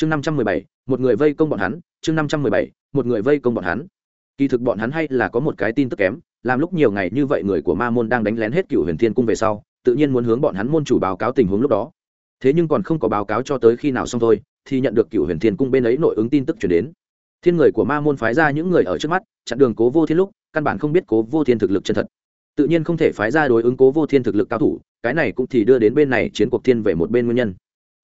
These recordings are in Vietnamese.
chương năm trăm mười bảy, một người vây công bọn hắn, chương năm trăm mười bảy, một người vây công bọn hắn. Kỳ thực bọn hắn hay là có một cái tin tức kém, làm lúc nhiều ngày như vậy người của ma môn đang đánh lén hết cựu huyền thiên cung về sau, tự nhiên muốn hướng bọn hắn môn chủ báo cáo tình huống lúc đó. Thế nhưng còn không có báo cáo cho tới khi nào xong thôi, thì nhận được cựu huyền thiên cung bên ấy nội ứng tin tức chuyển đến. Thiên người của ma môn phái ra những người ở trước mắt, chặn đường cố vô thiên lúc, căn bản không biết cố vô thiên thực lực chân thật. Tự nhiên không thể phái ra đối ứng cố vô thiên thực lực cao thủ, cái này cũng thì đưa đến bên này chiến cuộc thiên về một bên nguyên nhân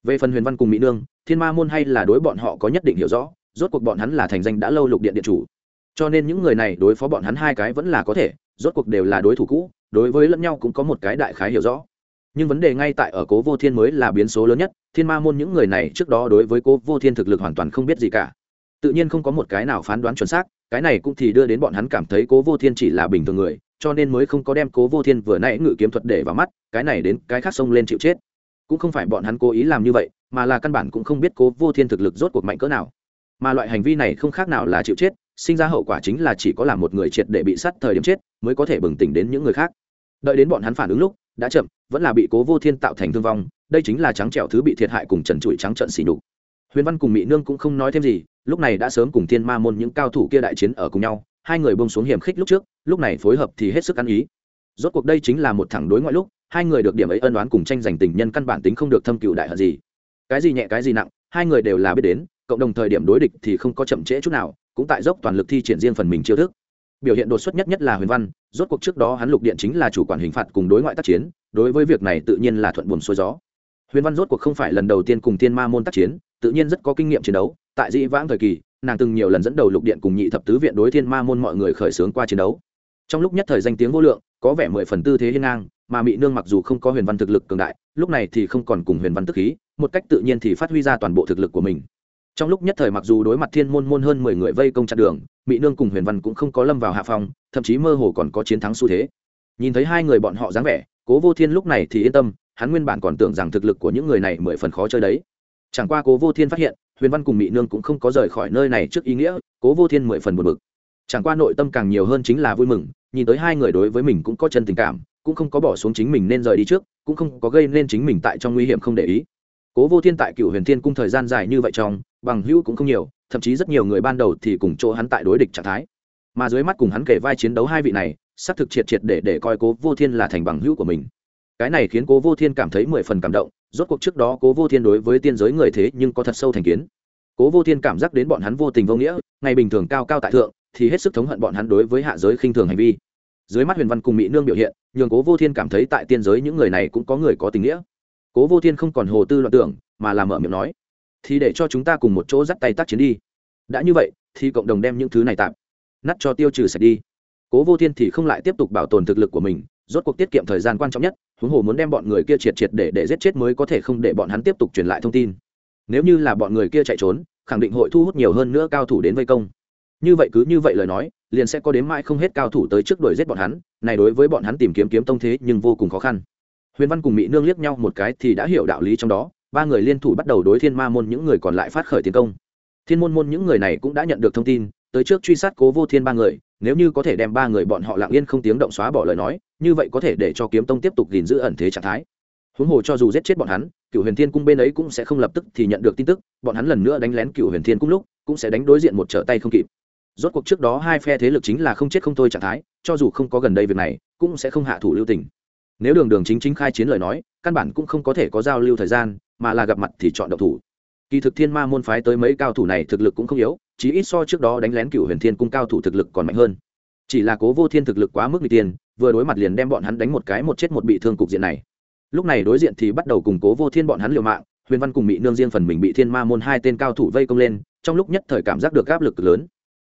về phần huyền văn cùng mỹ nương, thiên ma môn hay là đối bọn họ có nhất định hiểu rõ, rốt cuộc bọn hắn là thành danh đã lâu lục điện điện chủ. Cho nên những người này đối phó bọn hắn hai cái vẫn là có thể, rốt cuộc đều là đối thủ cũ, đối với lẫn nhau cũng có một cái đại khái hiểu rõ. Nhưng vấn đề ngay tại ở cố vô thiên mới là biến số lớn nhất, thiên ma môn những người này trước đó đối với cố vô thiên thực lực hoàn toàn không biết gì cả. Tự nhiên không có một cái nào phán đoán chuẩn xác, cái này cũng thì đưa đến bọn hắn cảm thấy cố vô thiên chỉ là bình thường người, cho nên mới không có đem cố vô thiên vừa nãy ngự kiếm thuật để vào mắt, cái này đến cái khác xông lên chịu chết cũng không phải bọn hắn cố ý làm như vậy, mà là căn bản cũng không biết cố vô thiên thực lực rốt cuộc mạnh cỡ nào. Mà loại hành vi này không khác nào là chịu chết, sinh ra hậu quả chính là chỉ có làm một người triệt để bị sát thời điểm chết, mới có thể bừng tỉnh đến những người khác. Đợi đến bọn hắn phản ứng lúc, đã chậm, vẫn là bị cố vô thiên tạo thành thương vong, đây chính là trắng trẹo thứ bị thiệt hại cùng trần trụi trắng trận xỉ nhục. Huyền văn cùng mỹ nương cũng không nói thêm gì, lúc này đã sớm cùng thiên ma môn những cao thủ kia đại chiến ở cùng nhau, hai người bông xuống hiểm khích lúc trước, lúc này phối hợp thì hết sức ăn ý. Rốt cuộc đây chính là một thẳng đối ngoại lúc hai người được điểm ấy ân đoán cùng tranh giành tình nhân căn bản tính không được thâm cựu đại hận gì. Cái gì nhẹ cái gì nặng, hai người đều là biết đến, cộng đồng thời điểm đối địch thì không có chậm trễ chút nào, cũng tại dốc toàn lực thi triển riêng phần mình chiêu thức. Biểu hiện đột xuất nhất nhất là huyền văn, rốt cuộc trước đó hắn lục điện chính là chủ quản hình phạt cùng đối ngoại tác chiến, đối với việc này tự nhiên là thuận buồm xuôi gió. Huyền văn rốt cuộc không phải lần đầu tiên cùng tiên ma môn tác chiến, tự nhiên rất có kinh nghiệm chiến đấu, tại dĩ vãng thời kỳ, nàng từng nhiều lần dẫn đầu lục điện cùng nhị thập tứ viện đối thiên ma môn mọi người khởi xướng qua chiến đấu. Trong lúc nhất thời danh tiếng vô lượng, có vẻ mười phần tư thế hiên ngang mà mỹ nương mặc dù không có huyền văn thực lực cường đại, lúc này thì không còn cùng huyền văn tức khí, một cách tự nhiên thì phát huy ra toàn bộ thực lực của mình. Trong lúc nhất thời mặc dù đối mặt thiên môn môn hơn mười người vây công chặn đường mỹ nương cùng huyền văn cũng không có lâm vào hạ phòng, thậm chí mơ hồ còn có chiến thắng xu thế. Nhìn thấy hai người bọn họ dáng vẻ, cố vô thiên lúc này thì yên tâm, hắn nguyên bản còn tưởng rằng thực lực của những người này mười phần khó chơi đấy. Chẳng qua cố vô thiên phát hiện, huyền văn cùng mỹ nương cũng không có rời khỏi nơi này trước ý nghĩa, cố vô thiên mười phần buồn bực. Chẳng qua nội tâm càng nhiều hơn chính là vui mừng, nhìn tới hai người đối với mình cũng có chân tình cảm cũng không có bỏ xuống chính mình nên rời đi trước, cũng không có gây nên chính mình tại trong nguy hiểm không để ý. Cố vô thiên tại cựu huyền thiên cung thời gian dài như vậy trong, bằng hữu cũng không nhiều, thậm chí rất nhiều người ban đầu thì cùng chỗ hắn tại đối địch trạng thái. Mà dưới mắt cùng hắn kể vai chiến đấu hai vị này xác thực triệt triệt để để coi cố vô thiên là thành bằng hữu của mình. Cái này khiến cố vô thiên cảm thấy mười phần cảm động, rốt cuộc trước đó cố vô thiên đối với tiên giới người thế nhưng có thật sâu thành kiến. Cố vô thiên cảm giác đến bọn hắn vô tình vô nghĩa, ngày bình thường cao cao tại thượng, thì hết sức thống hận bọn hắn đối với hạ giới khinh thường hành vi dưới mắt huyền văn cùng mỹ nương biểu hiện, nhường cố vô thiên cảm thấy tại tiên giới những người này cũng có người có tình nghĩa. Cố vô thiên không còn hồ tư loạn tưởng, mà làm mở miệng nói, thì để cho chúng ta cùng một chỗ dắt tay tác chiến đi. Đã như vậy, thì cộng đồng đem những thứ này tạm nắt cho tiêu trừ sạch đi. Cố vô thiên thì không lại tiếp tục bảo tồn thực lực của mình, rốt cuộc tiết kiệm thời gian quan trọng nhất, huống hồ muốn đem bọn người kia triệt triệt để để giết chết mới có thể không để bọn hắn tiếp tục truyền lại thông tin. Nếu như là bọn người kia chạy trốn, khẳng định hội thu hút nhiều hơn nữa cao thủ đến vây công. Như vậy cứ như vậy lời nói liền sẽ có đến mãi không hết cao thủ tới trước đuổi giết bọn hắn, này đối với bọn hắn tìm kiếm kiếm tông thế nhưng vô cùng khó khăn. Huyền văn cùng mỹ nương liếc nhau một cái thì đã hiểu đạo lý trong đó, ba người liên thủ bắt đầu đối thiên ma môn những người còn lại phát khởi tiến công. Thiên môn môn những người này cũng đã nhận được thông tin, tới trước truy sát cố vô thiên ba người, nếu như có thể đem ba người bọn họ lặng yên không tiếng động xóa bỏ lời nói, như vậy có thể để cho kiếm tông tiếp tục gìn giữ ẩn thế trạng thái. Huống hồ cho dù giết chết bọn hắn cựu huyền thiên cung bên ấy cũng sẽ không lập tức thì nhận được tin tức, bọn hắn lần nữa đánh lén cựu huyền thiên cung lúc, cũng sẽ đánh đối diện một trở tay không kịp rốt cuộc trước đó hai phe thế lực chính là không chết không thôi trạng thái, cho dù không có gần đây việc này, cũng sẽ không hạ thủ lưu tình. Nếu đường đường chính chính khai chiến lời nói, căn bản cũng không có thể có giao lưu thời gian, mà là gặp mặt thì chọn độc thủ. Kỳ thực thiên ma môn phái tới mấy cao thủ này thực lực cũng không yếu chỉ ít so trước đó đánh lén cựu huyền thiên cung cao thủ thực lực còn mạnh hơn. Chỉ là cố vô thiên thực lực quá mức bị tiền, vừa đối mặt liền đem bọn hắn đánh một cái một chết một bị thương cục diện này. Lúc này đối diện thì bắt đầu củng cố vô thiên bọn hắn liều mạng, huyền văn cùng bị nương riêng phần mình bị thiên ma môn hai tên cao thủ vây công lên, trong lúc nhất thời cảm giác được áp lực lớn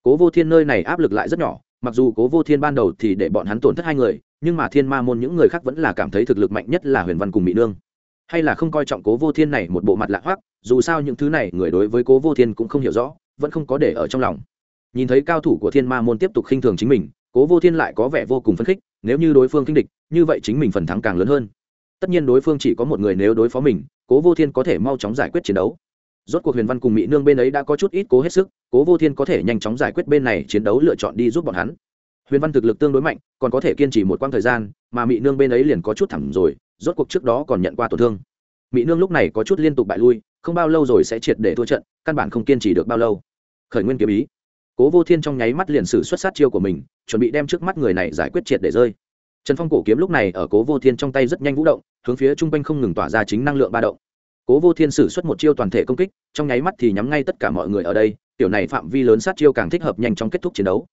cố vô thiên nơi này áp lực lại rất nhỏ, mặc dù cố vô thiên ban đầu thì để bọn hắn tổn thất hai người, nhưng mà thiên ma môn những người khác vẫn là cảm thấy thực lực mạnh nhất là huyền văn cùng mỹ nương. Hay là không coi trọng cố vô thiên này một bộ mặt lạ hoắc, dù sao những thứ này người đối với cố vô thiên cũng không hiểu rõ, vẫn không có để ở trong lòng. Nhìn thấy cao thủ của thiên ma môn tiếp tục khinh thường chính mình, cố vô thiên lại có vẻ vô cùng phấn khích, nếu như đối phương kinh địch, như vậy chính mình phần thắng càng lớn hơn. Tất nhiên đối phương chỉ có một người nếu đối phó mình, cố vô thiên có thể mau chóng giải quyết chiến đấu rốt cuộc huyền văn cùng mỹ nương bên ấy đã có chút ít cố hết sức, cố vô thiên có thể nhanh chóng giải quyết bên này chiến đấu lựa chọn đi giúp bọn hắn. Huyền văn thực lực tương đối mạnh, còn có thể kiên trì một quãng thời gian, mà mỹ nương bên ấy liền có chút thẳng rồi, rốt cuộc trước đó còn nhận qua tổn thương. Mỹ nương lúc này có chút liên tục bại lui, không bao lâu rồi sẽ triệt để thua trận, căn bản không kiên trì được bao lâu. Khởi nguyên kiếm ý. Cố vô thiên trong nháy mắt liền sử xuất sát chiêu của mình, chuẩn bị đem trước mắt người này giải quyết triệt để rơi. Trần phong cổ kiếm lúc này ở cố vô thiên trong tay rất nhanh vũ động, hướng phía trung quanh không ngừng tỏa ra chính năng lượng ba động cố vô thiên sử xuất một chiêu toàn thể công kích, trong nháy mắt thì nhắm ngay tất cả mọi người ở đây, tiểu này phạm vi lớn sát chiêu càng thích hợp nhanh trong kết thúc chiến đấu.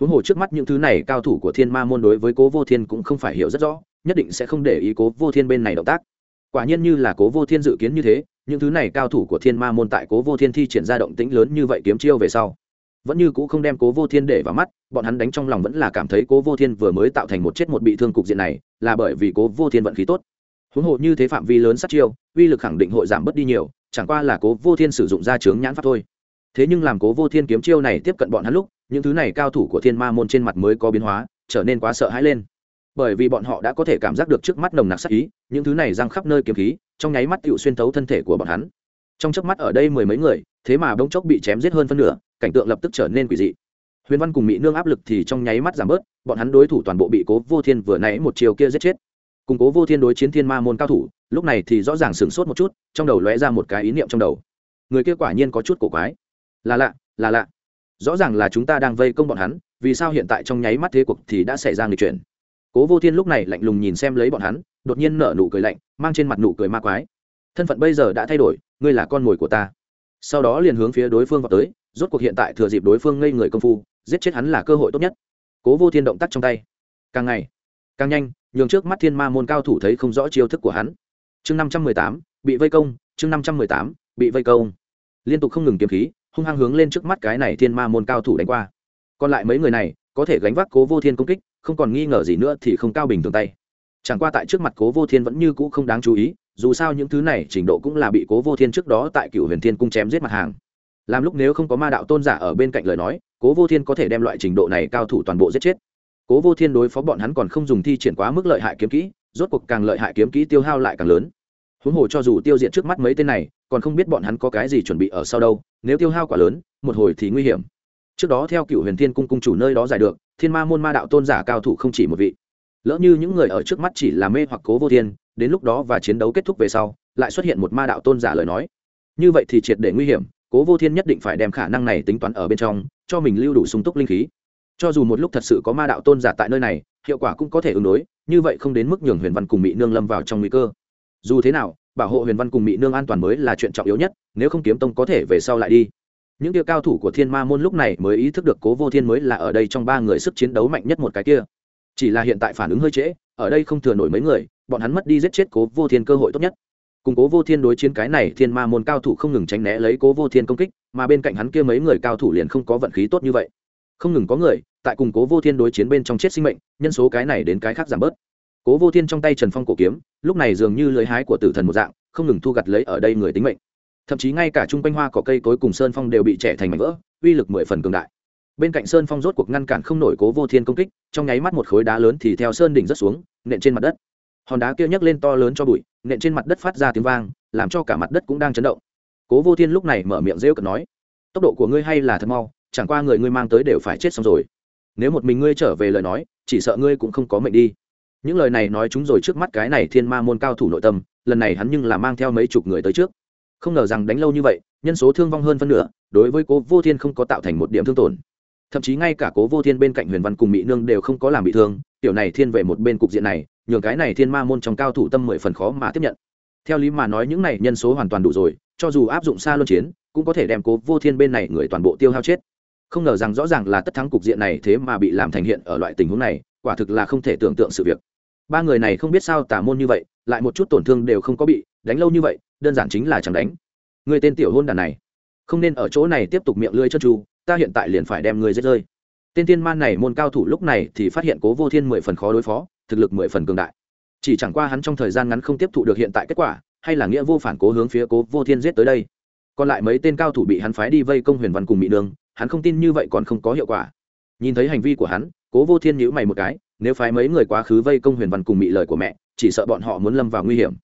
Huống hồ trước mắt những thứ này, cao thủ của thiên ma môn đối với cố vô thiên cũng không phải hiểu rất rõ, nhất định sẽ không để ý cố vô thiên bên này động tác. Quả nhiên như là cố vô thiên dự kiến như thế, những thứ này cao thủ của thiên ma môn tại cố vô thiên thi triển ra động tĩnh lớn như vậy kiếm chiêu về sau, vẫn như cũ không đem cố vô thiên để vào mắt, bọn hắn đánh trong lòng vẫn là cảm thấy cố vô thiên vừa mới tạo thành một chết một bị thương cục diện này, là bởi vì cố vô thiên vận khí tốt huống hồ như thế phạm vi lớn sát chiêu, uy lực khẳng định hội giảm bớt đi nhiều, chẳng qua là cố vô thiên sử dụng ra chướng nhãn pháp thôi. Thế nhưng làm cố vô thiên kiếm chiêu này tiếp cận bọn hắn lúc, những thứ này cao thủ của thiên ma môn trên mặt mới có biến hóa, trở nên quá sợ hãi lên. Bởi vì bọn họ đã có thể cảm giác được trước mắt nồng nặc sắc ý, những thứ này răng khắp nơi kiếm khí, trong nháy mắt tựu xuyên thấu thân thể của bọn hắn. Trong chớp mắt ở đây mười mấy người, thế mà bỗng chốc bị chém giết hơn phân nửa, cảnh tượng lập tức trở nên quỷ dị. Huyền văn cùng mỹ nương áp lực thì trong nháy mắt giảm bớt, bọn hắn đối thủ toàn bộ bị cố vô thiên vừa nãy một chiều kia giết chết cùng cố vô thiên đối chiến thiên ma môn cao thủ, lúc này thì rõ ràng sửng sốt một chút, trong đầu lóe ra một cái ý niệm trong đầu. Người kia quả nhiên có chút cổ quái. Là lạ là lạ. Rõ ràng là chúng ta đang vây công bọn hắn, vì sao hiện tại trong nháy mắt thế cuộc thì đã xảy ra người chuyển. Cố vô thiên lúc này lạnh lùng nhìn xem lấy bọn hắn, đột nhiên nở nụ cười lạnh, mang trên mặt nụ cười ma quái. Thân phận bây giờ đã thay đổi, ngươi là con mồi của ta. Sau đó liền hướng phía đối phương vào tới, rốt cuộc hiện tại thừa dịp đối phương ngây người công phu, giết chết hắn là cơ hội tốt nhất. Cố vô thiên động tác trong tay. Càng ngày, càng nhanh nhường trước mắt thiên ma môn cao thủ thấy không rõ chiêu thức của hắn. Chương năm trăm mười tám, bị vây công, chương năm trăm mười tám, bị vây công. Liên tục không ngừng kiếm khí, hung hăng hướng lên trước mắt cái này thiên ma môn cao thủ đánh qua. Còn lại mấy người này, có thể gánh vác cố vô thiên công kích, không còn nghi ngờ gì nữa thì không cao bình thường tay. Chẳng qua tại trước mặt cố vô thiên vẫn như cũ không đáng chú ý, dù sao những thứ này trình độ cũng là bị cố vô thiên trước đó tại cựu huyền thiên cung chém giết mặt hàng. Làm lúc nếu không có ma đạo tôn giả ở bên cạnh lời nói, cố vô thiên có thể đem loại trình độ này cao thủ toàn bộ giết chết cố vô thiên đối phó bọn hắn còn không dùng thi triển quá mức lợi hại kiếm kỹ, rốt cuộc càng lợi hại kiếm kỹ tiêu hao lại càng lớn. Huống hồ cho dù tiêu diệt trước mắt mấy tên này, còn không biết bọn hắn có cái gì chuẩn bị ở sau đâu, nếu tiêu hao quá lớn, một hồi thì nguy hiểm. Trước đó theo cựu huyền thiên cung cung chủ nơi đó giải được, thiên ma môn ma đạo tôn giả cao thủ không chỉ một vị. Lỡ như những người ở trước mắt chỉ là mê hoặc cố vô thiên, đến lúc đó và chiến đấu kết thúc về sau, lại xuất hiện một ma đạo tôn giả lời nói. Như vậy thì triệt để nguy hiểm, cố vô thiên nhất định phải đem khả năng này tính toán ở bên trong, cho mình lưu đủ sung túc linh khí cho dù một lúc thật sự có ma đạo tôn giả tại nơi này, hiệu quả cũng có thể ứng đối, như vậy không đến mức nhường huyền văn cùng mỹ nương lâm vào trong nguy cơ. Dù thế nào, bảo hộ huyền văn cùng mỹ nương an toàn mới là chuyện trọng yếu nhất, nếu không kiếm tông có thể về sau lại đi. Những kia cao thủ của thiên ma môn lúc này mới ý thức được cố vô thiên mới là ở đây trong ba người sức chiến đấu mạnh nhất một cái kia. Chỉ là hiện tại phản ứng hơi trễ, ở đây không thừa nổi mấy người, bọn hắn mất đi giết chết cố vô thiên cơ hội tốt nhất. Cùng cố vô thiên đối chiến cái này, thiên ma môn cao thủ không ngừng tránh né lấy cố vô thiên công kích, mà bên cạnh hắn kia mấy người cao thủ liền không có vận khí tốt như vậy không ngừng có người, tại cùng cố vô thiên đối chiến bên trong chết sinh mệnh, nhân số cái này đến cái khác giảm bớt. Cố vô thiên trong tay trần phong cổ kiếm, lúc này dường như lưới hái của tử thần một dạng, không ngừng thu gặt lấy ở đây người tính mệnh. Thậm chí ngay cả chung quanh hoa cỏ cây cối cùng sơn phong đều bị trẻ thành mảnh vỡ, uy lực mười phần cường đại. Bên cạnh sơn phong rốt cuộc ngăn cản không nổi cố vô thiên công kích, trong nháy mắt một khối đá lớn thì theo sơn đỉnh rớt xuống, nện trên mặt đất. Hòn đá kia nhấc lên to lớn cho bụi, nện trên mặt đất phát ra tiếng vang, làm cho cả mặt đất cũng đang chấn động. Cố vô thiên lúc này mở miệng rêu cợt nói, tốc độ của ngươi hay là thật mau chẳng qua người ngươi mang tới đều phải chết xong rồi. Nếu một mình ngươi trở về lời nói, chỉ sợ ngươi cũng không có mệnh đi. Những lời này nói chúng rồi trước mắt cái này thiên ma môn cao thủ nội tâm, lần này hắn nhưng là mang theo mấy chục người tới trước. Không ngờ rằng đánh lâu như vậy, nhân số thương vong hơn phân nửa, đối với cố vô thiên không có tạo thành một điểm thương tổn. Thậm chí ngay cả cố vô thiên bên cạnh huyền văn cùng mỹ nương đều không có làm bị thương, tiểu này thiên về một bên cục diện này, nhường cái này thiên ma môn trong cao thủ tâm mười phần khó mà tiếp nhận. Theo lý mà nói những này nhân số hoàn toàn đủ rồi, cho dù áp dụng xa luân chiến, cũng có thể đem cố vô thiên bên này người toàn bộ tiêu hao chết không ngờ rằng rõ ràng là tất thắng cục diện này thế mà bị làm thành hiện ở loại tình huống này, quả thực là không thể tưởng tượng sự việc. Ba người này không biết sao tả môn như vậy, lại một chút tổn thương đều không có bị đánh lâu như vậy, đơn giản chính là chẳng đánh. Người tên tiểu hôn đàn này, không nên ở chỗ này tiếp tục miệng lưỡi chân tru ta hiện tại liền phải đem người giết rơi. Tên tiên man này môn cao thủ lúc này thì phát hiện cố vô thiên mười phần khó đối phó, thực lực mười phần cường đại. Chỉ chẳng qua hắn trong thời gian ngắn không tiếp thụ được hiện tại kết quả, hay là nghĩa vô phản cố hướng phía cố vô thiên giết tới đây. Còn lại mấy tên cao thủ bị hắn phái đi vây công huyền văn cùng mỹ nương hắn không tin như vậy còn không có hiệu quả. Nhìn thấy hành vi của hắn, cố vô thiên nhữ mày một cái, nếu phái mấy người quá khứ vây công huyền văn cùng mỹ lời của mẹ, chỉ sợ bọn họ muốn lâm vào nguy hiểm.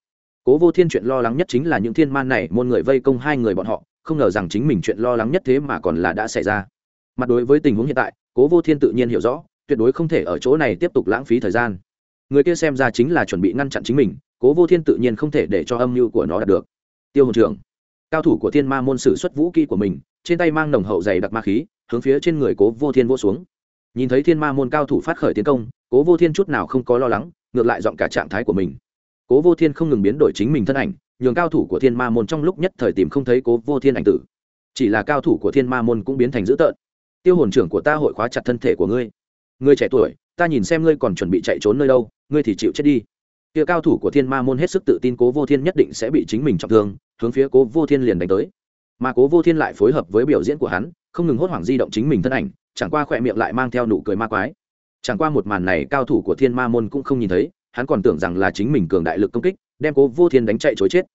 Cố vô thiên chuyện lo lắng nhất chính là những thiên man này, môn người vây công hai người bọn họ, không ngờ rằng chính mình chuyện lo lắng nhất thế mà còn là đã xảy ra. Mặt đối với tình huống hiện tại, cố vô thiên tự nhiên hiểu rõ, tuyệt đối không thể ở chỗ này tiếp tục lãng phí thời gian. Người kia xem ra chính là chuẩn bị ngăn chặn chính mình, cố vô thiên tự nhiên không thể để cho âm mưu của nó đạt được. Tiêu hồn trưởng cao thủ của thiên ma môn sử xuất vũ kỹ của mình, trên tay mang nồng hậu dày đặc ma khí, hướng phía trên người cố vô thiên vô xuống. Nhìn thấy thiên ma môn cao thủ phát khởi tiến công, cố vô thiên chút nào không có lo lắng, ngược lại dọn cả trạng thái của mình. Cố vô thiên không ngừng biến đổi chính mình thân ảnh, nhường cao thủ của thiên ma môn trong lúc nhất thời tìm không thấy cố vô thiên ảnh tử. Chỉ là cao thủ của thiên ma môn cũng biến thành dữ tợn. Tiêu hồn trưởng của ta hội khóa chặt thân thể của ngươi. Ngươi trẻ tuổi, ta nhìn xem ngươi còn chuẩn bị chạy trốn nơi đâu, ngươi thì chịu chết đi kia cao thủ của thiên ma môn hết sức tự tin cố vô thiên nhất định sẽ bị chính mình trọng thương, hướng phía cố vô thiên liền đánh tới. Mà cố vô thiên lại phối hợp với biểu diễn của hắn, không ngừng hốt hoảng di động chính mình thân ảnh, chẳng qua khỏe miệng lại mang theo nụ cười ma quái. Chẳng qua một màn này cao thủ của thiên ma môn cũng không nhìn thấy, hắn còn tưởng rằng là chính mình cường đại lực công kích, đem cố vô thiên đánh chạy chối chết.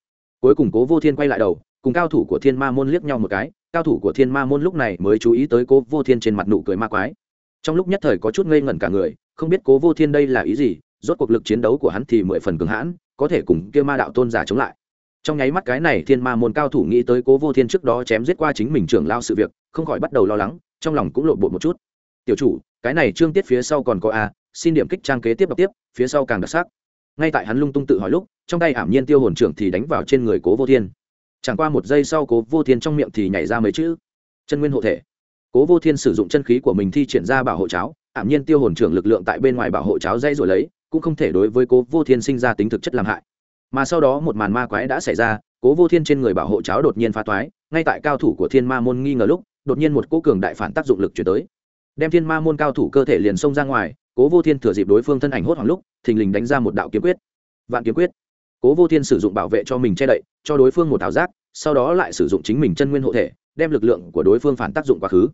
Cuối cùng cố vô thiên quay lại đầu, cùng cao thủ của thiên ma môn liếc nhau một cái, cao thủ của thiên ma môn lúc này mới chú ý tới cố vô thiên trên mặt nụ cười ma quái. Trong lúc nhất thời có chút ngây ngẩn cả người, không biết cố vô thiên đây là ý gì rốt cuộc lực chiến đấu của hắn thì mười phần cường hãn, có thể cùng kia ma đạo tôn giả chống lại. Trong nháy mắt cái này thiên ma môn cao thủ nghĩ tới cố vô thiên trước đó chém giết qua chính mình trưởng lao sự việc, không khỏi bắt đầu lo lắng, trong lòng cũng lộn bộ một chút. Tiểu chủ, cái này trương tiết phía sau còn có a, xin điểm kích trang kế tiếp đọc tiếp, phía sau càng đặc sắc. Ngay tại hắn lung tung tự hỏi lúc, trong tay ảm nhiên tiêu hồn trưởng thì đánh vào trên người cố vô thiên. Chẳng qua một giây sau cố vô thiên trong miệng thì nhảy ra mấy chữ, chân nguyên hộ thể. Cố vô thiên sử dụng chân khí của mình thi triển ra bảo hộ cháo, ảm nhiên tiêu hồn trưởng lực lượng tại bên ngoài bảo hộ cháo dây rồi lấy cũng không thể đối với cố vô thiên sinh ra tính thực chất làm hại. Mà sau đó một màn ma quái đã xảy ra, cố vô thiên trên người bảo hộ cháo đột nhiên phá toái, ngay tại cao thủ của thiên ma môn nghi ngờ lúc, đột nhiên một cố cường đại phản tác dụng lực chuyển tới. Đem thiên ma môn cao thủ cơ thể liền xông ra ngoài, cố vô thiên thừa dịp đối phương thân ảnh hốt hoảng lúc, thình lình đánh ra một đạo kiếm quyết. Vạn kiếm quyết. Cố vô thiên sử dụng bảo vệ cho mình che đậy, cho đối phương một ảo giác, sau đó lại sử dụng chính mình chân nguyên hộ thể, đem lực lượng của đối phương phản tác dụng quá khứ.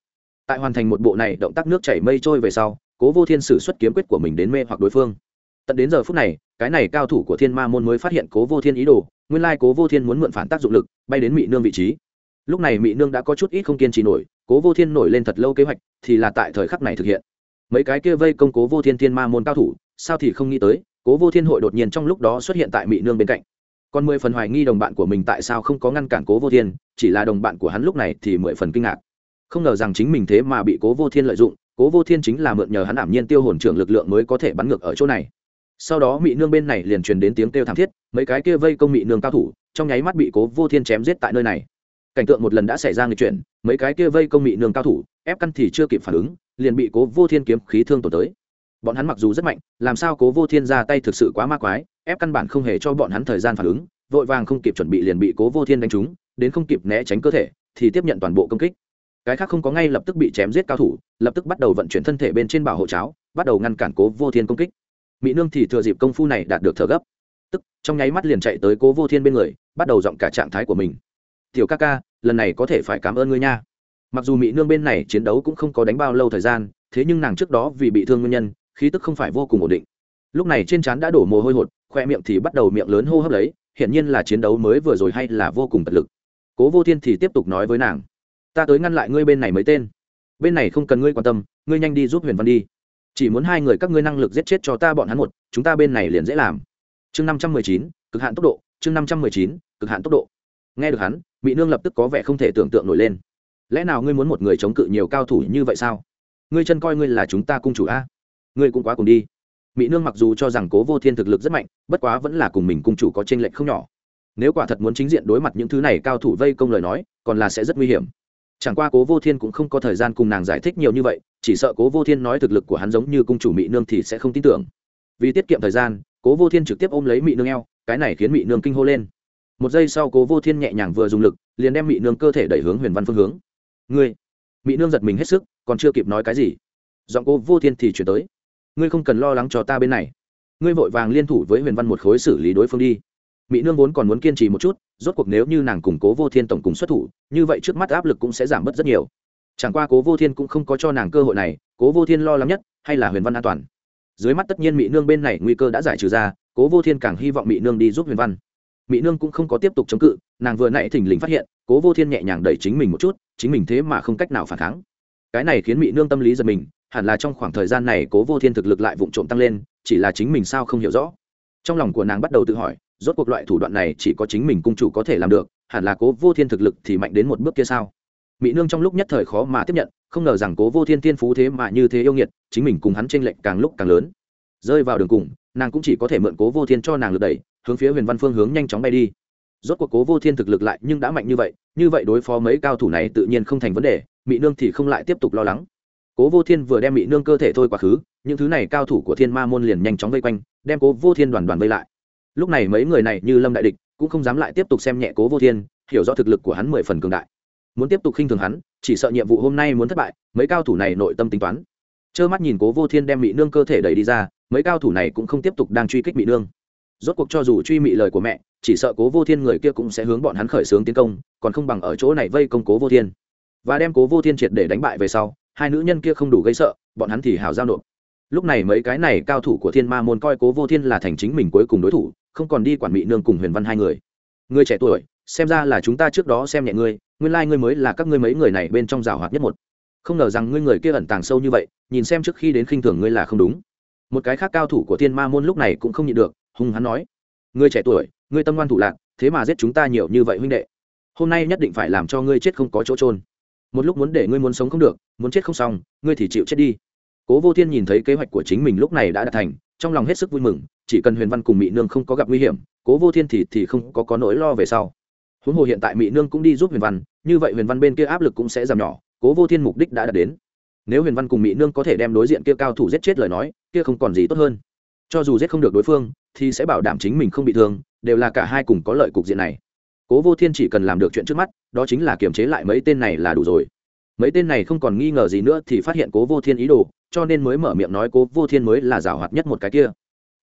Tại hoàn thành một bộ này, động tác nước chảy mây trôi về sau, cố vô thiên sử xuất kiếm quyết của mình đến mê hoặc đối phương tận đến giờ phút này, cái này cao thủ của thiên ma môn mới phát hiện cố vô thiên ý đồ, nguyên lai cố vô thiên muốn mượn phản tác dụng lực, bay đến mỹ nương vị trí. Lúc này mỹ nương đã có chút ít không kiên trì nổi, cố vô thiên nổi lên thật lâu kế hoạch, thì là tại thời khắc này thực hiện. Mấy cái kia vây công cố vô thiên thiên ma môn cao thủ, sao thì không nghĩ tới, cố vô thiên hội đột nhiên trong lúc đó xuất hiện tại mỹ nương bên cạnh. Còn mười phần hoài nghi đồng bạn của mình tại sao không có ngăn cản cố vô thiên, chỉ là đồng bạn của hắn lúc này thì mười phần kinh ngạc. Không ngờ rằng chính mình thế mà bị cố vô thiên lợi dụng, cố vô thiên chính là mượn nhờ hắn ảm nhiên tiêu hồn trưởng lực lượng mới có thể bắn ngược ở chỗ này sau đó mỹ nương bên này liền truyền đến tiếng kêu thảm thiết, mấy cái kia vây công mỹ nương cao thủ, trong nháy mắt bị cố vô thiên chém giết tại nơi này. Cảnh tượng một lần đã xảy ra người chuyển, mấy cái kia vây công mỹ nương cao thủ, ép căn thì chưa kịp phản ứng, liền bị cố vô thiên kiếm khí thương tổn tới. Bọn hắn mặc dù rất mạnh, làm sao cố vô thiên ra tay thực sự quá ma quái, ép căn bản không hề cho bọn hắn thời gian phản ứng, vội vàng không kịp chuẩn bị liền bị cố vô thiên đánh trúng, đến không kịp né tránh cơ thể, thì tiếp nhận toàn bộ công kích. Cái khác không có ngay lập tức bị chém giết cao thủ, lập tức bắt đầu vận chuyển thân thể bên trên bảo hộ cháo, bắt đầu ngăn cản cố vô thiên công kích mỹ nương thì thừa dịp công phu này đạt được thở gấp. Tức, trong nháy mắt liền chạy tới cố vô thiên bên người, bắt đầu giọng cả trạng thái của mình. Tiểu ca ca, lần này có thể phải cảm ơn ngươi nha. Mặc dù mỹ nương bên này chiến đấu cũng không có đánh bao lâu thời gian, thế nhưng nàng trước đó vì bị thương nguyên nhân, khí tức không phải vô cùng ổn định. Lúc này trên trán đã đổ mồ hôi hột, khoe miệng thì bắt đầu miệng lớn hô hấp lấy, hiển nhiên là chiến đấu mới vừa rồi hay là vô cùng tật lực. Cố vô thiên thì tiếp tục nói với nàng, ta tới ngăn lại ngươi bên này mấy tên. Bên này không cần ngươi quan tâm, ngươi nhanh đi giúp huyền văn đi chỉ muốn hai người các ngươi năng lực giết chết cho ta bọn hắn một, chúng ta bên này liền dễ làm. Chương năm trăm mười chín, cực hạn tốc độ. Chương năm trăm mười chín, cực hạn tốc độ. Nghe được hắn mỹ nương lập tức có vẻ không thể tưởng tượng nổi lên. Lẽ nào ngươi muốn một người chống cự nhiều cao thủ như vậy sao? Ngươi chân coi ngươi là chúng ta cung chủ a? Ngươi cũng quá cùng đi. Mỹ nương mặc dù cho rằng cố vô thiên thực lực rất mạnh, bất quá vẫn là cùng mình cung chủ có t r ê n lệch không nhỏ. Nếu quả thật muốn chính diện đối mặt những thứ này cao thủ vây công lời nói, còn là sẽ rất nguy hiểm chẳng qua cố vô thiên cũng không có thời gian cùng nàng giải thích nhiều như vậy, chỉ sợ cố vô thiên nói thực lực của hắn giống như cung chủ mỹ nương thì sẽ không tin tưởng. Vì tiết kiệm thời gian, cố vô thiên trực tiếp ôm lấy mỹ nương eo, cái này khiến mỹ nương kinh hô lên. Một giây sau cố vô thiên nhẹ nhàng vừa dùng lực, liền đem mỹ nương cơ thể đẩy hướng huyền văn phương hướng. Ngươi! Mỹ nương giật mình hết sức, còn chưa kịp nói cái gì, giọng cố vô thiên thì chuyển tới. Ngươi không cần lo lắng cho ta bên này. Ngươi vội vàng liên thủ với huyền văn một khối xử lý đối phương đi mỹ nương vốn còn muốn kiên trì một chút, rốt cuộc nếu như nàng củng cố vô thiên tổng cùng xuất thủ, như vậy trước mắt áp lực cũng sẽ giảm bớt rất nhiều. Chẳng qua cố vô thiên cũng không có cho nàng cơ hội này, cố vô thiên lo lắng nhất, hay là huyền văn an toàn. Dưới mắt tất nhiên mỹ nương bên này nguy cơ đã giải trừ ra, cố vô thiên càng hy vọng mỹ nương đi giúp huyền văn. Mỹ nương cũng không có tiếp tục chống cự, nàng vừa nãy thình lình phát hiện, cố vô thiên nhẹ nhàng đẩy chính mình một chút, chính mình thế mà không cách nào phản kháng. Cái này khiến mỹ nương tâm lý giật mình, hẳn là trong khoảng thời gian này cố vô thiên thực lực lại vụng trộm tăng lên, chỉ là chính mình sao không hiểu rõ. Trong lòng của nàng bắt đầu tự hỏi rốt cuộc loại thủ đoạn này chỉ có chính mình cung chủ có thể làm được, hẳn là cố vô thiên thực lực thì mạnh đến một bước kia sao? Mỹ nương trong lúc nhất thời khó mà tiếp nhận, không ngờ rằng cố vô thiên tiên phú thế mà như thế yêu nghiệt, chính mình cùng hắn tranh lệch càng lúc càng lớn. Rơi vào đường cùng, nàng cũng chỉ có thể mượn cố vô thiên cho nàng lượt đẩy, hướng phía huyền văn phương hướng nhanh chóng bay đi. Rốt cuộc cố vô thiên thực lực lại nhưng đã mạnh như vậy như vậy đối phó mấy cao thủ này tự nhiên không thành vấn đề mỹ nương thì không lại tiếp tục lo lắng. Cố vô thiên vừa đem mỹ nương cơ thể thôi quá khứ, những thứ này cao thủ của thiên ma môn liền nhanh chóng vây quanh, đem cố vô thiên đoàn đoàn vây lại lúc này mấy người này như lâm đại địch, cũng không dám lại tiếp tục xem nhẹ cố vô thiên, hiểu rõ thực lực của hắn mười phần cường đại. Muốn tiếp tục khinh thường hắn, chỉ sợ nhiệm vụ hôm nay muốn thất bại, mấy cao thủ này nội tâm tính toán. Trơ mắt nhìn cố vô thiên đem mỹ nương cơ thể đẩy đi ra, mấy cao thủ này cũng không tiếp tục đang truy kích mỹ nương. Rốt cuộc cho dù truy mị lời của mẹ, chỉ sợ cố vô thiên người kia cũng sẽ hướng bọn hắn khởi xướng tiến công, còn không bằng ở chỗ này vây công cố vô thiên. Và đem cố vô thiên triệt để đánh bại về sau, hai nữ nhân kia không đủ gây sợ, bọn hắn thì hào giao nộp lúc này mấy cái này cao thủ của thiên ma môn coi cố vô thiên là thành chính mình cuối cùng đối thủ, không còn đi quản bị nương cùng huyền văn hai người. Người trẻ tuổi, xem ra là chúng ta trước đó xem nhẹ ngươi, nguyên lai、like、ngươi mới là các ngươi mấy người này bên trong rào hoạt nhất một. Không ngờ rằng ngươi người kia ẩn tàng sâu như vậy, nhìn xem trước khi đến khinh thường ngươi là không đúng. Một cái khác cao thủ của thiên ma môn lúc này cũng không nhịn được hùng hắn nói, ngươi trẻ tuổi, ngươi tâm ngoan thủ lạc, thế mà giết chúng ta nhiều như vậy huynh đệ. Hôm nay nhất định phải làm cho ngươi chết không có chỗ trôn một lúc muốn để ngươi muốn sống không được, muốn chết không xong, ngươi thì chịu chết đi cố vô thiên nhìn thấy kế hoạch của chính mình lúc này đã đạt thành, trong lòng hết sức vui mừng, chỉ cần huyền văn cùng mỹ nương không có gặp nguy hiểm, cố vô thiên thì thì không có có nỗi lo về sau. Huống hồ hiện tại mỹ nương cũng đi giúp huyền văn, như vậy huyền văn bên kia áp lực cũng sẽ giảm nhỏ, cố vô thiên mục đích đã đạt đến. Nếu huyền văn cùng mỹ nương có thể đem đối diện kia cao thủ giết chết lời nói, kia không còn gì tốt hơn. Cho dù giết không được đối phương, thì sẽ bảo đảm chính mình không bị thương, đều là cả hai cùng có lợi cục diện này. Cố vô thiên chỉ cần làm được chuyện trước mắt, đó chính là kiềm chế lại mấy tên này là đủ rồi. Mấy tên này không còn nghi ngờ gì nữa thì phát hiện cố vô thiên ý đồ cho nên mới mở miệng nói cố vô thiên mới là giảo hoạt nhất một cái kia.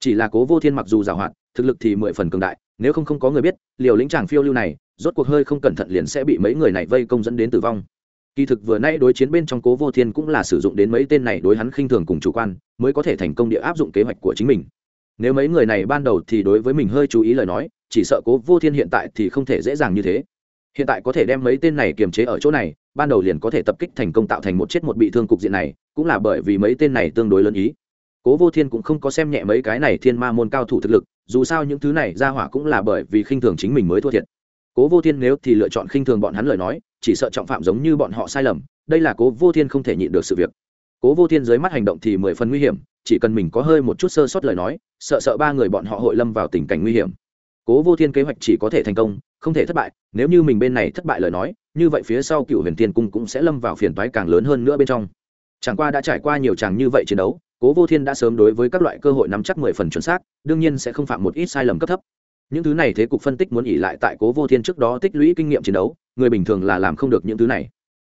Chỉ là cố vô thiên mặc dù giảo hoạt, thực lực thì mười phần cường đại, nếu không không có người biết, liều lĩnh chàng phiêu lưu này, rốt cuộc hơi không cẩn thận liền sẽ bị mấy người này vây công dẫn đến tử vong. Kỳ thực vừa nay đối chiến bên trong cố vô thiên cũng là sử dụng đến mấy tên này đối hắn khinh thường cùng chủ quan, mới có thể thành công địa áp dụng kế hoạch của chính mình. Nếu mấy người này ban đầu thì đối với mình hơi chú ý lời nói, chỉ sợ cố vô thiên hiện tại thì không thể dễ dàng như thế. Hiện tại có thể đem mấy tên này kiềm chế ở chỗ này, ban đầu liền có thể tập kích thành công tạo thành một chết một bị thương cục diện này cũng là bởi vì mấy tên này tương đối lớn ý. Cố vô thiên cũng không có xem nhẹ mấy cái này thiên ma môn cao thủ thực lực, dù sao những thứ này ra hỏa cũng là bởi vì khinh thường chính mình mới thua thiệt. Cố vô thiên nếu thì lựa chọn khinh thường bọn hắn lời nói, chỉ sợ trọng phạm giống như bọn họ sai lầm, đây là cố vô thiên không thể nhịn được sự việc. Cố vô thiên dưới mắt hành động thì mười phần nguy hiểm, chỉ cần mình có hơi một chút sơ sót lời nói, sợ sợ ba người bọn họ hội lâm vào tình cảnh nguy hiểm. Cố vô thiên kế hoạch chỉ có thể thành công, không thể thất bại, nếu như mình bên này thất bại lời nói, như vậy phía sau cựu huyền thiên cung cũng sẽ lâm vào phiền toái càng lớn hơn nữa bên trong chẳng qua đã trải qua nhiều chàng như vậy chiến đấu, cố vô thiên đã sớm đối với các loại cơ hội nắm chắc mười phần chuẩn xác, đương nhiên sẽ không phạm một ít sai lầm cấp thấp. Những thứ này thế cục phân tích muốn ỉ lại tại cố vô thiên trước đó tích lũy kinh nghiệm chiến đấu, người bình thường là làm không được những thứ này.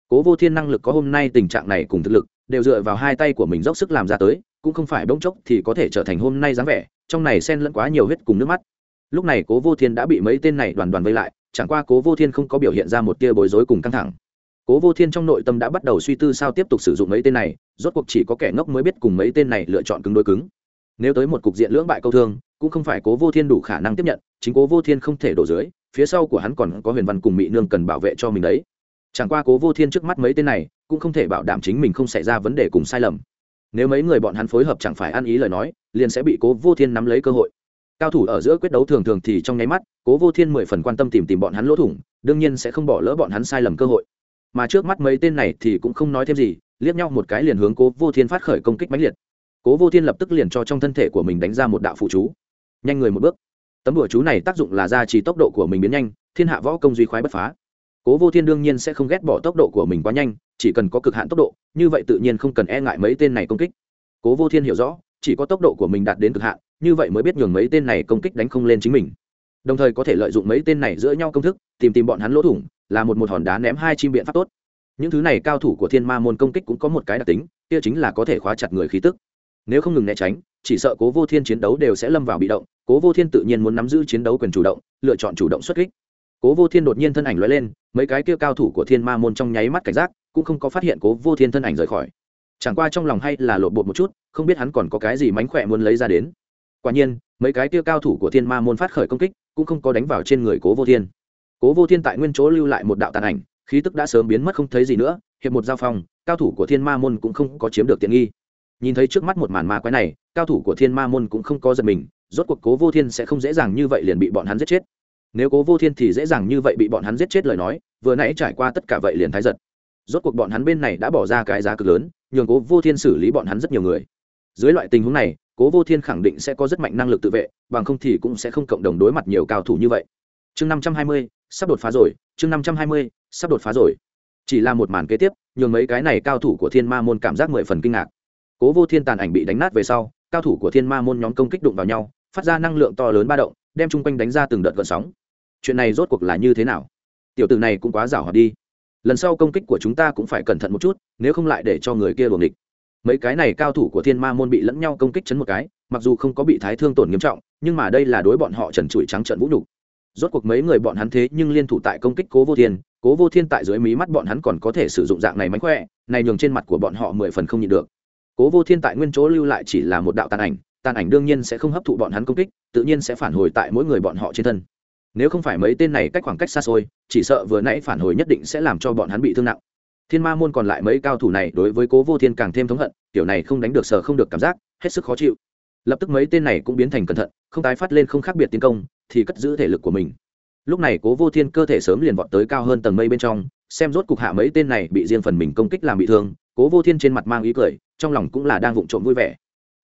Cố vô thiên năng lực có hôm nay tình trạng này cùng thực lực, đều dựa vào hai tay của mình dốc sức làm ra tới, cũng không phải bỗng chốc thì có thể trở thành hôm nay dáng vẻ, trong này xen lẫn quá nhiều huyết cùng nước mắt. Lúc này cố vô thiên đã bị mấy tên này đoàn đoàn vây lại, chẳng qua cố vô thiên không có biểu hiện ra một tia bối rối cùng căng thẳng cố vô thiên trong nội tâm đã bắt đầu suy tư sao tiếp tục sử dụng mấy tên này, rốt cuộc chỉ có kẻ ngốc mới biết cùng mấy tên này lựa chọn cứng đối cứng. Nếu tới một cục diện lưỡng bại câu thương, cũng không phải cố vô thiên đủ khả năng tiếp nhận, chính cố vô thiên không thể đổ dưới, phía sau của hắn còn có huyền văn cùng mỹ nương cần bảo vệ cho mình đấy. Chẳng qua cố vô thiên trước mắt mấy tên này, cũng không thể bảo đảm chính mình không xảy ra vấn đề cùng sai lầm. Nếu mấy người bọn hắn phối hợp chẳng phải ăn ý lời nói, liền sẽ bị cố vô thiên nắm lấy cơ hội. Cao thủ ở giữa quyết đấu thường thường thì trong nháy mắt, cố vô thiên mười phần quan tâm tìm tìm bọn hắn lỗ thủng, đương nhiên sẽ không bỏ lỡ bọn hắn sai lầm cơ hội mà trước mắt mấy tên này thì cũng không nói thêm gì, liếc nhau một cái liền hướng cố vô thiên phát khởi công kích mãnh liệt. Cố vô thiên lập tức liền cho trong thân thể của mình đánh ra một đạo phụ chú. Nhanh người một bước. Tấm đùa chú này tác dụng là gia trì tốc độ của mình biến nhanh, thiên hạ võ công duy khoái bất phá. Cố vô thiên đương nhiên sẽ không ghét bỏ tốc độ của mình quá nhanh, chỉ cần có cực hạn tốc độ, như vậy tự nhiên không cần e ngại mấy tên này công kích. Cố vô thiên hiểu rõ, chỉ có tốc độ của mình đạt đến cực hạn, như vậy mới biết nhường mấy tên này công kích đánh không lên chính mình đồng thời có thể lợi dụng mấy tên này giữa nhau công thức, tìm tìm bọn hắn lỗ thủng, là một một hòn đá ném hai chim biện pháp tốt. Những thứ này cao thủ của thiên ma môn công kích cũng có một cái đặc tính, kia chính là có thể khóa chặt người khí tức. Nếu không ngừng né tránh, chỉ sợ cố vô thiên chiến đấu đều sẽ lâm vào bị động, cố vô thiên tự nhiên muốn nắm giữ chiến đấu quyền chủ động, lựa chọn chủ động xuất kích. Cố vô thiên đột nhiên thân ảnh l lên, mấy cái kia cao thủ của thiên ma môn trong nháy mắt cảnh giác, cũng không có phát hiện cố vô thiên thân ảnh rời khỏi. Chẳng qua trong lòng hay là lộn bột một chút, không biết hắn còn có cái gì mánh khỏe muốn lấy ra đến. Quả nhiên, mấy cái kia cao thủ của thiên ma môn phát khởi công kích cũng không có đánh vào trên người cố vô thiên. Cố vô thiên tại nguyên chỗ lưu lại một đạo tàn ảnh, khí tức đã sớm biến mất không thấy gì nữa, hiệp một giao phong, cao thủ của thiên ma môn cũng không có chiếm được tiện nghi. Nhìn thấy trước mắt một màn ma quái này, cao thủ của thiên ma môn cũng không có giật mình, rốt cuộc cố vô thiên sẽ không dễ dàng như vậy liền bị bọn hắn giết chết. Nếu cố vô thiên thì dễ dàng như vậy bị bọn hắn giết chết lời nói, vừa nãy trải qua tất cả vậy liền thái giật. Rốt cuộc bọn hắn bên này đã bỏ ra cái giá cực lớn, nhường cố vô thiên xử lý bọn hắn rất nhiều người. Dưới loại tình huống này cố vô thiên khẳng định sẽ có rất mạnh năng lực tự vệ, bằng không thì cũng sẽ không cộng đồng đối mặt nhiều cao thủ như vậy. Chương năm trăm hai mươi, sắp đột phá rồi, chương năm trăm hai mươi, sắp đột phá rồi. Chỉ là một màn kế tiếp, nhường mấy cái này cao thủ của thiên ma môn cảm giác mười phần kinh ngạc. Cố vô thiên tàn ảnh bị đánh nát về sau, cao thủ của thiên ma môn nhóm công kích đụng vào nhau, phát ra năng lượng to lớn ba động, đem chung quanh đánh ra từng đợt gợn sóng. Chuyện này rốt cuộc là như thế nào? Tiểu tử này cũng quá giảo hoạt đi. Lần sau công kích của chúng ta cũng phải cẩn thận một chút, nếu không lại để cho người kia luồng địch mấy cái này cao thủ của thiên ma môn bị lẫn nhau công kích chấn một cái, mặc dù không có bị thái thương tổn nghiêm trọng, nhưng mà đây là đối bọn họ trần trụi trắng trận vũ nhục. Rốt cuộc mấy người bọn hắn thế nhưng liên thủ tại công kích cố vô thiên, cố vô thiên tại dưới mí mắt bọn hắn còn có thể sử dụng dạng này mánh khỏe, này nhường trên mặt của bọn họ mười phần không nhịn được. Cố vô thiên tại nguyên chỗ lưu lại chỉ là một đạo tàn ảnh tàn ảnh đương nhiên sẽ không hấp thụ bọn hắn công kích, tự nhiên sẽ phản hồi tại mỗi người bọn họ trên thân. Nếu không phải mấy tên này cách khoảng cách xa xôi, chỉ sợ vừa nãy phản hồi nhất định sẽ làm cho bọn hắn bị thương nặng thiên ma môn còn lại mấy cao thủ này đối với cố vô thiên càng thêm thống hận kiểu này không đánh được sờ không được cảm giác, hết sức khó chịu. Lập tức mấy tên này cũng biến thành cẩn thận, không tái phát lên không khác biệt tiến công, thì cất giữ thể lực của mình. Lúc này cố vô thiên cơ thể sớm liền vọt tới cao hơn tầng mây bên trong, xem rốt cục hạ mấy tên này bị riêng phần mình công kích làm bị thương, cố vô thiên trên mặt mang ý cười, trong lòng cũng là đang vụng trộm vui vẻ.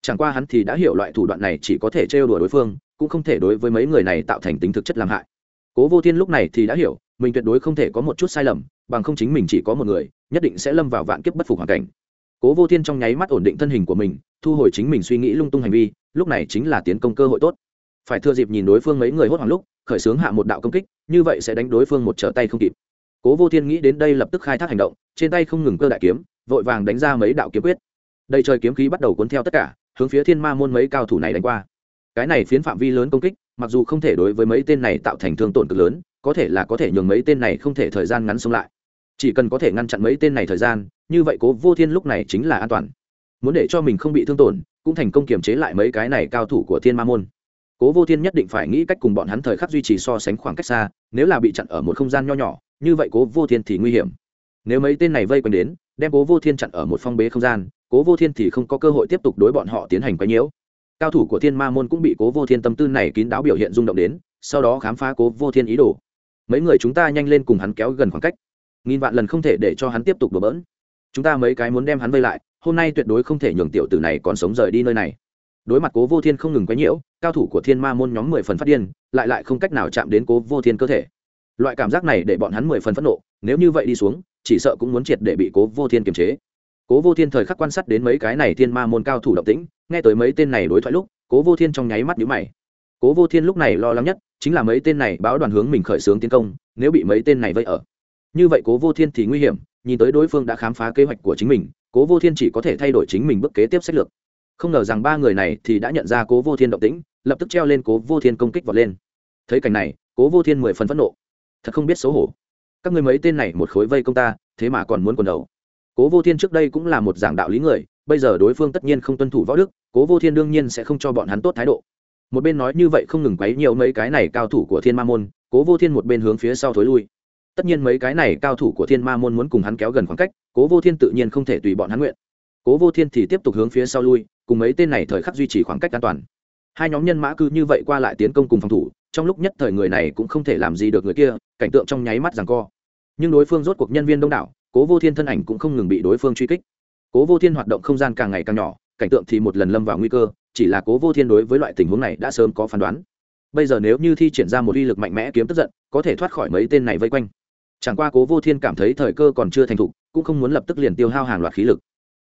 Chẳng qua hắn thì đã hiểu loại thủ đoạn này chỉ có thể trêu đùa đối phương, cũng không thể đối với mấy người này tạo thành tính thực chất làm hại. Cố vô thiên lúc này thì đã hiểu, mình tuyệt đối không thể có một chút sai lầm bằng không chính mình chỉ có một người, nhất định sẽ lâm vào vạn kiếp bất phục hoàn cảnh. Cố vô thiên trong nháy mắt ổn định thân hình của mình, thu hồi chính mình suy nghĩ lung tung hành vi, lúc này chính là tiến công cơ hội tốt. Phải thừa dịp nhìn đối phương mấy người hốt hoảng lúc, khởi xướng hạ một đạo công kích, như vậy sẽ đánh đối phương một trở tay không kịp. Cố vô thiên nghĩ đến đây lập tức khai thác hành động, trên tay không ngừng cơ đại kiếm, vội vàng đánh ra mấy đạo kiếm quyết. Đầy trời kiếm khí bắt đầu cuốn theo tất cả, hướng phía thiên ma môn mấy cao thủ này đánh qua. Cái này phiến phạm vi lớn công kích, mặc dù không thể đối với mấy tên này tạo thành thương tổn cực lớn, có thể là có thể nhường mấy tên này không thể thời gian ngắn xông lại chỉ cần có thể ngăn chặn mấy tên này thời gian, như vậy cố vô thiên lúc này chính là an toàn. Muốn để cho mình không bị thương tổn, cũng thành công kiềm chế lại mấy cái này cao thủ của thiên ma môn. Cố vô thiên nhất định phải nghĩ cách cùng bọn hắn thời khắc duy trì so sánh khoảng cách xa, nếu là bị chặn ở một không gian nho nhỏ, như vậy cố vô thiên thì nguy hiểm. Nếu mấy tên này vây quanh đến, đem cố vô thiên chặn ở một phong bế không gian, cố vô thiên thì không có cơ hội tiếp tục đối bọn họ tiến hành quấy nhiễu. Cao thủ của thiên ma môn cũng bị cố vô thiên tâm tư này kín đáo biểu hiện rung động đến, sau đó khám phá cố vô thiên ý đồ. Mấy người chúng ta nhanh lên cùng hắn kéo gần khoảng cách nghìn vạn lần không thể để cho hắn tiếp tục đổ bỡn. Chúng ta mấy cái muốn đem hắn vây lại, hôm nay tuyệt đối không thể nhường tiểu tử này còn sống rời đi nơi này. Đối mặt cố vô thiên không ngừng quấy nhiễu, cao thủ của thiên ma môn nhóm mười phần phát điên, lại lại không cách nào chạm đến cố vô thiên cơ thể. Loại cảm giác này để bọn hắn mười phần phẫn nộ, nếu như vậy đi xuống, chỉ sợ cũng muốn triệt để bị cố vô thiên kiềm chế. Cố vô thiên thời khắc quan sát đến mấy cái này thiên ma môn cao thủ động tĩnh, nghe tới mấy tên này đối thoại lúc, cố vô thiên trong nháy mắt nhíu mày. Cố vô thiên lúc này lo lắng nhất, chính là mấy tên này báo đoàn hướng mình khởi xướng tiến công, nếu bị mấy tên này vây ở như vậy cố vô thiên thì nguy hiểm, nhìn tới đối phương đã khám phá kế hoạch của chính mình, cố vô thiên chỉ có thể thay đổi chính mình bước kế tiếp sách lược. Không ngờ rằng ba người này thì đã nhận ra cố vô thiên động tĩnh, lập tức treo lên cố vô thiên công kích vọt lên. Thấy cảnh này, cố vô thiên mười phần phẫn nộ. Thật không biết xấu hổ. Các người mấy tên này một khối vây công ta, thế mà còn muốn quần đầu. Cố vô thiên trước đây cũng là một giảng đạo lý người, bây giờ đối phương tất nhiên không tuân thủ võ đức, cố vô thiên đương nhiên sẽ không cho bọn hắn tốt thái độ. Một bên nói như vậy không ngừng quấy nhiều mấy cái này cao thủ của thiên ma môn, cố vô thiên một bên hướng phía sau thối lui tất nhiên mấy cái này cao thủ của thiên ma môn muốn cùng hắn kéo gần khoảng cách, cố vô thiên tự nhiên không thể tùy bọn hắn nguyện. Cố vô thiên thì tiếp tục hướng phía sau lui, cùng mấy tên này thời khắc duy trì khoảng cách an toàn. Hai nhóm nhân mã cứ như vậy qua lại tiến công cùng phòng thủ, trong lúc nhất thời người này cũng không thể làm gì được người kia, cảnh tượng trong nháy mắt rằng co. Nhưng đối phương rốt cuộc nhân viên đông đảo, cố vô thiên thân ảnh cũng không ngừng bị đối phương truy kích. Cố vô thiên hoạt động không gian càng ngày càng nhỏ, cảnh tượng thì một lần lâm vào nguy cơ, chỉ là cố vô thiên đối với loại tình huống này đã sớm có phán đoán. Bây giờ nếu như thi triển ra một uy lực mạnh mẽ kiếm tức giận, có thể thoát khỏi mấy tên này vây quanh chẳng qua cố vô thiên cảm thấy thời cơ còn chưa thành thục, cũng không muốn lập tức liền tiêu hao hàng loạt khí lực.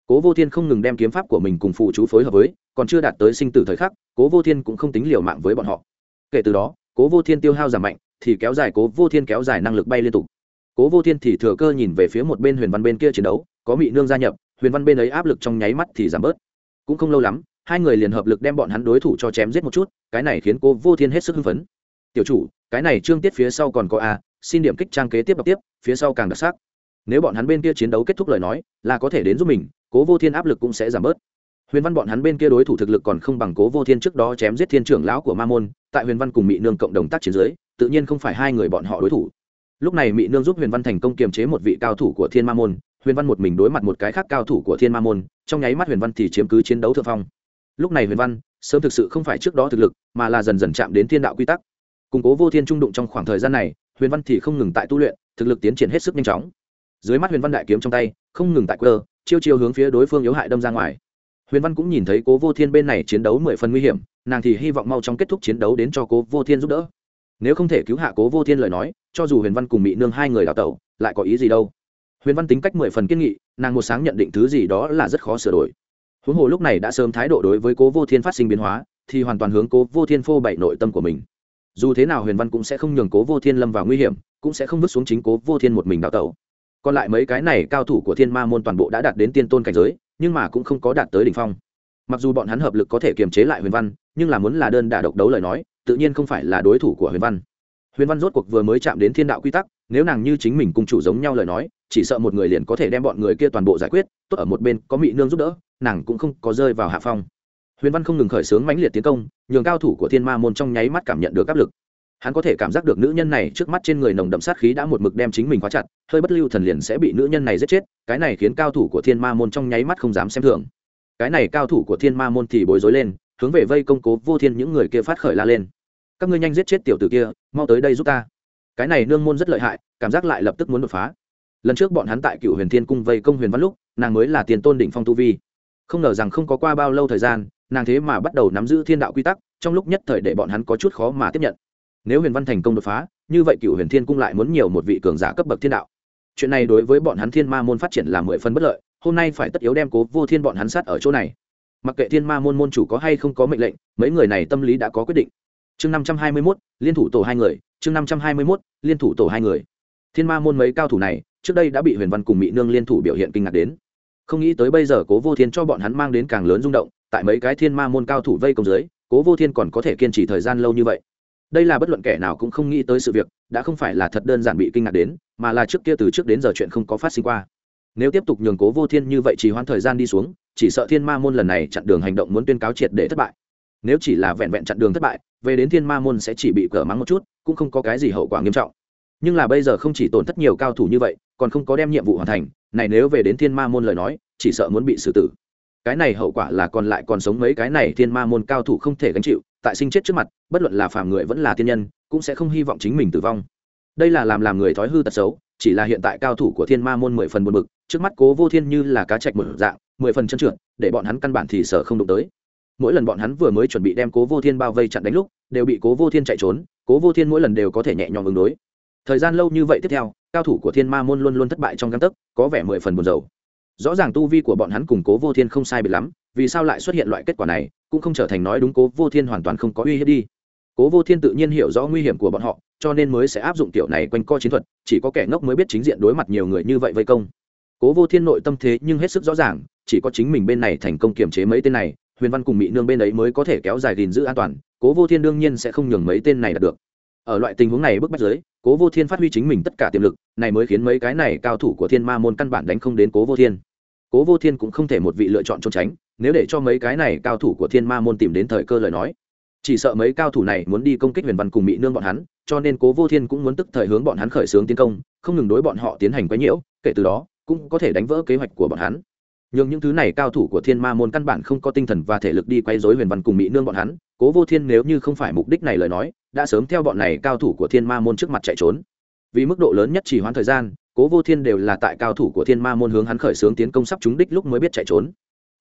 Cố vô thiên không ngừng đem kiếm pháp của mình cùng phụ chú phối hợp với, còn chưa đạt tới sinh tử thời khắc, cố vô thiên cũng không tính liều mạng với bọn họ. Kể từ đó, cố vô thiên tiêu hao giảm mạnh, thì kéo dài cố vô thiên kéo dài năng lực bay liên tục. Cố vô thiên thì thừa cơ nhìn về phía một bên huyền văn bên kia chiến đấu, có mị nương gia nhập, huyền văn bên ấy áp lực trong nháy mắt thì giảm bớt. Cũng không lâu lắm, hai người liền hợp lực đem bọn hắn đối thủ cho chém giết một chút, cái này khiến cố vô thiên hết sức hưng phấn. Tiểu chủ, cái này trương tiết phía sau còn có a xin điểm kích trang kế tiếp đọc tiếp, phía sau càng đặc sắc. Nếu bọn hắn bên kia chiến đấu kết thúc lời nói, là có thể đến giúp mình, cố vô thiên áp lực cũng sẽ giảm bớt. Huyền văn bọn hắn bên kia đối thủ thực lực còn không bằng cố vô thiên trước đó chém giết thiên trưởng lão của ma môn, tại huyền văn cùng mỹ nương cộng đồng tác chiến dưới, tự nhiên không phải hai người bọn họ đối thủ. Lúc này mỹ nương giúp huyền văn thành công kiềm chế một vị cao thủ của thiên ma môn, huyền văn một mình đối mặt một cái khác cao thủ của thiên ma môn, trong nháy mắt huyền văn thì chiếm cứ chiến đấu thượng phong. Lúc này huyền văn, sớm thực sự không phải trước đó thực lực, mà là dần dần chạm đến thiên đạo quy tắc. Củng cố vô thiên trung đụng trong khoảng thời gian này huyền văn thì không ngừng tại tu luyện, thực lực tiến triển hết sức nhanh chóng. Dưới mắt huyền văn đại kiếm trong tay, không ngừng tại cơ chiêu chiêu hướng phía đối phương yếu hại đâm ra ngoài. Huyền văn cũng nhìn thấy cố vô thiên bên này chiến đấu mười phần nguy hiểm, nàng thì hy vọng mau chóng kết thúc chiến đấu đến cho cố vô thiên giúp đỡ. Nếu không thể cứu hạ cố vô thiên lời nói, cho dù huyền văn cùng bị nương hai người đào tẩu, lại có ý gì đâu. Huyền văn tính cách mười phần kiên nghị, nàng một sáng nhận định thứ gì đó là rất khó sửa đổi. Huống hồ lúc này đã sớm thái độ đối với cố vô thiên phát sinh biến hóa, thì hoàn toàn hướng cố vô thiên phô bậy nội tâm của mình dù thế nào huyền văn cũng sẽ không nhường cố vô thiên lâm vào nguy hiểm, cũng sẽ không vứt xuống chính cố vô thiên một mình đào tẩu. Còn lại mấy cái này cao thủ của thiên ma môn toàn bộ đã đạt đến tiên tôn cảnh giới, nhưng mà cũng không có đạt tới đ ỉ n h phong. Mặc dù bọn hắn hợp lực có thể kiềm chế lại huyền văn, nhưng là muốn là đơn đả độc đấu lời nói, tự nhiên không phải là đối thủ của huyền văn. Huyền văn rốt cuộc vừa mới chạm đến thiên đạo quy tắc, nếu nàng như chính mình cùng chủ giống nhau lời nói, chỉ sợ một người liền có thể đem bọn người kia toàn bộ giải quyết, tốt ở một bên có mỹ nương giúp đỡ, nàng cũng không có rơi vào hạ phong huyền văn không ngừng khởi xướng mãnh liệt tiến công, nhường cao thủ của thiên ma môn trong nháy mắt cảm nhận được áp lực. Hắn có thể cảm giác được nữ nhân này trước mắt trên người nồng đậm sát khí đã một mực đem chính mình khóa chặt, hơi bất lưu thần liền sẽ bị nữ nhân này giết chết, cái này khiến cao thủ của thiên ma môn trong nháy mắt không dám xem thường. Cái này cao thủ của thiên ma môn thì bối rối lên, hướng về vây công cố vô thiên những người kia phát khởi la lên. Các ngươi nhanh giết chết tiểu tử kia, mau tới đây giúp ta. Cái này nương môn rất lợi hại, cảm giác lại lập tức muốn đột phá. Lần trước bọn hắn tại cựu huyền thiên cung vây công huyền văn lúc, nàng mới là tiền tôn đỉnh phong tu vi. Không ngờ rằng không có qua bao lâu thời gian nàng thế mà bắt đầu nắm giữ thiên đạo quy tắc, trong lúc nhất thời để bọn hắn có chút khó mà tiếp nhận. Nếu huyền văn thành công đột phá, như vậy cựu huyền thiên cung lại muốn nhiều một vị cường giả cấp bậc thiên đạo. Chuyện này đối với bọn hắn thiên ma môn phát triển là mười phần bất lợi, hôm nay phải tất yếu đem cố vô thiên bọn hắn sát ở chỗ này. Mặc kệ thiên ma môn môn chủ có hay không có mệnh lệnh, mấy người này tâm lý đã có quyết định. Chương năm trăm hai mươi mốt, liên thủ tổ hai người, chương năm trăm hai mươi mốt, liên thủ tổ hai người. Thiên ma môn mấy cao thủ này, trước đây đã bị huyền văn cùng mỹ nương liên thủ biểu hiện kinh ngạc đến. Không nghĩ tới bây giờ cố vô thiên cho bọn hắn mang đến càng lớn rung động tại mấy cái thiên ma môn cao thủ vây công dưới, cố vô thiên còn có thể kiên trì thời gian lâu như vậy. Đây là bất luận kẻ nào cũng không nghĩ tới sự việc, đã không phải là thật đơn giản bị kinh ngạc đến, mà là trước kia từ trước đến giờ chuyện không có phát sinh qua. Nếu tiếp tục nhường cố vô thiên như vậy chỉ hoãn thời gian đi xuống, chỉ sợ thiên ma môn lần này chặn đường hành động muốn tuyên cáo triệt để thất bại. Nếu chỉ là vẹn vẹn chặn đường thất bại, về đến thiên ma môn sẽ chỉ bị cờ mắng một chút, cũng không có cái gì hậu quả nghiêm trọng. Nhưng là bây giờ không chỉ tổn thất nhiều cao thủ như vậy, còn không có đem nhiệm vụ hoàn thành, này nếu về đến thiên ma môn lời nói, chỉ sợ muốn bị xử tử cái này hậu quả là còn lại còn sống mấy cái này thiên ma môn cao thủ không thể gánh chịu, tại sinh chết trước mặt, bất luận là phàm người vẫn là thiên nhân, cũng sẽ không hy vọng chính mình tử vong. Đây là làm làm người thói hư tật xấu, chỉ là hiện tại cao thủ của thiên ma môn mười phần buồn bực, trước mắt cố vô thiên như là cá chạch một dạng, mười phần chân trượt, để bọn hắn căn bản thì sợ không đụng tới. Mỗi lần bọn hắn vừa mới chuẩn bị đem cố vô thiên bao vây chặn đánh lúc, đều bị cố vô thiên chạy trốn, cố vô thiên mỗi lần đều có thể nhẹ nhõm ứng đối. Thời gian lâu như vậy tiếp theo, cao thủ của thiên ma môn luôn luôn thất bại trong găng tấc, có vẻ mười phần buồn rầu rõ ràng tu vi của bọn hắn cùng cố vô thiên không sai biệt lắm, vì sao lại xuất hiện loại kết quả này, cũng không trở thành nói đúng cố vô thiên hoàn toàn không có uy hiếp đi. Cố vô thiên tự nhiên hiểu rõ nguy hiểm của bọn họ, cho nên mới sẽ áp dụng tiểu này quanh co chiến thuật, chỉ có kẻ ngốc mới biết chính diện đối mặt nhiều người như vậy vây công. Cố vô thiên nội tâm thế nhưng hết sức rõ ràng, chỉ có chính mình bên này thành công kiềm chế mấy tên này, huyền văn cùng mỹ nương bên ấy mới có thể kéo dài gìn giữ an toàn, cố vô thiên đương nhiên sẽ không nhường mấy tên này đạt được. Ở loại tình huống này bức bách giới cố vô thiên phát huy chính mình tất cả tiềm lực, này mới khiến mấy cái này cao thủ của thiên ma môn căn bản đánh không đến cố vô thiên. Cố vô thiên cũng không thể một vị lựa chọn trốn tránh, nếu để cho mấy cái này cao thủ của thiên ma môn tìm đến thời cơ lời nói. Chỉ sợ mấy cao thủ này muốn đi công kích huyền văn cùng mỹ nương bọn hắn, cho nên cố vô thiên cũng muốn tức thời hướng bọn hắn khởi xướng tiến công, không ngừng đối bọn họ tiến hành quấy nhiễu, kể từ đó, cũng có thể đánh vỡ kế hoạch của bọn hắn nhưng những thứ này cao thủ của thiên ma môn căn bản không có tinh thần và thể lực đi quay dối huyền văn cùng mỹ nương bọn hắn, cố vô thiên nếu như không phải mục đích này lời nói, đã sớm theo bọn này cao thủ của thiên ma môn trước mặt chạy trốn. Vì mức độ lớn nhất chỉ hoãn thời gian, cố vô thiên đều là tại cao thủ của thiên ma môn hướng hắn khởi xướng tiến công sắp trúng đích lúc mới biết chạy trốn.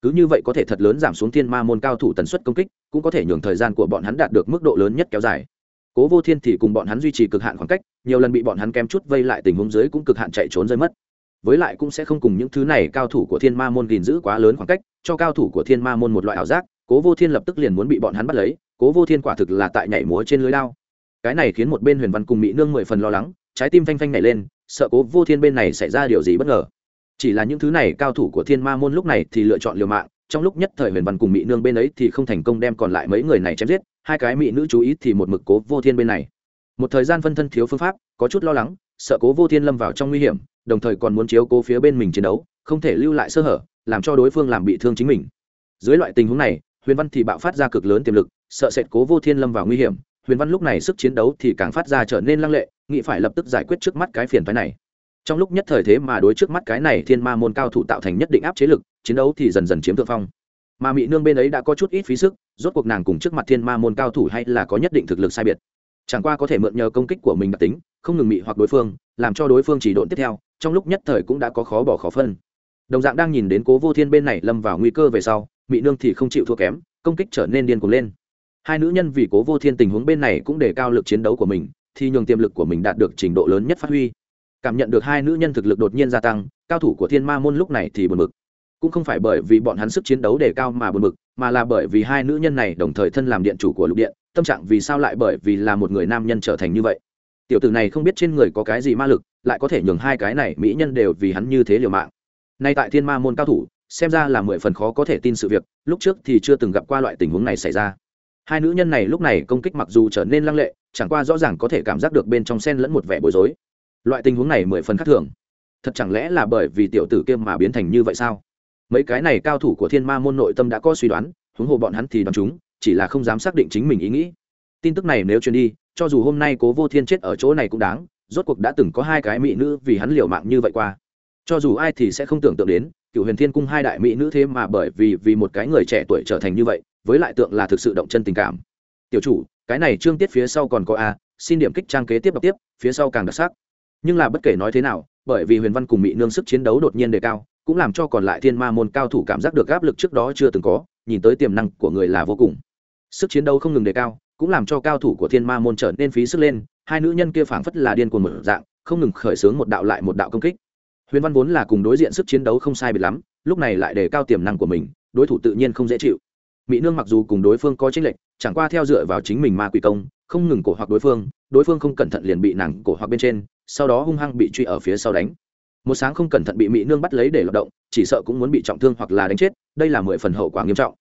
Cứ như vậy có thể thật lớn giảm xuống thiên ma môn cao thủ tần suất công kích, cũng có thể nhường thời gian của bọn hắn đạt được mức độ lớn nhất kéo dài. Cố vô thiên thì cùng bọn hắn duy trì cực hạn khoảng cách, nhiều lần bị bọn hắn kém chút vây lại tình huống dưới cũng cực hạn chạy trốn rơi mất với lại cũng sẽ không cùng những thứ này cao thủ của thiên ma môn gìn giữ quá lớn khoảng cách, cho cao thủ của thiên ma môn một loại ảo giác, cố vô thiên lập tức liền muốn bị bọn hắn bắt lấy, cố vô thiên quả thực là tại nhảy múa trên lưới lao cái này khiến một bên huyền văn cùng mỹ nương mười phần lo lắng, trái tim phanh phanh nhảy lên, sợ cố vô thiên bên này xảy ra điều gì bất ngờ. Chỉ là những thứ này cao thủ của thiên ma môn lúc này thì lựa chọn liều mạng, trong lúc nhất thời huyền văn cùng mỹ nương bên ấy thì không thành công đem còn lại mấy người này chém giết, hai cái mỹ nữ chú ý thì một mực cố vô thiên bên này. Một thời gian phân thân thiếu phương pháp, có chút lo lắng, sợ cố vô thiên lâm vào trong nguy hiểm đồng thời còn muốn chiếu cố phía bên mình chiến đấu, không thể lưu lại sơ hở, làm cho đối phương làm bị thương chính mình. Dưới loại tình huống này, huyền văn thì bạo phát ra cực lớn tiềm lực, sợ sệt cố vô thiên lâm vào nguy hiểm. Huyền văn lúc này sức chiến đấu thì càng phát ra trở nên lăng lệ, nghĩ phải lập tức giải quyết trước mắt cái phiền phái này. Trong lúc nhất thời thế mà đối trước mắt cái này thiên ma môn cao thủ tạo thành nhất định áp chế lực, chiến đấu thì dần dần chiếm thượng phong. Mà mỹ nương bên ấy đã có chút ít phí sức, rốt cuộc nàng cùng trước mặt thiên ma môn cao thủ hay là có nhất định thực lực sai biệt. Chẳng qua có thể mượn nhờ công kích của mình đặc tính, không ngừng mị hoặc đối phương, làm cho đối phương chỉ độn tiếp theo trong lúc nhất thời cũng đã có khó bỏ khó phân. Đồng dạng đang nhìn đến cố vô thiên bên này lâm vào nguy cơ về sau mỹ nương thì không chịu thua kém, công kích trở nên điên cuồng lên. Hai nữ nhân vì cố vô thiên tình huống bên này cũng để cao lực chiến đấu của mình, thì nhường tiềm lực của mình đạt được trình độ lớn nhất phát huy. Cảm nhận được hai nữ nhân thực lực đột nhiên gia tăng, cao thủ của thiên ma môn lúc này thì buồn bực. Cũng không phải bởi vì bọn hắn sức chiến đấu đề cao mà buồn bực, mà là bởi vì hai nữ nhân này đồng thời thân làm điện chủ của lục điện, tâm trạng vì sao lại bởi vì là một người nam nhân trở thành như vậy? Tiểu tử này không biết trên người có cái gì ma lực lại có thể nhường hai cái này mỹ nhân đều vì hắn như thế liều mạng. Nay tại thiên ma môn cao thủ, xem ra là mười phần khó có thể tin sự việc, lúc trước thì chưa từng gặp qua loại tình huống này xảy ra. Hai nữ nhân này lúc này công kích mặc dù trở nên lăng lệ, chẳng qua rõ ràng có thể cảm giác được bên trong sen lẫn một vẻ bối rối. Loại tình huống này mười phần khác thường. Thật chẳng lẽ là bởi vì tiểu tử kia mà biến thành như vậy sao? Mấy cái này cao thủ của thiên ma môn nội tâm đã có suy đoán, huống hồ bọn hắn thì đoán chúng, chỉ là không dám xác định chính mình ý nghĩ. Tin tức này nếu truyền đi, cho dù hôm nay cố vô thiên chết ở chỗ này cũng đáng rốt cuộc đã từng có hai cái mỹ nữ vì hắn liều mạng như vậy qua. Cho dù ai thì sẽ không tưởng tượng đến, cựu huyền thiên cung hai đại mỹ nữ thế mà bởi vì vì một cái người trẻ tuổi trở thành như vậy, với lại tượng là thực sự động chân tình cảm. Tiểu chủ, cái này trương tiết phía sau còn có a, xin điểm kích trang kế tiếp đọc tiếp, phía sau càng đặc sắc. Nhưng là bất kể nói thế nào, bởi vì huyền văn cùng mỹ nương sức chiến đấu đột nhiên đề cao, cũng làm cho còn lại thiên ma môn cao thủ cảm giác được áp lực trước đó chưa từng có, nhìn tới tiềm năng của người là vô cùng. Sức chiến đấu không ngừng đề cao, cũng làm cho cao thủ của thiên ma môn trở nên phí sức lên hai nữ nhân kia phảng phất là điên cuồng một dạng, không ngừng khởi xướng một đạo lại một đạo công kích. Huyền văn vốn là cùng đối diện sức chiến đấu không sai biệt lắm, lúc này lại đề cao tiềm năng của mình, đối thủ tự nhiên không dễ chịu. Mỹ nương mặc dù cùng đối phương có chênh lệch, chẳng qua theo dựa vào chính mình ma quỷ công, không ngừng cổ hoặc đối phương đối phương không cẩn thận liền bị nàng cổ hoặc bên trên, sau đó hung hăng bị truy ở phía sau đánh. Một sáng không cẩn thận bị mỹ nương bắt lấy để lọt động, chỉ sợ cũng muốn bị trọng thương hoặc là đánh chết, đây là mười phần hậu quả nghiêm trọng.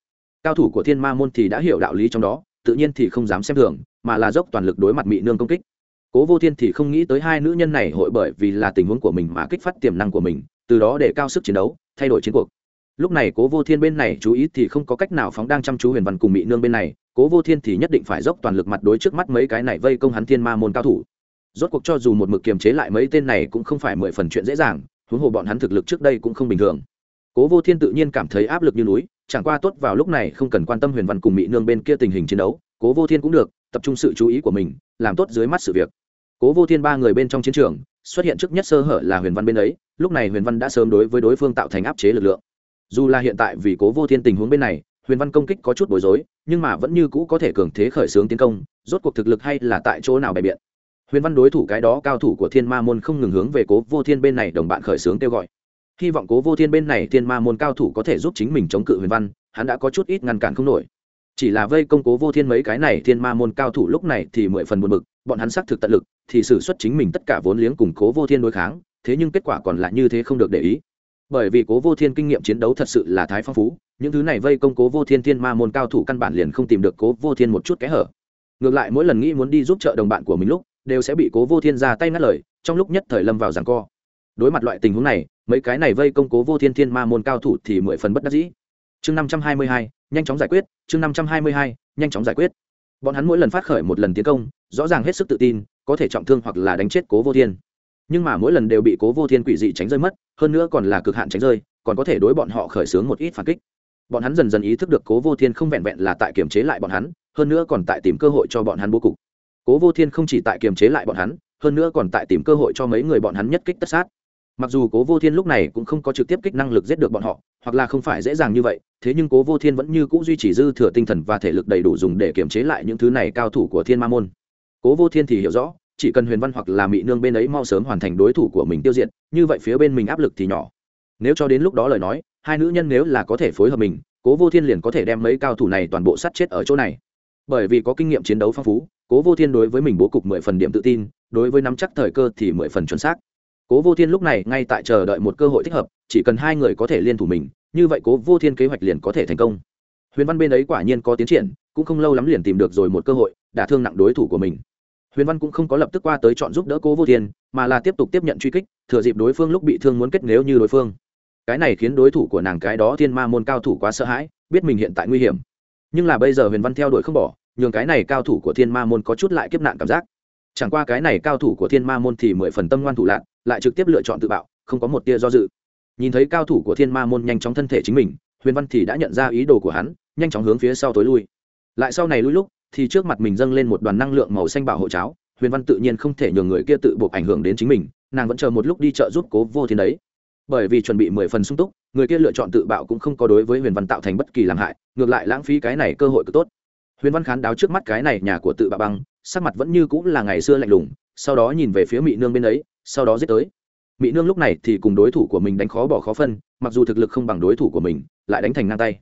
Cao thủ của thiên ma môn thì đã hiểu đạo lý trong đó, tự nhiên thì không dám xem thường, mà là dốc toàn lực đối mặt mỹ nương công kích cố vô thiên thì không nghĩ tới hai nữ nhân này hội bởi vì là tình huống của mình mà kích phát tiềm năng của mình, từ đó để cao sức chiến đấu, thay đổi chiến cuộc. Lúc này cố vô thiên bên này chú ý thì không có cách nào phóng đang chăm chú huyền văn cùng mỹ nương bên này, cố vô thiên thì nhất định phải dốc toàn lực mặt đối trước mắt mấy cái này vây công hắn thiên ma môn cao thủ. Rốt cuộc cho dù một mực kiềm chế lại mấy tên này cũng không phải mười phần chuyện dễ dàng, huống hồ bọn hắn thực lực trước đây cũng không bình thường. Cố vô thiên tự nhiên cảm thấy áp lực như núi, chẳng qua tốt vào lúc này không cần quan tâm huyền văn cùng mỹ nương bên kia tình hình chiến đấu, cố vô thiên cũng được, tập trung sự chú ý của mình, làm tốt dưới mắt sự việc cố vô thiên ba người bên trong chiến trường, xuất hiện trước nhất sơ hở là huyền văn bên ấy, lúc này huyền văn đã sớm đối với đối phương tạo thành áp chế lực lượng. Dù là hiện tại vì cố vô thiên tình huống bên này, huyền văn công kích có chút bối rối, nhưng mà vẫn như cũ có thể cường thế khởi xướng tiến công, rốt cuộc thực lực hay là tại chỗ nào bày biện. Huyền văn đối thủ cái đó cao thủ của thiên ma môn không ngừng hướng về cố vô thiên bên này đồng bạn khởi xướng kêu gọi. Hy vọng cố vô thiên bên này thiên ma môn cao thủ có thể giúp chính mình chống cự huyền văn, hắn đã có chút ít ngăn cản không nổi. Chỉ là vây công cố vô thiên mấy cái này thiên ma môn cao thủ lúc này thì mười phần buồn bực, bọn hắn xác thực tận lực thì xử suất chính mình tất cả vốn liếng cùng cố vô thiên đối kháng, thế nhưng kết quả còn lại như thế không được để ý. Bởi vì cố vô thiên kinh nghiệm chiến đấu thật sự là thái phong phú, những thứ này vây công cố vô thiên thiên ma môn cao thủ căn bản liền không tìm được cố vô thiên một chút kẽ hở. Ngược lại mỗi lần nghĩ muốn đi giúp trợ đồng bạn của mình lúc, đều sẽ bị cố vô thiên ra tay ngắt lời, trong lúc nhất thời lâm vào giằng co. Đối mặt loại tình huống này, mấy cái này vây công cố vô thiên thiên ma môn cao thủ thì mười phần bất đắc dĩ. Chương năm trăm hai mươi hai, nhanh chóng giải quyết, chương năm trăm hai mươi hai, nhanh chóng giải quyết. Bọn hắn mỗi lần phát khởi một lần tiến công, rõ ràng hết sức tự tin có thể trọng thương hoặc là đánh chết cố vô thiên. Nhưng mà mỗi lần đều bị cố vô thiên quỷ dị tránh rơi mất, hơn nữa còn là cực hạn tránh rơi, còn có thể đối bọn họ khởi xướng một ít phản kích. Bọn hắn dần dần ý thức được cố vô thiên không vẹn vẹn là tại kiềm chế lại bọn hắn, hơn nữa còn tại tìm cơ hội cho bọn hắn bố cục. Cố vô thiên không chỉ tại kiềm chế lại bọn hắn, hơn nữa còn tại tìm cơ hội cho mấy người bọn hắn nhất kích tất sát. Mặc dù cố vô thiên lúc này cũng không có trực tiếp kích năng lực giết được bọn họ, hoặc là không phải dễ dàng như vậy, thế nhưng cố vô thiên vẫn như c ũ duy trì dư thừa tinh thần và thể lực đầy đủ dùng để kiềm chế lại những thứ này cao thủ của thiên ma môn cố vô thiên thì hiểu rõ, chỉ cần huyền văn hoặc là mỹ nương bên ấy mau sớm hoàn thành đối thủ của mình tiêu diệt, như vậy phía bên mình áp lực thì nhỏ. Nếu cho đến lúc đó lời nói, hai nữ nhân nếu là có thể phối hợp mình, cố vô thiên liền có thể đem mấy cao thủ này toàn bộ sát chết ở chỗ này. Bởi vì có kinh nghiệm chiến đấu phong phú, cố vô thiên đối với mình bố cục mười phần điểm tự tin, đối với nắm chắc thời cơ thì mười phần chuẩn xác. Cố vô thiên lúc này ngay tại chờ đợi một cơ hội thích hợp, chỉ cần hai người có thể liên thủ mình, như vậy cố vô thiên kế hoạch liền có thể thành công. Huyền văn bên ấy quả nhiên có tiến triển, cũng không lâu lắm liền tìm được rồi một cơ hội, đả thương nặng đối thủ của mình huyền văn cũng không có lập tức qua tới chọn giúp đỡ cố vô thiên, mà là tiếp tục tiếp nhận truy kích, thừa dịp đối phương lúc bị thương muốn kết nếu như đối phương. Cái này khiến đối thủ của nàng cái đó thiên ma môn cao thủ quá sợ hãi, biết mình hiện tại nguy hiểm. Nhưng là bây giờ huyền văn theo đuổi không bỏ, nhường cái này cao thủ của thiên ma môn có chút lại kiếp nạn cảm giác. Chẳng qua cái này cao thủ của thiên ma môn thì mười phần tâm ngoan thủ lạc lại trực tiếp lựa chọn tự bạo, không có một tia do dự. Nhìn thấy cao thủ của thiên ma môn nhanh chóng thân thể chính mình, huyền văn thì đã nhận ra ý đồ của hắn, nhanh chóng hướng phía sau tối lui. Lại sau này lui lúc thì trước mặt mình dâng lên một đoàn năng lượng màu xanh bảo hộ cháo. Huyền văn tự nhiên không thể nhường người kia tự buộc ảnh hưởng đến chính mình, nàng vẫn chờ một lúc đi chợ giúp cố vô thiên đấy. Bởi vì chuẩn bị mười phần sung túc, người kia lựa chọn tự bạo cũng không có đối với huyền văn tạo thành bất kỳ làm hại, ngược lại lãng phí cái này cơ hội cực tốt. Huyền văn khán đáo trước mắt cái này nhà của tự bạo băng, sắc mặt vẫn như cũng là ngày xưa lạnh lùng, sau đó nhìn về phía mỹ nương bên ấy, sau đó giết tới. Mỹ nương lúc này thì cùng đối thủ của mình đánh khó bỏ khó phân, mặc dù thực lực không bằng đối thủ của mình, lại đánh thành ngang tay.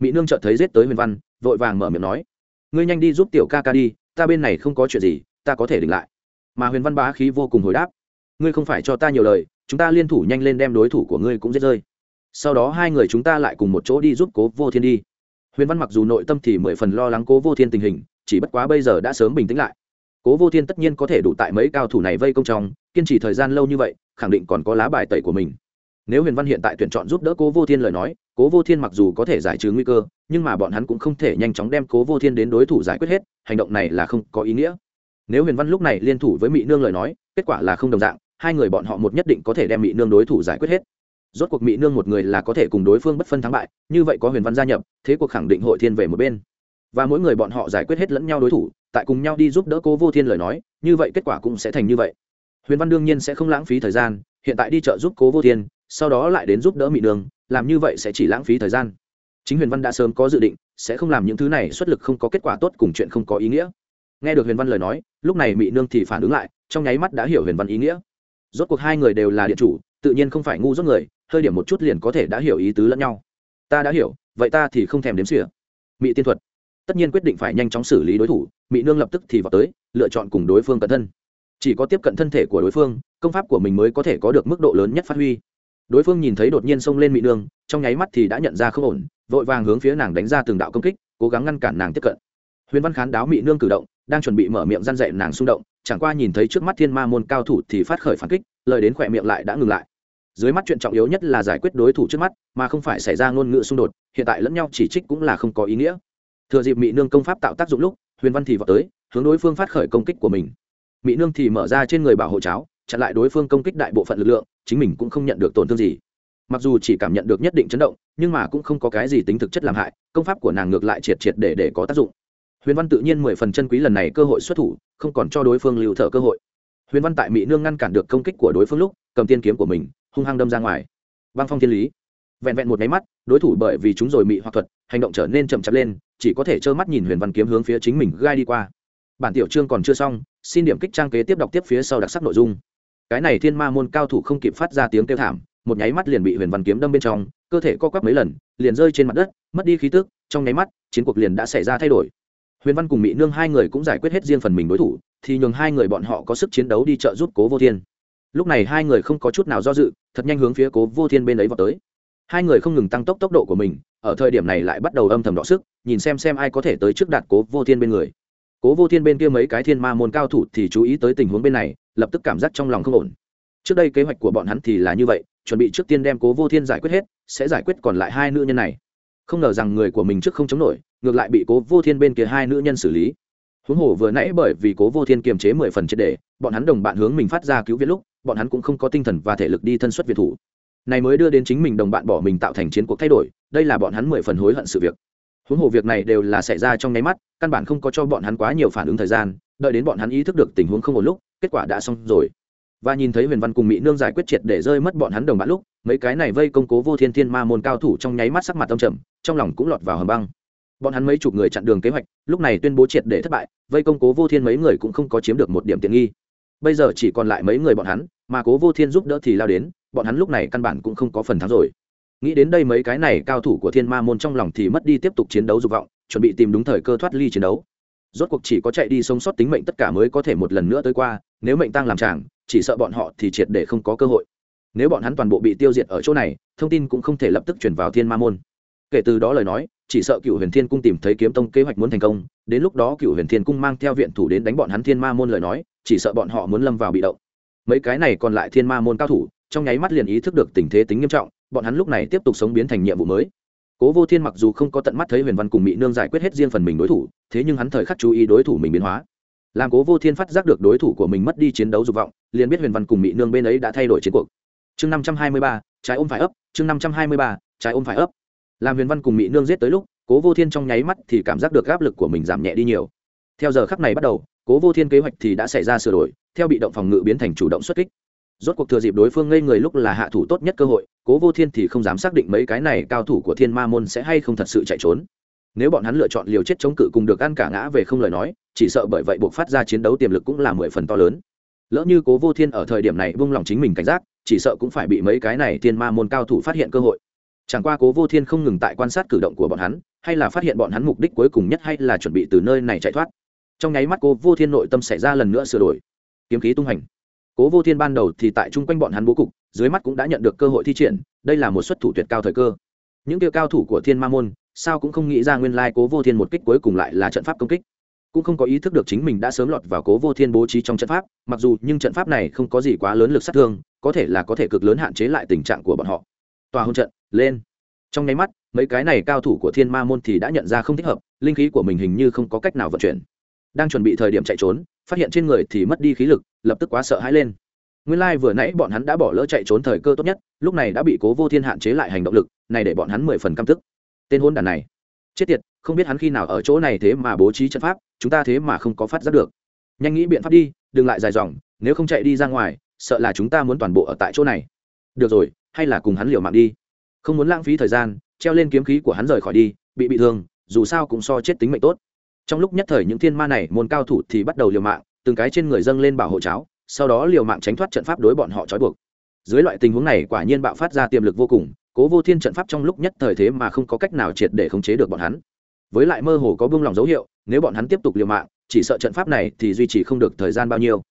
Mỹ nương chợt thấy giết tới huyền văn, vội vàng mở miệng nói ngươi nhanh đi giúp tiểu ca ca đi, ta bên này không có chuyện gì, ta có thể đỉnh lại. Mà huyền văn bá khí vô cùng hồi đáp, ngươi không phải cho ta nhiều lời, chúng ta liên thủ nhanh lên đem đối thủ của ngươi cũng giết rơi. Sau đó hai người chúng ta lại cùng một chỗ đi giúp cố vô thiên đi. Huyền văn mặc dù nội tâm thì mười phần lo lắng cố vô thiên tình hình, chỉ bất quá bây giờ đã sớm bình tĩnh lại. Cố vô thiên tất nhiên có thể đủ tại mấy cao thủ này vây công trong, kiên trì thời gian lâu như vậy, khẳng định còn có lá bài tẩy của mình nếu huyền văn hiện tại tuyển chọn giúp đỡ cố vô thiên lời nói, cố vô thiên mặc dù có thể giải trừ nguy cơ, nhưng mà bọn hắn cũng không thể nhanh chóng đem cố vô thiên đến đối thủ giải quyết hết, hành động này là không có ý nghĩa. Nếu huyền văn lúc này liên thủ với mỹ nương lời nói, kết quả là không đồng dạng, hai người bọn họ một nhất định có thể đem mỹ nương đối thủ giải quyết hết. Rốt cuộc mỹ nương một người là có thể cùng đối phương bất phân thắng bại, như vậy có huyền văn gia nhập, thế cuộc khẳng định hội thiên về một bên. Và mỗi người bọn họ giải quyết hết lẫn nhau đối thủ, tại cùng nhau đi giúp đỡ cố vô thiên lời nói, như vậy kết quả cũng sẽ thành như vậy. Huyền văn đương nhiên sẽ không lãng phí thời gian, hiện tại đi chợ giúp cố vô thiên sau đó lại đến giúp đỡ mị nương, làm như vậy sẽ chỉ lãng phí thời gian. Chính huyền văn đã sớm có dự định, sẽ không làm những thứ này xuất lực không có kết quả tốt cùng chuyện không có ý nghĩa. Nghe được huyền văn lời nói, lúc này mị nương thì phản ứng lại, trong nháy mắt đã hiểu huyền văn ý nghĩa. Rốt cuộc hai người đều là điện chủ, tự nhiên không phải ngu rốt người, hơi điểm một chút liền có thể đã hiểu ý tứ lẫn nhau. Ta đã hiểu, vậy ta thì không thèm đếm xỉa. Mị tiên thuật. Tất nhiên quyết định phải nhanh chóng xử lý đối thủ, mị nương lập tức thì vào tới, lựa chọn cùng đối phương cận thân. Chỉ có tiếp cận thân thể của đối phương, công pháp của mình mới có thể có được mức độ lớn nhất phát huy đối phương nhìn thấy đột nhiên xông lên mỹ nương, trong nháy mắt thì đã nhận ra không ổn, vội vàng hướng phía nàng đánh ra từng đạo công kích, cố gắng ngăn cản nàng tiếp cận. Huyền văn khán đáo mỹ nương cử động, đang chuẩn bị mở miệng răn dậy nàng xung động, chẳng qua nhìn thấy trước mắt thiên ma môn cao thủ thì phát khởi phản kích, lời đến khỏe miệng lại đã ngừng lại. Dưới mắt chuyện trọng yếu nhất là giải quyết đối thủ trước mắt, mà không phải xảy ra ngôn ngữ xung đột, hiện tại lẫn nhau chỉ trích cũng là không có ý nghĩa. Thừa dịp mỹ nương công pháp tạo tác dụng lúc, huyền văn thì vào tới, hướng đối phương phát khởi công kích của mình. Mỹ nương thì mở ra trên người bảo hộ cháo, chặn lại đối phương công kích đại bộ phận lực lượng chính mình cũng không nhận được tổn thương gì. Mặc dù chỉ cảm nhận được nhất định chấn động, nhưng mà cũng không có cái gì tính thực chất làm hại, công pháp của nàng ngược lại triệt triệt để để có tác dụng. Huyền văn tự nhiên mười phần chân quý lần này cơ hội xuất thủ, không còn cho đối phương lưu thở cơ hội. Huyền văn tại mỹ nương ngăn cản được công kích của đối phương lúc, cầm tiên kiếm của mình, hung hăng đâm ra ngoài. Băng phong thiên lý. Vẹn vẹn một máy mắt, đối thủ bởi vì chúng rồi mị hoặc thuật, hành động trở nên chậm chạp lên, chỉ có thể trơ mắt nhìn huyền văn kiếm hướng phía chính mình gai đi qua. Bản tiểu chương còn chưa xong, xin điểm kích trang kế tiếp đọc tiếp phía sau đặc sắc nội dung cái này thiên ma môn cao thủ không kịp phát ra tiếng kêu thảm, một nháy mắt liền bị huyền văn kiếm đâm bên trong, cơ thể co quắp mấy lần, liền rơi trên mặt đất, mất đi khí tức, trong nháy mắt, chiến cuộc liền đã xảy ra thay đổi. Huyền văn cùng mỹ nương hai người cũng giải quyết hết riêng phần mình đối thủ, thì nhường hai người bọn họ có sức chiến đấu đi trợ giúp cố vô thiên. Lúc này hai người không có chút nào do dự, thật nhanh hướng phía cố vô thiên bên ấy vào tới. Hai người không ngừng tăng tốc tốc độ của mình, ở thời điểm này lại bắt đầu âm thầm đọ sức, nhìn xem xem ai có thể tới trước đạt cố vô thiên bên người cố vô thiên bên kia mấy cái thiên ma môn cao thủ thì chú ý tới tình huống bên này, lập tức cảm giác trong lòng không ổn. Trước đây kế hoạch của bọn hắn thì là như vậy, chuẩn bị trước tiên đem cố vô thiên giải quyết hết, sẽ giải quyết còn lại hai nữ nhân này. Không ngờ rằng người của mình trước không chống nổi, ngược lại bị cố vô thiên bên kia hai nữ nhân xử lý. Huống hồ vừa nãy bởi vì cố vô thiên kiềm chế mười phần triệt đề, bọn hắn đồng bạn hướng mình phát ra cứu viện lúc, bọn hắn cũng không có tinh thần và thể lực đi thân xuất việt thủ. Này mới đưa đến chính mình đồng bạn bỏ mình tạo thành chiến cuộc thay đổi, đây là bọn hắn mười phần hối hận sự việc huống hồ việc này đều là xảy ra trong nháy mắt, căn bản không có cho bọn hắn quá nhiều phản ứng thời gian, đợi đến bọn hắn ý thức được tình huống không một lúc, kết quả đã xong rồi. Và nhìn thấy huyền văn cùng mỹ nương giải quyết triệt để rơi mất bọn hắn đồng bạn lúc, mấy cái này vây công cố vô thiên thiên ma môn cao thủ trong nháy mắt sắc mặt tâm trầm, trong lòng cũng lọt vào hầm băng. Bọn hắn mấy chục người chặn đường kế hoạch, lúc này tuyên bố triệt để thất bại, vây công cố vô thiên mấy người cũng không có chiếm được một điểm tiện nghi. Bây giờ chỉ còn lại mấy người bọn hắn, mà cố vô thiên giúp đỡ thì lao đến, bọn hắn lúc này căn bản cũng không có phần thắng rồi nghĩ đến đây mấy cái này cao thủ của thiên ma môn trong lòng thì mất đi tiếp tục chiến đấu dục vọng, chuẩn bị tìm đúng thời cơ thoát ly chiến đấu. Rốt cuộc chỉ có chạy đi sống sót tính mệnh tất cả mới có thể một lần nữa tới qua, nếu mệnh tăng làm chàng, chỉ sợ bọn họ thì triệt để không có cơ hội. Nếu bọn hắn toàn bộ bị tiêu diệt ở chỗ này, thông tin cũng không thể lập tức chuyển vào thiên ma môn. Kể từ đó lời nói, chỉ sợ cựu huyền thiên cung tìm thấy kiếm tông kế hoạch muốn thành công, đến lúc đó cựu huyền thiên cung mang theo viện thủ đến đánh bọn hắn thiên ma môn lời nói, chỉ sợ bọn họ muốn lâm vào bị động. Mấy cái này còn lại thiên ma môn cao thủ, trong nháy mắt liền ý thức được tình thế tính nghiêm trọng bọn hắn lúc này tiếp tục sống biến thành nhiệm vụ mới. Cố vô thiên mặc dù không có tận mắt thấy huyền văn cùng mỹ nương giải quyết hết riêng phần mình đối thủ, thế nhưng hắn thời khắc chú ý đối thủ mình biến hóa. Làm cố vô thiên phát giác được đối thủ của mình mất đi chiến đấu dục vọng, liền biết huyền văn cùng mỹ nương bên ấy đã thay đổi chiến cuộc. Chương năm trăm hai mươi ba, trái ôm phải ấp, chương năm trăm hai mươi ba, trái ôm phải ấp. Làm huyền văn cùng mỹ nương giết tới lúc, cố vô thiên trong nháy mắt thì cảm giác được áp lực của mình giảm nhẹ đi nhiều. Theo giờ khắc này bắt đầu, cố vô thiên kế hoạch thì đã xảy ra sửa đổi, theo bị động phòng ngự biến thành chủ động xuất kích rốt cuộc thừa dịp đối phương ngây người lúc là hạ thủ tốt nhất cơ hội, cố vô thiên thì không dám xác định mấy cái này cao thủ của thiên ma môn sẽ hay không thật sự chạy trốn. Nếu bọn hắn lựa chọn liều chết chống cự cùng được ăn cả ngã về không lời nói, chỉ sợ bởi vậy buộc phát ra chiến đấu tiềm lực cũng là mười phần to lớn. Lỡ như cố vô thiên ở thời điểm này vung lòng chính mình cảnh giác, chỉ sợ cũng phải bị mấy cái này thiên ma môn cao thủ phát hiện cơ hội. Chẳng qua cố vô thiên không ngừng tại quan sát cử động của bọn hắn, hay là phát hiện bọn hắn mục đích cuối cùng nhất hay là chuẩn bị từ nơi này chạy thoát. Trong nháy mắt cố vô thiên nội tâm xảy ra lần nữa sửa đổi. Kiếm khí tung hành cố vô thiên ban đầu thì tại chung quanh bọn hắn bố cục, dưới mắt cũng đã nhận được cơ hội thi triển, đây là một xuất thủ tuyệt cao thời cơ. Những kia cao thủ của thiên ma môn, sao cũng không nghĩ ra nguyên lai cố vô thiên một kích cuối cùng lại là trận pháp công kích. Cũng không có ý thức được chính mình đã sớm lọt vào cố vô thiên bố trí trong trận pháp, mặc dù nhưng trận pháp này không có gì quá lớn lực sát thương, có thể là có thể cực lớn hạn chế lại tình trạng của bọn họ. Tòa hôn trận, lên. Trong nháy mắt, mấy cái này cao thủ của thiên ma môn thì đã nhận ra không thích hợp, linh khí của mình hình như không có cách nào vận chuyển. Đang chuẩn bị thời điểm chạy trốn phát hiện trên người thì mất đi khí lực, lập tức quá sợ hãi lên. Nguyên lai、like、vừa vừa nãy bọn hắn đã bỏ lỡ chạy trốn thời cơ tốt nhất, lúc này đã bị cố vô thiên hạn chế lại hành động lực, này để bọn hắn mười phần căm tức. Tên hôn đàn này. Chết tiệt, không biết hắn khi nào ở chỗ này thế mà bố trí trận pháp, chúng ta thế mà không có phát giác được. Nhanh nghĩ biện pháp đi, đừng lại dài dòng, nếu không chạy đi ra ngoài, sợ là chúng ta muốn toàn bộ ở tại chỗ này. Được rồi, hay là cùng hắn liều mạng đi. Không muốn lãng phí thời gian, treo lên kiếm khí của hắn rời khỏi đi, bị bị thương, dù sao cũng so chết tính mệnh tốt trong lúc nhất thời những thiên ma này môn cao thủ thì bắt đầu liều mạng, từng cái trên người dâng lên bảo hộ cháo, sau đó liều mạng tránh thoát trận pháp đối bọn họ trói buộc. Dưới loại tình huống này quả nhiên bạo phát ra tiềm lực vô cùng, cố vô thiên trận pháp trong lúc nhất thời thế mà không có cách nào triệt để khống chế được bọn hắn. Với lại mơ hồ có buông lỏng dấu hiệu, nếu bọn hắn tiếp tục liều mạng, chỉ sợ trận pháp này thì duy trì không được thời gian bao nhiêu.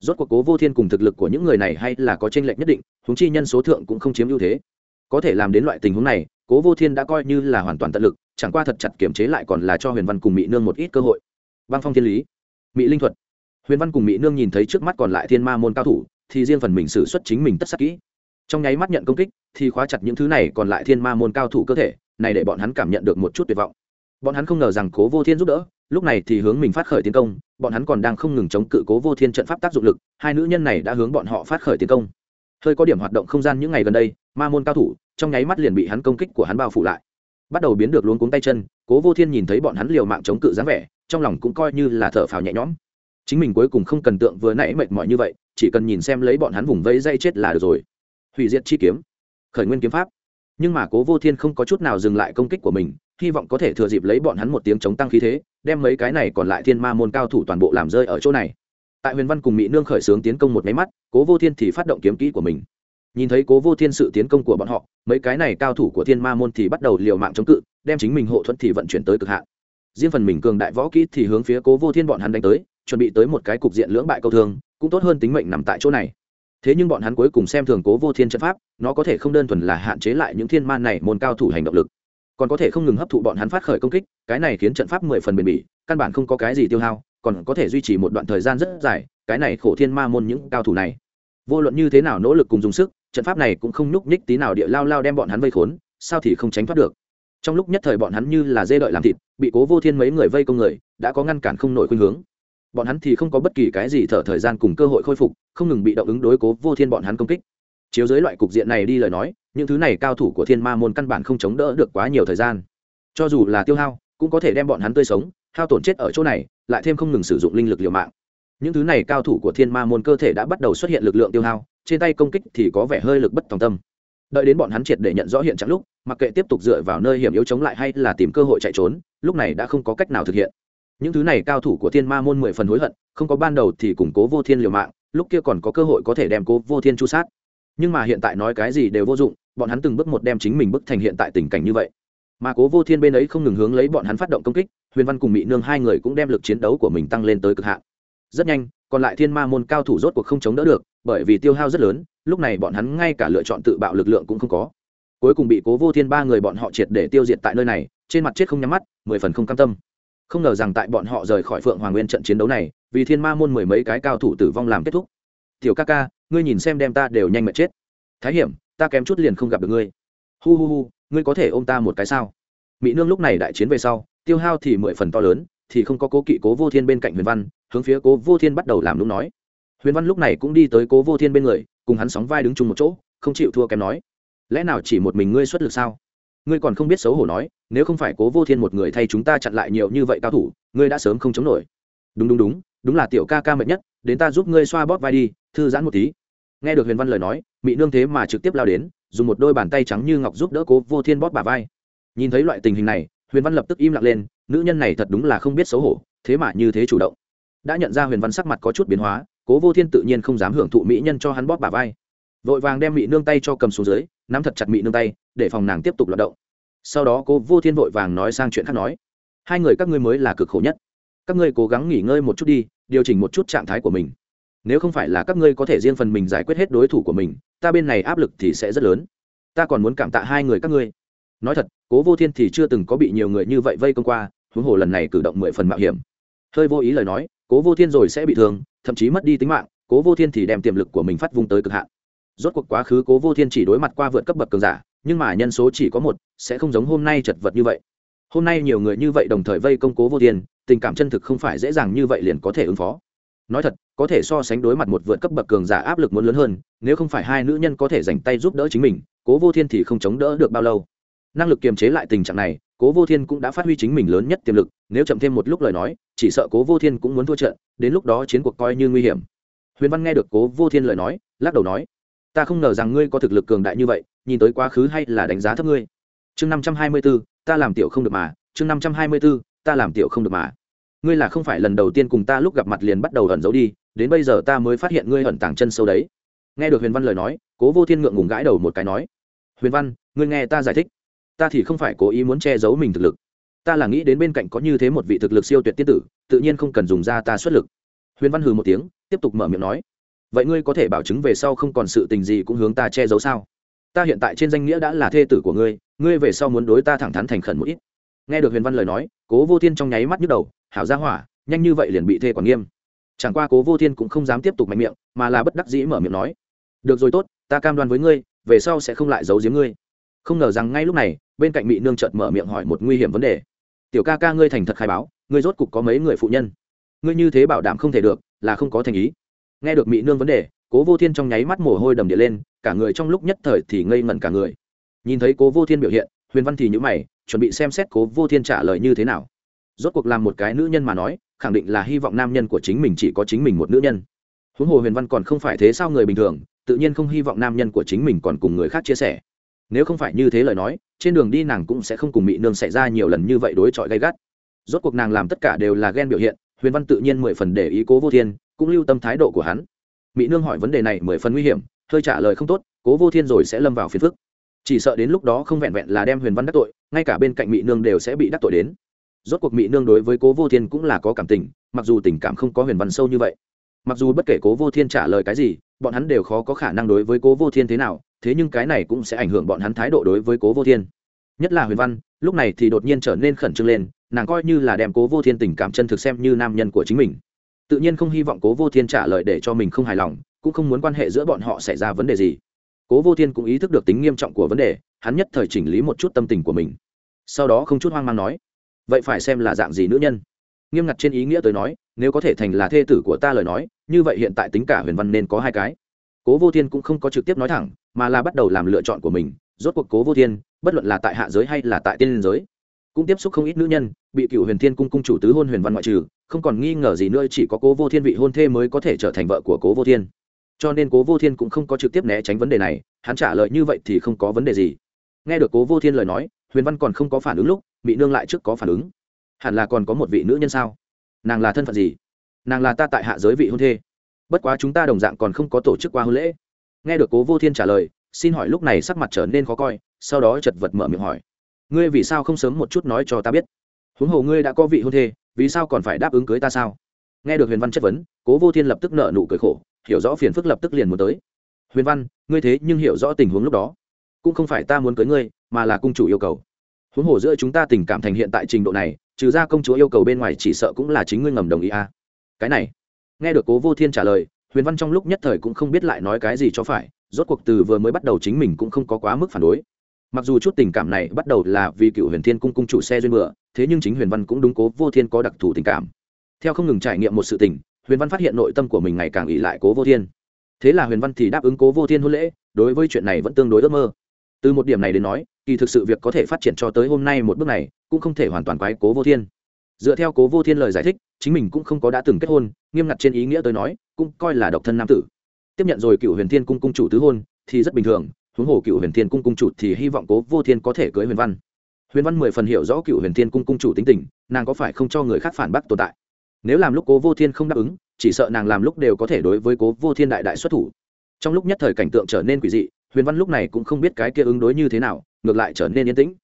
Rốt cuộc cố vô thiên cùng thực lực của những người này hay là có tranh lệch nhất định húng chi nhân số thượng cũng không chiếm ưu thế. Có thể làm đến loại tình huống này, cố vô thiên đã coi như là hoàn toàn tận lực chẳng qua thật chặt kiểm chế lại còn là cho huyền văn cùng mỹ nương một ít cơ hội. Băng phong thiên lý mỹ linh thuật. Huyền văn cùng mỹ nương nhìn thấy trước mắt còn lại thiên ma môn cao thủ, thì riêng phần mình xử xuất chính mình tất sắc kỹ. Trong nháy mắt nhận công kích, thì khóa chặt những thứ này còn lại thiên ma môn cao thủ cơ thể, này để bọn hắn cảm nhận được một chút tuyệt vọng. Bọn hắn không ngờ rằng cố vô thiên giúp đỡ, lúc này thì hướng mình phát khởi tiến công, bọn hắn còn đang không ngừng chống cự cố vô thiên trận pháp tác dụng lực, hai nữ nhân này đã hướng bọn họ phát khởi tiến công. Hơi có điểm hoạt động không gian những ngày gần đây, ma môn cao thủ, trong nháy mắt liền bị hắn công kích của hắn bao phủ lại bắt đầu biến được luống cuống tay chân, cố vô thiên nhìn thấy bọn hắn liều mạng chống cự dáng vẻ, trong lòng cũng coi như là thở phào nhẹ nhõm. Chính mình cuối cùng không cần tượng vừa nãy mệt mỏi như vậy, chỉ cần nhìn xem lấy bọn hắn vùng vẫy dây chết là được rồi. Hủy diệt chi kiếm, khởi nguyên kiếm pháp. Nhưng mà cố vô thiên không có chút nào dừng lại công kích của mình, hy vọng có thể thừa dịp lấy bọn hắn một tiếng chống tăng khí thế, đem mấy cái này còn lại thiên ma môn cao thủ toàn bộ làm rơi ở chỗ này. Tại huyền văn cùng mỹ nương khởi xướng tiến công một máy mắt, cố vô thiên thì phát động kiếm kỹ của mình nhìn thấy cố vô thiên sự tiến công của bọn họ, mấy cái này cao thủ của thiên ma môn thì bắt đầu liều mạng chống cự, đem chính mình hộ thuẫn thì vận chuyển tới cực hạn. Riêng phần mình cường đại võ kỹ thì hướng phía cố vô thiên bọn hắn đánh tới, chuẩn bị tới một cái cục diện lưỡng bại câu thương, cũng tốt hơn tính mệnh nằm tại chỗ này. Thế nhưng bọn hắn cuối cùng xem thường cố vô thiên trận pháp, nó có thể không đơn thuần là hạn chế lại những thiên ma này môn cao thủ hành động lực, còn có thể không ngừng hấp thụ bọn hắn phát khởi công kích, cái này khiến trận pháp mười phần bền bỉ, căn bản không có cái gì tiêu hao, còn có thể duy trì một đoạn thời gian rất dài, cái này khổ thiên ma môn những cao thủ này. Vô luận như thế nào nỗ lực cùng dùng sức trận pháp này cũng không nhúc nhích tí nào địa lao lao đem bọn hắn vây khốn, sao thì không tránh thoát được? Trong lúc nhất thời bọn hắn như là dê đợi làm thịt, bị cố vô thiên mấy người vây công người, đã có ngăn cản không nổi khuynh hướng. Bọn hắn thì không có bất kỳ cái gì thở thời gian cùng cơ hội khôi phục, không ngừng bị động ứng đối cố vô thiên bọn hắn công kích. Chiếu dưới loại cục diện này đi lời nói, những thứ này cao thủ của thiên ma môn căn bản không chống đỡ được quá nhiều thời gian. Cho dù là tiêu hao, cũng có thể đem bọn hắn tươi sống, hao tổn chết ở chỗ này, lại thêm không ngừng sử dụng linh lực liều mạng. Những thứ này cao thủ của thiên ma môn cơ thể đã bắt đầu xuất hiện lực lượng tiêu hao trên tay công kích thì có vẻ hơi lực bất tòng tâm. Đợi đến bọn hắn triệt để nhận rõ hiện trạng lúc, mặc kệ tiếp tục dựa vào nơi hiểm yếu chống lại hay là tìm cơ hội chạy trốn, lúc này đã không có cách nào thực hiện. Những thứ này cao thủ của thiên ma môn mười phần hối hận, không có ban đầu thì củng cố vô thiên liều mạng, lúc kia còn có cơ hội có thể đem cố vô thiên chu sát. Nhưng mà hiện tại nói cái gì đều vô dụng, bọn hắn từng bước một đem chính mình bức thành hiện tại tình cảnh như vậy. Mà cố vô thiên bên ấy không ngừng hướng lấy bọn hắn phát động công kích, huyền văn cùng mỹ nương hai người cũng đem lực chiến đấu của mình tăng lên tới cực hạn. Rất nhanh, còn lại thiên ma môn cao thủ rốt cuộc không chống đỡ được bởi vì tiêu hao rất lớn, lúc này bọn hắn ngay cả lựa chọn tự bạo lực lượng cũng không có. Cuối cùng bị cố vô thiên ba người bọn họ triệt để tiêu diệt tại nơi này, trên mặt chết không nhắm mắt, mười phần không cam tâm. Không ngờ rằng tại bọn họ rời khỏi phượng hoàng nguyên trận chiến đấu này, vì thiên ma môn mười mấy cái cao thủ tử vong làm kết thúc. Tiểu ca ca, ngươi nhìn xem đem ta đều nhanh mệt chết. Thái hiểm, ta kém chút liền không gặp được ngươi. Hu hu hu, ngươi có thể ôm ta một cái sao? Mỹ nương lúc này đại chiến về sau, tiêu hao thì mười phần to lớn, thì không có cố kỵ cố vô thiên bên cạnh huyền văn, hướng phía cố vô thiên bắt đầu làm lúc nói huyền văn lúc này cũng đi tới cố vô thiên bên người, cùng hắn sóng vai đứng chung một chỗ, không chịu thua kém nói, lẽ nào chỉ một mình ngươi xuất lực sao? Ngươi còn không biết xấu hổ nói, nếu không phải cố vô thiên một người thay chúng ta chặn lại nhiều như vậy cao thủ, ngươi đã sớm không chống nổi. Đúng đúng đúng đúng là tiểu ca ca mệt nhất, đến ta giúp ngươi xoa bóp vai đi, thư giãn một tí. Nghe được huyền văn lời nói mỹ nương thế mà trực tiếp lao đến, dùng một đôi bàn tay trắng như ngọc giúp đỡ cố vô thiên bóp bà vai. Nhìn thấy loại tình hình này, huyền văn lập tức im lặng lên, nữ nhân này thật đúng là không biết xấu hổ, thế mà như thế chủ động. Đã nhận ra huyền văn sắc mặt có chút biến hóa cố vô thiên tự nhiên không dám hưởng thụ mỹ nhân cho hắn bóp bà vai. Vội vàng đem mỹ nương tay cho cầm xuống dưới, nắm thật chặt mỹ nương tay, để phòng nàng tiếp tục loạt động. Sau đó cố vô thiên vội vàng nói sang chuyện khác nói. Hai người các ngươi mới là cực khổ nhất. Các ngươi cố gắng nghỉ ngơi một chút đi, điều chỉnh một chút trạng thái của mình. Nếu không phải là các ngươi có thể riêng phần mình giải quyết hết đối thủ của mình, ta bên này áp lực thì sẽ rất lớn. Ta còn muốn cảm tạ hai người các ngươi. Nói thật, cố vô thiên thì chưa từng có bị nhiều người như vậy vây công qua, huống hồ lần này cử động mười phần mạo hiểm. Hơi vô ý lời nói, cố vô thiên rồi sẽ bị thương thậm chí mất đi tính mạng, cố vô thiên thì đem tiềm lực của mình phát vung tới cực hạn. Rốt cuộc quá khứ cố vô thiên chỉ đối mặt qua vượt cấp bậc cường giả, nhưng mà nhân số chỉ có một, sẽ không giống hôm nay chật vật như vậy. Hôm nay nhiều người như vậy đồng thời vây công cố vô thiên, tình cảm chân thực không phải dễ dàng như vậy liền có thể ứng phó. Nói thật, có thể so sánh đối mặt một vượt cấp bậc cường giả áp lực muốn lớn hơn, nếu không phải hai nữ nhân có thể dành tay giúp đỡ chính mình, cố vô thiên thì không chống đỡ được bao lâu. Năng lực kiềm chế lại tình trạng này, cố vô thiên cũng đã phát huy chính mình lớn nhất tiềm lực, nếu chậm thêm một lúc lời nói chỉ sợ cố vô thiên cũng muốn thua trận, đến lúc đó chiến cuộc coi như nguy hiểm. Huyền văn nghe được cố vô thiên lời nói, lắc đầu nói, ta không ngờ rằng ngươi có thực lực cường đại như vậy, nhìn tới quá khứ hay là đánh giá thấp ngươi. Chương năm trăm hai mươi b ố ta làm tiểu không được mà. Chương năm trăm hai mươi b ố ta làm tiểu không được mà. Ngươi là không phải lần đầu tiên cùng ta lúc gặp mặt liền bắt đầu ẩn giấu đi, đến bây giờ ta mới phát hiện ngươi ẩn tàng chân sâu đấy. Nghe được huyền văn lời nói, cố vô thiên ngượng ngùng gãi đầu một cái nói, huyền văn, ngươi nghe ta giải thích. Ta thì không phải cố ý muốn che giấu mình thực lực ta là nghĩ đến bên cạnh có như thế một vị thực lực siêu tuyệt tiên tử, tự nhiên không cần dùng ra ta xuất lực. Huyền văn hừ một tiếng, tiếp tục mở miệng nói, vậy ngươi có thể bảo chứng về sau không còn sự tình gì cũng hướng ta che giấu sao? Ta hiện tại trên danh nghĩa đã là thê tử của ngươi ngươi về sau muốn đối ta thẳng thắn thành khẩn một ít. Nghe được huyền văn lời nói, cố vô thiên trong nháy mắt nhức đầu, hảo ra hỏa, nhanh như vậy liền bị thê quản nghiêm. Chẳng qua cố vô thiên cũng không dám tiếp tục mạnh miệng, mà là bất đắc dĩ mở miệng nói, được rồi tốt, ta cam đoan với ngươi, về sau sẽ không lại giấu giếm ngươi. Không ngờ rằng ngay lúc này, bên cạnh mỹ nương chợt mở miệng hỏi một nguy hiểm vấn đề tiểu ca ca ngươi thành thật khai báo, ngươi rốt cục có mấy người phụ nhân? Ngươi như thế bảo đảm không thể được, là không có thành ý. Nghe được mỹ nương vấn đề, cố vô thiên trong nháy mắt mồ hôi đầm địa lên, cả người trong lúc nhất thời thì ngây ngẩn cả người. Nhìn thấy cố vô thiên biểu hiện, huyền văn thì nhữ mày, chuẩn bị xem xét cố vô thiên trả lời như thế nào. Rốt cuộc làm một cái nữ nhân mà nói, khẳng định là hy vọng nam nhân của chính mình chỉ có chính mình một nữ nhân. Huống hồ huyền văn còn không phải thế sao người bình thường, tự nhiên không hy vọng nam nhân của chính mình còn cùng người khác chia sẻ. Nếu không phải như thế lời nói trên đường đi nàng cũng sẽ không cùng mỹ nương xảy ra nhiều lần như vậy đối chọi gay gắt. Rốt cuộc nàng làm tất cả đều là ghen biểu hiện, huyền văn tự nhiên mười phần để ý cố vô thiên, cũng lưu tâm thái độ của hắn. Mỹ nương hỏi vấn đề này mười phần nguy hiểm, hơi trả lời không tốt, cố vô thiên rồi sẽ lâm vào phiền phức. Chỉ sợ đến lúc đó không vẹn vẹn là đem huyền văn đắc tội, ngay cả bên cạnh mỹ nương đều sẽ bị đắc tội đến. Rốt cuộc mỹ nương đối với cố vô thiên cũng là có cảm tình, mặc dù tình cảm không có huyền văn sâu như vậy mặc dù bất kể cố vô thiên trả lời cái gì, bọn hắn đều khó có khả năng đối với cố vô thiên thế nào, thế nhưng cái này cũng sẽ ảnh hưởng bọn hắn thái độ đối với cố vô thiên. Nhất là huyền văn, lúc này thì đột nhiên trở nên khẩn trương lên, nàng coi như là đem cố vô thiên tình cảm chân thực xem như nam nhân của chính mình. Tự nhiên không hy vọng cố vô thiên trả lời để cho mình không hài lòng, cũng không muốn quan hệ giữa bọn họ xảy ra vấn đề gì. Cố vô thiên cũng ý thức được tính nghiêm trọng của vấn đề, hắn nhất thời chỉnh lý một chút tâm tình của mình. Sau đó không chút hoang mang nói, vậy phải xem là dạng gì nữ nhân nghiêm ngặt trên ý nghĩa tới nói, nếu có thể thành là thê tử của ta lời nói, như vậy hiện tại tính cả huyền văn nên có hai cái. Cố vô thiên cũng không có trực tiếp nói thẳng, mà là bắt đầu làm lựa chọn của mình. Rốt cuộc cố vô thiên, bất luận là tại hạ giới hay là tại tiên liên giới, cũng tiếp xúc không ít nữ nhân, bị cựu huyền thiên cung cung chủ tứ hôn huyền văn ngoại trừ, không còn nghi ngờ gì nữa, chỉ có cố vô thiên vị hôn thê mới có thể trở thành vợ của cố vô thiên. Cho nên cố vô thiên cũng không có trực tiếp né tránh vấn đề này, hắn trả lời như vậy thì không có vấn đề gì. Nghe được cố vô thiên lời nói, huyền văn còn không có phản ứng lúc bị nương lại trước có phản ứng hẳn là còn có một vị nữ nhân sao? Nàng là thân phận gì? Nàng là ta tại hạ giới vị hôn thê. Bất quá chúng ta đồng dạng còn không có tổ chức qua hôn lễ. Nghe được cố vô thiên trả lời, xin hỏi lúc này sắc mặt trở nên khó coi, sau đó chật vật mở miệng hỏi. Ngươi vì sao không sớm một chút nói cho ta biết? Huống hồ ngươi đã có vị hôn thê, vì sao còn phải đáp ứng cưới ta sao? Nghe được huyền văn chất vấn, cố vô thiên lập tức nợ nụ cười khổ, hiểu rõ phiền phức lập tức liền muốn tới. Huyền văn, ngươi thế nhưng hiểu rõ tình huống lúc đó. Cũng không phải ta muốn cưới ngươi, mà là cung chủ yêu cầu. Huống hồ giữa chúng ta tình cảm thành hiện tại trình độ này trừ ra công chúa yêu cầu bên ngoài chỉ sợ cũng là chính ngươi ngầm đồng ý à. cái này, nghe được cố vô thiên trả lời, huyền văn trong lúc nhất thời cũng không biết lại nói cái gì cho phải, rốt cuộc từ vừa mới bắt đầu chính mình cũng không có quá mức phản đối. Mặc dù chút tình cảm này bắt đầu là vì cựu huyền thiên cung cung chủ xe duyên bựa thế nhưng chính huyền văn cũng đúng cố vô thiên có đặc thù tình cảm. Theo không ngừng trải nghiệm một sự tình, huyền văn phát hiện nội tâm của mình ngày càng ỉ lại cố vô thiên. Thế là huyền văn thì đáp ứng cố vô thiên hôn lễ, đối với chuyện này vẫn tương đối ước mơ. Từ một điểm này đến nói, kỳ thực sự việc có thể phát triển cho tới hôm nay một bước này cũng không thể hoàn toàn quái cố vô thiên. Dựa theo cố vô thiên lời giải thích, chính mình cũng không có đã từng kết hôn, nghiêm ngặt trên ý nghĩa tới nói, cũng coi là độc thân nam tử. Tiếp nhận rồi cựu huyền thiên cung cung chủ tứ hôn, thì rất bình thường, huống hồ cựu huyền thiên cung cung chủ thì hy vọng cố vô thiên có thể cưới huyền văn. Huyền văn mười phần hiểu rõ cựu huyền thiên cung cung chủ tính tình, nàng có phải không cho người khác phản bác tồn tại? Nếu làm lúc cố vô thiên không đáp ứng, chỉ sợ nàng làm lúc đều có thể đối với cố vô thiên đại đại xuất thủ. Trong lúc nhất thời cảnh tượng trở nên quỷ dị, huyền văn lúc này cũng không biết cái kia ứng đối như thế nào, ngược lại trở nên yên tĩnh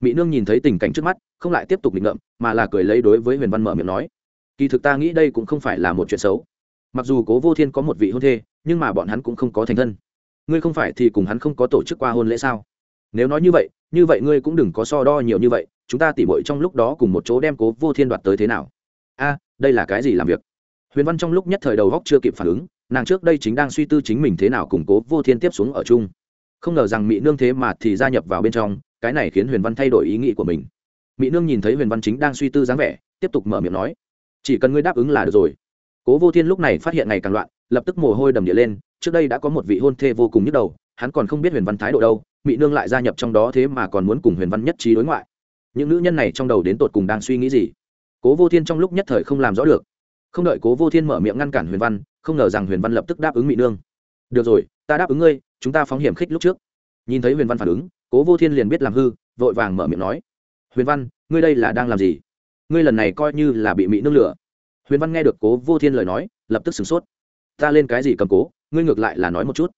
mỹ nương nhìn thấy tình cảnh trước mắt, không lại tiếp tục định ngậm mà là cười lấy đối với huyền văn mở miệng nói, kỳ thực ta nghĩ đây cũng không phải là một chuyện xấu. Mặc dù cố vô thiên có một vị hôn thê, nhưng mà bọn hắn cũng không có thành thân. Ngươi không phải thì cùng hắn không có tổ chức qua hôn lễ sao? Nếu nói như vậy như vậy ngươi cũng đừng có so đo nhiều như vậy, chúng ta tỉ mội trong lúc đó cùng một chỗ đem cố vô thiên đoạt tới thế nào? A, đây là cái gì làm việc? Huyền văn trong lúc nhất thời đầu góc chưa kịp phản ứng, nàng trước đây chính đang suy tư chính mình thế nào củng cố vô thiên tiếp xuống ở chung. Không ngờ rằng mỹ nương thế mà thì gia nhập vào bên trong cái này khiến huyền văn thay đổi ý nghĩ của mình mỹ nương nhìn thấy huyền văn chính đang suy tư dáng vẻ tiếp tục mở miệng nói chỉ cần ngươi đáp ứng là được rồi cố vô thiên lúc này phát hiện ngày càng loạn lập tức mồ hôi đầm địa lên trước đây đã có một vị hôn thê vô cùng nhức đầu hắn còn không biết huyền văn thái độ đâu mỹ nương lại gia nhập trong đó thế mà còn muốn cùng huyền văn nhất trí đối ngoại những nữ nhân này trong đầu đến tột cùng đang suy nghĩ gì cố vô thiên trong lúc nhất thời không làm rõ được không đợi cố vô thiên mở miệng ngăn cản huyền văn không ngờ rằng huyền văn lập tức đáp ứng mỹ nương được rồi ta đáp ứng ngươi chúng ta phóng hiểm khích lúc trước nhìn thấy huyền văn phản ứng cố vô thiên liền biết làm hư, vội vàng mở miệng nói. Huyền văn, ngươi đây là đang làm gì? Ngươi lần này coi như là bị mỹ nương lửa. Huyền văn nghe được cố vô thiên lời nói, lập tức sửng sốt. Ta lên cái gì cầm cố? Ngươi ngược lại là nói một chút.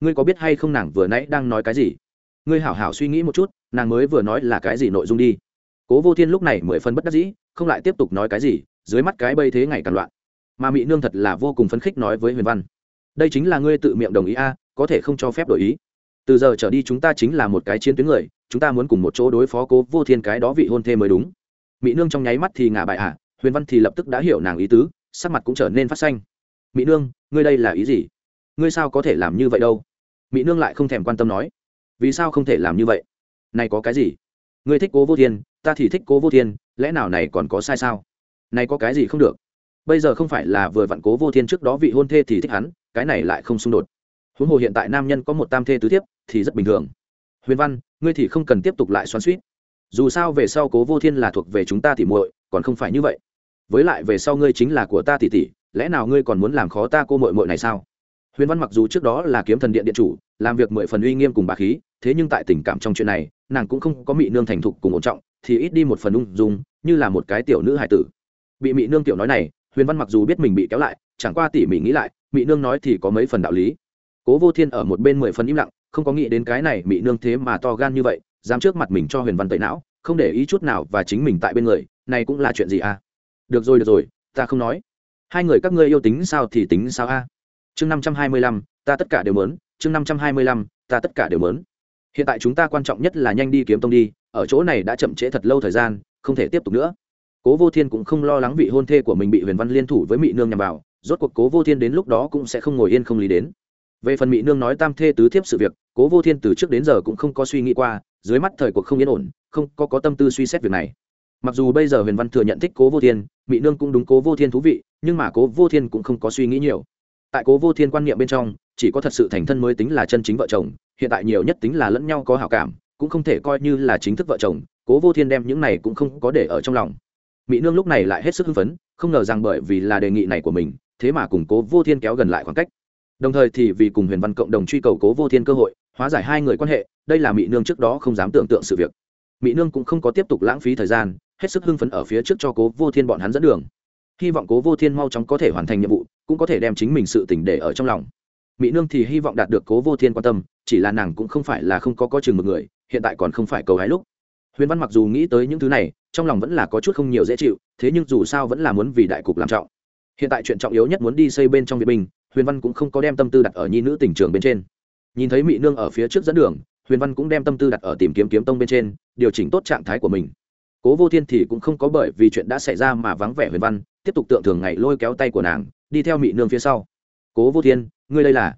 Ngươi có biết hay không nàng vừa nãy đang nói cái gì? Ngươi hảo hảo suy nghĩ một chút, nàng mới vừa nói là cái gì nội dung đi. Cố vô thiên lúc này mười phân bất đắc dĩ, không lại tiếp tục nói cái gì, dưới mắt cái bây thế ngày càng loạn. Mà mỹ nương thật là vô cùng phấn khích nói với huyền văn. Đây chính là ngươi tự miệng đồng ý a, có thể không cho phép đổi ý từ giờ trở đi chúng ta chính là một cái chiến tuyến người, chúng ta muốn cùng một chỗ đối phó cố vô thiên cái đó vị hôn thê mới đúng. Mỹ nương trong nháy mắt thì ngả bại ạ, huyền văn thì lập tức đã hiểu nàng ý tứ, sắc mặt cũng trở nên phát xanh. Mỹ nương, ngươi đây là ý gì? Ngươi sao có thể làm như vậy đâu? Mỹ nương lại không thèm quan tâm nói. Vì sao không thể làm như vậy? Này có cái gì? Ngươi thích cố vô thiên, ta thì thích cố vô thiên, lẽ nào này còn có sai sao? Này có cái gì không được? Bây giờ không phải là vừa vặn cố vô thiên trước đó vị hôn thê thì thích hắn, cái này lại không xung đột huống hồ hiện tại nam nhân có một tam thê tứ thiếp, thì rất bình thường. Huyền văn, ngươi thì không cần tiếp tục lại xoắn suýt dù sao về sau cố vô thiên là thuộc về chúng ta thì muội, còn không phải như vậy. Với lại về sau ngươi chính là của ta tỉ tỷ lẽ nào ngươi còn muốn làm khó ta cô muội muội này sao? Huyền văn mặc dù trước đó là kiếm thần điện điện chủ, làm việc mười phần uy nghiêm cùng bà khí, thế nhưng tại tình cảm trong chuyện này, nàng cũng không có mị nương thành thục cùng ổn trọng, thì ít đi một phần ung dung, như là một cái tiểu nữ hải tử. Bị mị nương tiểu nói này, huyền văn mặc dù biết mình bị kéo lại, chẳng qua tỉ mỉ nghĩ lại, mị nương nói thì có mấy phần đạo lý cố vô thiên ở một bên mười phần im lặng, không có nghĩ đến cái này mị nương thế mà to gan như vậy, dám trước mặt mình cho huyền văn tẩy não, không để ý chút nào và chính mình tại bên người, này cũng là chuyện gì à? Được rồi được rồi, ta không nói. Hai người các ngươi yêu tính sao thì tính sao a. Chương năm trăm hai mươi lăm, ta tất cả đều mớn chương năm trăm hai mươi lăm, ta tất cả đều mớn hiện tại chúng ta quan trọng nhất là nhanh đi kiếm tông đi, ở chỗ này đã chậm trễ thật lâu thời gian, không thể tiếp tục nữa. Cố vô thiên cũng không lo lắng vị hôn thê của mình bị huyền văn liên thủ với mỹ nương nhằm vào, rốt cuộc cố vô thiên đến lúc đó cũng sẽ không ngồi yên không lý đến về phần mỹ nương nói tam thê tứ thiếp sự việc cố vô thiên từ trước đến giờ cũng không có suy nghĩ qua dưới mắt thời cuộc không yên ổn không có, có tâm tư suy xét việc này. Mặc dù bây giờ huyền văn thừa nhận thích cố vô thiên mỹ nương cũng đúng cố vô thiên thú vị nhưng mà cố vô thiên cũng không có suy nghĩ nhiều. Tại cố vô thiên quan niệm bên trong chỉ có thật sự thành thân mới tính là chân chính vợ chồng hiện tại nhiều nhất tính là lẫn nhau có hảo cảm cũng không thể coi như là chính thức vợ chồng cố vô thiên đem những này cũng không có để ở trong lòng. Mỹ nương lúc này lại hết sức hưng phấn không ngờ rằng bởi vì là đề nghị này của mình thế mà cùng cố vô thiên kéo gần lại khoảng cách đồng thời thì vì cùng huyền văn cộng đồng truy cầu cố vô thiên cơ hội, hóa giải hai người quan hệ, đây là mỹ nương trước đó không dám tưởng tượng sự việc. Mỹ nương cũng không có tiếp tục lãng phí thời gian, hết sức hưng phấn ở phía trước cho cố vô thiên bọn hắn dẫn đường. Hy vọng cố vô thiên mau chóng có thể hoàn thành nhiệm vụ, cũng có thể đem chính mình sự tỉnh để ở trong lòng. Mỹ nương thì hy vọng đạt được cố vô thiên quan tâm, chỉ là nàng cũng không phải là không có có chừng một người, hiện tại còn không phải cầu hái lúc. Huyền văn mặc dù nghĩ tới những thứ này, trong lòng vẫn là có chút không nhiều dễ chịu, thế nhưng dù sao vẫn là muốn vì đại cục làm trọng. Hiện tại chuyện trọng yếu nhất muốn đi xây bên trong viện binh huyền văn cũng không có đem tâm tư đặt ở nhi nữ tỉnh trường bên trên. Nhìn thấy mỹ nương ở phía trước dẫn đường, huyền văn cũng đem tâm tư đặt ở tìm kiếm kiếm tông bên trên, điều chỉnh tốt trạng thái của mình. Cố vô thiên thì cũng không có bởi vì chuyện đã xảy ra mà vắng vẻ huyền văn, tiếp tục tượng thường ngày lôi kéo tay của nàng, đi theo mỹ nương phía sau. Cố vô thiên, ngươi đây là?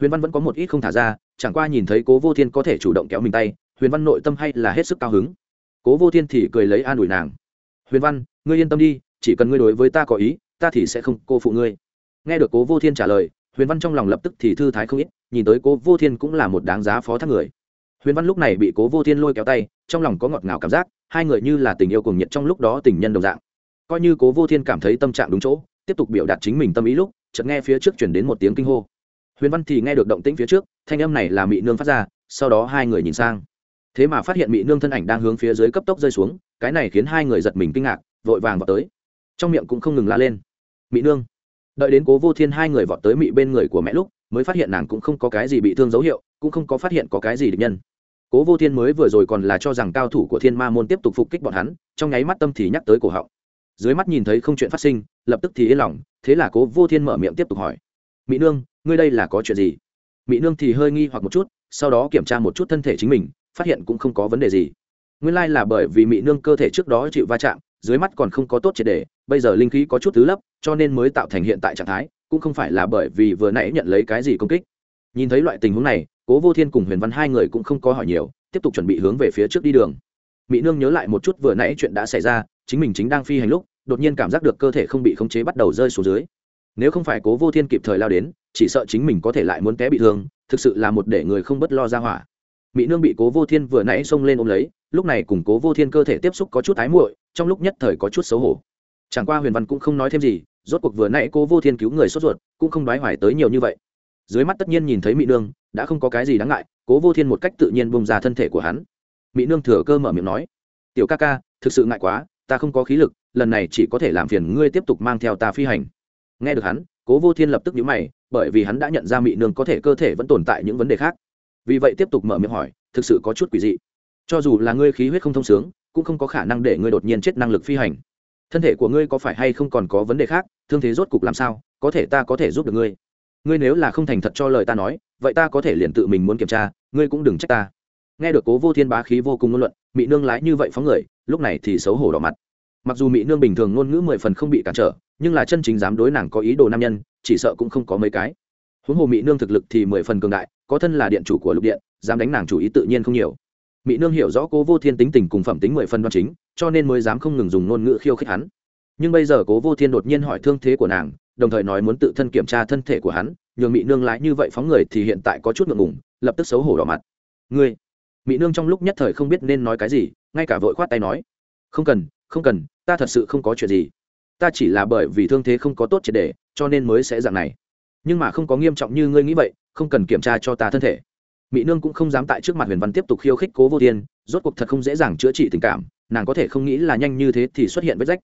Huyền văn vẫn có một ít không thả ra, chẳng qua nhìn thấy cố vô thiên có thể chủ động kéo mình tay, huyền văn nội tâm hay là hết sức cao hứng. Cố vô thiên thì cười lấy an ủi nàng. Huyền văn, ngươi yên tâm đi, chỉ cần ngươi đối với ta có ý, ta thì sẽ không cô phụ ngươi nghe được cố vô thiên trả lời, huyền văn trong lòng lập tức thì thư thái không ít, nhìn tới cố vô thiên cũng là một đáng giá phó thác người. Huyền văn lúc này bị cố vô thiên lôi kéo tay, trong lòng có ngọt ngào cảm giác, hai người như là tình yêu cùng nhiệt trong lúc đó tình nhân đồng dạng. Coi như cố vô thiên cảm thấy tâm trạng đúng chỗ, tiếp tục biểu đạt chính mình tâm ý lúc, chợt nghe phía trước chuyển đến một tiếng kinh hô. Huyền văn thì nghe được động tĩnh phía trước, thanh âm này là mị nương phát ra, sau đó hai người nhìn sang. Thế mà phát hiện mỹ nương thân ảnh đang hướng phía dưới cấp tốc rơi xuống, cái này khiến hai người giật mình kinh ngạc, vội vàng vào tới. Trong miệng cũng không ngừng la lên. Mỹ nương! Đợi đến cố vô thiên hai người vọt tới mị bên người của mẹ lúc, mới phát hiện nàng cũng không có cái gì bị thương dấu hiệu, cũng không có phát hiện có cái gì địch nhân. Cố vô thiên mới vừa rồi còn là cho rằng cao thủ của thiên ma môn tiếp tục phục kích bọn hắn, trong nháy mắt tâm thì nhắc tới cổ họng. Dưới mắt nhìn thấy không chuyện phát sinh, lập tức thì yên lòng, thế là cố vô thiên mở miệng tiếp tục hỏi. Mỹ nương, ngươi đây là có chuyện gì? Mỹ nương thì hơi nghi hoặc một chút, sau đó kiểm tra một chút thân thể chính mình, phát hiện cũng không có vấn đề gì. Nguyên lai là bởi vì mỹ nương cơ thể trước đó chịu va chạm, dưới mắt còn không có tốt triệt đề bây giờ linh khí có chút thứ lấp, cho nên mới tạo thành hiện tại trạng thái, cũng không phải là bởi vì vừa nãy nhận lấy cái gì công kích. Nhìn thấy loại tình huống này, cố vô thiên cùng huyền văn hai người cũng không có hỏi nhiều, tiếp tục chuẩn bị hướng về phía trước đi đường. Mỹ nương nhớ lại một chút vừa nãy chuyện đã xảy ra, chính mình chính đang phi hành lúc, đột nhiên cảm giác được cơ thể không bị khống chế bắt đầu rơi xuống dưới. Nếu không phải cố vô thiên kịp thời lao đến, chỉ sợ chính mình có thể lại muốn té bị thương, thực sự là một để người không bất lo ra hỏa. Mỹ nương bị cố vô thiên vừa nãy xông lên ôm lấy, lúc này cùng cố vô thiên cơ thể tiếp xúc có chút ái muội, trong lúc nhất thời có chút xấu hổ chẳng qua huyền văn cũng không nói thêm gì, rốt cuộc vừa nãy cô vô thiên cứu người sốt ruột, cũng không đoái hoài tới nhiều như vậy. Dưới mắt tất nhiên nhìn thấy mỹ nương, đã không có cái gì đáng ngại, cố vô thiên một cách tự nhiên bông ra thân thể của hắn. Mỹ nương thừa cơ mở miệng nói, tiểu ca ca, thực sự ngại quá, ta không có khí lực, lần này chỉ có thể làm phiền ngươi tiếp tục mang theo ta phi hành. Nghe được hắn, cố vô thiên lập tức nhíu mày, bởi vì hắn đã nhận ra mỹ nương có thể cơ thể vẫn tồn tại những vấn đề khác. Vì vậy tiếp tục mở miệng hỏi, thực sự có chút quỷ dị? Cho dù là ngươi khí huyết không thông sướng, cũng không có khả năng để ngươi đột nhiên chết năng lực phi hành thân thể của ngươi có phải hay không còn có vấn đề khác? Thương thế rốt cục làm sao? Có thể ta có thể giúp được ngươi. Ngươi nếu là không thành thật cho lời ta nói, vậy ta có thể liền tự mình muốn kiểm tra, ngươi cũng đừng trách ta. Nghe được cố vô thiên bá khí vô cùng ngôn luận mỹ nương lái như vậy phóng người, lúc này thì xấu hổ đỏ mặt. Mặc dù mỹ nương bình thường ngôn ngữ mười phần không bị cản trở, nhưng là chân chính dám đối nàng có ý đồ nam nhân, chỉ sợ cũng không có mấy cái. Huống hồ mỹ nương thực lực thì mười phần cường đại, có thân là điện chủ của lục điện, dám đánh nàng chủ ý tự nhiên không nhiều. Mỹ nương hiểu rõ cố vô thiên tính tình cùng phẩm tính mười phần đoan chính cho nên mới dám không ngừng dùng ngôn ngữ khiêu khích hắn. Nhưng bây giờ cố vô thiên đột nhiên hỏi thương thế của nàng, đồng thời nói muốn tự thân kiểm tra thân thể của hắn, nhường mỹ nương lái như vậy phóng người thì hiện tại có chút ngượng ngùng, lập tức xấu hổ đỏ mặt. Ngươi? Mỹ nương trong lúc nhất thời không biết nên nói cái gì, ngay cả vội khoát tay nói, không cần không cần, ta thật sự không có chuyện gì. Ta chỉ là bởi vì thương thế không có tốt triệt đề cho nên mới sẽ dạng này. Nhưng mà không có nghiêm trọng như ngươi nghĩ vậy, không cần kiểm tra cho ta thân thể. Mỹ nương cũng không dám tại trước mặt huyền văn tiếp tục khiêu khích cố vô thiên, rốt cuộc thật không dễ dàng chữa trị tình cảm nàng có thể không nghĩ là nhanh như thế thì xuất hiện vết rách.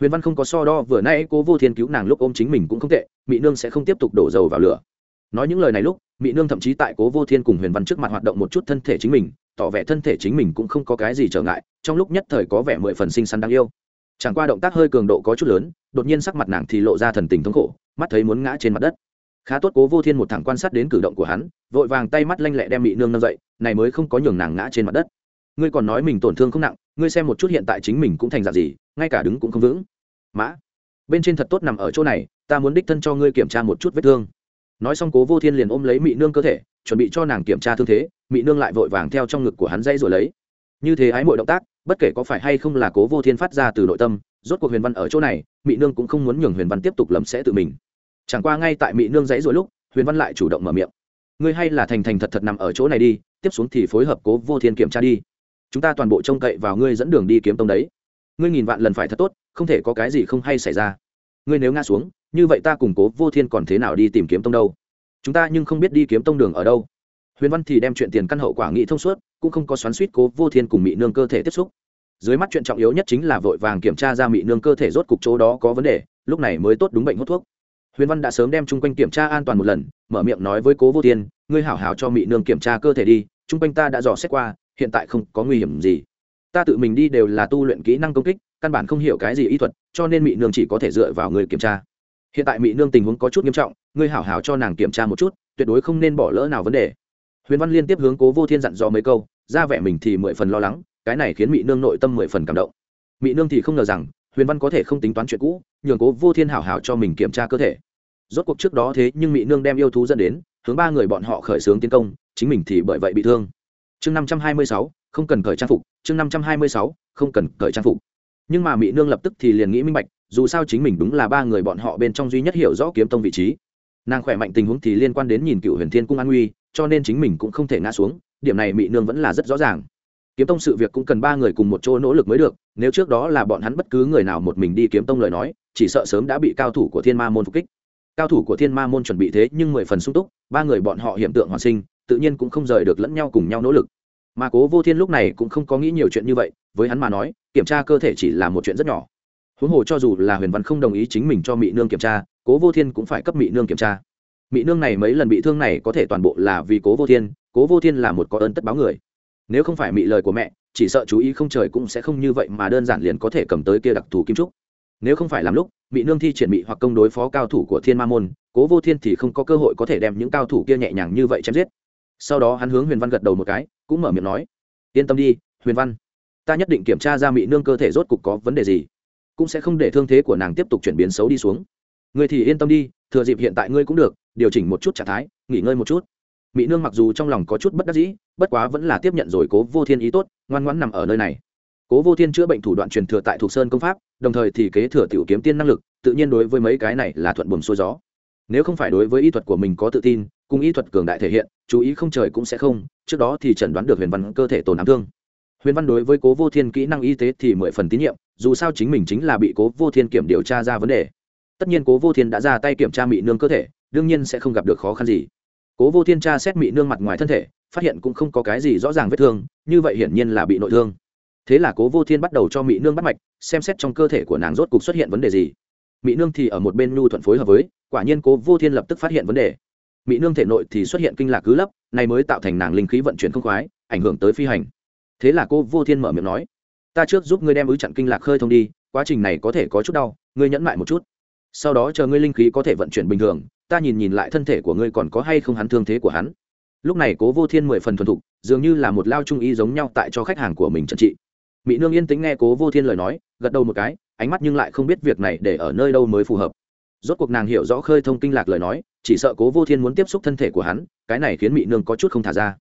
Huyền văn không có so đo, vừa nãy cố vô thiên cứu nàng lúc ôm chính mình cũng không tệ mỹ nương sẽ không tiếp tục đổ dầu vào lửa. Nói những lời này lúc mỹ nương thậm chí tại cố vô thiên cùng huyền văn trước mặt hoạt động một chút thân thể chính mình, tỏ vẻ thân thể chính mình cũng không có cái gì trở ngại, trong lúc nhất thời có vẻ mười phần xinh xắn đáng yêu. Chẳng qua động tác hơi cường độ có chút lớn, đột nhiên sắc mặt nàng thì lộ ra thần tình thống khổ, mắt thấy muốn ngã trên mặt đất. Khá tốt cố vô thiên một thẳng quan sát đến cử động của hắn, vội vàng tay mắt lanh lẹ đem mỹ nương nâng dậy, này mới không có nhường nàng ngã trên mặt đất. Ngươi còn nói mình tổn thương không nặng ngươi xem một chút hiện tại chính mình cũng thành dạng gì, ngay cả đứng cũng không vững. Mã, bên trên thật tốt nằm ở chỗ này, ta muốn đích thân cho ngươi kiểm tra một chút vết thương. Nói xong cố vô thiên liền ôm lấy Mị nương cơ thể, chuẩn bị cho nàng kiểm tra thương thế, Mị nương lại vội vàng theo trong ngực của hắn dây rồi lấy. Như thế ái mọi động tác, bất kể có phải hay không là cố vô thiên phát ra từ nội tâm, rốt cuộc huyền văn ở chỗ này, Mị nương cũng không muốn nhường huyền văn tiếp tục lầm sẽ tự mình. Chẳng qua ngay tại Mị nương dãy rồi lúc, huyền văn lại chủ động mở miệng. Ngươi hay là thành thành thật thật nằm ở chỗ này đi, tiếp xuống thì phối hợp cố vô thiên kiểm tra đi chúng ta toàn bộ trông cậy vào ngươi dẫn đường đi kiếm tông đấy. Ngươi nghìn vạn lần phải thật tốt, không thể có cái gì không hay xảy ra. Ngươi nếu ngã xuống, như vậy ta cùng cố vô thiên còn thế nào đi tìm kiếm tông đâu? Chúng ta nhưng không biết đi kiếm tông đường ở đâu. Huyền văn thì đem chuyện tiền căn hậu quả nghị thông suốt, cũng không có xoắn suýt cố vô thiên cùng mỹ nương cơ thể tiếp xúc. Dưới mắt chuyện trọng yếu nhất chính là vội vàng kiểm tra ra mỹ nương cơ thể rốt cục chỗ đó có vấn đề, lúc này mới tốt đúng bệnh hút thuốc. Huyền văn đã sớm đem chung quanh kiểm tra an toàn một lần, mở miệng nói với cố vô thiên, ngươi hảo hảo cho mỹ nương kiểm tra cơ thể đi, chung quanh ta đã dò xét qua hiện tại không có nguy hiểm gì. Ta tự mình đi đều là tu luyện kỹ năng công kích, căn bản không hiểu cái gì y thuật, cho nên mỹ nương chỉ có thể dựa vào người kiểm tra. Hiện tại mỹ nương tình huống có chút nghiêm trọng, ngươi hảo hảo cho nàng kiểm tra một chút, tuyệt đối không nên bỏ lỡ nào vấn đề. Huyền văn liên tiếp hướng cố vô thiên dặn dò mấy câu, ra vẻ mình thì mười phần lo lắng, cái này khiến mỹ nương nội tâm mười phần cảm động. Mỹ nương thì không ngờ rằng, huyền văn có thể không tính toán chuyện cũ, nhường cố vô thiên hảo hảo cho mình kiểm tra cơ thể. Rốt cuộc trước đó thế nhưng mỹ nương đem yêu thú dẫn đến, hướng ba người bọn họ khởi xướng tiến công, chính mình thì bởi vậy bị thương chương năm trăm hai mươi sáu, không cần cởi trang phục, chương năm trăm hai mươi sáu, không cần cởi trang phục. Nhưng mà mỹ nương lập tức thì liền nghĩ minh bạch, dù sao chính mình đúng là ba người bọn họ bên trong duy nhất hiểu rõ kiếm tông vị trí. Nàng khỏe mạnh tình huống thì liên quan đến nhìn cựu huyền thiên cung an nguy, cho nên chính mình cũng không thể ngã xuống, điểm này mỹ nương vẫn là rất rõ ràng. Kiếm tông sự việc cũng cần ba người cùng một chỗ nỗ lực mới được, nếu trước đó là bọn hắn bất cứ người nào một mình đi kiếm tông lời nói, chỉ sợ sớm đã bị cao thủ của thiên ma môn phục kích. Cao thủ của thiên ma môn chuẩn bị thế nhưng mười phần sung túc, ba người bọn họ hiểm tượng hoàn sinh tự nhiên cũng không rời được lẫn nhau cùng nhau nỗ lực. Mà cố vô thiên lúc này cũng không có nghĩ nhiều chuyện như vậy, với hắn mà nói, kiểm tra cơ thể chỉ là một chuyện rất nhỏ. Huống hồ cho dù là huyền văn không đồng ý chính mình cho mỹ nương kiểm tra, cố vô thiên cũng phải cấp mỹ nương kiểm tra. Mỹ nương này mấy lần bị thương này có thể toàn bộ là vì cố vô thiên, cố vô thiên là một có ơn tất báo người. Nếu không phải mỹ lời của mẹ, chỉ sợ chú ý không trời cũng sẽ không như vậy mà đơn giản liền có thể cầm tới kia đặc thù kim trúc. Nếu không phải làm lúc mỹ nương thi triển mỹ hoặc công đối phó cao thủ của thiên ma môn, cố vô thiên thì không có cơ hội có thể đem những cao thủ kia nhẹ nhàng như vậy chém giết sau đó hắn hướng huyền văn gật đầu một cái, cũng mở miệng nói, yên tâm đi, huyền văn, ta nhất định kiểm tra ra mỹ nương cơ thể rốt cục có vấn đề gì, cũng sẽ không để thương thế của nàng tiếp tục chuyển biến xấu đi xuống. Người thì yên tâm đi, thừa dịp hiện tại ngươi cũng được, điều chỉnh một chút trạng thái, nghỉ ngơi một chút. Mỹ nương mặc dù trong lòng có chút bất đắc dĩ, bất quá vẫn là tiếp nhận rồi cố vô thiên ý tốt, ngoan ngoãn nằm ở nơi này. Cố vô thiên chữa bệnh thủ đoạn truyền thừa tại thục sơn công pháp, đồng thời thì kế thừa tiểu kiếm tiên năng lực, tự nhiên đối với mấy cái này là thuận buồm xuôi gió nếu không phải đối với y thuật của mình có tự tin, cùng y thuật cường đại thể hiện, chú ý không trời cũng sẽ không, trước đó thì chẩn đoán được huyền văn cơ thể tổn ám thương. Huyền văn đối với cố vô thiên kỹ năng y tế thì mười phần tín nhiệm, dù sao chính mình chính là bị cố vô thiên kiểm điều tra ra vấn đề. Tất nhiên cố vô thiên đã ra tay kiểm tra mị nương cơ thể, đương nhiên sẽ không gặp được khó khăn gì. Cố vô thiên tra xét mị nương mặt ngoài thân thể, phát hiện cũng không có cái gì rõ ràng vết thương, như vậy hiển nhiên là bị nội thương. Thế là cố vô thiên bắt đầu cho mị nương bắt mạch, xem xét trong cơ thể của nàng rốt cục xuất hiện vấn đề gì. Mỹ nương thì ở một bên nhu thuận phối hợp với, quả nhiên cố vô thiên lập tức phát hiện vấn đề. Mỹ nương thể nội thì xuất hiện kinh lạc cứ lấp, này mới tạo thành nàng linh khí vận chuyển không khoái, ảnh hưởng tới phi hành. Thế là cô vô thiên mở miệng nói, ta trước giúp ngươi đem ứ chặn kinh lạc khơi thông đi, quá trình này có thể có chút đau, ngươi nhẫn mại một chút. Sau đó chờ ngươi linh khí có thể vận chuyển bình thường, ta nhìn nhìn lại thân thể của ngươi còn có hay không hắn thương thế của hắn. Lúc này cố vô thiên mười phần thuần thục, dường như là một lao trung y giống nhau tại cho khách hàng của mình trần trị. Mỹ nương yên tĩnh nghe cố vô thiên lời nói gật đầu một cái, ánh mắt nhưng lại không biết việc này để ở nơi đâu mới phù hợp. Rốt cuộc nàng hiểu rõ khơi thông kinh lạc lời nói, chỉ sợ cố vô thiên muốn tiếp xúc thân thể của hắn, cái này khiến mỹ nương có chút không thả ra.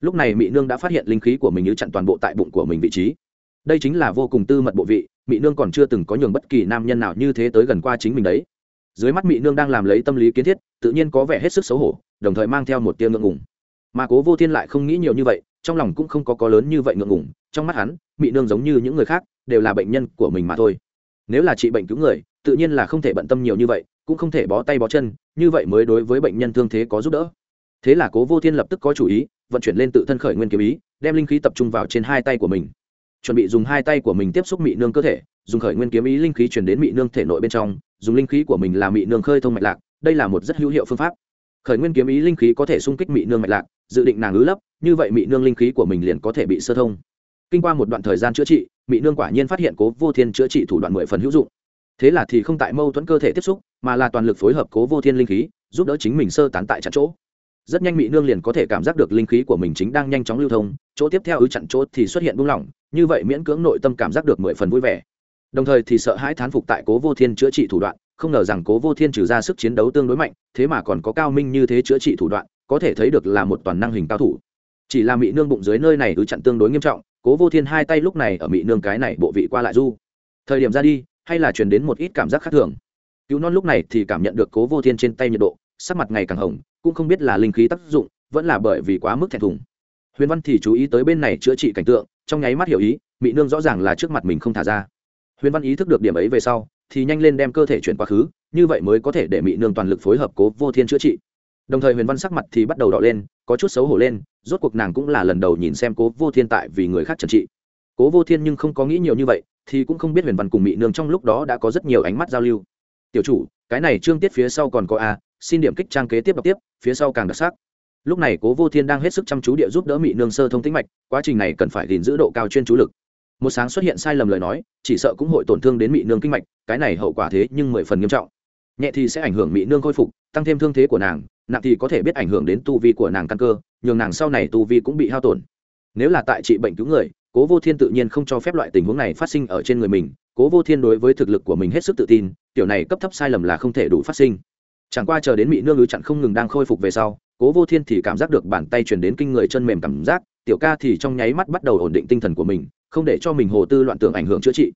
Lúc này mỹ nương đã phát hiện linh khí của mình như chặn toàn bộ tại bụng của mình vị trí. Đây chính là vô cùng tư mật bộ vị mỹ nương còn chưa từng có nhường bất kỳ nam nhân nào như thế tới gần qua chính mình đấy. Dưới mắt mỹ nương đang làm lấy tâm lý kiến thiết, tự nhiên có vẻ hết sức xấu hổ, đồng thời mang theo một tia ngượng ngùng. Mà cố vô thiên lại không nghĩ nhiều như vậy, trong lòng cũng không có có lớn như vậy ngượng ngùng, trong mắt hắn mỹ nương giống như những người khác đều là bệnh nhân của mình mà thôi. Nếu là trị bệnh cứu người, tự nhiên là không thể bận tâm nhiều như vậy, cũng không thể bó tay bó chân, như vậy mới đối với bệnh nhân thương thế có giúp đỡ. Thế là cố vô thiên lập tức có chủ ý, vận chuyển lên tự thân khởi nguyên kiếm ý, đem linh khí tập trung vào trên hai tay của mình. Chuẩn bị dùng hai tay của mình tiếp xúc mị nương cơ thể, dùng khởi nguyên kiếm ý linh khí chuyển đến mị nương thể nội bên trong, dùng linh khí của mình làm mị nương khơi thông mạch lạc, đây là một rất hữu hiệu phương pháp. Khởi nguyên kiếm ý linh khí có thể xung kích mị nương mạch lạc, dự định nàng ứ lấp, như vậy mị nương linh khí của mình liền có thể bị sơ thông. Kinh qua một đoạn thời gian chữa trị mị nương quả nhiên phát hiện cố vô thiên chữa trị thủ đoạn mười phần hữu dụng. Thế là thì không tại mâu thuẫn cơ thể tiếp xúc, mà là toàn lực phối hợp cố vô thiên linh khí, giúp đỡ chính mình sơ tán tại chặn chỗ. Rất nhanh mỹ nương liền có thể cảm giác được linh khí của mình chính đang nhanh chóng lưu thông, chỗ tiếp theo ứ chặn chỗ thì xuất hiện buông lỏng, như vậy miễn cưỡng nội tâm cảm giác được mười phần vui vẻ. Đồng thời thì sợ hãi thán phục tại cố vô thiên chữa trị thủ đoạn, không ngờ rằng cố vô thiên trừ ra sức chiến đấu tương đối mạnh, thế mà còn có cao minh như thế chữa trị thủ đoạn, có thể thấy được là một toàn năng hình cao thủ. Chỉ là mỹ nương bụng dưới nơi này ứ chặn tương đối nghiêm trọng cố vô thiên hai tay lúc này ở mị nương cái này bộ vị qua lại du. Thời điểm ra đi, hay là truyền đến một ít cảm giác khác thường. Cứu non lúc này thì cảm nhận được cố vô thiên trên tay nhiệt độ, sắc mặt ngày càng hồng, cũng không biết là linh khí tác dụng, vẫn là bởi vì quá mức thẹn thùng. Huyền văn thì chú ý tới bên này chữa trị cảnh tượng, trong nháy mắt hiểu ý, mị nương rõ ràng là trước mặt mình không thả ra. Huyền văn ý thức được điểm ấy về sau, thì nhanh lên đem cơ thể chuyển quá khứ, như vậy mới có thể để mị nương toàn lực phối hợp cố vô thiên chữa trị đồng thời huyền văn sắc mặt thì bắt đầu đỏ lên, có chút xấu hổ lên, rốt cuộc nàng cũng là lần đầu nhìn xem cố vô thiên tại vì người khác trần trị. Cố vô thiên nhưng không có nghĩ nhiều như vậy, thì cũng không biết huyền văn cùng mỹ nương trong lúc đó đã có rất nhiều ánh mắt giao lưu. Tiểu chủ, cái này trương tiết phía sau còn có a, xin điểm kích trang kế tiếp đọc tiếp, phía sau càng đặc sắc. Lúc này cố vô thiên đang hết sức chăm chú địa giúp đỡ mỹ nương sơ thông tĩnh mạch, quá trình này cần phải gìn giữ độ cao chuyên chú lực. Một sáng xuất hiện sai lầm lời nói, chỉ sợ cũng hội tổn thương đến mỹ nương kinh mạch, cái này hậu quả thế nhưng mười phần nghiêm trọng. Nhẹ thì sẽ ảnh hưởng mỹ nương khôi phục, tăng thêm thương thế của nàng nặng thì có thể biết ảnh hưởng đến tu vi của nàng căn cơ, nhường nàng sau này tu vi cũng bị hao tổn. Nếu là tại trị bệnh cứu người, cố vô thiên tự nhiên không cho phép loại tình huống này phát sinh ở trên người mình. Cố vô thiên đối với thực lực của mình hết sức tự tin kiểu này cấp thấp sai lầm là không thể đủ phát sinh. Chẳng qua chờ đến mỹ nương ứ chặn không ngừng đang khôi phục về sau, cố vô thiên thì cảm giác được bàn tay chuyển đến kinh người chân mềm cảm giác, tiểu ca thì trong nháy mắt bắt đầu ổn định tinh thần của mình, không để cho mình hồ tư loạn tưởng ảnh hưởng chữa trị.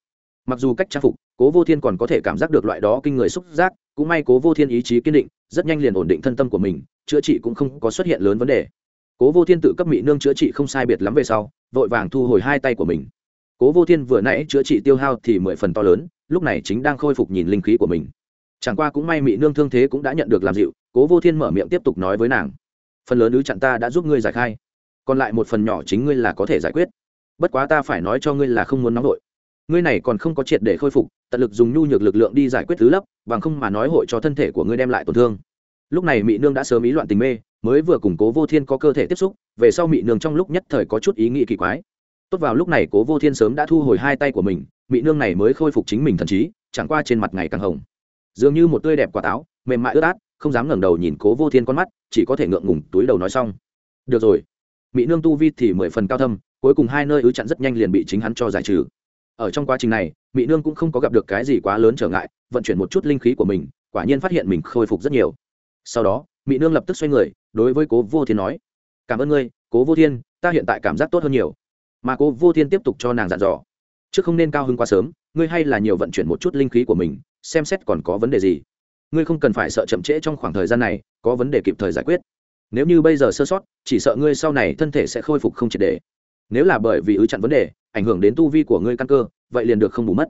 Mặc dù cách trang phục, cố vô thiên còn có thể cảm giác được loại đó kinh người xúc giác cũng may cố vô thiên ý chí kiên định, rất nhanh liền ổn định thân tâm của mình, chữa trị cũng không có xuất hiện lớn vấn đề. Cố vô thiên tự cấp mỹ nương chữa trị không sai biệt lắm về sau, vội vàng thu hồi hai tay của mình. Cố vô thiên vừa nãy chữa trị tiêu hao thì mười phần to lớn, lúc này chính đang khôi phục nhìn linh khí của mình. Chẳng qua cũng may mỹ nương thương thế cũng đã nhận được làm dịu, cố vô thiên mở miệng tiếp tục nói với nàng. Phần lớn ứ chặn ta đã giúp ngươi giải khai, còn lại một phần nhỏ chính ngươi là có thể giải quyết. Bất quá ta phải nói cho ngươi là không muốn nóng vội ngươi này còn không có triệt để khôi phục, tận lực dùng nhu nhược lực lượng đi giải quyết thứ lấp, bằng không mà nói hội cho thân thể của ngươi đem lại tổn thương. Lúc này mỹ nương đã sớm ý loạn tình mê, mới vừa củng cố vô thiên có cơ thể tiếp xúc, về sau mỹ nương trong lúc nhất thời có chút ý nghĩ kỳ quái. Tốt vào lúc này cố vô thiên sớm đã thu hồi hai tay của mình mỹ nương này mới khôi phục chính mình thần trí, chẳng qua trên mặt ngày càng hồng. Dường như một tươi đẹp quả táo, mềm mại ướt át, không dám ngẩng đầu nhìn cố vô thiên con mắt, chỉ có thể ngượng ngùng túi đầu nói xong. Được rồi. Mỹ nương tu vi thì mười phần cao thâm, cuối cùng hai nơi ứ chặn rất nhanh liền bị chính hắn cho giải trừ ở trong quá trình này mỹ nương cũng không có gặp được cái gì quá lớn trở ngại, vận chuyển một chút linh khí của mình, quả nhiên phát hiện mình khôi phục rất nhiều. Sau đó mỹ nương lập tức xoay người, đối với cố vô thiên nói, cảm ơn ngươi, cố vô thiên, ta hiện tại cảm giác tốt hơn nhiều. Mà cố vô thiên tiếp tục cho nàng dặn dò, chứ không nên cao hơn quá sớm, ngươi hay là nhiều vận chuyển một chút linh khí của mình, xem xét còn có vấn đề gì. Ngươi không cần phải sợ chậm trễ trong khoảng thời gian này, có vấn đề kịp thời giải quyết. Nếu như bây giờ sơ sót, chỉ sợ ngươi sau này thân thể sẽ khôi phục không triệt đề nếu là bởi vì ứ chặn vấn đề ảnh hưởng đến tu vi của ngươi căn cơ, vậy liền được không bù mất.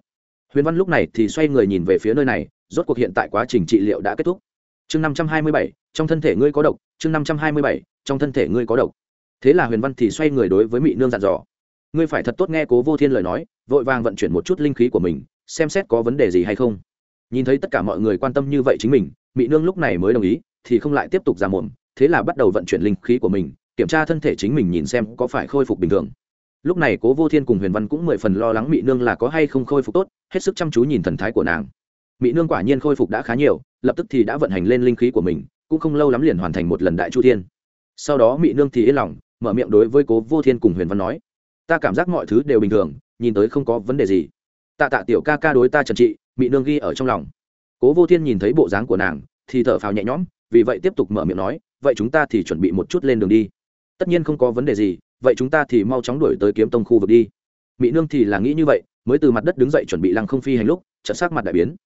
Huyền văn lúc này thì xoay người nhìn về phía nơi này, rốt cuộc hiện tại quá trình trị liệu đã kết thúc. Chương năm trăm hai mươi bảy, trong thân thể ngươi có độc, chương năm trăm hai mươi bảy, trong thân thể ngươi có độc. Thế là huyền văn thì xoay người đối với mỹ nương dặn dò. Ngươi phải thật tốt nghe cố vô thiên lời nói, vội vàng vận chuyển một chút linh khí của mình, xem xét có vấn đề gì hay không. Nhìn thấy tất cả mọi người quan tâm như vậy chính mình mỹ nương lúc này mới đồng ý, thì không lại tiếp tục ra mồm, thế là bắt đầu vận chuyển linh khí của mình, kiểm tra thân thể chính mình nhìn xem có phải khôi phục bình thường lúc này cố vô thiên cùng huyền văn cũng mười phần lo lắng mỹ nương là có hay không khôi phục tốt, hết sức chăm chú nhìn thần thái của nàng. Mỹ nương quả nhiên khôi phục đã khá nhiều, lập tức thì đã vận hành lên linh khí của mình, cũng không lâu lắm liền hoàn thành một lần đại chu thiên. Sau đó mỹ nương thì yên lòng, mở miệng đối với cố vô thiên cùng huyền văn nói, ta cảm giác mọi thứ đều bình thường, nhìn tới không có vấn đề gì. Tạ tạ tiểu ca ca đối ta trần trị mỹ nương ghi ở trong lòng. Cố vô thiên nhìn thấy bộ dáng của nàng, thì thở phào nhẹ nhõm, vì vậy tiếp tục mở miệng nói, vậy chúng ta thì chuẩn bị một chút lên đường đi. Tất nhiên không có vấn đề gì vậy chúng ta thì mau chóng đuổi tới kiếm tông khu vực đi. Mỹ nương thì là nghĩ như vậy, mới từ mặt đất đứng dậy chuẩn bị lăng không phi hành lúc, chợt sắc mặt đại biến.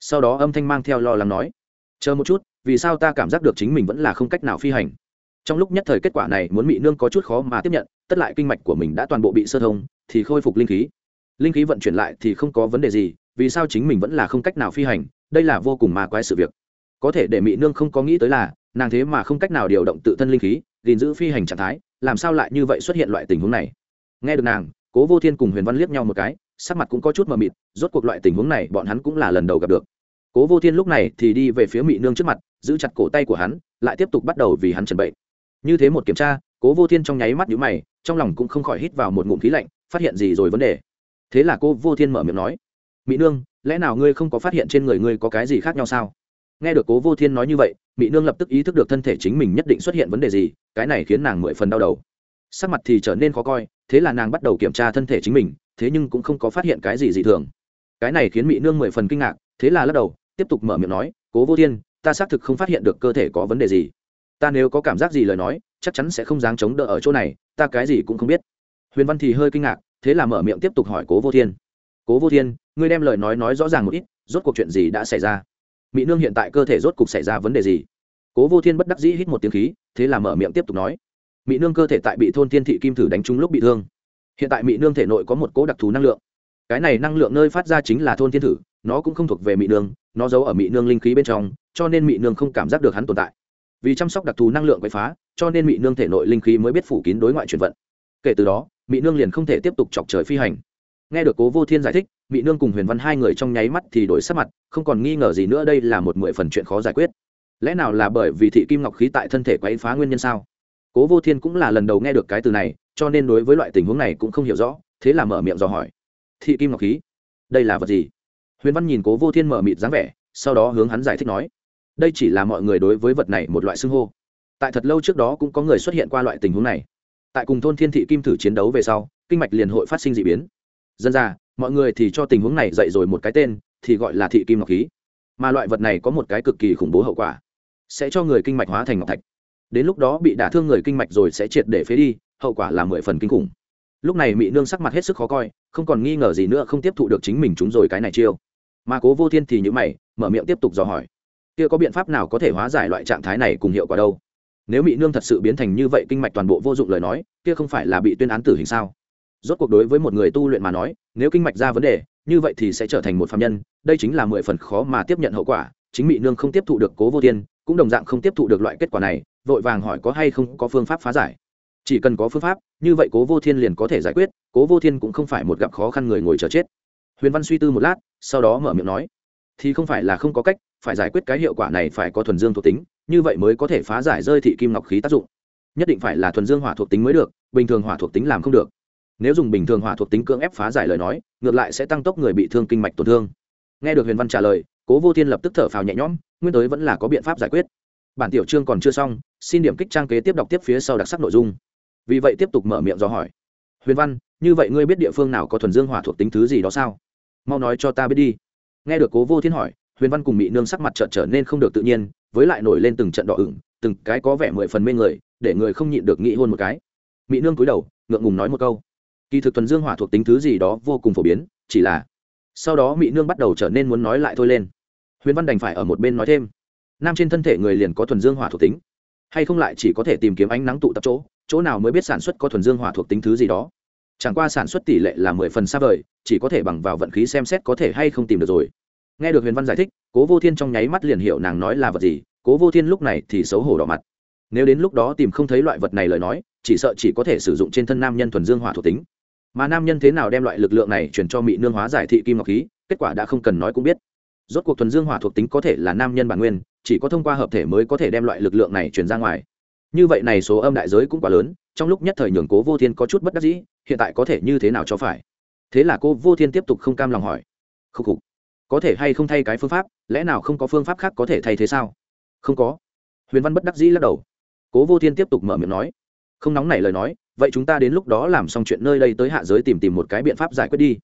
Sau đó âm thanh mang theo lo lắng nói, chờ một chút, vì sao ta cảm giác được chính mình vẫn là không cách nào phi hành? Trong lúc nhất thời kết quả này, muốn mỹ nương có chút khó mà tiếp nhận, tất lại kinh mạch của mình đã toàn bộ bị sơ thông, thì khôi phục linh khí. Linh khí vận chuyển lại thì không có vấn đề gì, vì sao chính mình vẫn là không cách nào phi hành, đây là vô cùng mà quái sự việc. Có thể để mỹ nương không có nghĩ tới là, nàng thế mà không cách nào điều động tự thân linh khí, gìn giữ phi hành trạng thái làm sao lại như vậy xuất hiện loại tình huống này? Nghe được nàng, cố vô thiên cùng huyền văn liếc nhau một cái, sắc mặt cũng có chút mờ mịt, rốt cuộc loại tình huống này bọn hắn cũng là lần đầu gặp được. Cố vô thiên lúc này thì đi về phía Mị nương trước mặt, giữ chặt cổ tay của hắn, lại tiếp tục bắt đầu vì hắn trần bậy như thế một kiểm tra, cố vô thiên trong nháy mắt nhũ mày, trong lòng cũng không khỏi hít vào một ngụm khí lạnh, phát hiện gì rồi vấn đề? Thế là cô vô thiên mở miệng nói mỹ nương, lẽ nào ngươi không có phát hiện trên người ngươi có cái gì khác nhau sao? Nghe được cố vô thiên nói như vậy mỹ nương lập tức ý thức được thân thể chính mình nhất định xuất hiện vấn đề gì, cái này khiến nàng mười phần đau đầu. Sắc mặt thì trở nên khó coi, thế là nàng bắt đầu kiểm tra thân thể chính mình, thế nhưng cũng không có phát hiện cái gì dị thường. Cái này khiến mỹ nương mười phần kinh ngạc, thế là lắc đầu, tiếp tục mở miệng nói, cố vô thiên, ta xác thực không phát hiện được cơ thể có vấn đề gì. Ta nếu có cảm giác gì lời nói, chắc chắn sẽ không dáng chống đỡ ở chỗ này, ta cái gì cũng không biết. Huyền văn thì hơi kinh ngạc, thế là mở miệng tiếp tục hỏi cố vô thiên. Cố vô thiên, ngươi đem lời nói nói rõ ràng một ít, rốt cuộc chuyện gì đã xảy ra? Mỹ nương hiện tại cơ thể rốt cục xảy ra vấn đề gì? Cố vô thiên bất đắc dĩ hít một tiếng khí, thế là mở miệng tiếp tục nói. Mỹ nương cơ thể tại bị thôn thiên thị kim thử đánh trúng lúc bị thương. Hiện tại mỹ nương thể nội có một cố đặc thù năng lượng. Cái này năng lượng nơi phát ra chính là thôn thiên thử, nó cũng không thuộc về mỹ nương, nó giấu ở mỹ nương linh khí bên trong, cho nên mỹ nương không cảm giác được hắn tồn tại. Vì chăm sóc đặc thù năng lượng quậy phá, cho nên mỹ nương thể nội linh khí mới biết phủ kín đối ngoại chuyển vận. Kể từ đó mỹ nương liền không thể tiếp tục chọc trời phi hành nghe được cố vô thiên giải thích mỹ nương cùng huyền văn hai người trong nháy mắt thì đổi sắc mặt, không còn nghi ngờ gì nữa đây là một mười phần chuyện khó giải quyết. Lẽ nào là bởi vì thị kim ngọc khí tại thân thể quấy phá nguyên nhân sao? Cố vô thiên cũng là lần đầu nghe được cái từ này, cho nên đối với loại tình huống này cũng không hiểu rõ, thế là mở miệng dò hỏi. Thị kim ngọc khí, đây là vật gì? Huyền văn nhìn cố vô thiên mở mịt dáng vẻ, sau đó hướng hắn giải thích nói, đây chỉ là mọi người đối với vật này một loại xưng hô. Tại thật lâu trước đó cũng có người xuất hiện qua loại tình huống này. Tại cùng thôn thiên thị kim thử chiến đấu về sau, kinh mạch liền hội phát sinh d ị biến dân ra, mọi người thì cho tình huống này dậy rồi một cái tên, thì gọi là thị kim ngọc khí. Mà loại vật này có một cái cực kỳ khủng bố hậu quả. Sẽ cho người kinh mạch hóa thành ngọc thạch. Đến lúc đó bị đả thương người kinh mạch rồi sẽ triệt để phế đi, hậu quả là mười phần kinh khủng. Lúc này mỹ nương sắc mặt hết sức khó coi, không còn nghi ngờ gì nữa, không tiếp thụ được chính mình chúng rồi cái này chiêu. Mà cố vô thiên thì nhữ mày, mở miệng tiếp tục dò hỏi. Kia có biện pháp nào có thể hóa giải loại trạng thái này cùng hiệu quả đâu? Nếu mỹ nương thật sự biến thành như vậy kinh mạch toàn bộ vô dụng lời nói, kia không phải là bị tuyên án tử hình sao? Rốt cuộc đối với một người tu luyện mà nói, nếu kinh mạch ra vấn đề, như vậy thì sẽ trở thành một phạm nhân, đây chính là mười phần khó mà tiếp nhận hậu quả, chính mỹ nương không tiếp thụ được cố vô thiên, cũng đồng dạng không tiếp thụ được loại kết quả này, vội vàng hỏi có hay không có phương pháp phá giải. Chỉ cần có phương pháp, như vậy cố vô thiên liền có thể giải quyết, cố vô thiên cũng không phải một gặp khó khăn người ngồi chờ chết. Huyền văn suy tư một lát, sau đó mở miệng nói, thì không phải là không có cách, phải giải quyết cái hiệu quả này phải có thuần dương thuộc tính, như vậy mới có thể phá giải rơi thị kim ngọc khí tác dụng. Nhất định phải là thuần dương hỏa thuộc tính mới được, bình thường hỏa thuộc tính làm không được nếu dùng bình thường hỏa thuộc tính cưỡng ép phá giải lời nói, ngược lại sẽ tăng tốc người bị thương kinh mạch tổn thương. Nghe được huyền văn trả lời, cố vô thiên lập tức thở phào nhẹ nhõm, nguyên tới vẫn là có biện pháp giải quyết. Bản tiểu chương còn chưa xong, xin điểm kích trang kế tiếp đọc tiếp phía sau đặc sắc nội dung. Vì vậy tiếp tục mở miệng do hỏi. Huyền văn, như vậy ngươi biết địa phương nào có thuần dương hỏa thuộc tính thứ gì đó sao? Mau nói cho ta biết đi. Nghe được cố vô thiên hỏi, huyền văn cùng bị nương sắc mặt trợn trở nên không được tự nhiên, với lại nổi lên từng trận đỏ ửng, từng cái có vẻ mười phần mê người, để người không nhịn được nghĩ hôn một cái. Mỹ nương cúi đầu, ngượng ngùng nói một câu kỳ thực thuần dương hỏa thuộc tính thứ gì đó vô cùng phổ biến, chỉ là sau đó mỹ nương bắt đầu trở nên muốn nói lại thôi lên. Huyền văn đành phải ở một bên nói thêm. Nam trên thân thể người liền có thuần dương hỏa thuộc tính, hay không lại chỉ có thể tìm kiếm ánh nắng tụ tập chỗ chỗ nào mới biết sản xuất có thuần dương hỏa thuộc tính thứ gì đó. Chẳng qua sản xuất tỷ lệ là mười phần xa vời, chỉ có thể bằng vào vận khí xem xét có thể hay không tìm được rồi. Nghe được huyền văn giải thích, cố vô thiên trong nháy mắt liền hiểu nàng nói là vật gì, cố vô thiên lúc này thì xấu hổ đỏ mặt. Nếu đến lúc đó tìm không thấy loại vật này lời nói, chỉ sợ chỉ có thể sử dụng trên thân nam nhân thuần dương hỏa thuộc tính mà nam nhân thế nào đem loại lực lượng này chuyển cho mỹ nương hóa giải thị kim ngọc khí, kết quả đã không cần nói cũng biết. Rốt cuộc thuần dương hỏa thuộc tính có thể là nam nhân bản nguyên, chỉ có thông qua hợp thể mới có thể đem loại lực lượng này chuyển ra ngoài. Như vậy này số âm đại giới cũng quá lớn, trong lúc nhất thời nhường cố vô thiên có chút bất đắc dĩ, hiện tại có thể như thế nào cho phải? Thế là cô vô thiên tiếp tục không cam lòng hỏi. Khúc khục, có thể hay không thay cái phương pháp, lẽ nào không có phương pháp khác có thể thay thế sao? Không có. Huyền văn bất đắc dĩ lắc đầu. Cố vô thiên tiếp tục mở miệng nói. Không nóng nảy lời nói vậy chúng ta đến lúc đó làm xong chuyện nơi đây tới hạ giới tìm tìm một cái biện pháp giải quyết đi.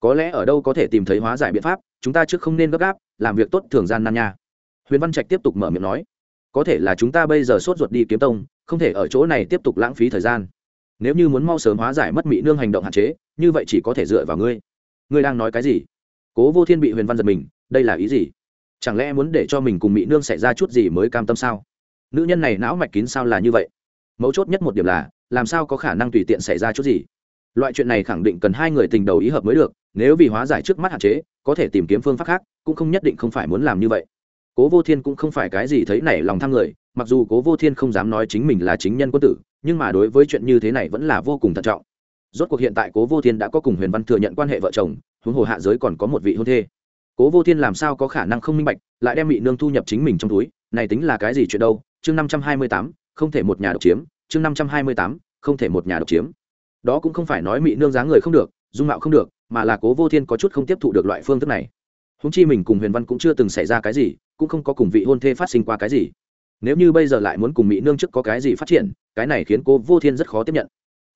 Có lẽ ở đâu có thể tìm thấy hóa giải biện pháp, chúng ta trước không nên gấp gáp, làm việc tốt thường gian nan nha. Huyền văn trạch tiếp tục mở miệng nói. Có thể là chúng ta bây giờ sốt ruột đi kiếm tông, không thể ở chỗ này tiếp tục lãng phí thời gian. Nếu như muốn mau sớm hóa giải mất mỹ nương hành động hạn chế, như vậy chỉ có thể dựa vào ngươi. Ngươi đang nói cái gì? Cố vô thiên bị huyền văn giật mình, đây là ý gì? Chẳng lẽ muốn để cho mình cùng mỹ nương xảy ra chút gì mới cam tâm sao? Nữ nhân này não mạch kín sao là như vậy? Mấu chốt nhất một điểm là, làm sao có khả năng tùy tiện xảy ra chút gì? Loại chuyện này khẳng định cần hai người tình đầu ý hợp mới được, nếu vì hóa giải trước mắt hạn chế, có thể tìm kiếm phương pháp khác, cũng không nhất định không phải muốn làm như vậy. Cố vô thiên cũng không phải cái gì thấy nảy lòng tham người, mặc dù cố vô thiên không dám nói chính mình là chính nhân quân tử, nhưng mà đối với chuyện như thế này vẫn là vô cùng thận trọng. Rốt cuộc hiện tại cố vô thiên đã có cùng huyền văn thừa nhận quan hệ vợ chồng, huống hồ hạ giới còn có một vị hôn thê. Cố vô thiên làm sao có khả năng không minh bạch, lại đem bị nương thu nhập chính mình trong túi, này tính là cái gì chuyện đâu? Chương năm trăm hai mươi tám không thể một nhà độc chiếm, chương năm trăm hai mươi tám, không thể một nhà độc chiếm. Đó cũng không phải nói mỹ nương dáng người không được, dung mạo không được, mà là cố vô thiên có chút không tiếp thụ được loại phương thức này. Húng chi mình cùng huyền văn cũng chưa từng xảy ra cái gì, cũng không có cùng vị hôn thê phát sinh qua cái gì. Nếu như bây giờ lại muốn cùng mỹ nương trước có cái gì phát triển, cái này khiến cô vô thiên rất khó tiếp nhận.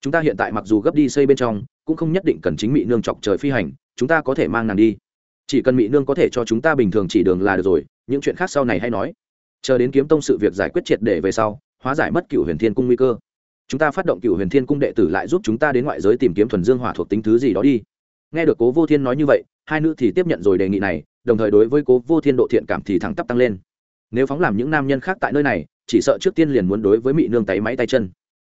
Chúng ta hiện tại mặc dù gấp đi xây bên trong, cũng không nhất định cần chính mỹ nương chọc trời phi hành, chúng ta có thể mang nàng đi. Chỉ cần mỹ nương có thể cho chúng ta bình thường chỉ đường là được rồi, những chuyện khác sau này hay nói. Chờ đến kiếm tông sự việc giải quyết triệt để về sau hóa giải mất cựu huyền thiên cung nguy cơ. Chúng ta phát động cựu huyền thiên cung đệ tử lại giúp chúng ta đến ngoại giới tìm kiếm thuần dương hỏa thuộc tính thứ gì đó đi. Nghe được cố vô thiên nói như vậy, hai nữ thì tiếp nhận rồi đề nghị này, đồng thời đối với cố vô thiên độ thiện cảm thì thẳng tắp tăng lên. Nếu phóng làm những nam nhân khác tại nơi này, chỉ sợ trước tiên liền muốn đối với mỹ nương tay máy tay chân.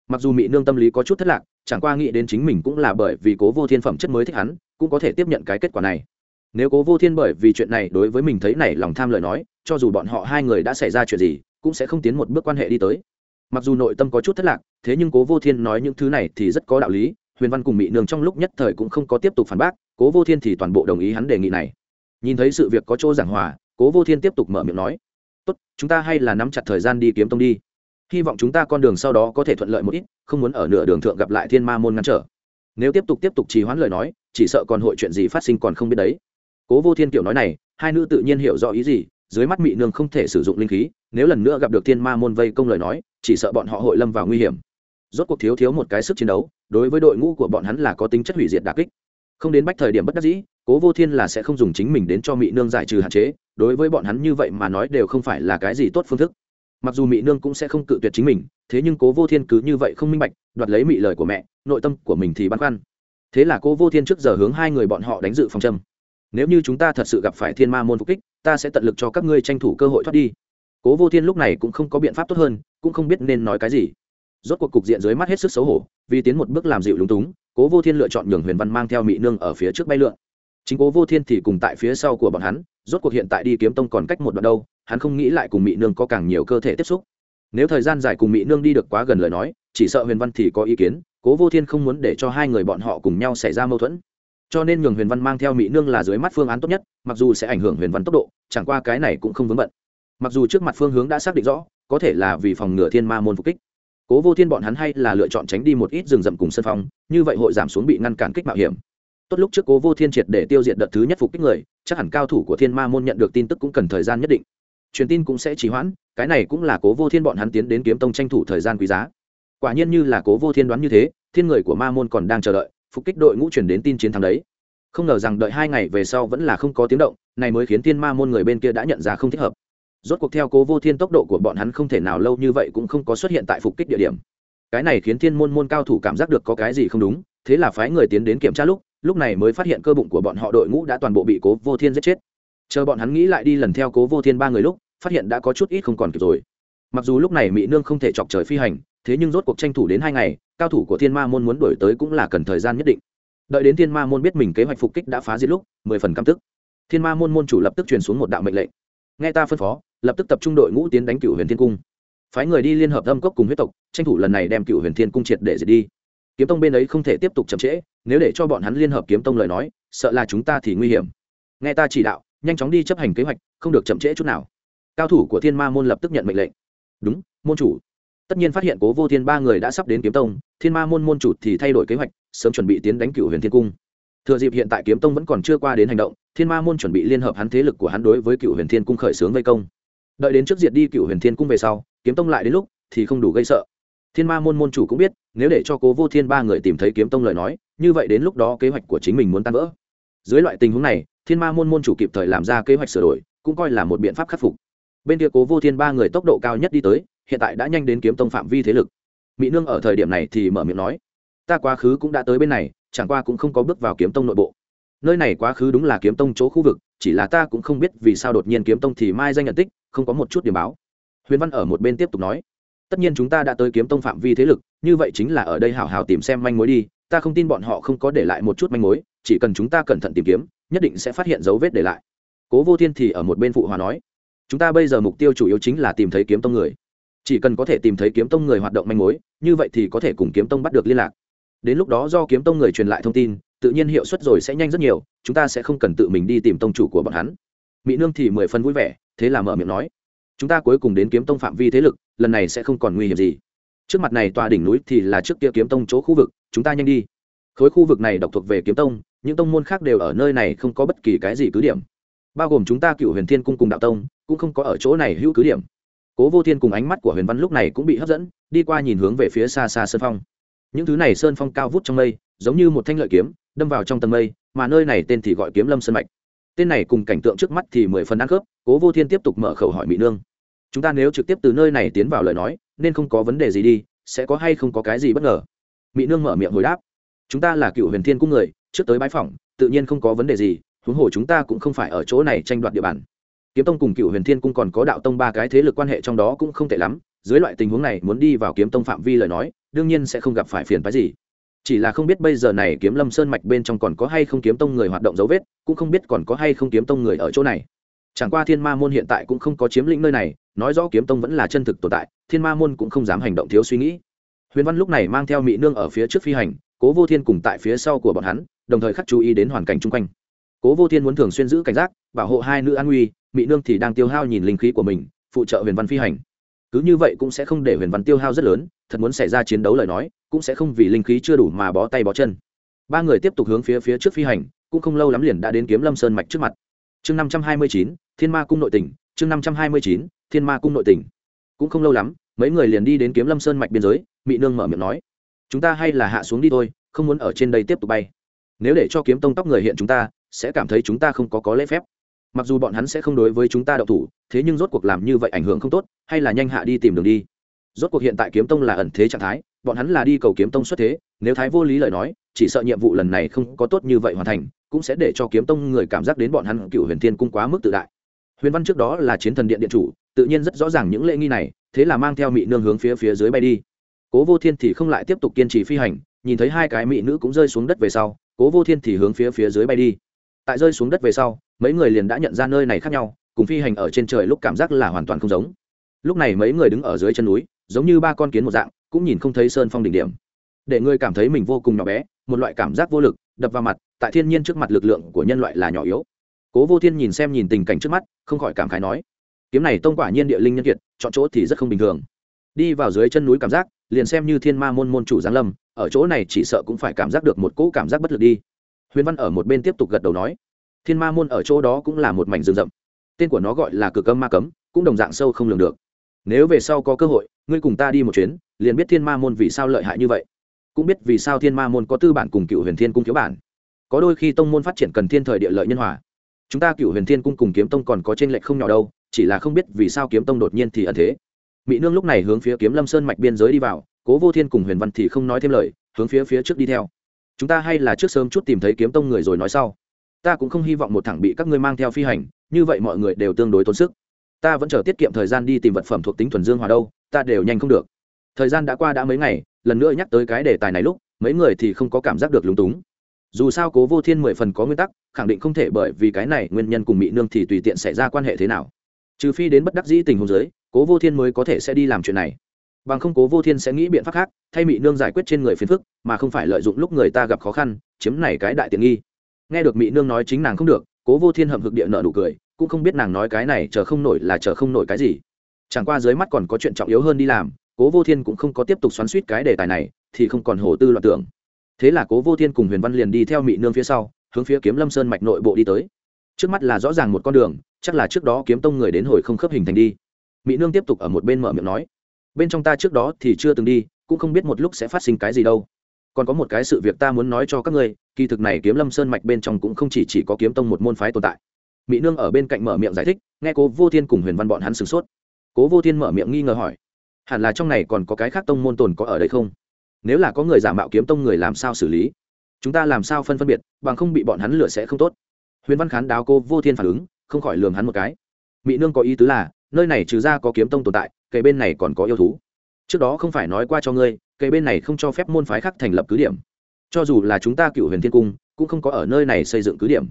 Mặc dù mỹ nương tâm lý có chút thất lạc, chẳng qua nghĩ đến chính mình cũng là bởi vì cố vô thiên phẩm chất mới thích hắn, cũng có thể tiếp nhận cái kết quả này. Nếu cố vô thiên bởi vì chuyện này đối với mình thấy này lòng tham lời nói, cho dù bọn họ hai người đã xảy ra chuyện gì, cũng sẽ không tiến một bước quan hệ đi tới mặc dù nội tâm có chút thất lạc, thế nhưng cố vô thiên nói những thứ này thì rất có đạo lý, huyền văn cùng mỹ nương trong lúc nhất thời cũng không có tiếp tục phản bác, cố vô thiên thì toàn bộ đồng ý hắn đề nghị này. Nhìn thấy sự việc có chỗ giảng hòa, cố vô thiên tiếp tục mở miệng nói, tốt, chúng ta hay là nắm chặt thời gian đi kiếm tông đi. Hy vọng chúng ta con đường sau đó có thể thuận lợi một ít, không muốn ở nửa đường thượng gặp lại thiên ma môn ngăn trở. Nếu tiếp tục tiếp tục trì hoãn lời nói, chỉ sợ còn hội chuyện gì phát sinh còn không biết đấy. Cố vô thiên kiểu nói này, hai nữ tự nhiên hiểu rõ ý gì dưới mắt mị nương không thể sử dụng linh khí, nếu lần nữa gặp được thiên ma môn vây công lời nói, chỉ sợ bọn họ hội lâm vào nguy hiểm. Rốt cuộc thiếu thiếu một cái sức chiến đấu, đối với đội ngũ của bọn hắn là có tính chất hủy diệt đà kích. Không đến bách thời điểm bất đắc dĩ, cố vô thiên là sẽ không dùng chính mình đến cho mỹ nương giải trừ hạn chế, đối với bọn hắn như vậy mà nói đều không phải là cái gì tốt phương thức. Mặc dù mỹ nương cũng sẽ không cự tuyệt chính mình, thế nhưng cố vô thiên cứ như vậy không minh bạch, đoạt lấy mỹ lời của mẹ, nội tâm của mình thì băn khoăn. Thế là cố vô thiên trước giờ hướng hai người bọn họ đánh dự phòng châm. Nếu như chúng ta thật sự gặp phải thiên ma môn phục kích ta sẽ tận lực cho các ngươi tranh thủ cơ hội thoát đi. Cố vô thiên lúc này cũng không có biện pháp tốt hơn, cũng không biết nên nói cái gì. Rốt cuộc cục diện dưới mắt hết sức xấu hổ, vì tiến một bước làm dịu lúng túng, cố vô thiên lựa chọn nhường huyền văn mang theo mỹ nương ở phía trước bay lượn. Chính cố vô thiên thì cùng tại phía sau của bọn hắn, rốt cuộc hiện tại đi kiếm tông còn cách một đoạn đâu, hắn không nghĩ lại cùng mỹ nương có càng nhiều cơ thể tiếp xúc. Nếu thời gian dài cùng mỹ nương đi được quá gần lời nói, chỉ sợ huyền văn thì có ý kiến, cố vô thiên không muốn để cho hai người bọn họ cùng nhau xảy ra mâu thuẫn cho nên nhường huyền văn mang theo mỹ nương là dưới mắt phương án tốt nhất, mặc dù sẽ ảnh hưởng huyền văn tốc độ, chẳng qua cái này cũng không vướng bận. Mặc dù trước mặt phương hướng đã xác định rõ, có thể là vì phòng ngừa thiên ma môn phục kích. Cố vô thiên bọn hắn hay là lựa chọn tránh đi một ít rừng rậm cùng sân phong, như vậy hội giảm xuống bị ngăn cản kích mạo hiểm. Tốt lúc trước cố vô thiên triệt để tiêu diệt đợt thứ nhất phục kích người, chắc hẳn cao thủ của thiên ma môn nhận được tin tức cũng cần thời gian nhất định. Truyền tin cũng sẽ trì hoãn, cái này cũng là cố vô thiên bọn hắn tiến đến kiếm tông tranh thủ thời gian quý giá. Quả nhiên như là cố vô thiên đoán như thế, thiên người của ma môn còn đang chờ đợi phục kích đội ngũ chuyển đến tin chiến thắng đấy. Không ngờ rằng đợi hai ngày về sau vẫn là không có tiếng động, này mới khiến thiên ma môn người bên kia đã nhận ra không thích hợp. Rốt cuộc theo cố vô thiên tốc độ của bọn hắn không thể nào lâu như vậy cũng không có xuất hiện tại phục kích địa điểm. Cái này khiến thiên môn môn cao thủ cảm giác được có cái gì không đúng, thế là phái người tiến đến kiểm tra lúc lúc này mới phát hiện cơ bụng của bọn họ đội ngũ đã toàn bộ bị cố vô thiên giết chết. Chờ bọn hắn nghĩ lại đi lần theo cố vô thiên ba người lúc, phát hiện đã có chút ít không còn kịp rồi. Mặc dù lúc này mỹ nương không thể chọc trời phi hành thế nhưng rốt cuộc tranh thủ đến hai ngày, cao thủ của thiên ma môn muốn đổi tới cũng là cần thời gian nhất định. Đợi đến thiên ma môn biết mình kế hoạch phục kích đã phá diệt lúc, mười phần căm tức. Thiên ma môn môn chủ lập tức truyền xuống một đạo mệnh lệnh. Nghe ta phân phó, lập tức tập trung đội ngũ tiến đánh cựu huyền thiên cung. Phái người đi liên hợp âm cốc cùng huyết tộc, tranh thủ lần này đem cựu huyền thiên cung triệt để diệt đi. Kiếm tông bên ấy không thể tiếp tục chậm trễ, nếu để cho bọn hắn liên hợp kiếm tông lời nói, sợ là chúng ta thì nguy hiểm. Nghe ta chỉ đạo, nhanh chóng đi chấp hành kế hoạch, không được chậm trễ chút nào. Cao thủ của thiên ma môn lập tức nhận mệnh lệnh. Đúng, môn chủ tất nhiên phát hiện cố vô thiên ba người đã sắp đến kiếm tông, thiên ma môn môn chủ thì thay đổi kế hoạch, sớm chuẩn bị tiến đánh cựu huyền thiên cung. Thừa dịp hiện tại kiếm tông vẫn còn chưa qua đến hành động, thiên ma môn chuẩn bị liên hợp hắn thế lực của hắn đối với cựu huyền thiên cung khởi xướng vây công. Đợi đến trước diệt đi cựu huyền thiên cung về sau, kiếm tông lại đến lúc thì không đủ gây sợ. Thiên ma môn môn chủ cũng biết, nếu để cho cố vô thiên ba người tìm thấy kiếm tông lời nói, như vậy đến lúc đó kế hoạch của chính mình muốn tan vỡ. Dưới loại tình huống này, thiên ma môn môn chủ kịp thời làm ra kế hoạch sửa đổi, cũng coi là một biện pháp khắc phục. Bên kia cố vô thiên ba người tốc độ cao nhất đi tới hiện tại đã nhanh đến kiếm tông phạm vi thế lực. Mỹ nương ở thời điểm này thì mở miệng nói, ta quá khứ cũng đã tới bên này, chẳng qua cũng không có bước vào kiếm tông nội bộ. Nơi này quá khứ đúng là kiếm tông chỗ khu vực, chỉ là ta cũng không biết vì sao đột nhiên kiếm tông thì mai danh nhận tích, không có một chút điểm báo. Huyền văn ở một bên tiếp tục nói, tất nhiên chúng ta đã tới kiếm tông phạm vi thế lực, như vậy chính là ở đây hào hào tìm xem manh mối đi, ta không tin bọn họ không có để lại một chút manh mối, chỉ cần chúng ta cẩn thận tìm kiếm, nhất định sẽ phát hiện dấu vết để lại. Cố vô thiên thì ở một bên phụ hòa nói, chúng ta bây giờ mục tiêu chủ yếu chính là tìm thấy kiếm tông người chỉ cần có thể tìm thấy kiếm tông người hoạt động manh mối, như vậy thì có thể cùng kiếm tông bắt được liên lạc. Đến lúc đó do kiếm tông người truyền lại thông tin, tự nhiên hiệu suất rồi sẽ nhanh rất nhiều, chúng ta sẽ không cần tự mình đi tìm tông chủ của bọn hắn. Mỹ nương thì mười phân vui vẻ, thế là mở miệng nói, chúng ta cuối cùng đến kiếm tông phạm vi thế lực, lần này sẽ không còn nguy hiểm gì. Trước mặt này tòa đỉnh núi thì là trước kia kiếm tông chỗ khu vực, chúng ta nhanh đi. Khối khu vực này độc thuộc về kiếm tông, những tông môn khác đều ở nơi này không có bất kỳ cái gì cứ điểm. Bao gồm chúng ta cựu huyền thiên cung cùng đạo tông, cũng không có ở chỗ này hữu cứ điểm cố vô thiên cùng ánh mắt của huyền văn lúc này cũng bị hấp dẫn, đi qua nhìn hướng về phía xa xa sơn phong. Những thứ này sơn phong cao vút trong mây, giống như một thanh lợi kiếm, đâm vào trong tầng mây, mà nơi này tên thì gọi kiếm lâm sơn mạch. Tên này cùng cảnh tượng trước mắt thì mười phần ăn khớp, cố vô thiên tiếp tục mở khẩu hỏi mỹ nương. Chúng ta nếu trực tiếp từ nơi này tiến vào lời nói, nên không có vấn đề gì đi, sẽ có hay không có cái gì bất ngờ? Mỹ nương mở miệng hồi đáp. Chúng ta là cựu huyền thiên cung người, trước tới bãi phỏng, tự nhiên không có vấn đề gì, huống hồ chúng ta cũng không phải ở chỗ này tranh đoạt địa bàn kiếm tông cùng cựu huyền thiên cung còn có đạo tông ba cái thế lực quan hệ trong đó cũng không tệ lắm, dưới loại tình huống này muốn đi vào kiếm tông phạm vi lời nói, đương nhiên sẽ không gặp phải phiền phái gì. Chỉ là không biết bây giờ này kiếm lâm sơn mạch bên trong còn có hay không kiếm tông người hoạt động dấu vết, cũng không biết còn có hay không kiếm tông người ở chỗ này. Chẳng qua thiên ma môn hiện tại cũng không có chiếm lĩnh nơi này, nói rõ kiếm tông vẫn là chân thực tồn tại, thiên ma môn cũng không dám hành động thiếu suy nghĩ. Huyền văn lúc này mang theo mỹ nương ở phía trước phi hành, cố vô thiên cùng tại phía sau của bọn hắn, đồng thời khắc chú ý đến hoàn cảnh chung quanh cố vô thiên muốn thường xuyên giữ cảnh giác, bảo hộ hai nữ an nguy mỹ nương thì đang tiêu hao nhìn linh khí của mình, phụ trợ huyền văn phi hành. Cứ như vậy cũng sẽ không để huyền văn tiêu hao rất lớn, thật muốn xảy ra chiến đấu lời nói, cũng sẽ không vì linh khí chưa đủ mà bó tay bó chân. Ba người tiếp tục hướng phía phía trước phi hành, cũng không lâu lắm liền đã đến kiếm lâm sơn mạch trước mặt. Chương năm trăm hai mươi chín, thiên ma cung nội tỉnh, chương năm trăm hai mươi chín, thiên ma cung nội tỉnh. Cũng không lâu lắm, mấy người liền đi đến kiếm lâm sơn mạch biên giới mỹ nương mở miệng nói, chúng ta hay là hạ xuống đi thôi, không muốn ở trên đây tiếp tục bay. Nếu để cho kiếm tông tóc người hiện chúng ta sẽ cảm thấy chúng ta không có có lễ phép. Mặc dù bọn hắn sẽ không đối với chúng ta đậu thủ, thế nhưng rốt cuộc làm như vậy ảnh hưởng không tốt, hay là nhanh hạ đi tìm đường đi. Rốt cuộc hiện tại kiếm tông là ẩn thế trạng thái, bọn hắn là đi cầu kiếm tông xuất thế, nếu thái vô lý lời nói, chỉ sợ nhiệm vụ lần này không có tốt như vậy hoàn thành, cũng sẽ để cho kiếm tông người cảm giác đến bọn hắn cựu huyền thiên cung quá mức tự đại. Huyền văn trước đó là chiến thần điện điện chủ, tự nhiên rất rõ ràng những lễ nghi này, thế là mang theo mỹ nương hướng phía phía dưới bay đi. Cố vô thiên thì không lại tiếp tục kiên trì phi hành, nhìn thấy hai cái mỹ nữ cũng rơi xuống đất về sau, cố vô thiên thì hướng phía phía dưới bay đi tại rơi xuống đất về sau, mấy người liền đã nhận ra nơi này khác nhau, cùng phi hành ở trên trời lúc cảm giác là hoàn toàn không giống. Lúc này mấy người đứng ở dưới chân núi, giống như ba con kiến một dạng, cũng nhìn không thấy sơn phong đỉnh điểm. Để ngươi cảm thấy mình vô cùng nhỏ bé, một loại cảm giác vô lực, đập vào mặt, tại thiên nhiên trước mặt lực lượng của nhân loại là nhỏ yếu. Cố vô thiên nhìn xem nhìn tình cảnh trước mắt, không khỏi cảm khái nói, kiếm này tông quả nhiên địa linh nhân kiệt, chọn chỗ thì rất không bình thường. Đi vào dưới chân núi cảm giác, liền xem như thiên ma môn môn chủ giáng lâm, ở chỗ này chỉ sợ cũng phải cảm giác được một cỗ cảm giác bất lực đi huyền văn ở một bên tiếp tục gật đầu nói, thiên ma môn ở chỗ đó cũng là một mảnh rừng rậm. Tên của nó gọi là cực âm ma cấm, cũng đồng dạng sâu không lường được. Nếu về sau có cơ hội, ngươi cùng ta đi một chuyến, liền biết thiên ma môn vì sao lợi hại như vậy. Cũng biết vì sao thiên ma môn có tư bản cùng cựu huyền thiên cung thiếu bản. Có đôi khi tông môn phát triển cần thiên thời địa lợi nhân hòa. Chúng ta cựu huyền thiên cung cùng kiếm tông còn có t r ê n lệch không nhỏ đâu, chỉ là không biết vì sao kiếm tông đột nhiên thì ẩn thế. Mỹ nương lúc này hướng phía kiếm lâm sơn mạch biên giới đi vào, cố vô thiên cùng huyền văn thì không nói thêm lời, hướng phía phía trước đi theo chúng ta hay là trước sớm chút tìm thấy kiếm tông người rồi nói sau. Ta cũng không hy vọng một thẳng bị các ngươi mang theo phi hành, như vậy mọi người đều tương đối tốn sức. Ta vẫn chờ tiết kiệm thời gian đi tìm vật phẩm thuộc tính thuần dương hòa đâu, ta đều nhanh không được. Thời gian đã qua đã mấy ngày, lần nữa nhắc tới cái đề tài này lúc, mấy người thì không có cảm giác được lúng túng. Dù sao cố vô thiên mười phần có nguyên tắc, khẳng định không thể bởi vì cái này nguyên nhân cùng mỹ nương thì tùy tiện xảy ra quan hệ thế nào. Trừ phi đến bất đắc dĩ tình huống giới cố vô thiên mới có thể sẽ đi làm chuyện này bằng không cố vô thiên sẽ nghĩ biện pháp khác, thay mỹ nương giải quyết trên người phiền phức, mà không phải lợi dụng lúc người ta gặp khó khăn, chiếm này cái đại tiện nghi. Nghe được mỹ nương nói chính nàng không được, cố vô thiên hậm hực địa nợ nụ cười, cũng không biết nàng nói cái này chờ không nổi là chờ không nổi cái gì. Chẳng qua dưới mắt còn có chuyện trọng yếu hơn đi làm, cố vô thiên cũng không có tiếp tục xoắn suýt cái đề tài này, thì không còn hồ tư loạn tưởng. Thế là cố vô thiên cùng huyền văn liền đi theo mỹ nương phía sau, hướng phía kiếm lâm sơn mạch nội bộ đi tới. Trước mắt là rõ ràng một con đường, chắc là trước đó kiếm tông người đến hồi không khớp hình thành đi. Mỹ nương tiếp tục ở một bên mở miệng nói bên trong ta trước đó thì chưa từng đi cũng không biết một lúc sẽ phát sinh cái gì đâu. Còn có một cái sự việc ta muốn nói cho các ngươi kỳ thực này kiếm lâm sơn mạch bên trong cũng không chỉ, chỉ có kiếm tông một môn phái tồn tại. Mỹ nương ở bên cạnh mở miệng giải thích nghe cố vô thiên cùng huyền văn bọn hắn sửng sốt. Cố vô thiên mở miệng nghi ngờ hỏi hẳn là trong này còn có cái khác tông môn tồn có ở đây không? Nếu là có người giả mạo kiếm tông người làm sao xử lý? Chúng ta làm sao phân phân biệt bằng không bị bọn hắn lửa sẽ không tốt. Huyền văn khán đáo cô vô thiên phản ứng không khỏi lường hắn một cái. Mỹ nương có ý tứ là nơi này trừ ra có kiếm tông tồn tại cây bên này còn có yêu thú. Trước đó không phải nói qua cho ngươi cây bên này không cho phép môn phái khác thành lập cứ điểm. Cho dù là chúng ta cựu huyền thiên cung, cũng không có ở nơi này xây dựng cứ điểm.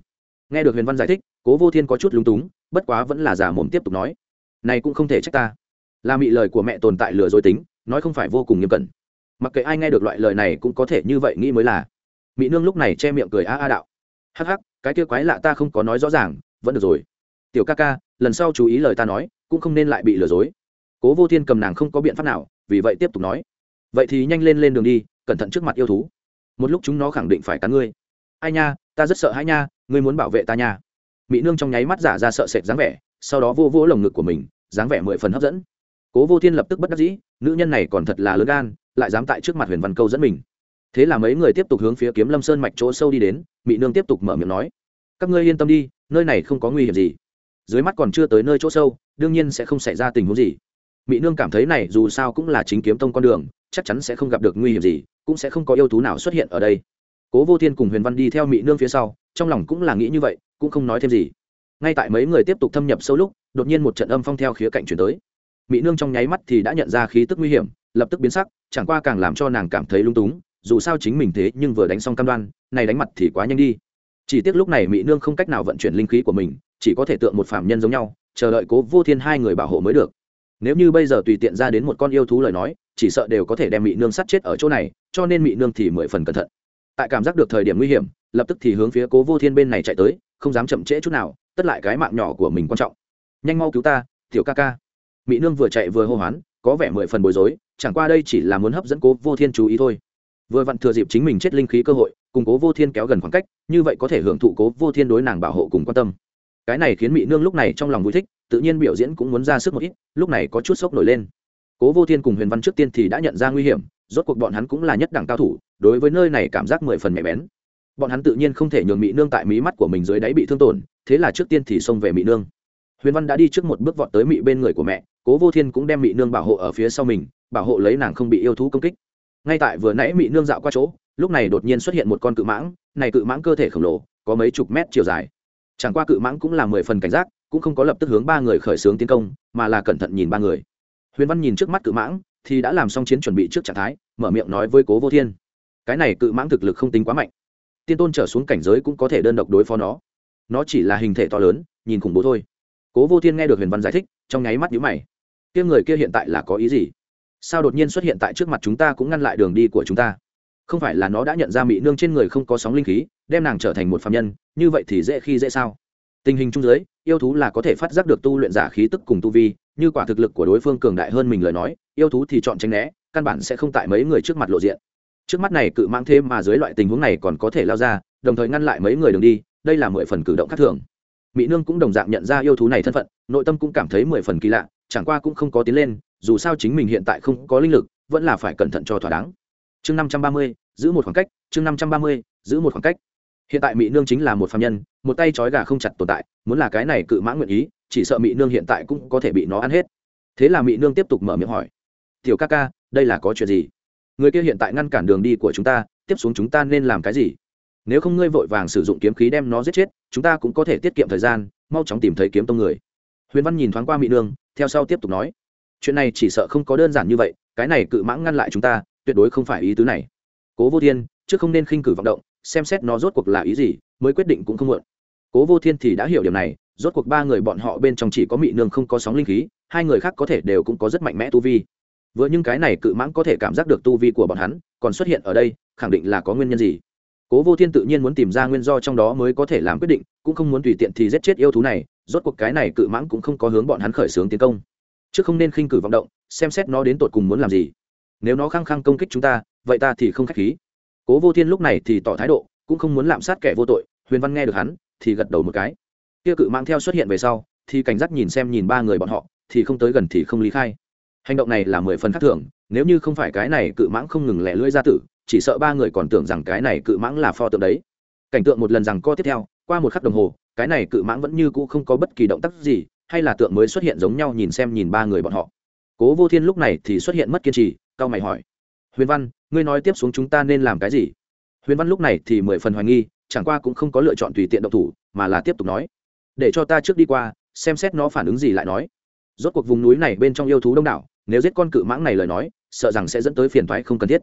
Nghe được huyền văn giải thích, cố vô thiên có chút lúng túng, bất quá vẫn là giả mồm tiếp tục nói. Này cũng không thể trách ta. Là mị lời của mẹ tồn tại lừa dối tính, nói không phải vô cùng nghiêm cẩn. Mặc kệ ai nghe được loại lời này cũng có thể như vậy nghĩ mới là. Mỹ nương lúc này che miệng cười a a đạo. Hắc hắc, cái kia quái lạ ta không có nói rõ ràng, vẫn được rồi. Tiểu ca ca, lần sau chú ý lời ta nói cũng không nên lại bị lừa dối. Cố vô thiên cầm nàng không có biện pháp nào, vì vậy tiếp tục nói. Vậy thì nhanh lên lên đường đi, cẩn thận trước mặt yêu thú. Một lúc chúng nó khẳng định phải cắn ngươi. Ai nha, ta rất sợ hãi nha, ngươi muốn bảo vệ ta nha. Mỹ nương trong nháy mắt giả ra sợ sệt dáng vẻ, sau đó vô vỗ lồng ngực của mình, dáng vẻ mười phần hấp dẫn. Cố vô thiên lập tức bất đắc dĩ, nữ nhân này còn thật là lớn gan, lại dám tại trước mặt huyền văn câu dẫn mình. Thế là mấy người tiếp tục hướng phía kiếm lâm sơn mạch chỗ sâu đi đến mỹ nương tiếp tục mở miệng nói. Các ngươi yên tâm đi, nơi này không có nguy hiểm gì. Dưới mắt còn chưa tới nơi chỗ sâu đương nhiên sẽ không xảy ra tình huống gì. Mỹ nương cảm thấy này dù sao cũng là chính kiếm tông con đường, chắc chắn sẽ không gặp được nguy hiểm gì, cũng sẽ không có yêu thú nào xuất hiện ở đây. Cố vô thiên cùng huyền văn đi theo mỹ nương phía sau, trong lòng cũng là nghĩ như vậy, cũng không nói thêm gì. Ngay tại mấy người tiếp tục thâm nhập sâu lúc, đột nhiên một trận âm phong theo khía cạnh chuyển tới. Mỹ nương trong nháy mắt thì đã nhận ra khí tức nguy hiểm, lập tức biến sắc, chẳng qua càng làm cho nàng cảm thấy lung túng, dù sao chính mình thế nhưng vừa đánh xong cam đoan, này đánh mặt thì quá nhanh đi. Chỉ tiếc lúc này mỹ nương không cách nào vận chuyển linh khí của mình, chỉ có thể tượng một phạm nhân giống nhau chờ đợi cố vô thiên hai người bảo hộ mới được. Nếu như bây giờ tùy tiện ra đến một con yêu thú lời nói, chỉ sợ đều có thể đem mị nương sát chết ở chỗ này, cho nên mị nương thì mười phần cẩn thận. Tại cảm giác được thời điểm nguy hiểm, lập tức thì hướng phía cố vô thiên bên này chạy tới, không dám chậm trễ chút nào, tất lại cái mạng nhỏ của mình quan trọng. Nhanh mau cứu ta, tiểu ca ca. Mỹ nương vừa chạy vừa hô hoán, có vẻ mười phần bối rối, chẳng qua đây chỉ là muốn hấp dẫn cố vô thiên chú ý thôi. Vừa vặn thừa dịp chính mình chết linh khí cơ hội, cùng cố vô thiên kéo gần khoảng cách, như vậy có thể hưởng thụ cố vô thiên đối nàng bảo hộ cùng quan tâm cái này khiến mỹ nương lúc này trong lòng vui thích, tự nhiên biểu diễn cũng muốn ra sức một ít, lúc này có chút sốc nổi lên. Cố vô thiên cùng huyền văn trước tiên thì đã nhận ra nguy hiểm, rốt cuộc bọn hắn cũng là nhất đẳng cao thủ, đối với nơi này cảm giác mười phần mẹ bén. Bọn hắn tự nhiên không thể nhường mỹ nương tại mí mắt của mình dưới đáy bị thương tổn, thế là trước tiên thì xông về mỹ nương. Huyền văn đã đi trước một bước vọt tới mỹ bên người của mẹ, cố vô thiên cũng đem mỹ nương bảo hộ ở phía sau mình, bảo hộ lấy nàng không bị yêu thú công kích. Ngay tại vừa nãy mỹ nương dạo qua chỗ, lúc này đột nhiên xuất hiện một con cự mãng, này cự mãng cơ thể khổng lồ, có mấy chục mét chiều dài chẳng qua cự mãng cũng là mười phần cảnh giác, cũng không có lập tức hướng ba người khởi xướng tiến công, mà là cẩn thận nhìn ba người. Huyền văn nhìn trước mắt cự mãng, thì đã làm xong chiến chuẩn bị trước trạng thái, mở miệng nói với cố vô thiên. Cái này cự mãng thực lực không tính quá mạnh. Tiên tôn trở xuống cảnh giới cũng có thể đơn độc đối phó nó. Nó chỉ là hình thể to lớn, nhìn khủng bố thôi. Cố vô thiên nghe được huyền văn giải thích, trong nháy mắt nhíu mày. Kia người kia hiện tại là có ý gì? Sao đột nhiên xuất hiện tại trước mặt chúng ta cũng ngăn lại đường đi của chúng ta? Không phải là nó đã nhận ra mỹ nương trên người không có sóng linh khí đem nàng trở thành một phạm nhân, như vậy thì dễ khi dễ sao? Tình hình trung giới yêu thú là có thể phát giác được tu luyện giả khí tức cùng tu vi, như quả thực lực của đối phương cường đại hơn mình lời nói, yêu thú thì chọn tránh né, căn bản sẽ không tại mấy người trước mặt lộ diện. Trước mắt này cự mang thế mà dưới loại tình huống này còn có thể lao ra, đồng thời ngăn lại mấy người đường đi, đây là mười phần cử động khác thường. Mỹ nương cũng đồng dạng nhận ra yêu thú này thân phận, nội tâm cũng cảm thấy mười phần kỳ lạ, chẳng qua cũng không có tiến lên, dù sao chính mình hiện tại không có linh lực, vẫn là phải cẩn thận cho thỏa đáng. Chương năm trăm ba mươi, giữ một khoảng cách, chương năm trăm ba mươi, giữ một khoảng cách hiện tại mỹ nương chính là một phạm nhân, một tay trói gà không chặt tồn tại, muốn là cái này cự mãn nguyện ý, chỉ sợ mỹ nương hiện tại cũng có thể bị nó ăn hết. Thế là mỹ nương tiếp tục mở miệng hỏi, tiểu ca ca, đây là có chuyện gì? Người kia hiện tại ngăn cản đường đi của chúng ta, tiếp xuống chúng ta nên làm cái gì? Nếu không ngươi vội vàng sử dụng kiếm khí đem nó giết chết, chúng ta cũng có thể tiết kiệm thời gian, mau chóng tìm thấy kiếm tông người. Huyền văn nhìn thoáng qua mỹ nương, theo sau tiếp tục nói, chuyện này chỉ sợ không có đơn giản như vậy, cái này cự mãng ngăn lại chúng ta, tuyệt đối không phải ý tứ này. Cố vô thiên chứ không nên khinh cử vọng động xem xét nó rốt cuộc là ý gì, mới quyết định cũng không muộn. Cố vô thiên thì đã hiểu điều này, rốt cuộc ba người bọn họ bên trong chỉ có mị nương không có sóng linh khí, hai người khác có thể đều cũng có rất mạnh mẽ tu vi. Vừa những cái này cự mãng có thể cảm giác được tu vi của bọn hắn, còn xuất hiện ở đây, khẳng định là có nguyên nhân gì? Cố vô thiên tự nhiên muốn tìm ra nguyên do trong đó mới có thể làm quyết định, cũng không muốn tùy tiện thì giết chết yêu thú này, rốt cuộc cái này cự mãng cũng không có hướng bọn hắn khởi xướng tiến công. Chứ không nên khinh cử vọng động, xem xét nó đến tột cùng muốn làm gì. Nếu nó khăng khăng công kích chúng ta, vậy ta thì không k h á c h khí cố vô thiên lúc này thì tỏ thái độ, cũng không muốn lạm sát kẻ vô tội, huyền văn nghe được hắn, thì gật đầu một cái. Kia cự mang theo xuất hiện về sau, thì cảnh giác nhìn xem nhìn ba người bọn họ, thì không tới gần thì không lý khai. Hành động này là mười phần khác thường, nếu như không phải cái này cự mãng không ngừng lẻ lưỡi ra tử, chỉ sợ ba người còn tưởng rằng cái này cự mãng là pho tượng đấy. Cảnh tượng một lần rằng co tiếp theo, qua một khắc đồng hồ, cái này cự mãng vẫn như cũ không có bất kỳ động tác gì, hay là tượng mới xuất hiện giống nhau nhìn xem nhìn ba người bọn họ. Cố vô thiên lúc này thì xuất hiện mất kiên trì cao mày hỏi. Huyền văn ngươi nói tiếp xuống chúng ta nên làm cái gì? Huyền văn lúc này thì mười phần hoài nghi, chẳng qua cũng không có lựa chọn tùy tiện động thủ, mà là tiếp tục nói. Để cho ta trước đi qua, xem xét nó phản ứng gì lại nói. Rốt cuộc vùng núi này bên trong yêu thú đông đảo, nếu giết con cự mãng này lời nói, sợ rằng sẽ dẫn tới phiền thoái không cần thiết.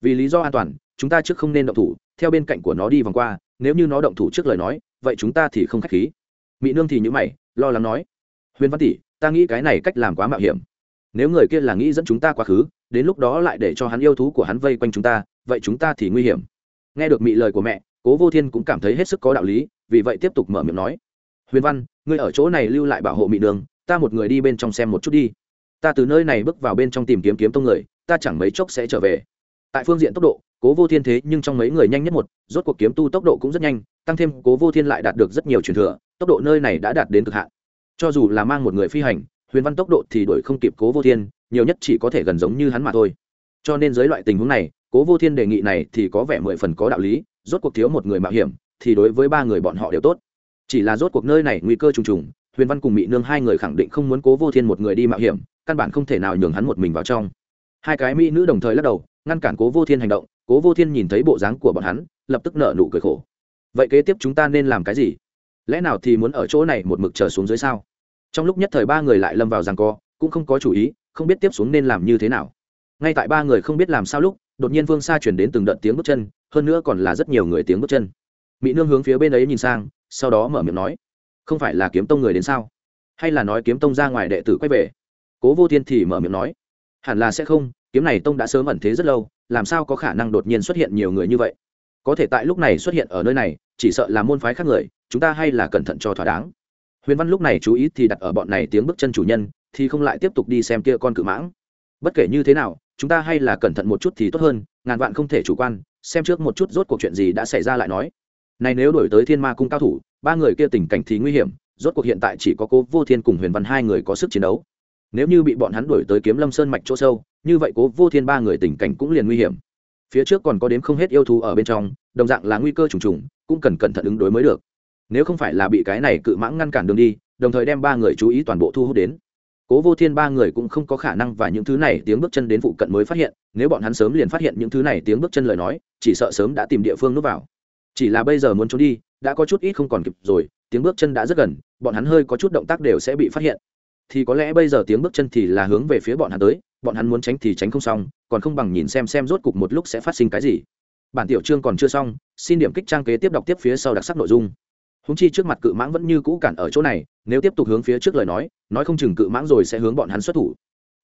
Vì lý do an toàn, chúng ta trước không nên động thủ, theo bên cạnh của nó đi vòng qua, nếu như nó động thủ trước lời nói, vậy chúng ta thì không k h á c h khí. Mỹ nương thì nhữ mày, lo lắng nói. Huyền văn tỷ, ta nghĩ cái này cách làm quá mạo hiểm. Nếu người kia là nghĩ dẫn chúng ta quá khứ đến lúc đó lại để cho hắn yêu thú của hắn vây quanh chúng ta, vậy chúng ta thì nguy hiểm. Nghe được mị lời của mẹ, cố vô thiên cũng cảm thấy hết sức có đạo lý, vì vậy tiếp tục mở miệng nói. Huyền văn, ngươi ở chỗ này lưu lại bảo hộ mị đường, ta một người đi bên trong xem một chút đi. Ta từ nơi này bước vào bên trong tìm kiếm kiếm tông người, ta chẳng mấy chốc sẽ trở về. Tại phương diện tốc độ, cố vô thiên thế nhưng trong mấy người nhanh nhất một, rốt cuộc kiếm tu tốc độ cũng rất nhanh, tăng thêm cố vô thiên lại đạt được rất nhiều truyền thừa, tốc độ nơi này đã đạt đến cực hạn. Cho dù là mang một người phi hành, huyền văn tốc độ thì đuổi không kịp cố vô thiên nhiều nhất chỉ có thể gần giống như hắn mà thôi. Cho nên dưới loại tình huống này, cố vô thiên đề nghị này thì có vẻ mười phần có đạo lý, rốt cuộc thiếu một người mạo hiểm, thì đối với ba người bọn họ đều tốt. Chỉ là rốt cuộc nơi này nguy cơ trùng trùng, huyền văn cùng mỹ nương hai người khẳng định không muốn cố vô thiên một người đi mạo hiểm, căn bản không thể nào nhường hắn một mình vào trong. Hai cái mỹ nữ đồng thời lắc đầu, ngăn cản cố vô thiên hành động, cố vô thiên nhìn thấy bộ dáng của bọn hắn, lập tức nợ nụ cười khổ. Vậy kế tiếp chúng ta nên làm cái gì? Lẽ nào thì muốn ở chỗ này một mực chờ xuống dưới sao? Trong lúc nhất thời ba người lại lâm vào rằng co, cũng không có chủ ý không biết tiếp xuống nên làm như thế nào. Ngay tại ba người không biết làm sao lúc, đột nhiên phương xa chuyển đến từng đợt tiếng bước chân, hơn nữa còn là rất nhiều người tiếng bước chân. Mỹ nương hướng phía bên ấy nhìn sang, sau đó mở miệng nói, không phải là kiếm tông người đến sao? Hay là nói kiếm tông ra ngoài đệ tử quay về? Cố vô thiên thì mở miệng nói, hẳn là sẽ không, kiếm này tông đã sớm ẩn thế rất lâu, làm sao có khả năng đột nhiên xuất hiện nhiều người như vậy? Có thể tại lúc này xuất hiện ở nơi này, chỉ sợ là môn phái khác người, chúng ta hay là cẩn thận cho thỏa đáng. Huyền văn lúc này chú ý thì đặt ở bọn này tiếng bước chân chủ nhân thì không lại tiếp tục đi xem kia con cự mãng. Bất kể như thế nào, chúng ta hay là cẩn thận một chút thì tốt hơn, ngàn vạn không thể chủ quan, xem trước một chút rốt cuộc chuyện gì đã xảy ra lại nói. Này nếu đổi tới thiên ma cung cao thủ, ba người kia tình cảnh thì nguy hiểm, rốt cuộc hiện tại chỉ có cố vô thiên cùng huyền văn hai người có sức chiến đấu. Nếu như bị bọn hắn đuổi tới kiếm lâm sơn mạch chỗ sâu, như vậy cố vô thiên ba người tình cảnh cũng liền nguy hiểm. Phía trước còn có đếm không hết yêu thú ở bên trong, đồng dạng là nguy cơ trùng trùng, cũng cần cẩn thận ứng đối mới được. Nếu không phải là bị cái này cự mãng ngăn cản đường đi, đồng thời đem ba người chú ý toàn bộ thu hút đến cố vô thiên ba người cũng không có khả năng và những thứ này tiếng bước chân đến phụ cận mới phát hiện, nếu bọn hắn sớm liền phát hiện những thứ này tiếng bước chân lời nói, chỉ sợ sớm đã tìm địa phương núp vào. Chỉ là bây giờ muốn trốn đi, đã có chút ít không còn kịp rồi, tiếng bước chân đã rất gần, bọn hắn hơi có chút động tác đều sẽ bị phát hiện. Thì có lẽ bây giờ tiếng bước chân thì là hướng về phía bọn hắn tới, bọn hắn muốn tránh thì tránh không xong, còn không bằng nhìn xem xem rốt cục một lúc sẽ phát sinh cái gì. Bản tiểu chương còn chưa xong, xin điểm kích trang kế tiếp đọc tiếp phía sau đặc sắc nội dung húng chi trước mặt cự mãng vẫn như cũ cản ở chỗ này, nếu tiếp tục hướng phía trước lời nói nói không chừng cự mãng rồi sẽ hướng bọn hắn xuất thủ.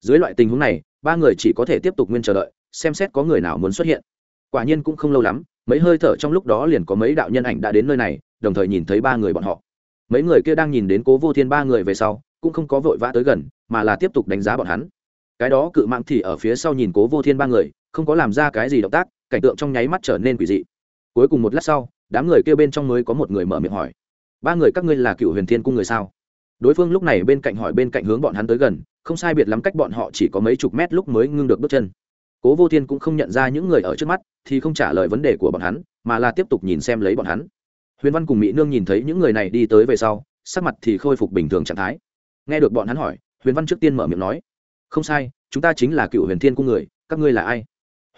Dưới loại tình huống này, ba người chỉ có thể tiếp tục nguyên chờ đợi, xem xét có người nào muốn xuất hiện. Quả nhiên cũng không lâu lắm, mấy hơi thở trong lúc đó liền có mấy đạo nhân ảnh đã đến nơi này, đồng thời nhìn thấy ba người bọn họ. Mấy người kia đang nhìn đến cố vô thiên ba người về sau, cũng không có vội vã tới gần, mà là tiếp tục đánh giá bọn hắn. Cái đó cự mạng thì ở phía sau nhìn cố vô thiên ba người, không có làm ra cái gì động tác, cảnh tượng trong nháy mắt trở nên quỷ dị. Cuối cùng một lát sau đám người kêu bên trong mới có một người mở miệng hỏi. Ba người các ngươi là cựu huyền thiên cung người sao? Đối phương lúc này bên cạnh hỏi bên cạnh hướng bọn hắn tới gần, không sai biệt lắm cách bọn họ chỉ có mấy chục mét lúc mới ngưng được bước chân. Cố vô thiên cũng không nhận ra những người ở trước mắt, thì không trả lời vấn đề của bọn hắn, mà là tiếp tục nhìn xem lấy bọn hắn. Huyền văn cùng mỹ nương nhìn thấy những người này đi tới về sau, sắc mặt thì khôi phục bình thường trạng thái. Nghe được bọn hắn hỏi, huyền văn trước tiên mở miệng nói, không sai, chúng ta chính là cựu huyền thiên cung người, các ngươi là ai?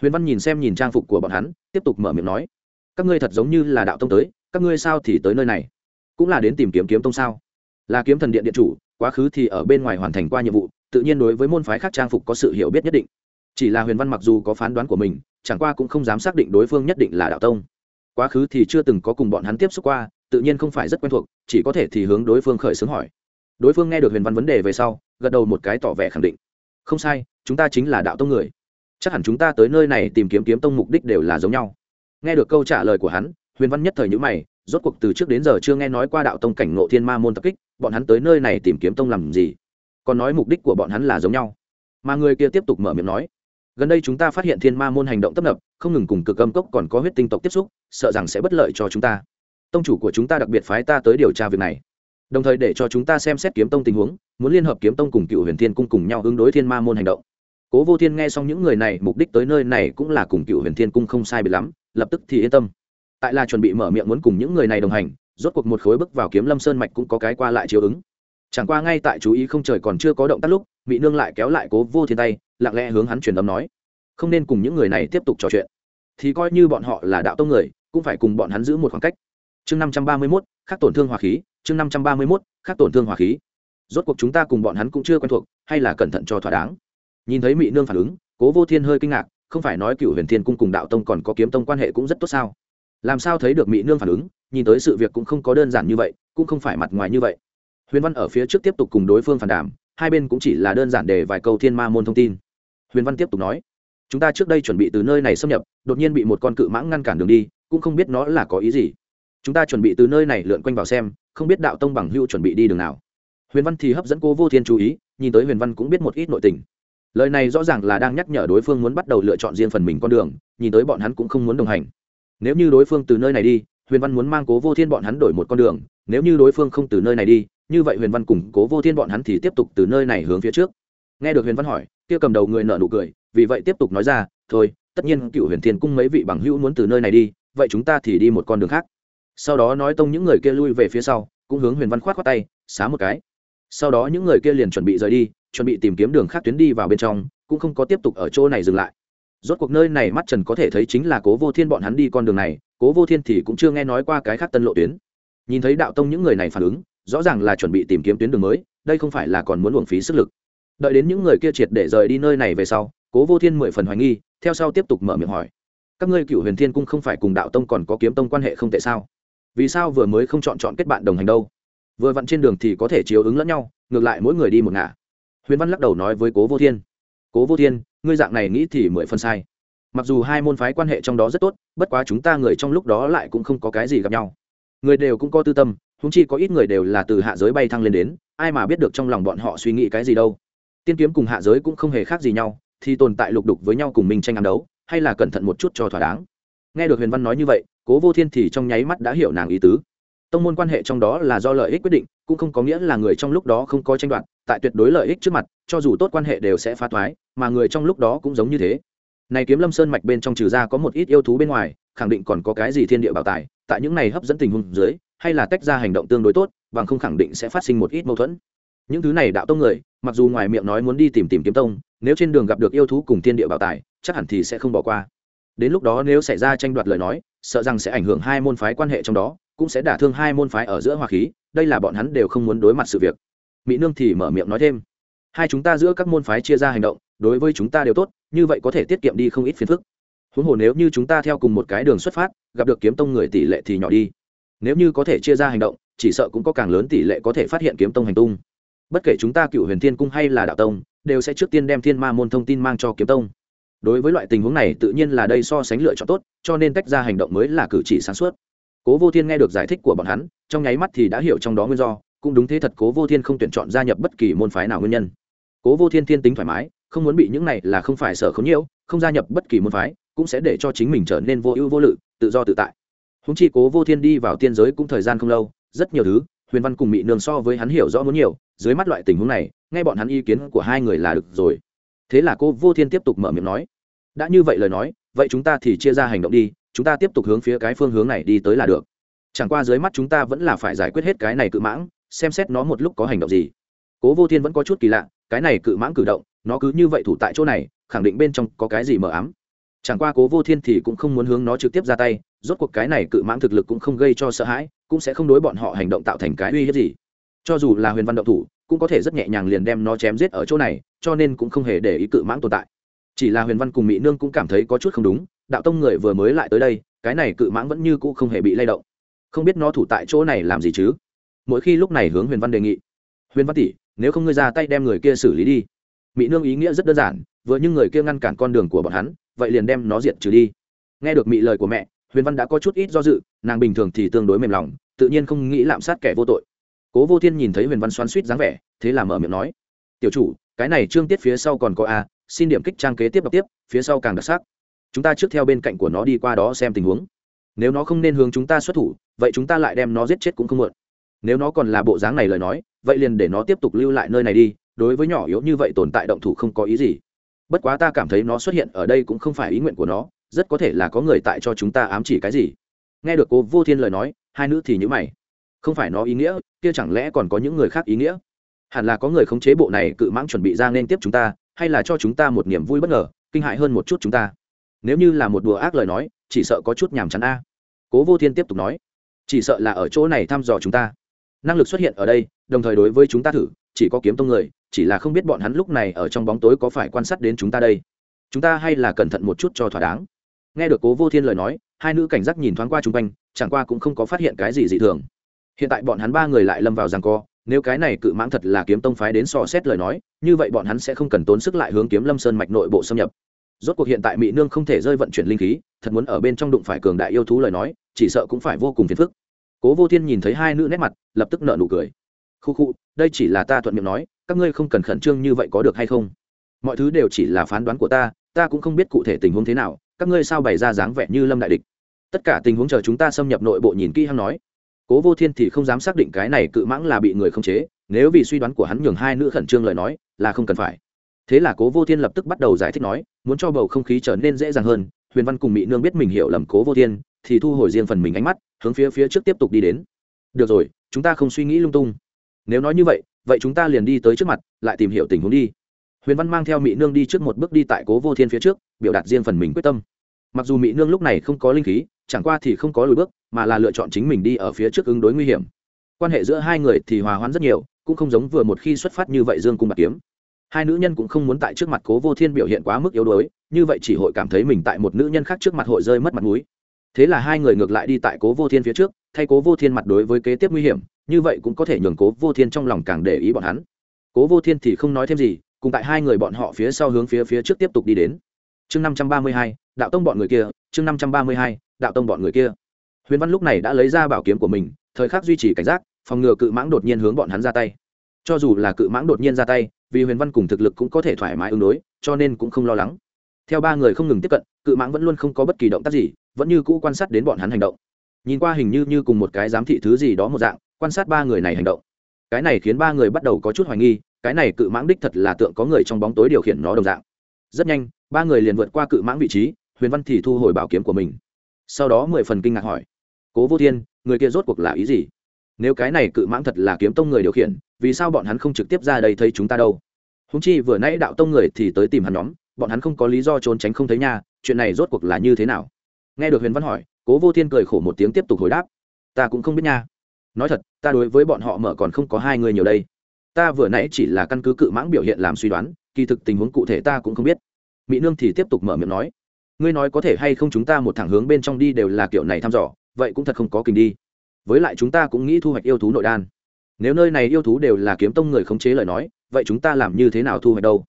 Huyền văn nhìn xem nhìn trang phục của bọn hắn, tiếp tục mở miệng nói các ngươi thật giống như là đạo tông tới, các ngươi sao thì tới nơi này? Cũng là đến tìm kiếm kiếm tông sao? Là kiếm thần điện điện chủ, quá khứ thì ở bên ngoài hoàn thành qua nhiệm vụ, tự nhiên đối với môn phái khác trang phục có sự hiểu biết nhất định. Chỉ là huyền văn mặc dù có phán đoán của mình, chẳng qua cũng không dám xác định đối phương nhất định là đạo tông. Quá khứ thì chưa từng có cùng bọn hắn tiếp xúc qua, tự nhiên không phải rất quen thuộc, chỉ có thể thì hướng đối phương khởi xướng hỏi. Đối phương nghe được huyền văn vấn đề về sau, gật đầu một cái tỏ vẻ khẳng định. Không sai, chúng ta chính là đạo tông người. Chắc hẳn chúng ta tới nơi này tìm kiếm kiếm tông mục đích đều là giống nhau nghe được câu trả lời của hắn, huyền văn nhất thời nhữ mày, rốt cuộc từ trước đến giờ chưa nghe nói qua đạo tông cảnh ngộ thiên ma môn tập kích, bọn hắn tới nơi này tìm kiếm tông làm gì? Còn nói mục đích của bọn hắn là giống nhau. Mà người kia tiếp tục mở miệng nói, gần đây chúng ta phát hiện thiên ma môn hành động tấp nập, không ngừng cùng cực âm cốc còn có huyết tinh tộc tiếp xúc, sợ rằng sẽ bất lợi cho chúng ta. Tông chủ của chúng ta đặc biệt phái ta tới điều tra việc này. Đồng thời để cho chúng ta xem xét kiếm tông tình huống, muốn liên hợp kiếm tông cùng cựu huyền thiên cung cùng nhau ứng đối thiên ma môn hành động cố vô thiên nghe xong những người này, mục đích tới nơi này cũng là cùng cựu huyền thiên cung không sai bị lắm, lập tức thì yên tâm. Tại là chuẩn bị mở miệng muốn cùng những người này đồng hành, rốt cuộc một khối bước vào kiếm lâm sơn mạch cũng có cái qua lại chiếu ứng. Chẳng qua ngay tại chú ý không trời còn chưa có động tác lúc mỹ nương lại kéo lại cố vô thiên tay, lặng lẽ hướng hắn truyền âm nói, không nên cùng những người này tiếp tục trò chuyện. Thì coi như bọn họ là đạo tông người, cũng phải cùng bọn hắn giữ một khoảng cách. Chương năm trăm ba mươi mốt, khắc tổn thương hòa khí, chương năm trăm ba mươi mốt, khắc tổn thương hòa khí. Rốt cuộc chúng ta cùng bọn hắn cũng chưa quen thuộc, hay là cẩn thận cho thỏa đáng nhìn thấy mỹ nương phản ứng, cố vô thiên hơi kinh ngạc, không phải nói cựu huyền thiên cung cùng đạo tông còn có kiếm tông quan hệ cũng rất tốt sao? Làm sao thấy được mỹ nương phản ứng, nhìn tới sự việc cũng không có đơn giản như vậy, cũng không phải mặt ngoài như vậy. Huyền văn ở phía trước tiếp tục cùng đối phương phản đàm, hai bên cũng chỉ là đơn giản để vài câu thiên ma môn thông tin. Huyền văn tiếp tục nói, chúng ta trước đây chuẩn bị từ nơi này xâm nhập, đột nhiên bị một con cự mãng ngăn cản đường đi, cũng không biết nó là có ý gì. Chúng ta chuẩn bị từ nơi này lượn quanh vào xem, không biết đạo tông bằng hưu chuẩn bị đi đường nào. Huyền văn thì hấp dẫn cô vô thiên chú ý, nhìn tới huyền văn cũng biết một ít nội tình lời này rõ ràng là đang nhắc nhở đối phương muốn bắt đầu lựa chọn riêng phần mình con đường, nhìn tới bọn hắn cũng không muốn đồng hành. Nếu như đối phương từ nơi này đi, huyền văn muốn mang cố vô thiên bọn hắn đổi một con đường, nếu như đối phương không từ nơi này đi, như vậy huyền văn cùng cố vô thiên bọn hắn thì tiếp tục từ nơi này hướng phía trước. Nghe được huyền văn hỏi, kia cầm đầu người nợ nụ cười, vì vậy tiếp tục nói ra, thôi, tất nhiên cựu huyền thiên cung mấy vị bằng hữu muốn từ nơi này đi, vậy chúng ta thì đi một con đường khác. Sau đó nói tông những người kia lui về phía sau, cũng hướng huyền văn khoát khoát tay, xá một cái sau đó những người kia liền chuẩn bị rời đi, chuẩn bị tìm kiếm đường khác tuyến đi vào bên trong, cũng không có tiếp tục ở chỗ này dừng lại. Rốt cuộc nơi này mắt trần có thể thấy chính là cố vô thiên bọn hắn đi con đường này, cố vô thiên thì cũng chưa nghe nói qua cái khác tân lộ tuyến. Nhìn thấy đạo tông những người này phản ứng, rõ ràng là chuẩn bị tìm kiếm tuyến đường mới, đây không phải là còn muốn luồng phí sức lực. Đợi đến những người kia triệt để rời đi nơi này về sau, cố vô thiên mười phần hoài nghi, theo sau tiếp tục mở miệng hỏi. Các ngươi cựu huyền thiên cung không phải cùng đạo tông còn có kiếm tông quan hệ không tệ sao? Vì sao vừa mới không chọn chọn kết bạn đồng hành đâu? Vừa vặn trên đường thì có thể chiếu ứng lẫn nhau, ngược lại mỗi người đi một ngả. Huyền văn lắc đầu nói với cố vô thiên, cố vô thiên, ngươi dạng này nghĩ thì mười phân sai. Mặc dù hai môn phái quan hệ trong đó rất tốt, bất quá chúng ta người trong lúc đó lại cũng không có cái gì gặp nhau. Người đều cũng có tư tâm húng chi có ít người đều là từ hạ giới bay thăng lên đến, ai mà biết được trong lòng bọn họ suy nghĩ cái gì đâu. Tiên kiếm cùng hạ giới cũng không hề khác gì nhau, thì tồn tại lục đục với nhau cùng mình tranh ăn đấu, hay là cẩn thận một chút cho thỏa đáng. Nghe được huyền văn nói như vậy, cố vô thiên thì trong nháy mắt đã hiểu nàng ý tứ tông môn quan hệ trong đó là do lợi ích quyết định, cũng không có nghĩa là người trong lúc đó không có tranh đoạt, tại tuyệt đối lợi ích trước mặt, cho dù tốt quan hệ đều sẽ phá thoái, mà người trong lúc đó cũng giống như thế. Này kiếm lâm sơn mạch bên trong trừ ra có một ít yêu thú bên ngoài, khẳng định còn có cái gì thiên địa bảo tài, tại những này hấp dẫn tình huống dưới, hay là tách ra hành động tương đối tốt, bằng không khẳng định sẽ phát sinh một ít mâu thuẫn. Những thứ này đạo tông người, mặc dù ngoài miệng nói muốn đi tìm tìm kiếm tông, nếu trên đường gặp được yêu thú cùng thiên địa bảo tài, chắc hẳn thì sẽ không bỏ qua. Đến lúc đó nếu xảy ra tranh đoạt lời nói, sợ rằng sẽ ảnh hưởng hai môn phái quan hệ trong đó cũng sẽ đả thương hai môn phái ở giữa hòa khí, đây là bọn hắn đều không muốn đối mặt sự việc. Mỹ nương thì mở miệng nói thêm, hai chúng ta giữa các môn phái chia ra hành động, đối với chúng ta đều tốt, như vậy có thể tiết kiệm đi không ít phiền phức. Huống hồ nếu như chúng ta theo cùng một cái đường xuất phát, gặp được kiếm tông người tỷ lệ thì nhỏ đi. Nếu như có thể chia ra hành động, chỉ sợ cũng có càng lớn tỷ lệ có thể phát hiện kiếm tông hành tung. Bất kể chúng ta cựu huyền thiên cung hay là đạo tông, đều sẽ trước tiên đem thiên ma môn thông tin mang cho kiếm tông. Đối với loại tình huống này tự nhiên là đây so sánh lựa chọn tốt, cho nên tách ra hành động mới là cử chỉ sáng suốt cố vô thiên nghe được giải thích của bọn hắn, trong nháy mắt thì đã hiểu trong đó nguyên do, cũng đúng thế thật cố vô thiên không tuyển chọn gia nhập bất kỳ môn phái nào nguyên nhân. Cố vô thiên thiên tính thoải mái, không muốn bị những này là không phải sở không nhiễu, không gia nhập bất kỳ môn phái, cũng sẽ để cho chính mình trở nên vô ưu vô lự, tự do tự tại. Húng chi cố vô thiên đi vào tiên giới cũng thời gian không lâu, rất nhiều thứ, huyền văn cùng mỹ nương so với hắn hiểu rõ muốn nhiều, dưới mắt loại tình huống này, nghe bọn hắn ý kiến của hai người là được rồi. Thế là cô vô thiên tiếp tục mở miệng nói, đã như vậy lời nói, vậy chúng ta thì chia ra hành động đi chúng ta tiếp tục hướng phía cái phương hướng này đi tới là được. Chẳng qua dưới mắt chúng ta vẫn là phải giải quyết hết cái này cự mãng, xem xét nó một lúc có hành động gì. Cố vô thiên vẫn có chút kỳ lạ, cái này cự mãng cử động, nó cứ như vậy thủ tại chỗ này, khẳng định bên trong có cái gì mờ ám. Chẳng qua cố vô thiên thì cũng không muốn hướng nó trực tiếp ra tay, rốt cuộc cái này cự mãng thực lực cũng không gây cho sợ hãi, cũng sẽ không đối bọn họ hành động tạo thành cái uy hiếp gì. Cho dù là huyền văn động thủ, cũng có thể rất nhẹ nhàng liền đem nó chém giết ở chỗ này, cho nên cũng không hề để ý cự mãng tồn tại. Chỉ là huyền văn cùng mỹ nương cũng cảm thấy có chút không đúng đạo tông người vừa mới lại tới đây, cái này cự mãng vẫn như cũ không hề bị lay động. Không biết nó thủ tại chỗ này làm gì chứ? Mỗi khi lúc này hướng huyền văn đề nghị, huyền văn tỷ, nếu không ngươi ra tay đem người kia xử lý đi. Mỹ nương ý nghĩa rất đơn giản, vừa như người kia ngăn cản con đường của bọn hắn, vậy liền đem nó diệt trừ đi. Nghe được mỹ lời của mẹ, huyền văn đã có chút ít do dự, nàng bình thường thì tương đối mềm lòng, tự nhiên không nghĩ lạm sát kẻ vô tội. Cố vô thiên nhìn thấy huyền văn xoắn suýt dáng vẻ, thế là mở miệng nói, tiểu chủ, cái này trương tiết phía sau còn có a, xin điểm kích trang kế tiếp đọc tiếp, phía sau càng đặc sắc chúng ta trước theo bên cạnh của nó đi qua đó xem tình huống. Nếu nó không nên hướng chúng ta xuất thủ, vậy chúng ta lại đem nó giết chết cũng không muộn. Nếu nó còn là bộ dáng này lời nói, vậy liền để nó tiếp tục lưu lại nơi này đi, đối với nhỏ yếu như vậy tồn tại động thủ không có ý gì. Bất quá ta cảm thấy nó xuất hiện ở đây cũng không phải ý nguyện của nó, rất có thể là có người tại cho chúng ta ám chỉ cái gì. Nghe được cô vô thiên lời nói, hai nữ thì nhữ mày. Không phải nó ý nghĩa, kia chẳng lẽ còn có những người khác ý nghĩa? Hẳn là có người khống chế bộ này cự mãng chuẩn bị ra nên tiếp chúng ta, hay là cho chúng ta một niềm vui bất ngờ, kinh hại hơn một chút chúng ta? Nếu như là một đùa ác lời nói, chỉ sợ có chút nhàm chán a. Cố vô thiên tiếp tục nói, chỉ sợ là ở chỗ này thăm dò chúng ta. Năng lực xuất hiện ở đây, đồng thời đối với chúng ta thử, chỉ có kiếm tông người, chỉ là không biết bọn hắn lúc này ở trong bóng tối có phải quan sát đến chúng ta đây. Chúng ta hay là cẩn thận một chút cho thỏa đáng. Nghe được cố vô thiên lời nói, hai nữ cảnh giác nhìn thoáng qua chung quanh, chẳng qua cũng không có phát hiện cái gì dị thường. Hiện tại bọn hắn ba người lại lâm vào rằng co, nếu cái này cự mãng thật là kiếm tông phái đến so xét lời nói, như vậy bọn hắn sẽ không cần tốn sức lại hướng kiếm lâm sơn mạch nội bộ xâm nhập rốt cuộc hiện tại mỹ nương không thể rơi vận chuyển linh khí, thật muốn ở bên trong đụng phải cường đại yêu thú lời nói, chỉ sợ cũng phải vô cùng phiền phức. Cố vô thiên nhìn thấy hai nữ nét mặt, lập tức nợ nụ cười. Khu khu, đây chỉ là ta thuận miệng nói, các ngươi không cần khẩn trương như vậy có được hay không? Mọi thứ đều chỉ là phán đoán của ta ta cũng không biết cụ thể tình huống thế nào, các ngươi sao bày ra dáng vẻ như lâm đại địch? Tất cả tình huống chờ chúng ta xâm nhập nội bộ nhìn kỹ hăng nói. Cố vô thiên thì không dám xác định cái này cự mãng là bị người khống chế, nếu vì suy đoán của hắn nhường hai nữ khẩn trương lời nói, là không cần phải. Thế là cố vô thiên lập tức bắt đầu giải thích nói muốn cho bầu không khí trở nên dễ dàng hơn, huyền văn cùng mỹ nương biết mình hiểu lầm cố vô thiên, thì thu hồi riêng phần mình ánh mắt, hướng phía phía trước tiếp tục đi đến. Được rồi, chúng ta không suy nghĩ lung tung. Nếu nói như vậy vậy chúng ta liền đi tới trước mặt, lại tìm hiểu tình huống đi. Huyền văn mang theo mỹ nương đi trước một bước đi tại cố vô thiên phía trước, biểu đạt riêng phần mình quyết tâm. Mặc dù mỹ nương lúc này không có linh khí, chẳng qua thì không có lùi bước, mà là lựa chọn chính mình đi ở phía trước ứng đối nguy hiểm. Quan hệ giữa hai người thì hòa hoãn rất nhiều, cũng không giống vừa một khi xuất phát như vậy dương cung bạc kiếm hai nữ nhân cũng không muốn tại trước mặt cố vô thiên biểu hiện quá mức yếu đuối, như vậy chỉ hội cảm thấy mình tại một nữ nhân khác trước mặt hội rơi mất mặt mũi. Thế là hai người ngược lại đi tại cố vô thiên phía trước, thay cố vô thiên mặt đối với kế tiếp nguy hiểm, như vậy cũng có thể nhường cố vô thiên trong lòng càng để ý bọn hắn. Cố vô thiên thì không nói thêm gì, cùng tại hai người bọn họ phía sau hướng phía phía trước tiếp tục đi đến. Chương năm trăm ba mươi hai, đạo tông bọn người kia, chương năm trăm ba mươi hai, đạo tông bọn người kia. Huyền văn lúc này đã lấy ra bảo kiếm của mình, thời khắc duy trì cảnh giác, phòng ngừa cự mãng đột nhiên hướng bọn hắn ra tay. Cho dù là cự mãng đột nhiên ra tay vì huyền văn cùng thực lực cũng có thể thoải mái ứng đối, cho nên cũng không lo lắng. Theo ba người không ngừng tiếp cận, cự mãng vẫn luôn không có bất kỳ động tác gì, vẫn như cũ quan sát đến bọn hắn hành động. Nhìn qua hình như như cùng một cái giám thị thứ gì đó một dạng, quan sát ba người này hành động. Cái này khiến ba người bắt đầu có chút hoài nghi, cái này cự mãng đích thật là tượng có người trong bóng tối điều khiển nó đồng dạng. Rất nhanh, ba người liền vượt qua cự mãng vị trí, huyền văn thì thu hồi bảo kiếm của mình. Sau đó mười phần kinh ngạc hỏi, cố vô thiên, người kia rốt cuộc là ý gì? Nếu cái này cự mãng thật là kiếm tông người điều khiển, vì sao bọn hắn không trực tiếp ra đây thấy chúng ta đâu? Húng chi vừa nãy đạo tông người thì tới tìm hắn nhóm, bọn hắn không có lý do trốn tránh không thấy nha, chuyện này rốt cuộc là như thế nào? Nghe được huyền văn hỏi, cố vô thiên cười khổ một tiếng tiếp tục hồi đáp. Ta cũng không biết nha. Nói thật, ta đối với bọn họ mở còn không có hai người nhiều đây. Ta vừa nãy chỉ là căn cứ cự mãng biểu hiện làm suy đoán, kỳ thực tình huống cụ thể ta cũng không biết. Mỹ nương thì tiếp tục mở miệng nói, ngươi nói có thể hay không chúng ta một thẳng hướng bên trong đi đều là kiểu này thăm dò, vậy cũng thật không có kinh đi với lại chúng ta cũng nghĩ thu hoạch yêu thú nội đan. Nếu nơi này yêu thú đều là kiếm tông người khống chế lời nói, vậy chúng ta làm như thế nào thu hoạch đâu?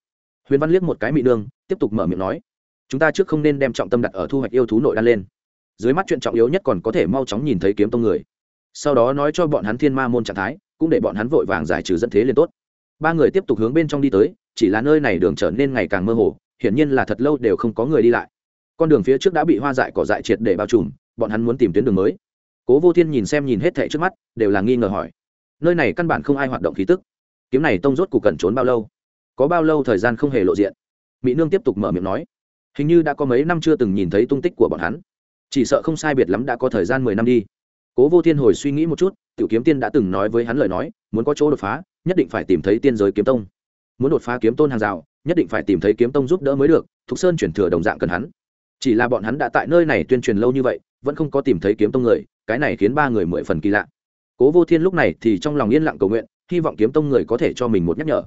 Huyền văn liếc một cái mị nương, tiếp tục mở miệng nói, chúng ta trước không nên đem trọng tâm đặt ở thu hoạch yêu thú nội đan lên. Dưới mắt chuyện trọng yếu nhất còn có thể mau chóng nhìn thấy kiếm tông người. Sau đó nói cho bọn hắn thiên ma môn trạng thái, cũng để bọn hắn vội vàng giải trừ dẫn thế liền tốt. Ba người tiếp tục hướng bên trong đi tới, chỉ là nơi này đường trở nên ngày càng mơ hồ, hiển nhiên là thật lâu đều không có người đi lại. Con đường phía trước đã bị hoa dại cỏ dại triệt để bao trùm, bọn hắn muốn tìm tuyến đường mới cố vô thiên nhìn xem nhìn hết thệ trước mắt, đều là nghi ngờ hỏi. Nơi này căn bản không ai hoạt động khí tức. Kiếm này tông rốt cuộc cần trốn bao lâu? Có bao lâu thời gian không hề lộ diện? Mỹ nương tiếp tục mở miệng nói. Hình như đã có mấy năm chưa từng nhìn thấy tung tích của bọn hắn. Chỉ sợ không sai biệt lắm đã có thời gian mười năm đi. Cố vô thiên hồi suy nghĩ một chút, tiểu kiếm tiên đã từng nói với hắn lời nói, muốn có chỗ đột phá, nhất định phải tìm thấy tiên giới kiếm tông. Muốn đột phá kiếm tôn hàng rào, nhất định phải tìm thấy kiếm tông giúp đỡ mới được, thục sơn chuyển thừa đồng dạng cần hắn. Chỉ là bọn hắn đã tại nơi này tuyên truyền lâu như vậy, vẫn không có tìm thấy kiếm tông người cái này khiến ba người mười phần kỳ lạ. Cố vô thiên lúc này thì trong lòng yên lặng cầu nguyện, hy vọng kiếm tông người có thể cho mình một nhắc nhở.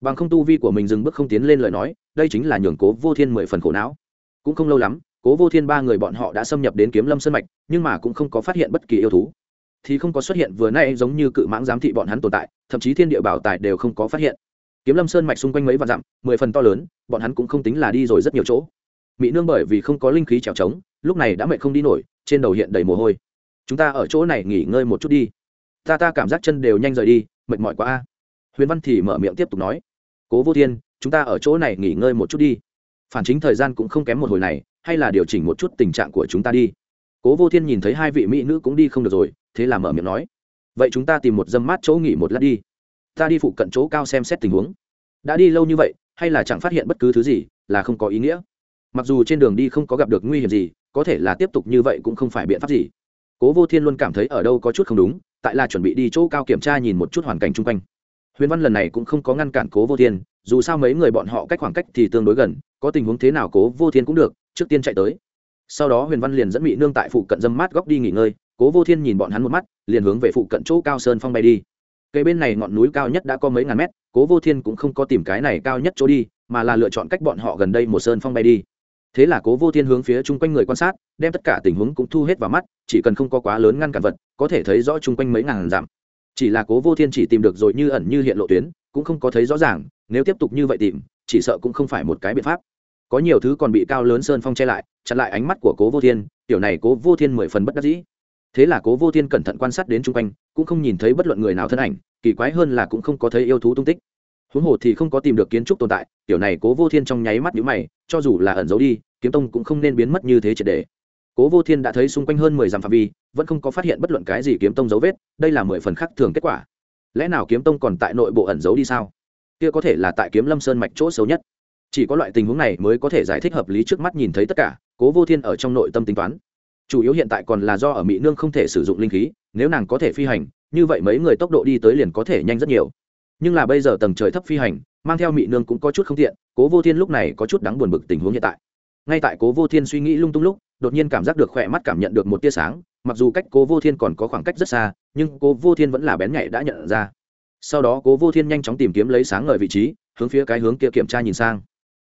Bằng không tu vi của mình dừng bước không tiến lên lời nói, đây chính là nhường cố vô thiên mười phần khổ não. Cũng không lâu lắm, cố vô thiên ba người bọn họ đã xâm nhập đến kiếm lâm sân mạch, nhưng mà cũng không có phát hiện bất kỳ yêu thú. Thì không có xuất hiện vừa nay giống như cự mãng giám thị bọn hắn tồn tại, thậm chí thiên địa bảo tài đều không có phát hiện. Kiếm lâm sơn mạch xung quanh mấy vạn dặm, mười phần to lớn, bọn hắn cũng không tính là đi rồi rất nhiều chỗ. Mỹ nương bởi vì không có linh khí trèo trống, lúc này đã mệt không đi nổi, trên đầu hiện đầy mồ hôi chúng ta ở chỗ này nghỉ ngơi một chút đi. Ta ta cảm giác chân đều nhanh rời đi, mệt mỏi quá a. Huyền văn thì mở miệng tiếp tục nói. Cố vô thiên, chúng ta ở chỗ này nghỉ ngơi một chút đi. Phản chính thời gian cũng không kém một hồi này, hay là điều chỉnh một chút tình trạng của chúng ta đi. Cố vô thiên nhìn thấy hai vị mỹ nữ cũng đi không được rồi, thế là mở miệng nói. Vậy chúng ta tìm một dâm mát chỗ nghỉ một lát đi. Ta đi phụ cận chỗ cao xem xét tình huống. Đã đi lâu như vậy, hay là chẳng phát hiện bất cứ thứ gì, là không có ý nghĩa. Mặc dù trên đường đi không có gặp được nguy hiểm gì, có thể là tiếp tục như vậy cũng không phải biện pháp gì cố vô thiên luôn cảm thấy ở đâu có chút không đúng, tại là chuẩn bị đi chỗ cao kiểm tra nhìn một chút hoàn cảnh chung quanh. Huyền văn lần này cũng không có ngăn cản cố vô thiên, dù sao mấy người bọn họ cách khoảng cách thì tương đối gần, có tình huống thế nào cố vô thiên cũng được, trước tiên chạy tới. Sau đó huyền văn liền dẫn mỹ nương tại phụ cận dâm mát góc đi nghỉ ngơi, cố vô thiên nhìn bọn hắn một mắt, liền hướng về phụ cận chỗ cao sơn phong bay đi. Cây bên này ngọn núi cao nhất đã có mấy ngàn mét, cố vô thiên cũng không có tìm cái này cao nhất chỗ đi, mà là lựa chọn cách bọn họ gần đây một sơn phong bay đi thế là cố vô thiên hướng phía chung quanh người quan sát, đem tất cả tình huống cũng thu hết vào mắt, chỉ cần không có quá lớn ngăn cản vật, có thể thấy rõ chung quanh mấy ngàn dặm. Chỉ là cố vô thiên chỉ tìm được rồi như ẩn như hiện lộ tuyến, cũng không có thấy rõ ràng, nếu tiếp tục như vậy tìm, chỉ sợ cũng không phải một cái biện pháp. Có nhiều thứ còn bị cao lớn sơn phong che lại, chặn lại ánh mắt của cố vô thiên, tiểu này cố vô thiên mười phần bất đắc dĩ. Thế là cố vô thiên cẩn thận quan sát đến chung quanh, cũng không nhìn thấy bất luận người nào thân ảnh, kỳ quái hơn là cũng không có thấy yêu thú tung tích. Huống hồ thì không có tìm được kiến trúc tồn tại, tiểu này cố vô thiên trong nháy mắt nhũ mày, cho dù là ẩn giấu đi kiếm tông cũng không nên biến mất như thế triệt đề cố vô thiên đã thấy xung quanh hơn mười dặm phạm vi, vẫn không có phát hiện bất luận cái gì kiếm tông dấu vết, đây là mười phần khác thường kết quả. Lẽ nào kiếm tông còn tại nội bộ ẩn giấu đi sao? Kia có thể là tại kiếm lâm sơn mạch chỗ xấu nhất. Chỉ có loại tình huống này mới có thể giải thích hợp lý trước mắt nhìn thấy tất cả, cố vô thiên ở trong nội tâm tính toán. Chủ yếu hiện tại còn là do ở mỹ nương không thể sử dụng linh khí, nếu nàng có thể phi hành, như vậy mấy người tốc độ đi tới liền có thể nhanh rất nhiều. Nhưng là bây giờ tầng trời thấp phi hành, mang theo mỹ nương cũng có chút không tiện, cố vô thiên lúc này có chút đáng buồn bực tình huống hiện tại ngay tại cố vô thiên suy nghĩ lung tung lúc, đột nhiên cảm giác được khỏe mắt cảm nhận được một tia sáng, mặc dù cách cố vô thiên còn có khoảng cách rất xa, nhưng cố vô thiên vẫn là bén nhạy đã nhận ra. Sau đó cố vô thiên nhanh chóng tìm kiếm lấy sáng ngời vị trí, hướng phía cái hướng kia kiểm tra nhìn sang.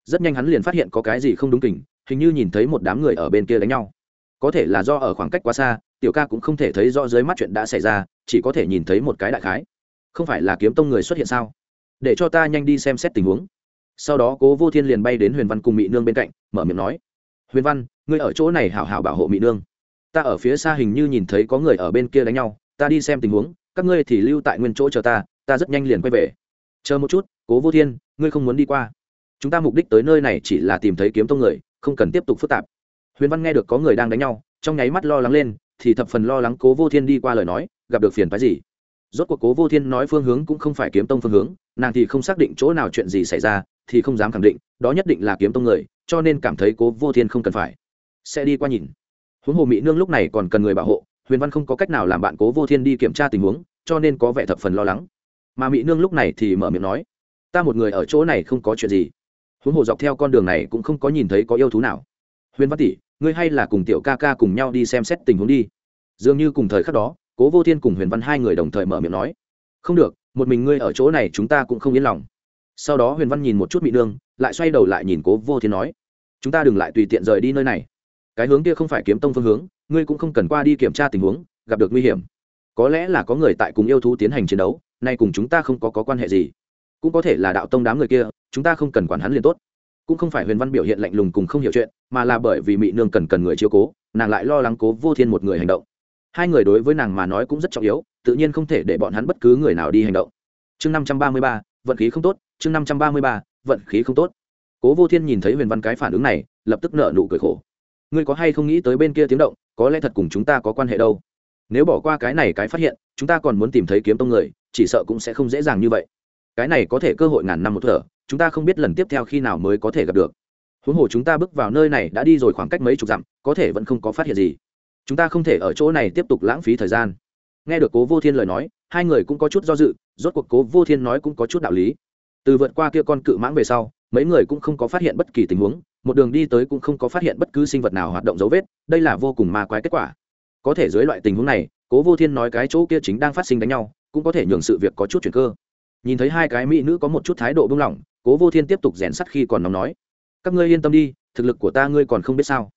Rất nhanh hắn liền phát hiện có cái gì không đúng kỉnh hình như nhìn thấy một đám người ở bên kia đánh nhau. Có thể là do ở khoảng cách quá xa, tiểu ca cũng không thể thấy rõ dưới mắt chuyện đã xảy ra, chỉ có thể nhìn thấy một cái đại khái. Không phải là kiếm tông người xuất hiện sao? Để cho ta nhanh đi xem xét tình huống sau đó cố vô thiên liền bay đến huyền văn cùng mỹ nương bên cạnh, mở miệng nói, huyền văn, ngươi ở chỗ này hảo hảo bảo hộ mỹ nương. Ta ở phía xa hình như nhìn thấy có người ở bên kia đánh nhau, ta đi xem tình huống, các ngươi thì lưu tại nguyên chỗ chờ ta ta rất nhanh liền quay về. Chờ một chút, cố vô thiên, ngươi không muốn đi qua. Chúng ta mục đích tới nơi này chỉ là tìm thấy kiếm tông người, không cần tiếp tục phức tạp. Huyền văn nghe được có người đang đánh nhau, trong nháy mắt lo lắng lên, thì thập phần lo lắng cố vô thiên đi qua lời nói, gặp được phiền phái gì? Rốt cuộc cố vô thiên nói phương hướng cũng không phải kiếm tông phương hướng, nàng thì không xác định chỗ nào chuyện gì xảy ra thì không dám khẳng định, đó nhất định là kiếm tông người, cho nên cảm thấy cố vô thiên không cần phải. Sẽ đi qua nhìn. Huống hồ mỹ nương lúc này còn cần người bảo hộ, huyền văn không có cách nào làm bạn cố vô thiên đi kiểm tra tình huống, cho nên có vẻ thập phần lo lắng. Mà mỹ nương lúc này thì mở miệng nói, ta một người ở chỗ này không có chuyện gì. Huống hồ dọc theo con đường này cũng không có nhìn thấy có yêu thú nào. Huyền văn tỷ, ngươi hay là cùng tiểu ca ca cùng nhau đi xem xét tình huống đi. Dường như cùng thời khắc đó, cố vô thiên cùng huyền văn hai người đồng thời mở miệng nói, không được, một mình ngươi ở chỗ này chúng ta cũng không yên lòng sau đó huyền văn nhìn một chút mỹ nương lại xoay đầu lại nhìn cố vô thiên nói chúng ta đừng lại tùy tiện rời đi nơi này. Cái hướng kia không phải kiếm tông phương hướng ngươi cũng không cần qua đi kiểm tra tình huống gặp được nguy hiểm. Có lẽ là có người tại cùng yêu thú tiến hành chiến đấu nay cùng chúng ta không có, có quan hệ gì. Cũng có thể là đạo tông đám người kia chúng ta không cần quản hắn liền tốt. Cũng không phải huyền văn biểu hiện lạnh lùng cùng không hiểu chuyện mà là bởi vì mỹ nương cần cần người chiếu cố nàng lại lo lắng cố vô thiên một người hành động. Hai người đối với nàng mà nói cũng rất trọng yếu tự nhiên không thể để bọn hắn bất cứ người nào đi hành động. Chương năm trăm ba mươi ba vận khí không tốt chương năm trăm ba mươi ba, vận khí không tốt. Cố vô thiên nhìn thấy huyền văn cái phản ứng này, lập tức nở nụ cười khổ. Ngươi có hay không nghĩ tới bên kia tiếng động, có lẽ thật cùng chúng ta có quan hệ đâu. Nếu bỏ qua cái này cái phát hiện, chúng ta còn muốn tìm thấy kiếm tông người, chỉ sợ cũng sẽ không dễ dàng như vậy. Cái này có thể cơ hội ngàn năm một thở, chúng ta không biết lần tiếp theo khi nào mới có thể gặp được. Huống hồ chúng ta bước vào nơi này đã đi rồi khoảng cách mấy chục dặm, có thể vẫn không có phát hiện gì. Chúng ta không thể ở chỗ này tiếp tục lãng phí thời gian. Nghe được cố vô thiên lời nói, hai người cũng có chút do dự, rốt cuộc cố vô thiên nói cũng có chút đạo lý từ vượt qua kia con cự mãng về sau mấy người cũng không có phát hiện bất kỳ tình huống một đường đi tới cũng không có phát hiện bất cứ sinh vật nào hoạt động dấu vết đây là vô cùng ma quái kết quả. Có thể dưới loại tình huống này cố vô thiên nói cái chỗ kia chính đang phát sinh đánh nhau cũng có thể nhường sự việc có chút chuyển cơ. Nhìn thấy hai cái mỹ nữ có một chút thái độ buông lỏng cố vô thiên tiếp tục rèn sắt khi còn nóng nói các ngươi yên tâm đi thực lực của ta ngươi còn không biết sao.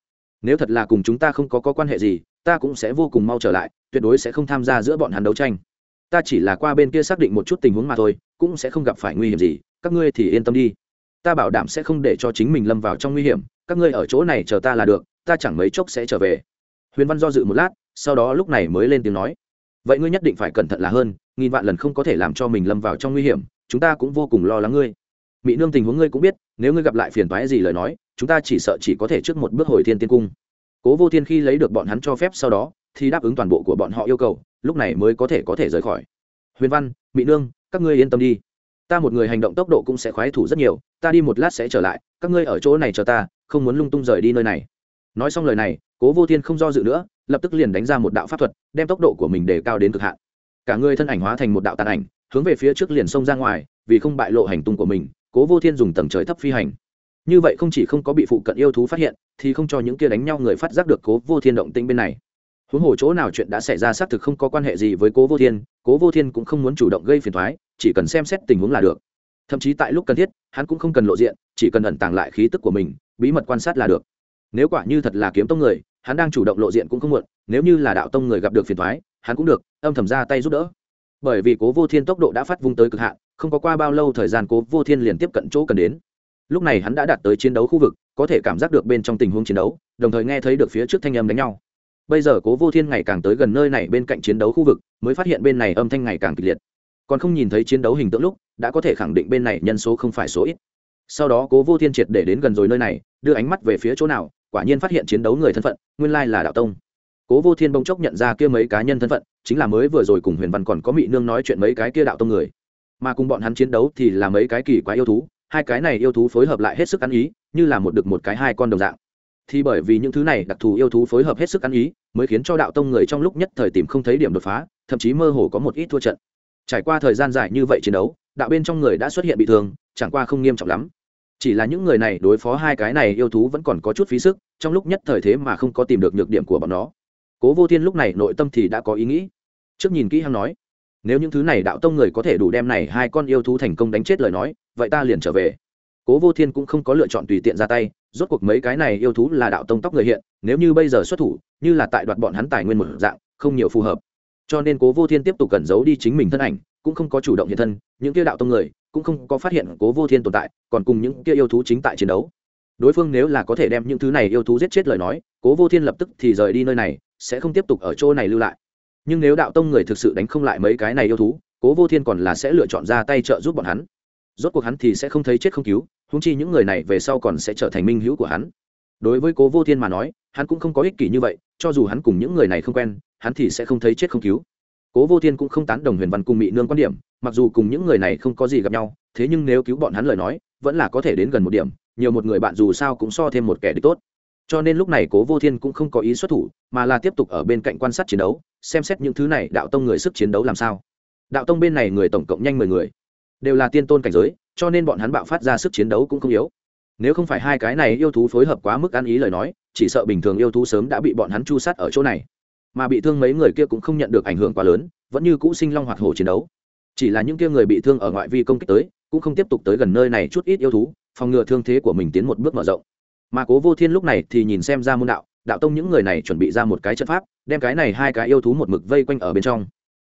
Nếu thật là cùng chúng ta không có, có quan hệ gì ta cũng sẽ vô cùng mau trở lại tuyệt đối sẽ không tham gia giữa bọn hắn đấu tranh. Ta chỉ là qua bên kia xác định một chút tình huống mà thôi cũng sẽ không gặp phải nguy hiểm gì, các ngươi thì yên tâm đi. Ta bảo đảm sẽ không để cho chính mình lâm vào trong nguy hiểm, các ngươi ở chỗ này chờ ta là được, ta chẳng mấy chốc sẽ trở về. Huyền văn do dự một lát, sau đó lúc này mới lên tiếng nói. Vậy ngươi nhất định phải cẩn thận là hơn, nghìn vạn lần không có thể làm cho mình lâm vào trong nguy hiểm, chúng ta cũng vô cùng lo lắng ngươi. Mỹ nương tình huống ngươi cũng biết, nếu ngươi gặp lại phiền toái gì lời nói, chúng ta chỉ sợ chỉ có thể trước một bước hồi thiên tiên cung. Cố vô thiên khi lấy được bọn hắn cho phép sau đó, thì đáp ứng toàn bộ của bọn họ yêu cầu, lúc này mới có thể có thể rời khỏi. Huyền văn mỹ nương các ngươi yên tâm đi. Ta một người hành động tốc độ cũng sẽ khoái thủ rất nhiều, ta đi một lát sẽ trở lại, các ngươi ở chỗ này chờ ta, không muốn lung tung rời đi nơi này. Nói xong lời này, cố vô thiên không do dự nữa, lập tức liền đánh ra một đạo pháp thuật, đem tốc độ của mình đề cao đến cực hạn. Cả người thân ảnh hóa thành một đạo tàn ảnh, hướng về phía trước liền xông ra ngoài, vì không bại lộ hành tung của mình, cố vô thiên dùng tầng trời thấp phi hành. Như vậy không chỉ không có bị phụ cận yêu thú phát hiện, thì không cho những kia đánh nhau người phát giác được cố vô thiên động tĩnh bên này huống hồ chỗ nào chuyện đã xảy ra xác thực không có quan hệ gì với cố vô thiên, cố vô thiên cũng không muốn chủ động gây phiền thoái chỉ cần xem xét tình huống là được. Thậm chí tại lúc cần thiết, hắn cũng không cần lộ diện, chỉ cần ẩn tàng lại khí tức của mình, bí mật quan sát là được. Nếu quả như thật là kiếm tông người, hắn đang chủ động lộ diện cũng không muộn, nếu như là đạo tông người gặp được phiền thoái hắn cũng được, âm thầm ra tay giúp đỡ. Bởi vì cố vô thiên tốc độ đã phát vung tới cực hạn, không có qua bao lâu thời gian cố vô thiên liền tiếp cận chỗ cần đến. Lúc này hắn đã đạt tới chiến đấu khu vực, có thể cảm giác được bên trong tình huống chiến đấu, đồng thời nghe thấy được phía trước thanh âm đánh nhau bây giờ cố vô thiên ngày càng tới gần nơi này bên cạnh chiến đấu khu vực, mới phát hiện bên này âm thanh ngày càng kịch liệt. Còn không nhìn thấy chiến đấu hình tượng lúc, đã có thể khẳng định bên này nhân số không phải số ít. Sau đó cố vô thiên triệt để đến gần rồi nơi này, đưa ánh mắt về phía chỗ nào, quả nhiên phát hiện chiến đấu người thân phận, nguyên lai là đạo tông. Cố vô thiên bỗng chốc nhận ra kia mấy cá nhân thân phận, chính là mới vừa rồi cùng huyền văn còn có mị nương nói chuyện mấy cái kia đạo tông người. Mà cùng bọn hắn chiến đấu thì là mấy cái kỳ quá yêu thú, hai cái này yêu thú phối hợp lại hết sức ăn ý, như là một được một cái hai con đồng dạng. Thì bởi vì những thứ này đặc thù yêu thú phối hợp hết sức ăn ý mới khiến cho đạo tông người trong lúc nhất thời tìm không thấy điểm đột phá, thậm chí mơ hồ có một ít thua trận. Trải qua thời gian dài như vậy chiến đấu, đạo bên trong người đã xuất hiện bị thương, chẳng qua không nghiêm trọng lắm. Chỉ là những người này đối phó hai cái này yêu thú vẫn còn có chút phí sức, trong lúc nhất thời thế mà không có tìm được nhược điểm của bọn nó. Cố vô thiên lúc này nội tâm thì đã có ý nghĩ. Trước nhìn kỹ hăng nói, nếu những thứ này đạo tông người có thể đủ đem này hai con yêu thú thành công đánh chết lời nói, vậy ta liền trở về. Cố vô thiên cũng không có lựa chọn tùy tiện ra tay rốt cuộc mấy cái này yêu thú là đạo tông tóc người hiện, nếu như bây giờ xuất thủ, như là tại đoạt bọn hắn tài nguyên một dạng, không nhiều phù hợp. Cho nên cố vô thiên tiếp tục cẩn giấu đi chính mình thân ảnh, cũng không có chủ động hiện thân, những kia đạo tông người, cũng không có phát hiện cố vô thiên tồn tại, còn cùng những kia yêu thú chính tại chiến đấu. Đối phương nếu là có thể đem những thứ này yêu thú giết chết lời nói, cố vô thiên lập tức thì rời đi nơi này, sẽ không tiếp tục ở chỗ này lưu lại. Nhưng nếu đạo tông người thực sự đánh không lại mấy cái này yêu thú, cố vô thiên còn là sẽ lựa chọn ra tay trợ giúp bọn hắn rốt cuộc hắn thì sẽ không thấy chết không cứu húng chi những người này về sau còn sẽ trở thành minh hữu của hắn. Đối với cố vô thiên mà nói, hắn cũng không có ích kỷ như vậy, cho dù hắn cùng những người này không quen, hắn thì sẽ không thấy chết không cứu. Cố vô thiên cũng không tán đồng huyền văn cùng mỹ nương quan điểm, mặc dù cùng những người này không có gì gặp nhau, thế nhưng nếu cứu bọn hắn lời nói, vẫn là có thể đến gần một điểm, nhiều một người bạn dù sao cũng so thêm một kẻ địch tốt. Cho nên lúc này cố vô thiên cũng không có ý xuất thủ, mà là tiếp tục ở bên cạnh quan sát chiến đấu, xem xét những thứ này đạo tông người sức chiến đấu làm sao. Đạo tông bên này người tổng cộng nhanh mười người đều là tiên tôn cảnh giới, cho nên bọn hắn bạo phát ra sức chiến đấu cũng không yếu. Nếu không phải hai cái này yêu thú phối hợp quá mức ăn ý lời nói, chỉ sợ bình thường yêu thú sớm đã bị bọn hắn chu sát ở chỗ này. Mà bị thương mấy người kia cũng không nhận được ảnh hưởng quá lớn, vẫn như cũ sinh long hoạt hồ chiến đấu. Chỉ là những kia người bị thương ở ngoại vi công kích tới, cũng không tiếp tục tới gần nơi này chút ít yêu thú, phòng ngừa thương thế của mình tiến một bước mở rộng. Mà cố vô thiên lúc này thì nhìn xem ra môn đạo đạo tông những người này chuẩn bị ra một cái trận pháp, đem cái này hai cái yêu thú một mực vây quanh ở bên trong.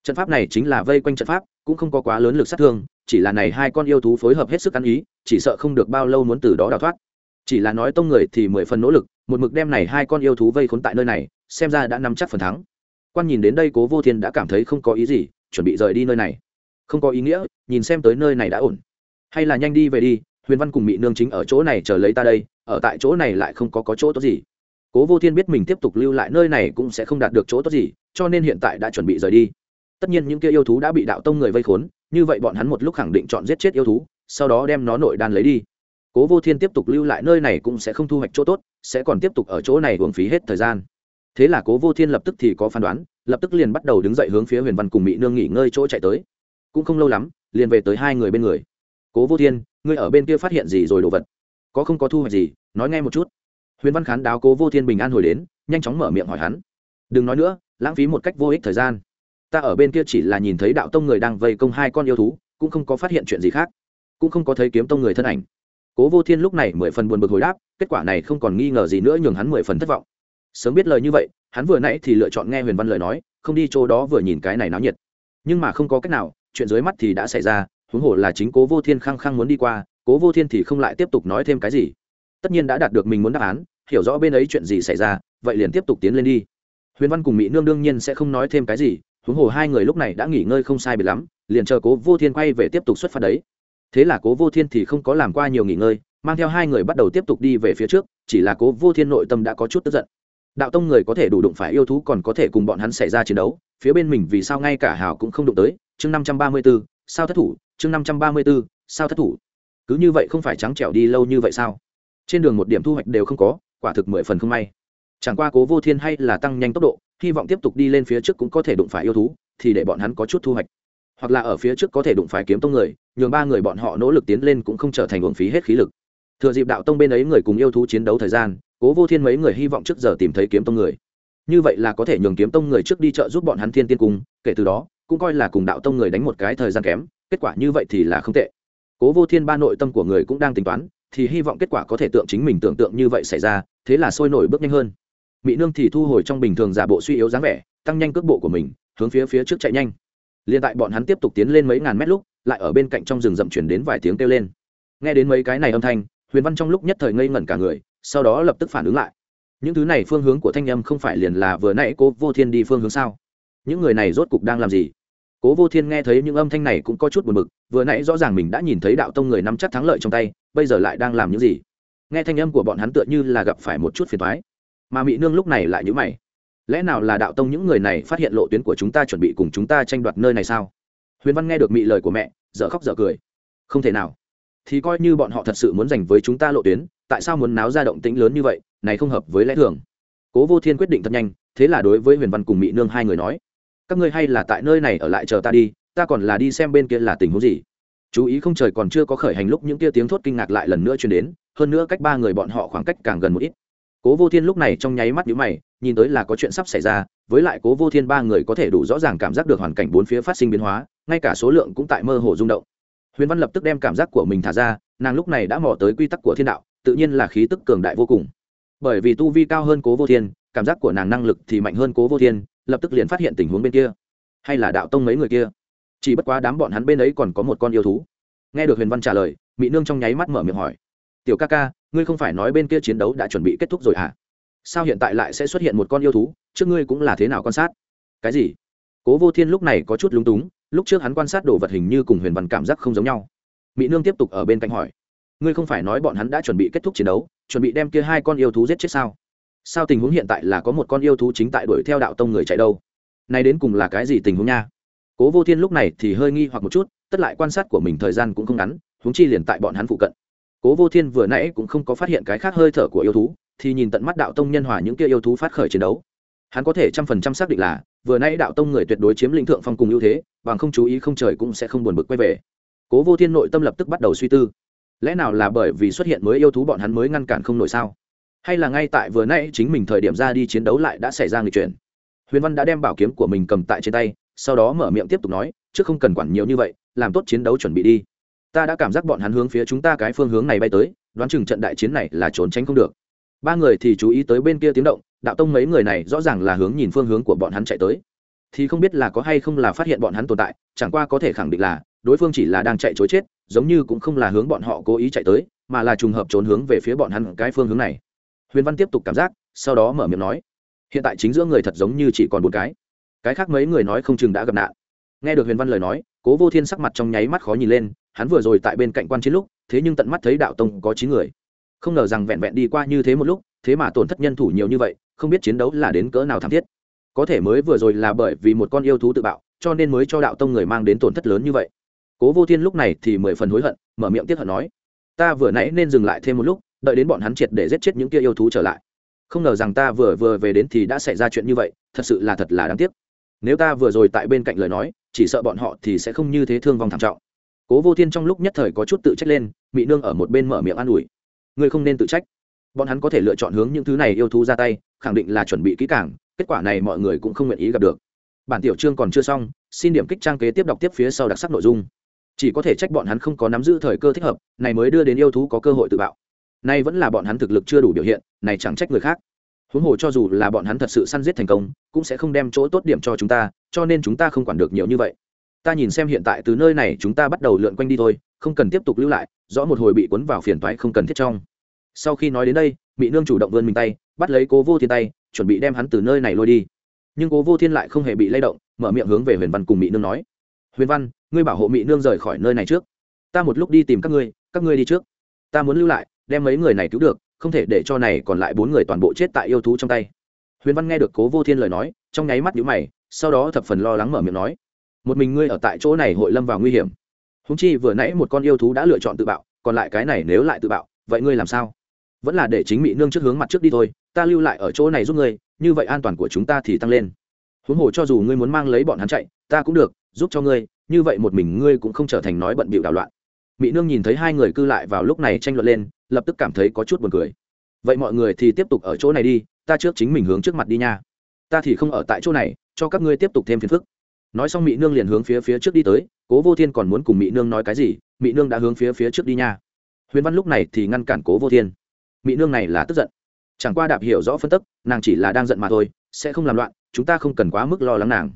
Trận pháp này chính là vây quanh trận pháp, cũng không có quá lớn lực sát thương chỉ là này hai con yêu thú phối hợp hết sức ăn ý chỉ sợ không được bao lâu muốn từ đó đào thoát. Chỉ là nói tông người thì mười phần nỗ lực một mực đem này hai con yêu thú vây khốn tại nơi này xem ra đã nắm chắc phần thắng. Quan nhìn đến đây cố vô thiên đã cảm thấy không có ý gì chuẩn bị rời đi nơi này. Không có ý nghĩa nhìn xem tới nơi này đã ổn. Hay là nhanh đi về đi huyền văn cùng mỹ nương chính ở chỗ này chờ lấy ta đây ở tại chỗ này lại không có, có chỗ tốt gì. Cố vô thiên biết mình tiếp tục lưu lại nơi này cũng sẽ không đạt được chỗ tốt gì cho nên hiện tại đã chuẩn bị rời đi. Tất nhiên những kia yêu thú đã bị đạo tông người vây khốn như vậy bọn hắn một lúc khẳng định chọn giết chết yêu thú, sau đó đem nó nội đan lấy đi. Cố vô thiên tiếp tục lưu lại nơi này cũng sẽ không thu hoạch chỗ tốt, sẽ còn tiếp tục ở chỗ này hưởng phí hết thời gian. Thế là cố vô thiên lập tức thì có phán đoán, lập tức liền bắt đầu đứng dậy hướng phía huyền văn cùng mỹ nương nghỉ ngơi chỗ chạy tới. Cũng không lâu lắm, liền về tới hai người bên người. Cố vô thiên, ngươi ở bên kia phát hiện gì rồi đồ vật? Có không có thu hoạch gì? Nói nghe một chút. Huyền văn khán đáo cố vô thiên bình an hồi đến, nhanh chóng mở miệng hỏi hắn. Đừng nói nữa, lãng phí một cách vô ích thời gian ta ở bên kia chỉ là nhìn thấy đạo tông người đang vây công hai con yêu thú, cũng không có phát hiện chuyện gì khác, cũng không có thấy kiếm tông người thân ảnh. Cố vô thiên lúc này mười phần buồn bực hồi đáp, kết quả này không còn nghi ngờ gì nữa nhường hắn mười phần thất vọng. Sớm biết lời như vậy, hắn vừa nãy thì lựa chọn nghe huyền văn lời nói, không đi chỗ đó vừa nhìn cái này náo nhiệt. Nhưng mà không có cách nào, chuyện dưới mắt thì đã xảy ra, huống hồ là chính cố vô thiên khăng khăng muốn đi qua, cố vô thiên thì không lại tiếp tục nói thêm cái gì. Tất nhiên đã đạt được mình muốn đáp án, hiểu rõ bên ấy chuyện gì xảy ra, vậy liền tiếp tục tiến lên đi. Huyền văn cùng mỹ nương đương nhiên sẽ không nói thêm cái gì huống hồ hai người lúc này đã nghỉ ngơi không sai biệt lắm, liền chờ cố vô thiên quay về tiếp tục xuất phát đấy. Thế là cố vô thiên thì không có làm qua nhiều nghỉ ngơi, mang theo hai người bắt đầu tiếp tục đi về phía trước, chỉ là cố vô thiên nội tâm đã có chút tức giận. Đạo tông người có thể đủ đụng phải yêu thú còn có thể cùng bọn hắn xảy ra chiến đấu, phía bên mình vì sao ngay cả hào cũng không đụng tới, chương năm trăm ba mươi b ố sao thất thủ, chương năm trăm ba mươi b ố sao thất thủ. Cứ như vậy không phải trắng trẻo đi lâu như vậy sao? Trên đường một điểm thu hoạch đều không có, quả thực mười phần không may. Chẳng qua cố vô thiên hay là tăng nhanh tốc độ hy vọng tiếp tục đi lên phía trước cũng có thể đụng phải yêu thú, thì để bọn hắn có chút thu hoạch. Hoặc là ở phía trước có thể đụng phải kiếm tông người, nhường ba người bọn họ nỗ lực tiến lên cũng không trở thành uổng phí hết khí lực. Thừa dịp đạo tông bên ấy người cùng yêu thú chiến đấu thời gian, cố vô thiên mấy người hy vọng trước giờ tìm thấy kiếm tông người. Như vậy là có thể nhường kiếm tông người trước đi chợ giúp bọn hắn thiên tiên cung, kể từ đó, cũng coi là cùng đạo tông người đánh một cái thời gian kém, kết quả như vậy thì là không tệ. Cố vô thiên ba nội tâm của người cũng đang tính toán, thì hy vọng kết quả có thể tượng chính mình tưởng tượng như vậy xảy ra, thế là sôi nổi bước nhanh hơn mỹ nương thì thu hồi trong bình thường giả bộ suy yếu dáng vẻ, tăng nhanh cước bộ của mình, hướng phía phía trước chạy nhanh. Liền tại bọn hắn tiếp tục tiến lên mấy ngàn mét lúc, lại ở bên cạnh trong rừng rậm chuyển đến vài tiếng kêu lên. Nghe đến mấy cái này âm thanh, huyền văn trong lúc nhất thời ngây ngẩn cả người, sau đó lập tức phản ứng lại. Những thứ này phương hướng của thanh âm không phải liền là vừa nãy cố vô thiên đi phương hướng sao? Những người này rốt cục đang làm gì? Cố vô thiên nghe thấy những âm thanh này cũng có chút buồn bực, vừa nãy rõ ràng mình đã nhìn thấy đạo tông người nắm chắc thắng lợi trong tay, bây giờ lại đang làm những gì? Nghe thanh âm của bọn hắn tựa như là gặp phải một chút phiền thoái mà mỹ nương lúc này lại nhữ mày. Lẽ nào là đạo tông những người này phát hiện lộ tuyến của chúng ta chuẩn bị cùng chúng ta tranh đoạt nơi này sao? Huyền văn nghe được mị lời của mẹ, dở khóc dở cười. Không thể nào. Thì coi như bọn họ thật sự muốn giành với chúng ta lộ tuyến, tại sao muốn náo ra động tĩnh lớn như vậy, này không hợp với lẽ thường. Cố vô thiên quyết định thật nhanh, thế là đối với huyền văn cùng mỹ nương hai người nói, các ngươi hay là tại nơi này ở lại chờ ta đi, ta còn là đi xem bên kia là tình huống gì. Chú ý không trời còn chưa có khởi hành lúc những kia tiếng thốt kinh ngạc lại lần nữa truyền đến, hơn nữa cách ba người bọn họ khoảng cách càng gần một ít cố vô thiên lúc này trong nháy mắt nhíu mày, nhìn tới là có chuyện sắp xảy ra, với lại cố vô thiên ba người có thể đủ rõ ràng cảm giác được hoàn cảnh bốn phía phát sinh biến hóa, ngay cả số lượng cũng tại mơ hồ rung động. Huyền văn lập tức đem cảm giác của mình thả ra, nàng lúc này đã mò tới quy tắc của thiên đạo, tự nhiên là khí tức cường đại vô cùng. Bởi vì tu vi cao hơn cố vô thiên, cảm giác của nàng năng lực thì mạnh hơn cố vô thiên, lập tức liền phát hiện tình huống bên kia. Hay là đạo tông mấy người kia? Chỉ bất quá đám bọn hắn bên ấy còn có một con yêu thú. Nghe được huyền văn trả lời mỹ nương trong nháy mắt mở miệng hỏi. Tiểu ca ca ngươi không phải nói bên kia chiến đấu đã chuẩn bị kết thúc rồi hả? Sao hiện tại lại sẽ xuất hiện một con yêu thú? Trước ngươi cũng là thế nào quan sát? Cái gì? Cố vô thiên lúc này có chút lúng túng, lúc trước hắn quan sát đồ vật hình như cùng huyền văn cảm giác không giống nhau. Mỹ nương tiếp tục ở bên cạnh hỏi, ngươi không phải nói bọn hắn đã chuẩn bị kết thúc chiến đấu, chuẩn bị đem kia hai con yêu thú giết chết sao? Sao tình huống hiện tại là có một con yêu thú chính tại đuổi theo đạo tông người chạy đâu? Nay đến cùng là cái gì tình huống nha? Cố vô thiên lúc này thì hơi nghi hoặc một chút, tất lại quan sát của mình thời gian cũng không ngắn, huống chi liền tại bọn hắn phụ cận cố vô thiên vừa nãy cũng không có phát hiện cái khác hơi thở của yêu thú, thì nhìn tận mắt đạo tông nhân hòa những kia yêu thú phát khởi chiến đấu. Hắn có thể trăm phần trăm xác định là, vừa nãy đạo tông người tuyệt đối chiếm lĩnh thượng phong cùng ưu thế, bằng không chú ý không trời cũng sẽ không buồn bực quay về. Cố vô thiên nội tâm lập tức bắt đầu suy tư. Lẽ nào là bởi vì xuất hiện mới yêu thú bọn hắn mới ngăn cản không nổi sao? Hay là ngay tại vừa nãy chính mình thời điểm ra đi chiến đấu lại đã xảy ra người chuyển? Huyền văn đã đem bảo kiếm của mình cầm tại trên tay, sau đó mở miệng tiếp tục nói chứ không cần quản nhiều như vậy, làm tốt chiến đấu chuẩn bị đi ta đã cảm giác bọn hắn hướng phía chúng ta cái phương hướng này bay tới, đoán chừng trận đại chiến này là trốn tránh không được. Ba người thì chú ý tới bên kia tiếng động, đạo tông mấy người này rõ ràng là hướng nhìn phương hướng của bọn hắn chạy tới. Thì không biết là có hay không là phát hiện bọn hắn tồn tại, chẳng qua có thể khẳng định là, đối phương chỉ là đang chạy chối chết, giống như cũng không là hướng bọn họ cố ý chạy tới, mà là trùng hợp trốn hướng về phía bọn hắn cái phương hướng này. Huyền văn tiếp tục cảm giác, sau đó mở miệng nói, hiện tại chính giữa người thật giống như chỉ còn một cái. Cái khác mấy người nói không chừng đã gặp nạn. Nghe được huyền văn lời nói cố vô thiên sắc mặt trong nháy mắt khó nhìn lên, hắn vừa rồi tại bên cạnh quan chiến lúc, thế nhưng tận mắt thấy đạo tông có chín người. Không ngờ rằng vẹn vẹn đi qua như thế một lúc, thế mà tổn thất nhân thủ nhiều như vậy, không biết chiến đấu là đến cỡ nào thảm thiết. Có thể mới vừa rồi là bởi vì một con yêu thú tự bạo, cho nên mới cho đạo tông người mang đến tổn thất lớn như vậy. Cố vô thiên lúc này thì mười phần hối hận, mở miệng tiếp hận nói, ta vừa nãy nên dừng lại thêm một lúc, đợi đến bọn hắn triệt để giết chết những kia yêu thú trở lại. Không ngờ rằng ta vừa vừa về đến thì đã xảy ra chuyện như vậy, thật sự là thật là đáng tiếc. Nếu ta vừa rồi tại bên cạnh lời nói chỉ sợ bọn họ thì sẽ không như thế thương vong thảm trọng. Cố vô thiên trong lúc nhất thời có chút tự trách lên bị nương ở một bên mở miệng an ủi. Ngươi không nên tự trách. Bọn hắn có thể lựa chọn hướng những thứ này yêu thú ra tay, khẳng định là chuẩn bị kỹ càng, kết quả này mọi người cũng không nguyện ý gặp được. Bản tiểu chương còn chưa xong, xin điểm kích trang kế tiếp đọc tiếp phía sau đặc sắc nội dung. Chỉ có thể trách bọn hắn không có nắm giữ thời cơ thích hợp, này mới đưa đến yêu thú có cơ hội tự bạo. Nay vẫn là bọn hắn thực lực chưa đủ biểu hiện, này chẳng trách người khác huống hồ cho dù là bọn hắn thật sự săn giết thành công, cũng sẽ không đem chỗ tốt điểm cho chúng ta, cho nên chúng ta không quản được nhiều như vậy. Ta nhìn xem hiện tại từ nơi này chúng ta bắt đầu lượn quanh đi thôi, không cần tiếp tục lưu lại, rõ một hồi bị cuốn vào phiền toái không cần thiết trong. Sau khi nói đến đây mỹ nương chủ động vươn mình tay, bắt lấy cố vô thiên tay, chuẩn bị đem hắn từ nơi này lôi đi. Nhưng cố vô thiên lại không hề bị lay động, mở miệng hướng về huyền văn cùng mỹ nương nói, huyền văn, ngươi bảo hộ mỹ nương rời khỏi nơi này trước. Ta một lúc đi tìm các ngươi các ngươi đi trước. Ta muốn lưu lại, đem mấy người này cứu được không thể để cho này còn lại bốn người toàn bộ chết tại yêu thú trong tay. Huyền văn nghe được cố vô thiên lời nói, trong nháy mắt nhíu mày, sau đó thập phần lo lắng mở miệng nói, một mình ngươi ở tại chỗ này hội lâm vào nguy hiểm. Húng chi vừa nãy một con yêu thú đã lựa chọn tự bạo, còn lại cái này nếu lại tự bạo, vậy ngươi làm sao? Vẫn là để chính mỹ nương trước hướng mặt trước đi thôi, ta lưu lại ở chỗ này giúp ngươi, như vậy an toàn của chúng ta thì tăng lên. Huống hồ cho dù ngươi muốn mang lấy bọn hắn chạy, ta cũng được, giúp cho ngươi, như vậy một mình ngươi cũng không trở thành nói bận bịu đảo loạn. Mỹ nương nhìn thấy hai người cư lại vào lúc này tranh luận lên lập tức cảm thấy có chút buồn cười. Vậy mọi người thì tiếp tục ở chỗ này đi, ta trước chính mình hướng trước mặt đi nha. Ta thì không ở tại chỗ này, cho các ngươi tiếp tục thêm phiền phức. Nói xong mỹ nương liền hướng phía phía trước đi tới, cố vô thiên còn muốn cùng mỹ nương nói cái gì mỹ nương đã hướng phía phía trước đi nha. Huyền văn lúc này thì ngăn cản cố vô thiên. Mỹ nương này là tức giận. Chẳng qua đạp hiểu rõ phân tức, nàng chỉ là đang giận mà thôi, sẽ không làm loạn, chúng ta không cần quá mức lo lắng nàng.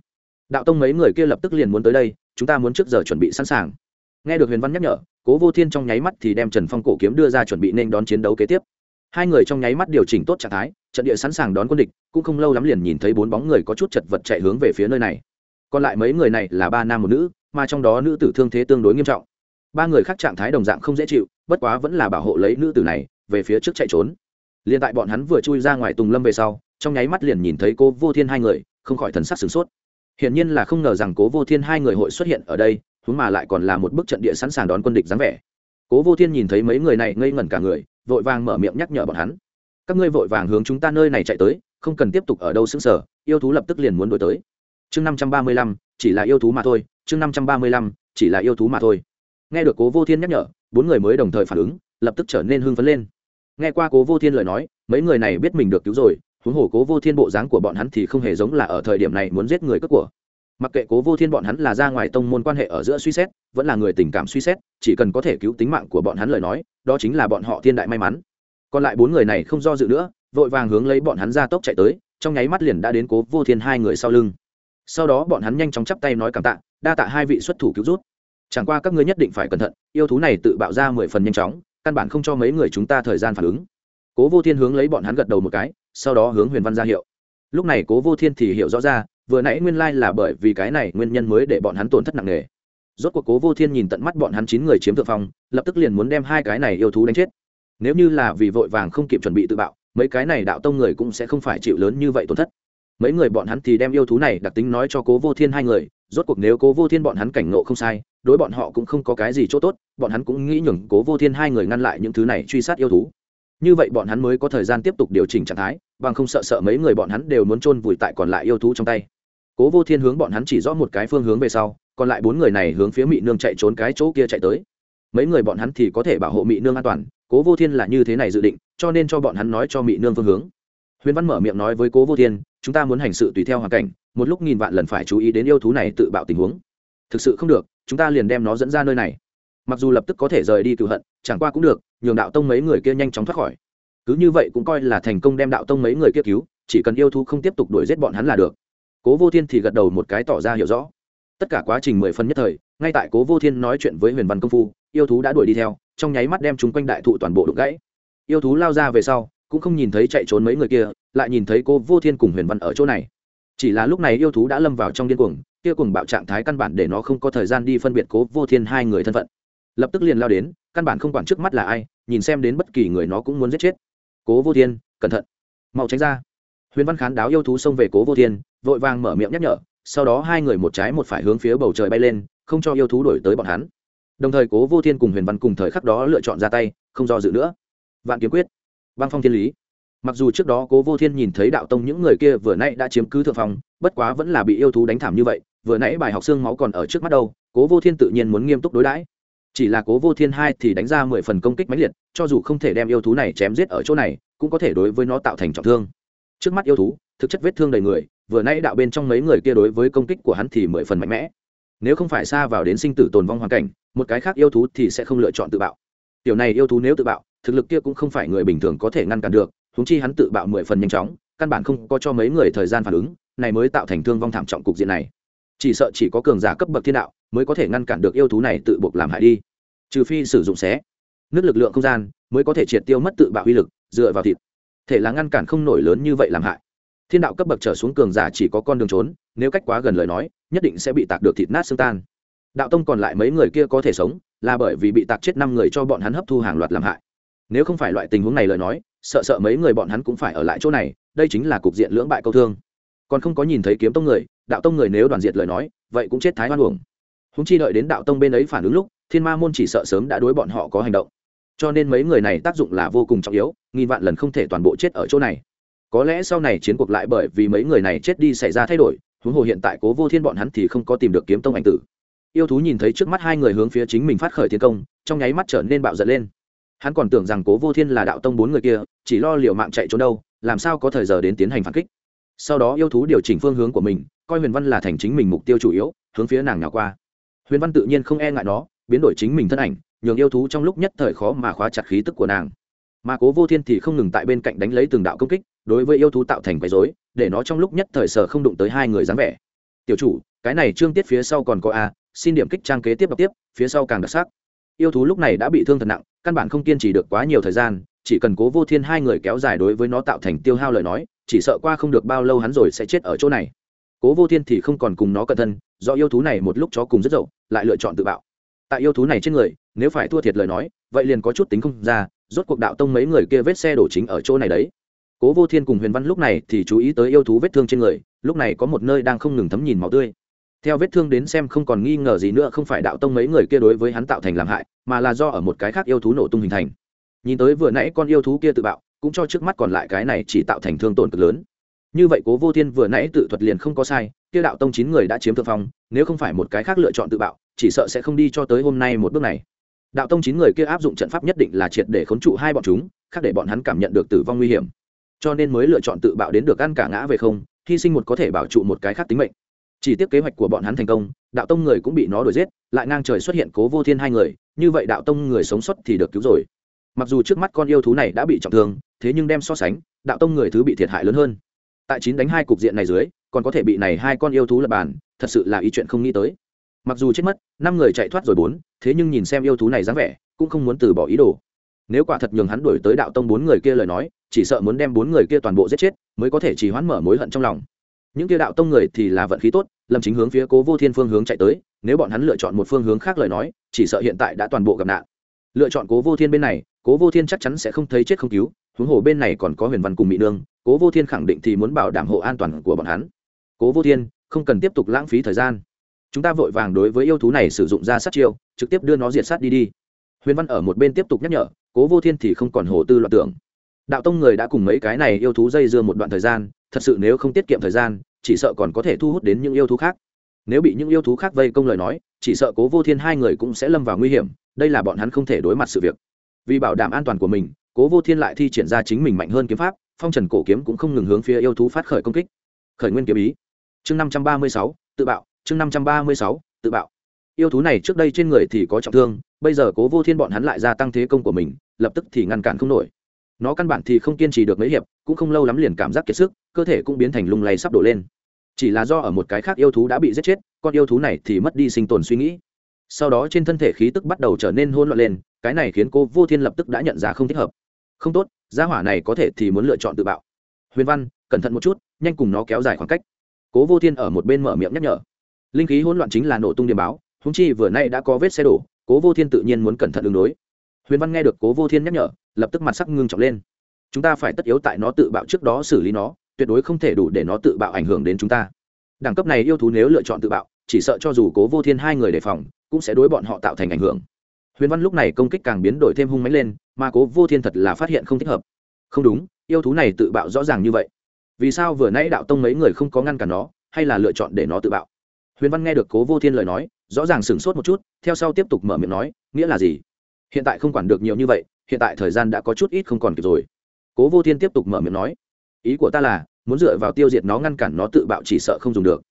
Đạo tông mấy người kia lập tức liền muốn tới đây, chúng ta muốn trước giờ chuẩn bị sẵn sàng. Nghe được huyền văn nhắc nhở cố vô thiên trong nháy mắt thì đem trần phong cổ kiếm đưa ra chuẩn bị nên đón chiến đấu kế tiếp. Hai người trong nháy mắt điều chỉnh tốt trạng thái, trận địa sẵn sàng đón quân địch, cũng không lâu lắm liền nhìn thấy bốn bóng người có chút chật vật chạy hướng về phía nơi này. Còn lại mấy người này là ba nam một nữ, mà trong đó nữ tử thương thế tương đối nghiêm trọng. Ba người khác trạng thái đồng dạng không dễ chịu, bất quá vẫn là bảo hộ lấy nữ tử này, về phía trước chạy trốn. Liền tại bọn hắn vừa chui ra ngoài tùng lâm về sau, trong nháy mắt liền nhìn thấy cố vô thiên hai người, không khỏi thần sắc sửng sốt. Hiển nhiên là không ngờ rằng cố vô thiên hai người hội xuất hiện ở đây huống mà lại còn là một bức trận địa sẵn sàng đón quân địch dáng vẻ. Cố vô thiên nhìn thấy mấy người này ngây ngẩn cả người, vội vàng mở miệng nhắc nhở bọn hắn. Các ngươi vội vàng hướng chúng ta nơi này chạy tới, không cần tiếp tục ở đâu xứng sở yêu thú lập tức liền muốn đổi tới. Chương năm trăm ba mươi lăm, chỉ là yêu thú mà thôi, chương năm trăm ba mươi lăm, chỉ là yêu thú mà thôi. Nghe được cố vô thiên nhắc nhở, bốn người mới đồng thời phản ứng, lập tức trở nên hưng phấn lên. Nghe qua cố vô thiên lời nói, mấy người này biết mình được cứu rồi, huống hồ cố vô thiên bộ dáng của bọn hắn thì không hề giống là ở thời điểm này muốn giết người cướp của mặc kệ cố vô thiên bọn hắn là ra ngoài tông môn quan hệ ở giữa suy xét, vẫn là người tình cảm suy xét, chỉ cần có thể cứu tính mạng của bọn hắn lời nói, đó chính là bọn họ thiên đại may mắn. Còn lại bốn người này không do dự nữa, vội vàng hướng lấy bọn hắn ra tốc chạy tới, trong nháy mắt liền đã đến cố vô thiên hai người sau lưng. Sau đó bọn hắn nhanh chóng chắp tay nói cảm tạ, đa tạ hai vị xuất thủ cứu rút. Chẳng qua các ngươi nhất định phải cẩn thận, yêu thú này tự bạo ra mười phần nhanh chóng, căn bản không cho mấy người chúng ta thời gian phản ứng. Cố vô thiên hướng lấy bọn hắn gật đầu một cái, sau đó hướng huyền văn ra hiệu. Lúc này cố vô thiên thì hiểu rõ ra vừa nãy nguyên lai là bởi vì cái này nguyên nhân mới để bọn hắn tổn thất nặng nề. Rốt cuộc cố vô thiên nhìn tận mắt bọn hắn chín người chiếm thượng phong, lập tức liền muốn đem hai cái này yêu thú đánh chết. Nếu như là vì vội vàng không kịp chuẩn bị tự bạo, mấy cái này đạo tông người cũng sẽ không phải chịu lớn như vậy tổn thất. Mấy người bọn hắn thì đem yêu thú này đặc tính nói cho cố vô thiên hai người, rốt cuộc nếu cố vô thiên bọn hắn cảnh ngộ không sai, đối bọn họ cũng không có cái gì chỗ tốt, bọn hắn cũng nghĩ nhường cố vô thiên hai người ngăn lại những thứ này truy sát yêu thú. Như vậy bọn hắn mới có thời gian tiếp tục điều chỉnh trạng thái, bằng không sợ sợ mấy người bọn hắn đều muốn chôn vùi tại còn lại yêu thú trong tay cố vô thiên hướng bọn hắn chỉ rõ một cái phương hướng về sau, còn lại bốn người này hướng phía mị nương chạy trốn cái chỗ kia chạy tới. Mấy người bọn hắn thì có thể bảo hộ mị nương an toàn, cố vô thiên là như thế này dự định, cho nên cho bọn hắn nói cho mị nương phương hướng. Huyền văn mở miệng nói với cố vô thiên, chúng ta muốn hành sự tùy theo hoàn cảnh, một lúc nghìn vạn lần phải chú ý đến yêu thú này tự bạo tình huống. Thực sự không được, chúng ta liền đem nó dẫn ra nơi này. Mặc dù lập tức có thể rời đi cựu hận, chẳng qua cũng được, nhường đạo tông mấy người kia nhanh chóng thoát khỏi. Cứ như vậy cũng coi là thành công đem đạo tông mấy người kia cứu, chỉ cần yêu thú không tiếp tục đuổi giết bọn hắn là được cố vô thiên thì gật đầu một cái tỏ ra hiểu rõ. Tất cả quá trình mười phân nhất thời, ngay tại cố vô thiên nói chuyện với huyền văn công phu, yêu thú đã đuổi đi theo, trong nháy mắt đem chúng quanh đại thụ toàn bộ đục gãy. Yêu thú lao ra về sau, cũng không nhìn thấy chạy trốn mấy người kia, lại nhìn thấy cô vô thiên cùng huyền văn ở chỗ này. Chỉ là lúc này yêu thú đã lâm vào trong điên cuồng, kia cùng bạo trạng thái căn bản để nó không có thời gian đi phân biệt cố vô thiên hai người thân phận. Lập tức liền lao đến, căn bản không quản trước mắt là ai, nhìn xem đến bất kỳ người nó cũng muốn giết chết. Cố vô thiên, cẩn thận, mau tránh ra. Huyền văn khán đáo yêu thú xông về cố vô thiên vội vàng mở miệng nhắc nhở, sau đó hai người một trái một phải hướng phía bầu trời bay lên, không cho yêu thú đổi tới bọn hắn. Đồng thời cố vô thiên cùng huyền văn cùng thời khắc đó lựa chọn ra tay, không do dự nữa. Vạn kiếm quyết, băng phong thiên lý. Mặc dù trước đó cố vô thiên nhìn thấy đạo tông những người kia vừa nãy đã chiếm cứ thượng phong, bất quá vẫn là bị yêu thú đánh thảm như vậy, vừa nãy bài học xương máu còn ở trước mắt đâu, cố vô thiên tự nhiên muốn nghiêm túc đối đãi. Chỉ là cố vô thiên hai thì đánh ra mười phần công kích mãnh liệt, cho dù không thể đem yêu thú này chém giết ở chỗ này, cũng có thể đối với nó tạo thành trọng thương. Trước mắt yêu thú, thực chất vết thương đầy người vừa nãy đạo bên trong mấy người kia đối với công kích của hắn thì mười phần mạnh mẽ. Nếu không phải xa vào đến sinh tử tồn vong hoàn cảnh, một cái khác yêu thú thì sẽ không lựa chọn tự bạo. Tiểu này yêu thú nếu tự bạo, thực lực kia cũng không phải người bình thường có thể ngăn cản được húng chi hắn tự bạo mười phần nhanh chóng, căn bản không có cho mấy người thời gian phản ứng, này mới tạo thành thương vong thảm trọng cục diện này. Chỉ sợ chỉ có cường giả cấp bậc thiên đạo mới có thể ngăn cản được yêu thú này tự buộc làm hại đi. Trừ phi sử dụng xé. Nước lực lượng không gian mới có thể triệt tiêu mất tự bạo uy lực, dựa vào thịt. Thể là ngăn cản không nổi lớn như vậy làm hại thiên đạo cấp bậc trở xuống cường giả chỉ có con đường trốn, nếu cách quá gần lời nói, nhất định sẽ bị tạc được thịt nát xương tan. Đạo tông còn lại mấy người kia có thể sống, là bởi vì bị tạc chết năm người cho bọn hắn hấp thu hàng loạt làm hại. Nếu không phải loại tình huống này lời nói, sợ sợ mấy người bọn hắn cũng phải ở lại chỗ này, đây chính là cục diện lưỡng bại câu thương. Còn không có nhìn thấy kiếm tông người, đạo tông người nếu đoàn diệt lời nói, vậy cũng chết thái hoan uổng. Húng chi đợi đến đạo tông bên ấy phản ứng lúc, thiên ma môn chỉ sợ sớm đã đối bọn họ có hành động. Cho nên mấy người này tác dụng là vô cùng trọng yếu, nghìn vạn lần không thể toàn bộ chết ở chỗ này có lẽ sau này chiến cuộc lại bởi vì mấy người này chết đi xảy ra thay đổi, huống hồ hiện tại cố vô thiên bọn hắn thì không có tìm được kiếm tông ảnh tử. Yêu thú nhìn thấy trước mắt hai người hướng phía chính mình phát khởi tiến công, trong nháy mắt trở nên bạo giật lên. Hắn còn tưởng rằng cố vô thiên là đạo tông bốn người kia, chỉ lo liệu mạng chạy trốn đâu, làm sao có thời giờ đến tiến hành phản kích. Sau đó yêu thú điều chỉnh phương hướng của mình, coi huyền văn là thành chính mình mục tiêu chủ yếu, hướng phía nàng nào qua. Huyền văn tự nhiên không e ngại nó, biến đổi chính mình thân ảnh, nhường yêu thú trong lúc nhất thời khó mà khóa chặt khí tức của nàng. Mà cố vô thiên thì không ngừng tại bên cạnh đánh lấy từng đạo công kích đối với yêu thú tạo thành quấy rối, để nó trong lúc nhất thời sở không đụng tới hai người dáng vẻ. Tiểu chủ cái này trương tiết phía sau còn có a xin điểm kích trang kế tiếp đọc tiếp phía sau càng đặc sắc. Yêu thú lúc này đã bị thương thật nặng căn bản không kiên trì được quá nhiều thời gian chỉ cần cố vô thiên hai người kéo dài đối với nó tạo thành tiêu hao lời nói chỉ sợ qua không được bao lâu hắn rồi sẽ chết ở chỗ này. Cố vô thiên thì không còn cùng nó cẩn thân do yêu thú này một lúc chó cùng rất dậu lại lựa chọn tự bạo. Tại yêu thú này trên người nếu phải thua thiệt lời nói vậy liền có chút tính không ra rốt cuộc đạo tông mấy người kia vết xe đổ chính ở chỗ này đấy cố vô thiên cùng huyền văn lúc này thì chú ý tới yêu thú vết thương trên người, lúc này có một nơi đang không ngừng thấm nhìn máu tươi. Theo vết thương đến xem không còn nghi ngờ gì nữa, không phải đạo tông mấy người kia đối với hắn tạo thành làm hại, mà là do ở một cái khác yêu thú nổ tung hình thành. Nhìn tới vừa nãy con yêu thú kia tự bạo, cũng cho trước mắt còn lại cái này chỉ tạo thành thương tổn cực lớn. Như vậy cố vô thiên vừa nãy tự thuật liền không có sai, kia đạo tông chín người đã chiếm thượng phong, nếu không phải một cái khác lựa chọn tự bạo, chỉ sợ sẽ không đi cho tới hôm nay một bước này. Đạo tông chín người kia áp dụng trận pháp nhất định là triệt để khốn trụ hai bọn chúng, khác để bọn hắn cảm nhận được tử vong nguy hiểm cho nên mới lựa chọn tự bạo đến được ăn cả ngã về không, hy sinh một có thể bảo trụ một cái khác tính mệnh. Chỉ tiếc kế hoạch của bọn hắn thành công, đạo tông người cũng bị nó đuổi giết, lại ngang trời xuất hiện cố vô thiên hai người, như vậy đạo tông người sống sót thì được cứu rồi. Mặc dù trước mắt con yêu thú này đã bị trọng thương, thế nhưng đem so sánh, đạo tông người thứ bị thiệt hại lớn hơn. Tại chín đánh hai cục diện này dưới, còn có thể bị này hai con yêu thú lập bàn, thật sự là ý chuyện không nghĩ tới. Mặc dù chết mất, năm người chạy thoát rồi bốn, thế nhưng nhìn xem yêu thú này dáng vẻ, cũng không muốn từ bỏ ý đồ nếu quả thật nhường hắn đuổi tới đạo tông bốn người kia lời nói, chỉ sợ muốn đem bốn người kia toàn bộ giết chết, mới có thể chỉ hoãn mở mối hận trong lòng. Những kia đạo tông người thì là vận khí tốt, lâm chính hướng phía cố vô thiên phương hướng chạy tới, nếu bọn hắn lựa chọn một phương hướng khác lời nói, chỉ sợ hiện tại đã toàn bộ gặp nạn. Lựa chọn cố vô thiên bên này, cố vô thiên chắc chắn sẽ không thấy chết không cứu, huống hồ bên này còn có huyền văn cùng mỹ nương, cố vô thiên khẳng định thì muốn bảo đảm hộ an toàn của bọn hắn. Cố vô thiên, không cần tiếp tục lãng phí thời gian. Chúng ta vội vàng đối với yêu thú này sử dụng ra sát chiêu, trực tiếp đưa nó diệt sát đi đi. Huyền văn ở một bên tiếp tục nhắc nhở cố vô thiên thì không còn hồ tư loạn tưởng. Đạo tông người đã cùng mấy cái này yêu thú dây dưa một đoạn thời gian, thật sự nếu không tiết kiệm thời gian, chỉ sợ còn có thể thu hút đến những yêu thú khác. Nếu bị những yêu thú khác vây công lời nói, chỉ sợ cố vô thiên hai người cũng sẽ lâm vào nguy hiểm, đây là bọn hắn không thể đối mặt sự việc. Vì bảo đảm an toàn của mình, cố vô thiên lại thi triển ra chính mình mạnh hơn kiếm pháp, phong trần cổ kiếm cũng không ngừng hướng phía yêu thú phát khởi công kích. Khởi nguyên kiếm ý. Chương năm trăm ba mươi sáu, tự bạo. Chương năm trăm ba mươi sáu, tự bạo. Yêu thú này trước đây trên người thì có trọng thương bây giờ cố vô thiên bọn hắn lại gia tăng thế công của mình, lập tức thì ngăn cản không nổi. Nó căn bản thì không kiên trì được mấy hiệp, cũng không lâu lắm liền cảm giác kiệt sức, cơ thể cũng biến thành lung lay sắp đổ lên. Chỉ là do ở một cái khác yêu thú đã bị giết chết, con yêu thú này thì mất đi sinh tồn suy nghĩ. Sau đó trên thân thể khí tức bắt đầu trở nên hôn loạn lên, cái này khiến cô vô thiên lập tức đã nhận ra không thích hợp. Không tốt, gia hỏa này có thể thì muốn lựa chọn tự bạo. Huyền văn, cẩn thận một chút, nhanh cùng nó kéo dài khoảng cách. Cố vô thiên ở một bên mở miệng nhắc nhở. Linh khí hỗn loạn chính là nổ tung điểm báo húng chi vừa nay đã có vết xe đổ cố vô thiên tự nhiên muốn cẩn thận ứng đối. Huyền văn nghe được cố vô thiên nhắc nhở, lập tức mặt sắc ngưng trọng lên. Chúng ta phải tất yếu tại nó tự bạo trước đó xử lý nó, tuyệt đối không thể đủ để nó tự bạo ảnh hưởng đến chúng ta. Đẳng cấp này yêu thú nếu lựa chọn tự bạo, chỉ sợ cho dù cố vô thiên hai người đề phòng, cũng sẽ đối bọn họ tạo thành ảnh hưởng. Huyền văn lúc này công kích càng biến đổi thêm hung mánh lên, mà cố vô thiên thật là phát hiện không thích hợp. Không đúng, yêu thú này tự bạo rõ ràng như vậy. Vì sao vừa nãy đạo tông mấy người không có ngăn cản nó, hay là lựa chọn để nó tự bạo? Huyền văn nghe được cố vô thiên lời nói rõ ràng sửng sốt một chút, theo sau tiếp tục mở miệng nói, nghĩa là gì? Hiện tại không quản được nhiều như vậy, hiện tại thời gian đã có chút ít không còn kịp rồi. Cố vô thiên tiếp tục mở miệng nói, ý của ta là, muốn dựa vào tiêu diệt nó ngăn cản nó tự bạo chỉ sợ không dùng được.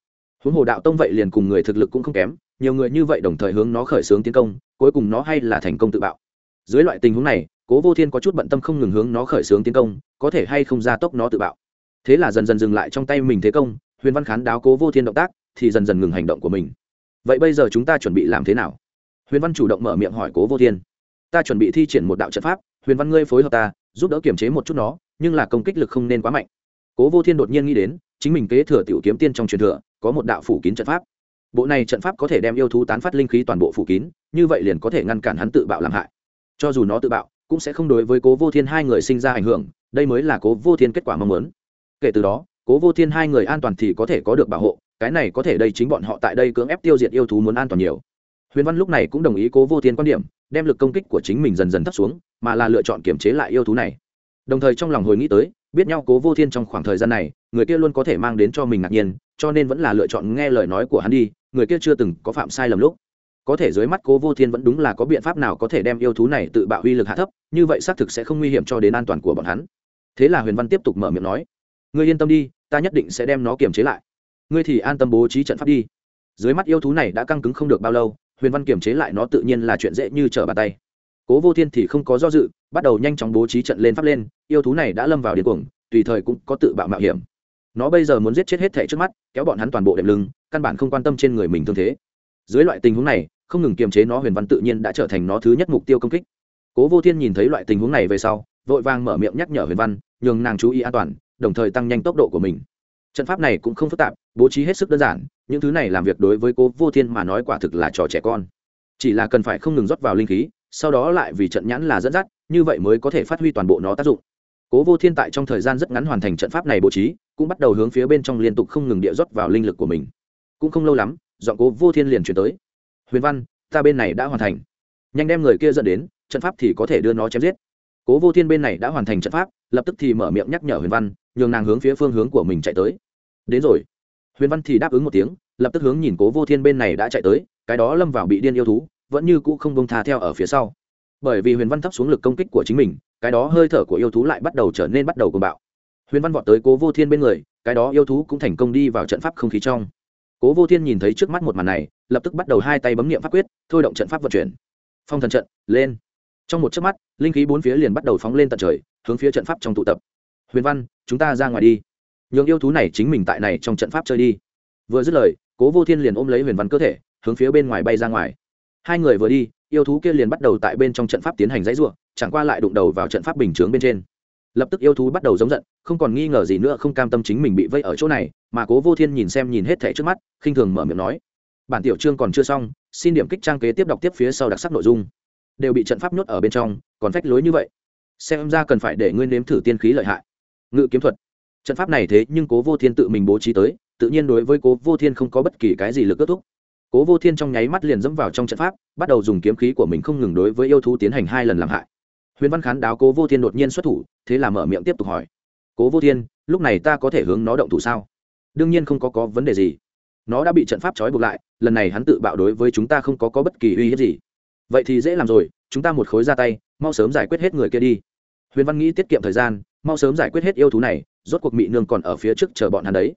Huống hồ đạo tông vậy liền cùng người thực lực cũng không kém, nhiều người như vậy đồng thời hướng nó khởi xướng tiến công, cuối cùng nó hay là thành công tự bạo. Dưới loại tình huống này, cố vô thiên có chút bận tâm không ngừng hướng nó khởi xướng tiến công, có thể hay không ra tốc nó tự bạo. Thế là dần dần dừng lại trong tay mình thế công, huyền văn khán đáo cố vô thiên động tác, thì dần dần ngừng hành động của mình vậy bây giờ chúng ta chuẩn bị làm thế nào? Huyền văn chủ động mở miệng hỏi cố vô thiên. Ta chuẩn bị thi triển một đạo trận pháp, huyền văn ngươi phối hợp ta, giúp đỡ kiềm chế một chút nó, nhưng là công kích lực không nên quá mạnh. Cố vô thiên đột nhiên nghĩ đến, chính mình kế thừa tiểu kiếm tiên trong truyền thừa, có một đạo phủ kín trận pháp. Bộ này trận pháp có thể đem yêu thú tán phát linh khí toàn bộ phủ kín, như vậy liền có thể ngăn cản hắn tự bạo làm hại. Cho dù nó tự bạo, cũng sẽ không đối với cố vô thiên hai người sinh ra ảnh hưởng, đây mới là cố vô thiên kết quả mong muốn. Kể từ đó, cố vô thiên hai người an toàn thì có thể có được bảo hộ cái này có thể đây chính bọn họ tại đây cưỡng ép tiêu diệt yêu thú muốn an toàn nhiều. Huyền văn lúc này cũng đồng ý cố vô thiên quan điểm, đem lực công kích của chính mình dần dần thấp xuống, mà là lựa chọn kiềm chế lại yêu thú này. Đồng thời trong lòng hồi nghĩ tới, biết nhau cố vô thiên trong khoảng thời gian này, người kia luôn có thể mang đến cho mình ngạc nhiên, cho nên vẫn là lựa chọn nghe lời nói của hắn đi, người kia chưa từng có phạm sai lầm lúc. Có thể dưới mắt cố vô thiên vẫn đúng là có biện pháp nào có thể đem yêu thú này tự bạo uy lực hạ thấp, như vậy xác thực sẽ không nguy hiểm cho đến an toàn của bọn hắn. Thế là huyền văn tiếp tục mở miệng nói, ngươi yên tâm đi, ta nhất định sẽ đem nó kiềm chế lại ngươi thì an tâm bố trí trận pháp đi. Dưới mắt yêu thú này đã căng cứng không được bao lâu, huyền văn kiềm chế lại nó tự nhiên là chuyện dễ như trở bàn tay. Cố vô thiên thì không có do dự, bắt đầu nhanh chóng bố trí trận lên pháp lên, yêu thú này đã lâm vào điên cuồng, tùy thời cũng có tự bạo mạo hiểm. Nó bây giờ muốn giết chết hết thẻ trước mắt, kéo bọn hắn toàn bộ đệm lưng, căn bản không quan tâm trên người mình thương thế. Dưới loại tình huống này, không ngừng kiềm chế nó huyền văn tự nhiên đã trở thành nó thứ nhất mục tiêu công kích. Cố vô thiên nhìn thấy loại tình huống này về sau, vội vàng mở miệng nhắc nhở huyền văn, nhường nàng chú ý an toàn, đồng thời tăng nhanh tốc độ của mình trận pháp này cũng không phức tạp, bố trí hết sức đơn giản, những thứ này làm việc đối với cố vô thiên mà nói quả thực là trò trẻ con. Chỉ là cần phải không ngừng rót vào linh khí, sau đó lại vì trận nhãn là dẫn dắt, như vậy mới có thể phát huy toàn bộ nó tác dụng. Cố vô thiên tại trong thời gian rất ngắn hoàn thành trận pháp này bố trí, cũng bắt đầu hướng phía bên trong liên tục không ngừng địa rót vào linh lực của mình. Cũng không lâu lắm dọn cố vô thiên liền chuyển tới. Huyền văn, ta bên này đã hoàn thành. Nhanh đem người kia dẫn đến, trận pháp thì có thể đưa nó chém giết. Cố vô thiên bên này đã hoàn thành trận pháp, lập tức thì mở miệng nhắc nhở huyền văn nhường nàng hướng phía phương hướng của mình chạy tới. Đến rồi. Huyền văn thì đáp ứng một tiếng, lập tức hướng nhìn cố vô thiên bên này đã chạy tới, cái đó lâm vào bị điên yêu thú, vẫn như cũ không bông tha theo ở phía sau. Bởi vì huyền văn thấp xuống lực công kích của chính mình, cái đó hơi thở của yêu thú lại bắt đầu trở nên bắt đầu cùng bạo. Huyền văn vọt tới cố vô thiên bên người, cái đó yêu thú cũng thành công đi vào trận pháp không khí trong. Cố vô thiên nhìn thấy trước mắt một màn này, lập tức bắt đầu hai tay bấm nghiệm pháp quyết, thôi động trận pháp vận chuyển. Phong thần trận, lên. Trong một chớp mắt, linh khí bốn phía liền bắt đầu phóng lên tận trời, hướng phía trận pháp trong tụ tập huyền văn, chúng ta ra ngoài đi. Nhường yêu thú này chính mình tại này trong trận pháp chơi đi. Vừa dứt lời, cố vô thiên liền ôm lấy huyền văn cơ thể, hướng phía bên ngoài bay ra ngoài. Hai người vừa đi, yêu thú kia liền bắt đầu tại bên trong trận pháp tiến hành dãy ruộng chẳng qua lại đụng đầu vào trận pháp bình chướng bên trên. Lập tức yêu thú bắt đầu giống giận, không còn nghi ngờ gì nữa, không cam tâm chính mình bị vây ở chỗ này, mà cố vô thiên nhìn xem nhìn hết thẻ trước mắt, khinh thường mở miệng nói, bản tiểu chương còn chưa xong, xin điểm kích trang kế tiếp đọc tiếp phía sau đặc sắc nội dung. Đều bị trận pháp nhốt ở bên trong, còn phách lối như vậy. Xem ra cần phải để nguyên nếm thử tiên khí lợi hại ngự kiếm thuật. Trận pháp này thế nhưng cố vô thiên tự mình bố trí tới, tự nhiên đối với cố vô thiên không có bất kỳ cái gì lực kết thúc. Cố vô thiên trong nháy mắt liền dẫm vào trong trận pháp, bắt đầu dùng kiếm khí của mình không ngừng đối với yêu thú tiến hành hai lần làm hại. Huyền văn khán đáo cố vô thiên đột nhiên xuất thủ, thế là mở miệng tiếp tục hỏi, cố vô thiên, lúc này ta có thể hướng nó động thủ sao? Đương nhiên không có có vấn đề gì. Nó đã bị trận pháp trói buộc lại, lần này hắn tự bạo đối với chúng ta không có có bất kỳ uy hiếp gì. Vậy thì dễ làm rồi, chúng ta một khối ra tay, mau sớm giải quyết hết người kia đi. Huyền văn nghĩ tiết kiệm thời gian mau sớm giải quyết hết yêu thú này, rốt cuộc mị nương còn ở phía trước chờ bọn hắn đấy.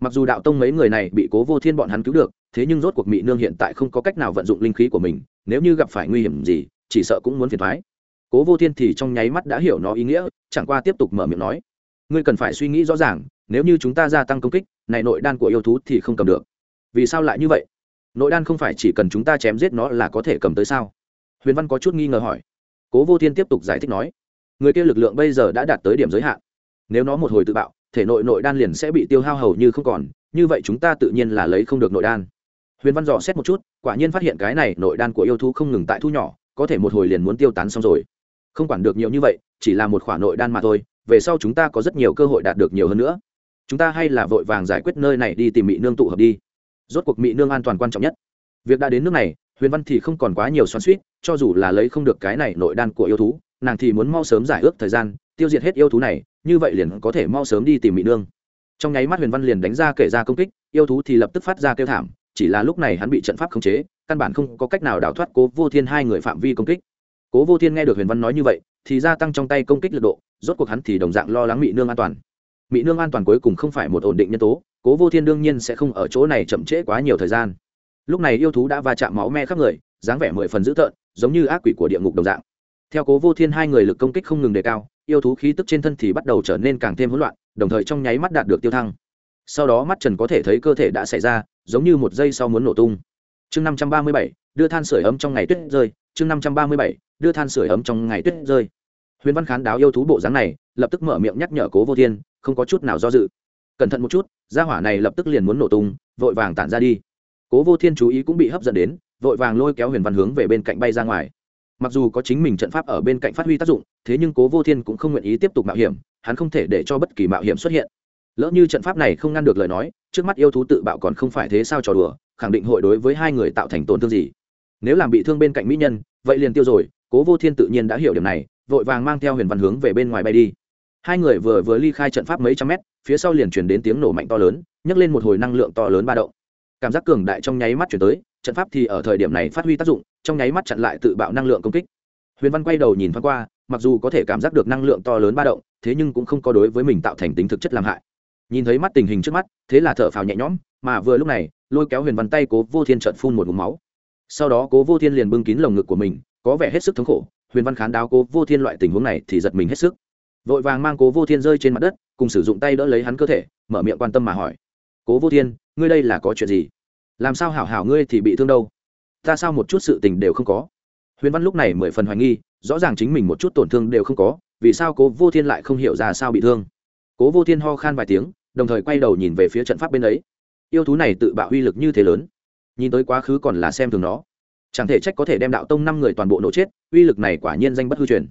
Mặc dù đạo tông mấy người này bị cố vô thiên bọn hắn cứu được, thế nhưng rốt cuộc mị nương hiện tại không có cách nào vận dụng linh khí của mình, nếu như gặp phải nguy hiểm gì, chỉ sợ cũng muốn phiền thoái cố vô thiên thì trong nháy mắt đã hiểu nó ý nghĩa, chẳng qua tiếp tục mở miệng nói. Ngươi cần phải suy nghĩ rõ ràng, nếu như chúng ta gia tăng công kích, này nội đan của yêu thú thì không cầm được. Vì sao lại như vậy? Nội đan không phải chỉ cần chúng ta chém giết nó là có thể cầm tới sao? Huyền văn có chút nghi ngờ hỏi. Cố vô thiên tiếp tục giải thích nói người kia lực lượng bây giờ đã đạt tới điểm giới hạn. Nếu nó một hồi tự bạo, thể nội nội đan liền sẽ bị tiêu hao hầu như không còn, như vậy chúng ta tự nhiên là lấy không được nội đan. Huyền văn dò xét một chút, quả nhiên phát hiện cái này nội đan của yêu thú không ngừng tại thu nhỏ, có thể một hồi liền muốn tiêu tán xong rồi. Không quản được nhiều như vậy, chỉ là một khoản nội đan mà thôi, về sau chúng ta có rất nhiều cơ hội đạt được nhiều hơn nữa. Chúng ta hay là vội vàng giải quyết nơi này đi tìm mỹ nương tụ hợp đi. Rốt cuộc mỹ nương an toàn quan trọng nhất. Việc đã đến nước này, huyền văn thì không còn quá nhiều xoắn suýt cho dù là lấy không được cái này nội đan của yêu thú nàng thì muốn mau sớm giải ước thời gian, tiêu diệt hết yêu thú này, như vậy liền có thể mau sớm đi tìm mỹ nương. Trong nháy mắt huyền văn liền đánh ra kể ra công kích, yêu thú thì lập tức phát ra kêu thảm, chỉ là lúc này hắn bị trận pháp khống chế, căn bản không có cách nào đào thoát cố vô thiên hai người phạm vi công kích. Cố vô thiên nghe được huyền văn nói như vậy, thì gia tăng trong tay công kích lực độ, rốt cuộc hắn thì đồng dạng lo lắng mỹ nương an toàn. Mỹ nương an toàn cuối cùng không phải một ổn định nhân tố, cố vô thiên đương nhiên sẽ không ở chỗ này chậm trễ quá nhiều thời gian. Lúc này yêu thú đã va chạm máu me khắp người, dáng vẻ mười phần dữ tợn, giống như ác quỷ của địa ngục đồng dạng theo cố vô thiên hai người lực công kích không ngừng đề cao, yêu thú khí tức trên thân thì bắt đầu trở nên càng thêm hỗn loạn, đồng thời trong nháy mắt đạt được tiêu thăng. Sau đó mắt trần có thể thấy cơ thể đã xảy ra, giống như một giây sau muốn nổ tung. Chương năm trăm ba mươi bảy, đưa than sửa ấm trong ngày tuyết rơi. Chương năm trăm ba mươi bảy, đưa than sửa ấm trong ngày tuyết rơi. Huyền văn khán đáo yêu thú bộ dáng này, lập tức mở miệng nhắc nhở cố vô thiên, không có chút nào do dự. Cẩn thận một chút, gia hỏa này lập tức liền muốn nổ tung, vội vàng tản ra đi. Cố vô thiên chú ý cũng bị hấp dẫn đến, vội vàng lôi kéo huyền văn hướng về bên cạnh bay ra ngoài mặc dù có chính mình trận pháp ở bên cạnh phát huy tác dụng, thế nhưng cố vô thiên cũng không nguyện ý tiếp tục mạo hiểm, hắn không thể để cho bất kỳ mạo hiểm xuất hiện. Lỡ như trận pháp này không ngăn được lời nói, trước mắt yêu thú tự bạo còn không phải thế sao trò đùa, khẳng định hội đối với hai người tạo thành tổn thương gì. Nếu làm bị thương bên cạnh mỹ nhân, vậy liền tiêu rồi, cố vô thiên tự nhiên đã hiểu điểm này, vội vàng mang theo huyền văn hướng về bên ngoài bay đi. Hai người vừa vừa ly khai trận pháp mấy trăm mét, phía sau liền chuyển đến tiếng nổ mạnh to lớn, nhấc lên một hồi năng lượng to lớn ba động. Cảm giác cường đại trong nháy mắt chuyển tới trận pháp thì ở thời điểm này phát huy tác dụng, trong nháy mắt chặn lại tự bạo năng lượng công kích. Huyền văn quay đầu nhìn thoáng qua, mặc dù có thể cảm giác được năng lượng to lớn ba động, thế nhưng cũng không có đối với mình tạo thành tính thực chất làm hại. Nhìn thấy mắt tình hình trước mắt, thế là thở phào nhẹ nhõm, mà vừa lúc này, lôi kéo huyền văn tay cố vô thiên trợn phun một mụm máu. Sau đó cố vô thiên liền bưng kín lồng ngực của mình, có vẻ hết sức thống khổ, huyền văn khán đáo cố vô thiên loại tình huống này thì giật mình hết sức. Vội vàng mang cố vô thiên rơi trên mặt đất, cùng sử dụng tay đỡ lấy hắn cơ thể, mở miệng quan tâm mà hỏi. Cố vô thiên, ngươi đây là có chuyện gì? Làm sao hảo hảo ngươi thì bị thương đâu? Ta sao một chút sự tình đều không có? Huyền văn lúc này mười phần hoài nghi, rõ ràng chính mình một chút tổn thương đều không có, vì sao cố vô thiên lại không hiểu ra sao bị thương? Cố vô thiên ho khan vài tiếng, đồng thời quay đầu nhìn về phía trận pháp bên ấy. Yêu thú này tự bạo uy lực như thế lớn, nhìn tới quá khứ còn là xem thường nó. Chẳng thể trách có thể đem đạo tông năm người toàn bộ nổ chết, uy lực này quả nhiên danh bất hư truyền.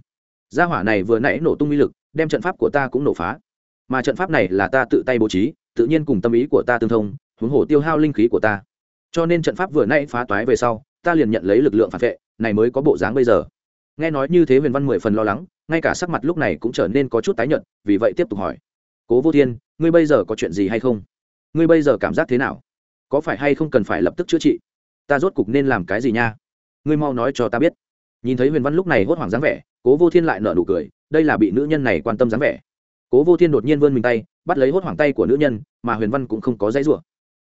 Gia hỏa này vừa nãy nổ tung uy lực, đem trận pháp của ta cũng nổ phá. Mà trận pháp này là ta tự tay bố trí, tự nhiên cùng tâm ý của ta tương thông, huống hồ tiêu hao linh khí của ta cho nên trận pháp vừa nãy phá toái về sau, ta liền nhận lấy lực lượng phản vệ, này mới có bộ dáng bây giờ. Nghe nói như thế huyền văn mười phần lo lắng, ngay cả sắc mặt lúc này cũng trở nên có chút tái nhợt, vì vậy tiếp tục hỏi. Cố vô thiên, ngươi bây giờ có chuyện gì hay không? Ngươi bây giờ cảm giác thế nào? Có phải hay không cần phải lập tức chữa trị? Ta rốt cục nên làm cái gì nha? Ngươi mau nói cho ta biết. Nhìn thấy huyền văn lúc này hốt hoảng dáng vẻ, cố vô thiên lại nở nụ cười, đây là bị nữ nhân này quan tâm dáng vẻ. Cố vô thiên đột nhiên vươn mình tay, bắt lấy hốt hoảng tay của nữ nhân, mà huyền văn cũng không có dãy rủa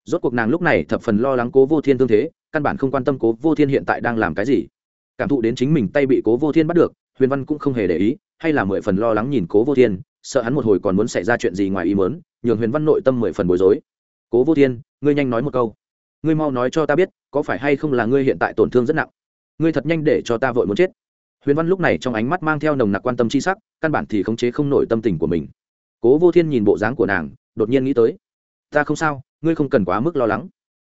rốt cuộc nàng lúc này thập phần lo lắng cố vô thiên tương thế, căn bản không quan tâm cố vô thiên hiện tại đang làm cái gì. Cảm thụ đến chính mình tay bị cố vô thiên bắt được, huyền văn cũng không hề để ý, hay là mười phần lo lắng nhìn cố vô thiên, sợ hắn một hồi còn muốn xảy ra chuyện gì ngoài ý mớn nhường huyền văn nội tâm mười phần bối rối. Cố vô thiên, ngươi nhanh nói một câu. Ngươi mau nói cho ta biết, có phải hay không là ngươi hiện tại tổn thương rất nặng? Ngươi thật nhanh để cho ta vội muốn chết. Huyền văn lúc này trong ánh mắt mang theo nồng nặc quan tâm c h i sắc, căn bản thì khống chế không nổi tâm tình của mình. Cố vô thiên nhìn bộ dáng của nàng, đột nhiên nghĩ tới. Ta không sao ngươi không cần quá mức lo lắng.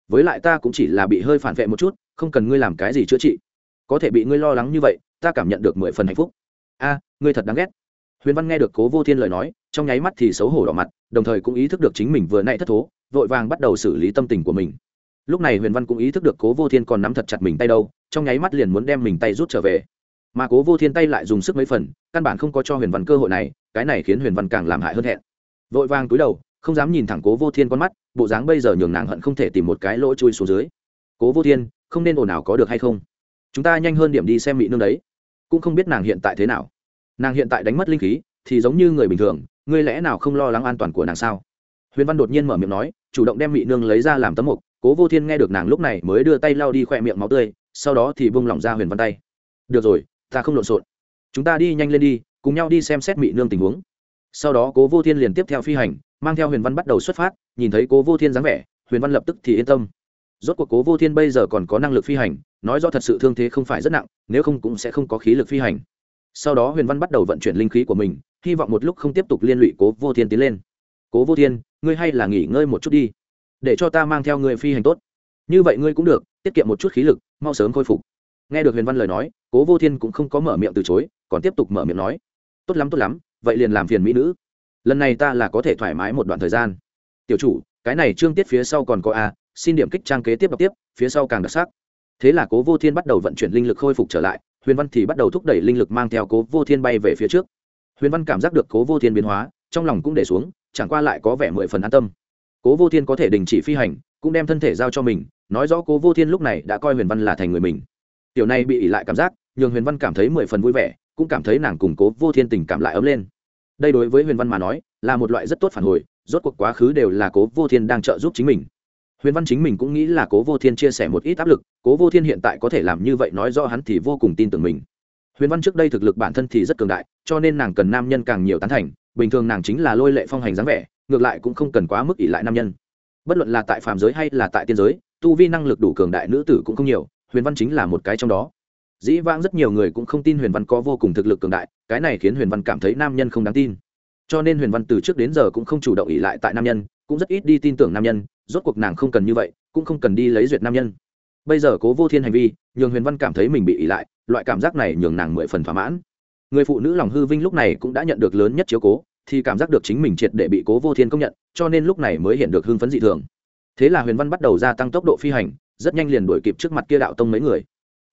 Với lại ta cũng chỉ là bị hơi phản vệ một chút, không cần ngươi làm cái gì chữa trị. Có thể bị ngươi lo lắng như vậy, ta cảm nhận được mười phần hạnh phúc. A, ngươi thật đáng ghét. Huyền văn nghe được cố vô thiên lời nói, trong nháy mắt thì xấu hổ đỏ mặt, đồng thời cũng ý thức được chính mình vừa nay thất thố, vội vàng bắt đầu xử lý tâm tình của mình. Lúc này huyền văn cũng ý thức được cố vô thiên còn nắm thật chặt mình tay đâu, trong nháy mắt liền muốn đem mình tay rút trở về. Mà cố vô thiên tay lại dùng sức mấy phần, căn bản không có cho huyền văn cơ hội này, cái này khiến huyền văn càng làm hại hơn hẹn. Vội vàng túi đầu không dám nhìn thẳng cố vô thiên con mắt, bộ dáng bây giờ nhường nàng hận không thể tìm một cái lỗ chui xuống dưới. Cố vô thiên, không nên ồn ào có được hay không? Chúng ta nhanh hơn điểm đi xem mỹ nương đấy. Cũng không biết nàng hiện tại thế nào. Nàng hiện tại đánh mất linh khí, thì giống như người bình thường, ngươi lẽ nào không lo lắng an toàn của nàng sao? Huyền văn đột nhiên mở miệng nói, chủ động đem mỹ nương lấy ra làm tấm mục. Cố vô thiên nghe được nàng lúc này mới đưa tay lau đi khoe miệng máu tươi, sau đó thì bông lỏng ra huyền văn tay. Được rồi, ta không lộn xộn. Chúng ta đi nhanh lên đi, cùng nhau đi xem xét mỹ nương tình huống. Sau đó cố vô thiên liền tiếp theo phi hành mang theo huyền văn bắt đầu xuất phát, nhìn thấy cố vô thiên dáng vẻ, huyền văn lập tức thì yên tâm. Rốt cuộc cố vô thiên bây giờ còn có năng lực phi hành, nói do thật sự thương thế không phải rất nặng, nếu không cũng sẽ không có khí lực phi hành. Sau đó huyền văn bắt đầu vận chuyển linh khí của mình, hy vọng một lúc không tiếp tục liên lụy cố vô thiên tiến lên. Cố vô thiên, ngươi hay là nghỉ ngơi một chút đi, để cho ta mang theo người phi hành tốt. Như vậy ngươi cũng được, tiết kiệm một chút khí lực, mau sớm khôi phục. Nghe được huyền văn lời nói, cố vô thiên cũng không có mở miệng từ chối, còn tiếp tục mở miệng nói. Tốt lắm tốt lắm, vậy liền làm phiền mỹ nữ lần này ta là có thể thoải mái một đoạn thời gian. Tiểu chủ, cái này trương tiết phía sau còn có a, xin điểm kích trang kế tiếp đọc tiếp, phía sau càng đặc sắc. Thế là cố vô thiên bắt đầu vận chuyển linh lực khôi phục trở lại, huyền văn thì bắt đầu thúc đẩy linh lực mang theo cố vô thiên bay về phía trước. Huyền văn cảm giác được cố vô thiên biến hóa, trong lòng cũng để xuống, chẳng qua lại có vẻ mười phần an tâm. Cố vô thiên có thể đình chỉ phi hành, cũng đem thân thể giao cho mình, nói rõ cố vô thiên lúc này đã coi huyền văn là thành người mình. Tiểu này bị ỉ lại cảm giác, nhường huyền văn cảm thấy mười phần vui vẻ, cũng cảm thấy nàng cùng cố vô thiên tình cảm lại ấm lên đây đối với huyền văn mà nói, là một loại rất tốt phản hồi, rốt cuộc quá khứ đều là cố vô thiên đang trợ giúp chính mình. Huyền văn chính mình cũng nghĩ là cố vô thiên chia sẻ một ít áp lực, cố vô thiên hiện tại có thể làm như vậy nói rõ hắn thì vô cùng tin tưởng mình. Huyền văn trước đây thực lực bản thân thì rất cường đại, cho nên nàng cần nam nhân càng nhiều tán thành, bình thường nàng chính là lôi lệ phong hành dáng vẻ, ngược lại cũng không cần quá mức ỷ lại nam nhân. Bất luận là tại phàm giới hay là tại tiên giới, tu vi năng lực đủ cường đại nữ tử cũng không nhiều, huyền văn chính là một cái trong đó dĩ vãng rất nhiều người cũng không tin huyền văn có vô cùng thực lực cường đại, cái này khiến huyền văn cảm thấy nam nhân không đáng tin. Cho nên huyền văn từ trước đến giờ cũng không chủ động ỉ lại tại nam nhân, cũng rất ít đi tin tưởng nam nhân, rốt cuộc nàng không cần như vậy, cũng không cần đi lấy duyệt nam nhân. Bây giờ cố vô thiên hành vi, nhường huyền văn cảm thấy mình bị ỉ lại, loại cảm giác này nhường nàng mười phần thỏa mãn. Người phụ nữ lòng hư vinh lúc này cũng đã nhận được lớn nhất chiếu cố, thì cảm giác được chính mình triệt để bị cố vô thiên công nhận, cho nên lúc này mới hiện được hưng phấn dị thường. Thế là huyền văn bắt đầu gia tăng tốc độ phi hành, rất nhanh liền đuổi kịp trước mặt kia đạo tông mấy người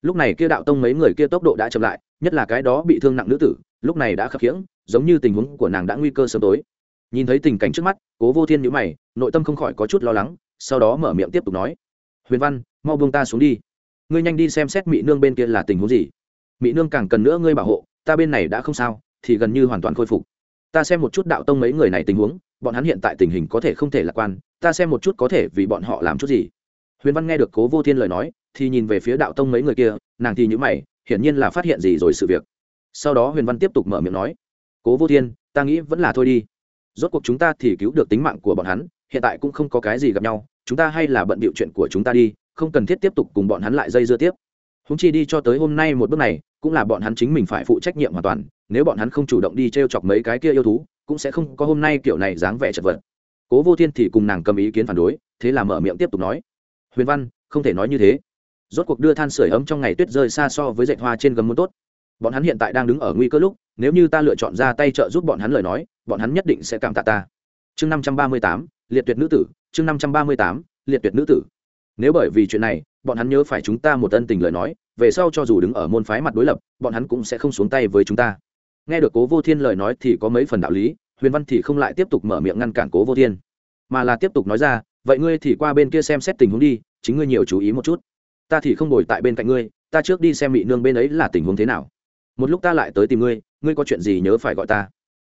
lúc này kia đạo tông mấy người kia tốc độ đã chậm lại, nhất là cái đó bị thương nặng nữ tử, lúc này đã khập khiễng, giống như tình huống của nàng đã nguy cơ sớm tối. Nhìn thấy tình cảnh trước mắt, cố vô thiên nhữ mày, nội tâm không khỏi có chút lo lắng, sau đó mở miệng tiếp tục nói, huyền văn, mau buông ta xuống đi. Ngươi nhanh đi xem xét mỹ nương bên kia là tình huống gì. Mỹ nương càng cần nữa ngươi bảo hộ, ta bên này đã không sao, thì gần như hoàn toàn khôi phục. Ta xem một chút đạo tông mấy người này tình huống, bọn hắn hiện tại tình hình có thể không thể lạc quan, ta xem một chút có thể vì bọn họ làm chút gì. Huyền văn nghe được cố vô thiên lời nói thì nhìn về phía đạo tông mấy người kia, nàng thì nhữ mày, hiển nhiên là phát hiện gì rồi sự việc. Sau đó huyền văn tiếp tục mở miệng nói, cố vô thiên, ta nghĩ vẫn là thôi đi. Rốt cuộc chúng ta thì cứu được tính mạng của bọn hắn, hiện tại cũng không có cái gì gặp nhau, chúng ta hay là bận bịu chuyện của chúng ta đi, không cần thiết tiếp tục cùng bọn hắn lại dây dưa tiếp. Húng chi đi cho tới hôm nay một bước này, cũng là bọn hắn chính mình phải phụ trách nhiệm hoàn toàn, nếu bọn hắn không chủ động đi t r e o chọc mấy cái kia yêu thú, cũng sẽ không có hôm nay kiểu này dáng vẻ chật vật. Cố vô thiên thì cùng nàng cầm ý kiến phản đối, thế là mở miệng tiếp tục nói, huyền văn, không thể nói như thế rốt cuộc đưa than sửa ấm trong ngày tuyết rơi xa so với dạy hoa trên gấm muốn tốt. Bọn hắn hiện tại đang đứng ở nguy cơ lúc, nếu như ta lựa chọn ra tay trợ giúp bọn hắn lời nói, bọn hắn nhất định sẽ cảm tạ ta. Chương năm trăm ba mươi tám, liệt tuyệt nữ tử, chương năm trăm ba mươi tám, liệt tuyệt nữ tử. Nếu bởi vì chuyện này, bọn hắn nhớ phải chúng ta một ân tình lời nói, về sau cho dù đứng ở môn phái mặt đối lập, bọn hắn cũng sẽ không xuống tay với chúng ta. Nghe được cố vô thiên lời nói thì có mấy phần đạo lý, huyền văn thì không lại tiếp tục mở miệng ngăn cản cố vô thiên. Mà là tiếp tục nói ra, vậy ngươi thì qua bên kia xem xét tình huống đi, chính ngươi nhiều chú ý một chút ta thì không ngồi tại bên cạnh ngươi, ta trước đi xem mị nương bên ấy là tình huống thế nào. Một lúc ta lại tới tìm ngươi ngươi có chuyện gì nhớ phải gọi ta.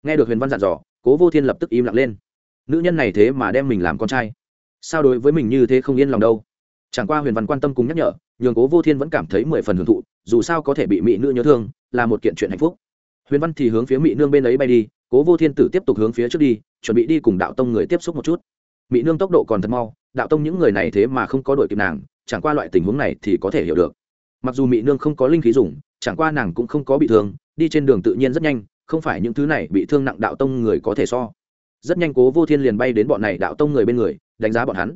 Nghe được huyền văn dặn dò, cố vô thiên lập tức im lặng lên. Nữ nhân này thế mà đem mình làm con trai. Sao đối với mình như thế không yên lòng đâu? Chẳng qua huyền văn quan tâm cùng nhắc nhở, nhường cố vô thiên vẫn cảm thấy mười phần hưởng thụ, dù sao có thể bị mỹ nữ nhớ thương, là một kiện chuyện hạnh phúc. Huyền văn thì hướng phía mỹ nương bên ấy bay đi, cố vô thiên tử tiếp tục hướng phía trước đi, chuẩn bị đi cùng đạo tông người tiếp xúc một chút. Mỹ nương tốc độ còn thật mau, đạo tông những người này thế mà không có đội kịp nàng chẳng qua loại tình huống này thì có thể hiểu được. Mặc dù mỹ nương không có linh khí dùng, chẳng qua nàng cũng không có bị thương, đi trên đường tự nhiên rất nhanh, không phải những thứ này bị thương nặng đạo tông người có thể so. Rất nhanh cố vô thiên liền bay đến bọn này đạo tông người bên người, đánh giá bọn hắn.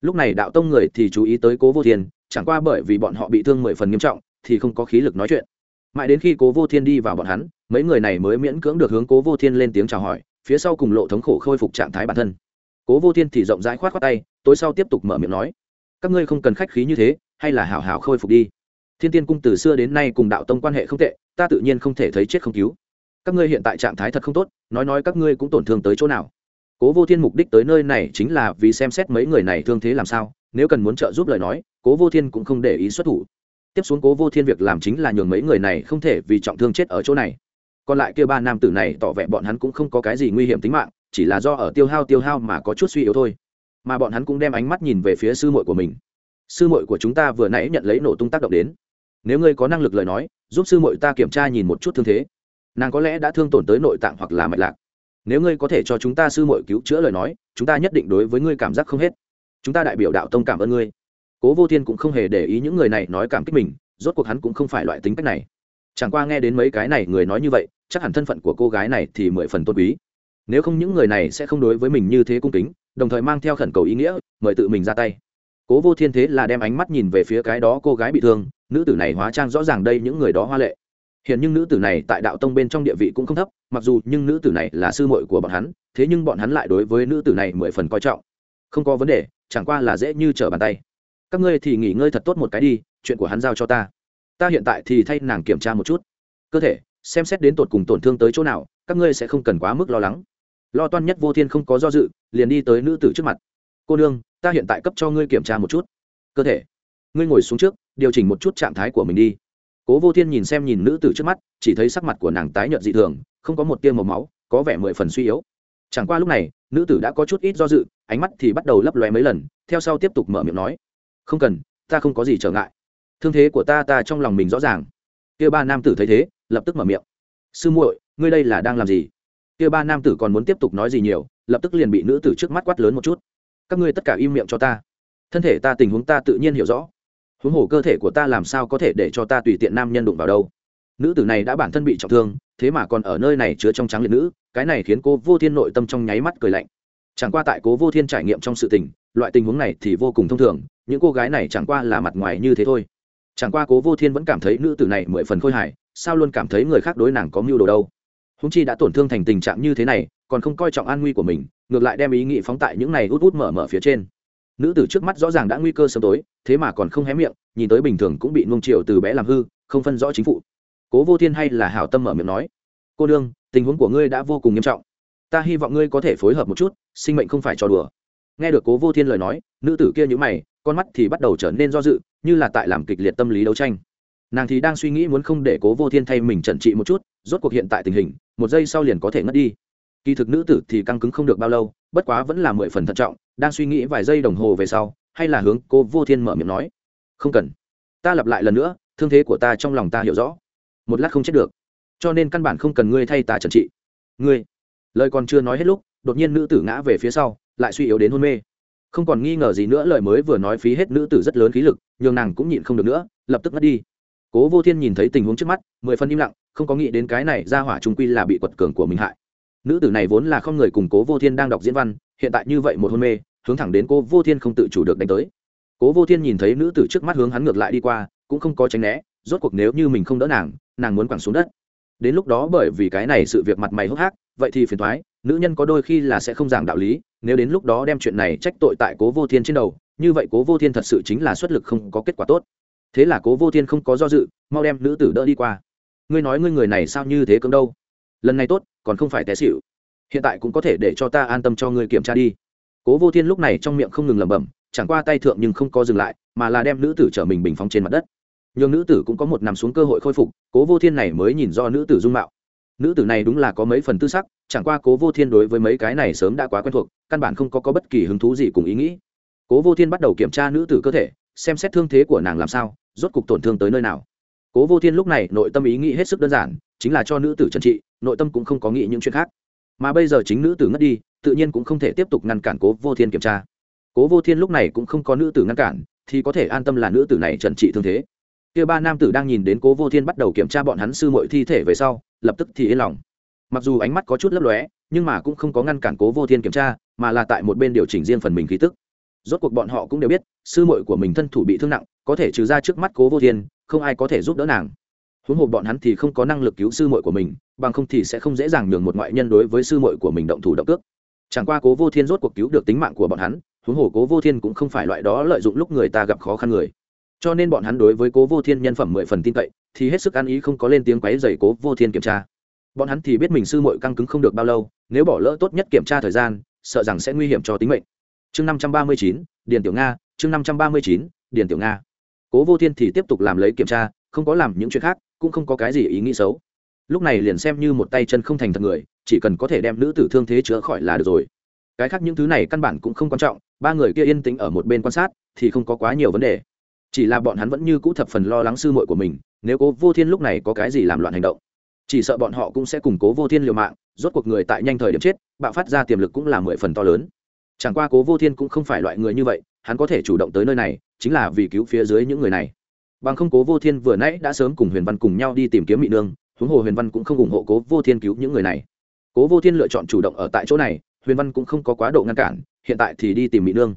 Lúc này đạo tông người thì chú ý tới cố vô thiên, chẳng qua bởi vì bọn họ bị thương mười phần nghiêm trọng, thì không có khí lực nói chuyện. Mãi đến khi cố vô thiên đi vào bọn hắn, mấy người này mới miễn cưỡng được hướng cố vô thiên lên tiếng chào hỏi, phía sau cùng lộ thống khổ khôi phục trạng thái bản thân. Cố vô thiên thì rộng rãi khoát khoác tay, tối sau tiếp tục mở miệng nói các ngươi không cần khách khí như thế, hay là hảo hảo khôi phục đi. Thiên tiên cung từ xưa đến nay cùng đạo tông quan hệ không tệ, ta tự nhiên không thể thấy chết không cứu. Các ngươi hiện tại trạng thái thật không tốt, nói nói các ngươi cũng tổn thương tới chỗ nào. Cố vô thiên mục đích tới nơi này chính là vì xem xét mấy người này thương thế làm sao, nếu cần muốn trợ giúp lời nói, cố vô thiên cũng không để ý xuất thủ. Tiếp xuống cố vô thiên việc làm chính là nhường mấy người này không thể vì trọng thương chết ở chỗ này. Còn lại kia ba nam tử này tỏ vẻ bọn hắn cũng không có cái gì nguy hiểm tính mạng, chỉ là do ở tiêu hao tiêu hao mà có chút suy yếu thôi mà bọn hắn cũng đem ánh mắt nhìn về phía sư muội của mình. Sư muội của chúng ta vừa nãy nhận lấy nổ tung tác động đến. Nếu ngươi có năng lực lời nói, giúp sư muội ta kiểm tra nhìn một chút thương thế. Nàng có lẽ đã thương tổn tới nội tạng hoặc là mạch lạc. Nếu ngươi có thể cho chúng ta sư muội cứu chữa lời nói, chúng ta nhất định đối với ngươi cảm giác không hết. Chúng ta đại biểu đạo tông cảm ơn ngươi. Cố vô thiên cũng không hề để ý những người này nói cảm kích mình, rốt cuộc hắn cũng không phải loại tính cách này. Chẳng qua nghe đến mấy cái này người nói như vậy, chắc hẳn thân phận của cô gái này thì mười phần tôn quý. Nếu không những người này sẽ không đối với mình như thế cung kính đồng thời mang theo khẩn cầu ý nghĩa, mời tự mình ra tay. Cố vô thiên thế là đem ánh mắt nhìn về phía cái đó cô gái bị thương, nữ tử này hóa trang rõ ràng đây những người đó hoa lệ. Hiện nhưng nữ tử này tại đạo tông bên trong địa vị cũng không thấp, mặc dù nhưng nữ tử này là sư muội của bọn hắn, thế nhưng bọn hắn lại đối với nữ tử này mười phần coi trọng. Không có vấn đề, chẳng qua là dễ như trở bàn tay. Các ngươi thì nghỉ ngơi thật tốt một cái đi, chuyện của hắn giao cho ta. Ta hiện tại thì thay nàng kiểm tra một chút. Cơ thể, xem xét đến tột cùng tổn thương tới chỗ nào, các ngươi sẽ không cần quá mức lo lắng lo toan nhất vô thiên không có do dự, liền đi tới nữ tử trước mặt. Cô nương, ta hiện tại cấp cho ngươi kiểm tra một chút. Cơ thể, ngươi ngồi xuống trước, điều chỉnh một chút trạng thái của mình đi. Cố vô thiên nhìn xem nhìn nữ tử trước mắt, chỉ thấy sắc mặt của nàng tái nhợt dị thường, không có một tiêu màu máu, có vẻ mười phần suy yếu. Chẳng qua lúc này, nữ tử đã có chút ít do dự, ánh mắt thì bắt đầu lấp lóe mấy lần, theo sau tiếp tục mở miệng nói, không cần, ta không có gì trở ngại. Thương thế của ta ta trong lòng mình rõ ràng. Kia ba nam tử thấy thế, lập tức mở miệng, sư muội, ngươi đây là đang làm gì? Kia ba nam tử còn muốn tiếp tục nói gì nhiều, lập tức liền bị nữ tử trước mắt quát lớn một chút. Các ngươi tất cả im miệng cho ta. Thân thể ta tình huống ta tự nhiên hiểu rõ. Huống hồ cơ thể của ta làm sao có thể để cho ta tùy tiện nam nhân đụng vào đâu? Nữ tử này đã bản thân bị trọng thương, thế mà còn ở nơi này chứa trong trắng liệt nữ, cái này khiến cô vô thiên nội tâm trong nháy mắt cười lạnh. Chẳng qua tại cố vô thiên trải nghiệm trong sự tình, loại tình huống này thì vô cùng thông thường, những cô gái này chẳng qua là mặt ngoài như thế thôi. Chẳng qua cố vô thiên vẫn cảm thấy nữ tử này mười phần khôi hài, sao luôn cảm thấy người khác đối nàng có mưu đồ đâu? Húng chi đã tổn thương thành tình trạng như thế này, còn không coi trọng an nguy của mình, ngược lại đem ý nghĩ phóng tại những này út út mở mở phía trên. Nữ tử trước mắt rõ ràng đã nguy cơ sớm tối, thế mà còn không hé miệng, nhìn tới bình thường cũng bị nung triệu từ bé làm hư, không phân rõ chính phủ cố vô thiên hay là hảo tâm mở miệng nói, cô đương tình huống của ngươi đã vô cùng nghiêm trọng. Ta hy vọng ngươi có thể phối hợp một chút, sinh mệnh không phải trò đùa. Nghe được cố vô thiên lời nói, nữ tử kia nhữ mày, con mắt thì bắt đầu trở nên do dự, như là tại làm kịch liệt tâm lý đấu tranh. Nàng thì đang suy nghĩ muốn không để cố vô thiên thay mình trần trị một chút rốt cuộc hiện tại tình hình, một giây sau liền có thể ngất đi. Kỳ thực nữ tử thì căng cứng không được bao lâu, bất quá vẫn là mười phần thận trọng, đang suy nghĩ vài giây đồng hồ về sau, hay là hướng cô vô thiên mở miệng nói, không cần, ta lặp lại lần nữa, thương thế của ta trong lòng ta hiểu rõ. Một lát không chết được, cho nên căn bản không cần ngươi thay ta trần trị. Ngươi. Lời còn chưa nói hết lúc, đột nhiên nữ tử ngã về phía sau, lại suy yếu đến hôn mê. Không còn nghi ngờ gì nữa, lời mới vừa nói phí hết nữ tử rất lớn khí lực, nhường nàng cũng nhịn không được nữa, lập tức ngất đi cố vô thiên nhìn thấy tình huống trước mắt, mười phân im lặng, không có nghĩ đến cái này ra hỏa trung quy là bị quật cường của mình hại. Nữ tử này vốn là không người cùng cố vô thiên đang đọc diễn văn, hiện tại như vậy một hôn mê, hướng thẳng đến cố vô thiên không tự chủ được đánh tới. Cố vô thiên nhìn thấy nữ tử trước mắt hướng hắn ngược lại đi qua, cũng không có tránh né, rốt cuộc nếu như mình không đỡ nàng nàng muốn quẳng xuống đất. Đến lúc đó bởi vì cái này sự việc mặt mày hốc hác, vậy thì phiền thoái nữ nhân có đôi khi là sẽ không giảng đạo lý, nếu đến lúc đó đem chuyện này trách tội tại cố vô thiên trên đầu, như vậy cố vô thiên thật sự chính là xuất lực không có kết quả tốt thế là cố vô thiên không có do dự mau đem nữ tử đỡ đi qua. Ngươi nói ngươi người này sao như thế cứng đâu? Lần này tốt còn không phải té xịu hiện tại cũng có thể để cho ta an tâm cho ngươi kiểm tra đi. Cố vô thiên lúc này trong miệng không ngừng lẩm bẩm chẳng qua tay thượng nhưng không có dừng lại mà là đem nữ tử chở mình bình phóng trên mặt đất. Nhưng nữ tử cũng có một nằm xuống cơ hội khôi phục cố vô thiên này mới nhìn do nữ tử dung mạo. Nữ tử này đúng là có mấy phần tư sắc chẳng qua cố vô thiên đối với mấy cái này sớm đã quá quen thuộc căn bản không có, có bất kỳ hứng thú gì cùng ý nghĩ. Cố vô thiên bắt đầu kiểm tra nữ tử cơ thể xem xét thương thế của nàng làm sao rốt cục tổn thương tới nơi nào. Cố vô thiên lúc này nội tâm ý nghĩ hết sức đơn giản, chính là cho nữ tử trần trị, nội tâm cũng không có nghĩ những chuyện khác. Mà bây giờ chính nữ tử ngất đi, tự nhiên cũng không thể tiếp tục ngăn cản cố vô thiên kiểm tra. Cố vô thiên lúc này cũng không có nữ tử ngăn cản, thì có thể an tâm là nữ tử này trần trị thương thế. Kia ba nam tử đang nhìn đến cố vô thiên bắt đầu kiểm tra bọn hắn sư mọi thi thể về sau, lập tức thì yên lòng. Mặc dù ánh mắt có chút lấp lóe, nhưng mà cũng không có ngăn cản cố vô thiên kiểm tra, mà là tại một bên điều chỉnh riêng phần mình khí tức. Rốt cuộc bọn họ cũng đều biết, sư muội của mình thân thủ bị thương nặng có thể trừ ra trước mắt cố vô thiên, không ai có thể giúp đỡ nàng. Huống hồ bọn hắn thì không có năng lực cứu sư muội của mình, bằng không thì sẽ không dễ dàng nhường một ngoại nhân đối với sư muội của mình động thủ động cước. Chẳng qua cố vô thiên rốt cuộc cứu được tính mạng của bọn hắn, huống hồ cố vô thiên cũng không phải loại đó lợi dụng lúc người ta gặp khó khăn người. Cho nên bọn hắn đối với cố vô thiên nhân phẩm mười phần tin cậy, thì hết sức ăn ý không có lên tiếng quấy dày cố vô thiên kiểm tra. Bọn hắn thì biết mình sư muội căng cứng không được bao lâu, nếu bỏ lỡ tốt nhất kiểm tra thời gian, sợ rằng sẽ nguy hiểm cho tính mệnh. Chương năm trăm ba mươi chín, điền tiểu nga, chương năm trăm ba mươi chín, điền tiểu nga cố vô thiên thì tiếp tục làm lấy kiểm tra, không có làm những chuyện khác, cũng không có cái gì ý nghĩ xấu. Lúc này liền xem như một tay chân không thành thật người, chỉ cần có thể đem nữ tử thương thế chữa khỏi là được rồi. Cái khác những thứ này căn bản cũng không quan trọng, ba người kia yên tĩnh ở một bên quan sát thì không có quá nhiều vấn đề. Chỉ là bọn hắn vẫn như cũ thập phần lo lắng sư muội của mình, nếu cố vô thiên lúc này có cái gì làm loạn hành động, chỉ sợ bọn họ cũng sẽ củng cố vô thiên liều mạng, rốt cuộc người tại nhanh thời điểm chết, bạo phát ra tiềm lực cũng là mười phần to lớn. Chẳng qua cố vô thiên cũng không phải loại người như vậy hắn có thể chủ động tới nơi này, chính là vì cứu phía dưới những người này. Bằng không cố vô thiên vừa nãy đã sớm cùng huyền văn cùng nhau đi tìm kiếm mỹ nương, huống hồ huyền văn cũng không ủng hộ cố vô thiên cứu những người này. Cố vô thiên lựa chọn chủ động ở tại chỗ này, huyền văn cũng không có quá độ ngăn cản, hiện tại thì đi tìm mỹ nương.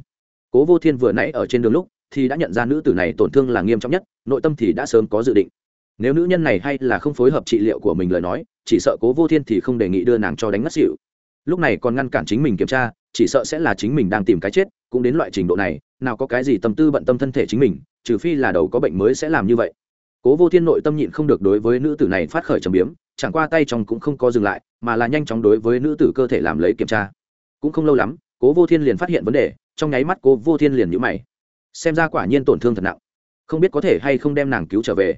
Cố vô thiên vừa nãy ở trên đường lúc, thì đã nhận ra nữ tử này tổn thương là nghiêm trọng nhất, nội tâm thì đã sớm có dự định. Nếu nữ nhân này hay là không phối hợp trị liệu của mình lời nói, chỉ sợ cố vô thiên thì không đề nghị đưa nàng cho đánh ngất xịu lúc này còn ngăn cản chính mình kiểm tra, chỉ sợ sẽ là chính mình đang tìm cái chết cũng đến loại trình độ này, nào có cái gì tâm tư bận tâm thân thể chính mình, trừ phi là đầu có bệnh mới sẽ làm như vậy. Cố vô thiên nội tâm nhịn không được đối với nữ tử này phát khởi trầm biếm, chẳng qua tay trong cũng không có dừng lại, mà là nhanh chóng đối với nữ tử cơ thể làm lấy kiểm tra. Cũng không lâu lắm, cố vô thiên liền phát hiện vấn đề, trong nháy mắt cố vô thiên liền nhũ mày. Xem ra quả nhiên tổn thương thật nặng. Không biết có thể hay không đem nàng cứu trở về.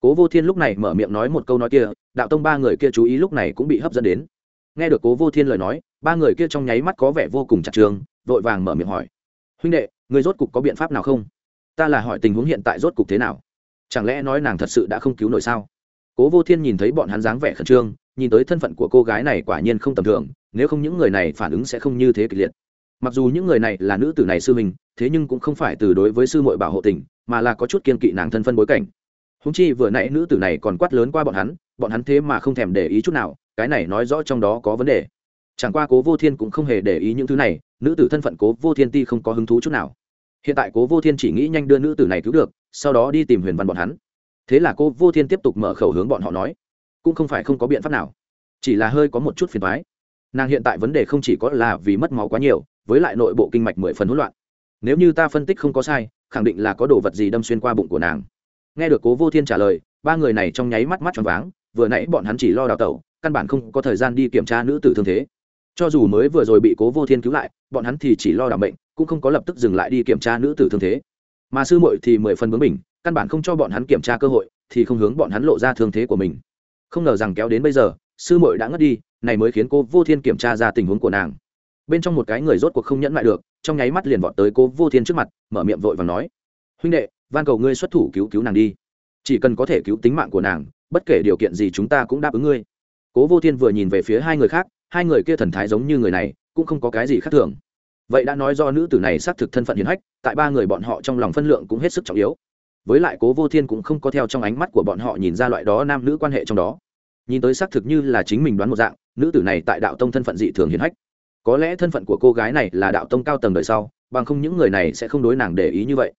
Cố vô thiên lúc này mở miệng nói một câu nói kia, đạo tông ba người kia chú ý lúc này cũng bị hấp dẫn đến. Nghe được cố vô thiên lời nói ba người kia trong nháy mắt có vẻ vô cùng chặt trường vội vàng mở miệng hỏi. Huynh đệ, người rốt cục có biện pháp nào không? Ta là hỏi tình huống hiện tại rốt cục thế nào? Chẳng lẽ nói nàng thật sự đã không cứu nổi sao? Cố vô thiên nhìn thấy bọn hắn dáng vẻ khẩn trương, nhìn tới thân phận của cô gái này quả nhiên không tầm thường, nếu không những người này phản ứng sẽ không như thế kịch liệt. Mặc dù những người này là nữ tử này sư mình thế nhưng cũng không phải từ đối với sư mội bảo hộ tình, mà là có chút kiên kỵ nàng thân phân bối cảnh. Húng chi vừa nãy nữ tử này còn quát lớn qua bọn hắn bọn hắn thế mà không thèm để ý chút nào, cái này nói rõ trong đó có vấn đề chẳng qua cố vô thiên cũng không hề để ý những thứ này, nữ tử thân phận cố vô thiên ti không có hứng thú chút nào. Hiện tại cố vô thiên chỉ nghĩ nhanh đưa nữ tử này cứu được, sau đó đi tìm huyền văn bọn hắn. Thế là cố vô thiên tiếp tục mở khẩu hướng bọn họ nói, cũng không phải không có biện pháp nào, chỉ là hơi có một chút phiền thoái nàng hiện tại vấn đề không chỉ có là vì mất máu quá nhiều, với lại nội bộ kinh mạch mười phần hỗn loạn. Nếu như ta phân tích không có sai, khẳng định là có đồ vật gì đâm xuyên qua bụng của nàng. Nghe được cố vô thiên trả lời, ba người này trong nháy mắt mắt tròn váng, vừa nãy bọn hắn chỉ lo đào tẩu, căn bản không có thời gian đi kiểm tra nữ tử thương thế cho dù mới vừa rồi bị cố vô thiên cứu lại, bọn hắn thì chỉ lo đảm bệnh cũng không có lập tức dừng lại đi kiểm tra nữ tử thương thế. Mà sư muội thì mười phần bướng mình căn bản không cho bọn hắn kiểm tra cơ hội, thì không hướng bọn hắn lộ ra thương thế của mình. Không ngờ rằng kéo đến bây giờ, sư muội đã ngất đi, này mới khiến cô vô thiên kiểm tra ra tình huống của nàng. Bên trong một cái người rốt cuộc không nhẫn lại được, trong nháy mắt liền vọt tới cô vô thiên trước mặt, mở miệng vội và nói, huynh đệ, van cầu ngươi xuất thủ cứu cứu nàng đi. Chỉ cần có thể cứu tính mạng của nàng, bất kể điều kiện gì chúng ta cũng đáp ứng ngươi. Cố vô thiên vừa nhìn về phía hai người khác hai người kia thần thái giống như người này, cũng không có cái gì khác thường. Vậy đã nói do nữ tử này xác thực thân phận hiền hách, tại ba người bọn họ trong lòng phân lượng cũng hết sức trọng yếu. Với lại cố vô thiên cũng không có theo trong ánh mắt của bọn họ nhìn ra loại đó nam nữ quan hệ trong đó. Nhìn tới xác thực như là chính mình đoán một dạng, nữ tử này tại đạo tông thân phận dị thường hiền hách. Có lẽ thân phận của cô gái này là đạo tông cao tầng đời sau, bằng không những người này sẽ không đối nàng để ý như vậy.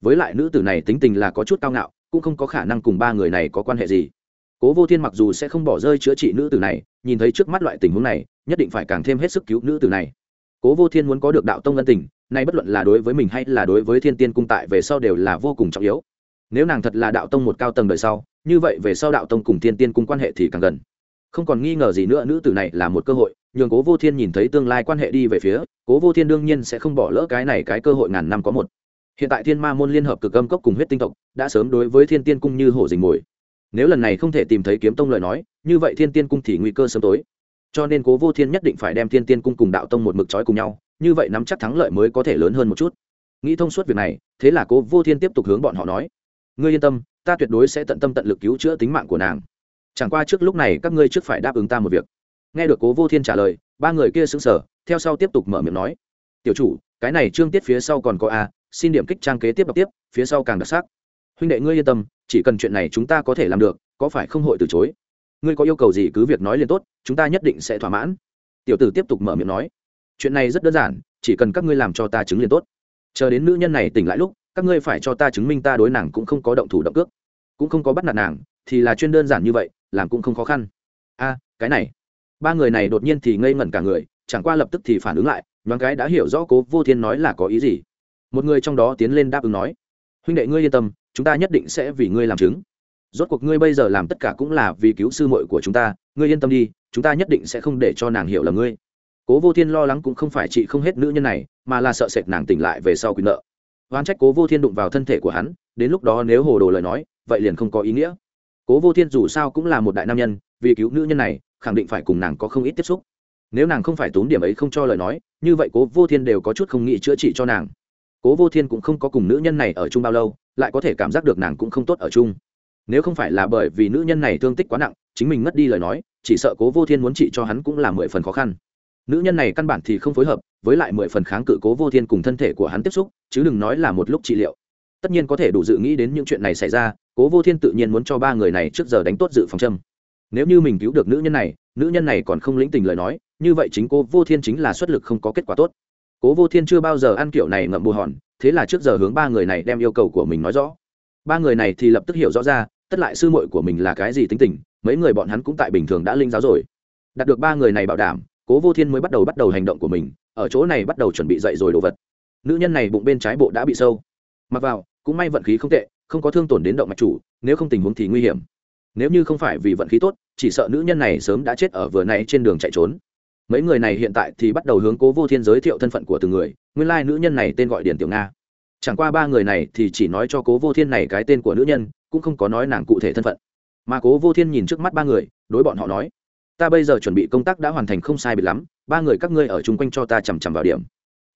Với lại nữ tử này tính tình là có chút cao ngạo, cũng không có khả năng cùng ba người này có quan hệ gì. Cố vô thiên mặc dù sẽ không bỏ rơi chữa trị nữ tử này nhìn thấy trước mắt loại tình huống này, nhất định phải càng thêm hết sức cứu nữ tử này. Cố vô thiên muốn có được đạo tông ân tình, nay bất luận là đối với mình hay là đối với thiên tiên cung tại về sau đều là vô cùng trọng yếu. Nếu nàng thật là đạo tông một cao tầng đời sau, như vậy về sau đạo tông cùng thiên tiên cung quan hệ thì càng gần. Không còn nghi ngờ gì nữa, nữ tử này là một cơ hội, nhường cố vô thiên nhìn thấy tương lai quan hệ đi về phía, cố vô thiên đương nhiên sẽ không bỏ lỡ cái này cái cơ hội ngàn năm có một. Hiện tại thiên ma môn liên hợp cực âm cốc cùng huyết tinh tộc, đã sớm đối với thiên tiên cung như hổ dình mồi. Nếu lần này không thể tìm thấy kiếm tông lời nói như vậy thiên tiên cung thì nguy cơ sớm tối. Cho nên cố vô thiên nhất định phải đem thiên tiên cung cùng đạo tông một mực trói cùng nhau, như vậy nắm chắc thắng lợi mới có thể lớn hơn một chút. Nghĩ thông suốt việc này, thế là cố vô thiên tiếp tục hướng bọn họ nói. Ngươi yên tâm, ta tuyệt đối sẽ tận tâm tận lực cứu chữa tính mạng của nàng. Chẳng qua trước lúc này các ngươi trước phải đáp ứng ta một việc. Nghe được cố vô thiên trả lời, ba người kia xứng sở theo sau tiếp tục mở miệng nói. Tiểu chủ, cái này trương tiết phía sau còn có a, xin điểm kích trang kế tiếp đọc tiếp, phía sau càng đặc sắc. Huynh đệ ngươi yên tâm, chỉ cần chuyện này chúng ta có thể làm được, có phải không hội từ chối? Ngươi có yêu cầu gì cứ việc nói liền tốt, chúng ta nhất định sẽ thỏa mãn. Tiểu tử tiếp tục mở miệng nói, chuyện này rất đơn giản, chỉ cần các ngươi làm cho ta chứng liền tốt. Chờ đến nữ nhân này tỉnh lại lúc, các ngươi phải cho ta chứng minh ta đối nàng cũng không có động thủ động cước, cũng không có bắt nạt nàng, thì là chuyên đơn giản như vậy, làm cũng không khó khăn. A, cái này. Ba người này đột nhiên thì ngây ngẩn cả người, chẳng qua lập tức thì phản ứng lại, nhoáng cái đã hiểu rõ cố vô thiên nói là có ý gì. Một người trong đó tiến lên đáp ứng nói, huynh đệ ngươi yên tâm, chúng ta nhất định sẽ vì ngươi làm chứng rốt cuộc ngươi bây giờ làm tất cả cũng là vì cứu sư muội của chúng ta, ngươi yên tâm đi, chúng ta nhất định sẽ không để cho nàng hiểu là ngươi. Cố vô thiên lo lắng cũng không phải chị không hết nữ nhân này, mà là sợ sệt nàng tỉnh lại về sau quyền nợ. Oan trách cố vô thiên đụng vào thân thể của hắn, đến lúc đó nếu hồ đồ lời nói, vậy liền không có ý nghĩa. Cố vô thiên dù sao cũng là một đại nam nhân, vì cứu nữ nhân này, khẳng định phải cùng nàng có không ít tiếp xúc. Nếu nàng không phải tốn điểm ấy không cho lời nói, như vậy cố vô thiên đều có chút không nghĩ chữa trị cho nàng. Cố vô thiên cũng không có cùng nữ nhân này ở chung bao lâu, lại có thể cảm giác được nàng cũng không tốt ở chung nếu không phải là bởi vì nữ nhân này thương tích quá nặng, chính mình mất đi lời nói, chỉ sợ cố vô thiên muốn trị cho hắn cũng là mười phần khó khăn. Nữ nhân này căn bản thì không phối hợp, với lại mười phần kháng cự cố vô thiên cùng thân thể của hắn tiếp xúc, chứ đừng nói là một lúc trị liệu. Tất nhiên có thể đủ dự nghĩ đến những chuyện này xảy ra, cố vô thiên tự nhiên muốn cho ba người này trước giờ đánh tốt dự phòng châm. Nếu như mình cứu được nữ nhân này, nữ nhân này còn không lĩnh tình lời nói, như vậy chính cố vô thiên chính là xuất lực không có kết quả tốt. Cố vô thiên chưa bao giờ ăn kiểu này ngậm bù hòn, thế là trước giờ hướng ba người này đem yêu cầu của mình nói rõ. Ba người này thì lập tức hiểu rõ ra tất lại sư muội của mình là cái gì tính tình, mấy người bọn hắn cũng tại bình thường đã linh giáo rồi. Đạt được ba người này bảo đảm, cố vô thiên mới bắt đầu bắt đầu hành động của mình, ở chỗ này bắt đầu chuẩn bị dậy rồi đồ vật. Nữ nhân này bụng bên trái bộ đã bị sâu. Mặc vào, cũng may vận khí không tệ, không có thương tổn đến động mạch chủ, nếu không tình huống thì nguy hiểm. Nếu như không phải vì vận khí tốt, chỉ sợ nữ nhân này sớm đã chết ở vừa nãy trên đường chạy trốn. Mấy người này hiện tại thì bắt đầu hướng cố vô thiên giới thiệu thân phận của từng người, nguyên lai nữ nhân này tên gọi Điền tiểu nga chẳng qua ba người này thì chỉ nói cho cố vô thiên này cái tên của nữ nhân, cũng không có nói nàng cụ thể thân phận. Mà cố vô thiên nhìn trước mắt ba người, đối bọn họ nói, ta bây giờ chuẩn bị công tác đã hoàn thành không sai biệt lắm, ba người các ngươi ở chung quanh cho ta chằm chằm vào điểm.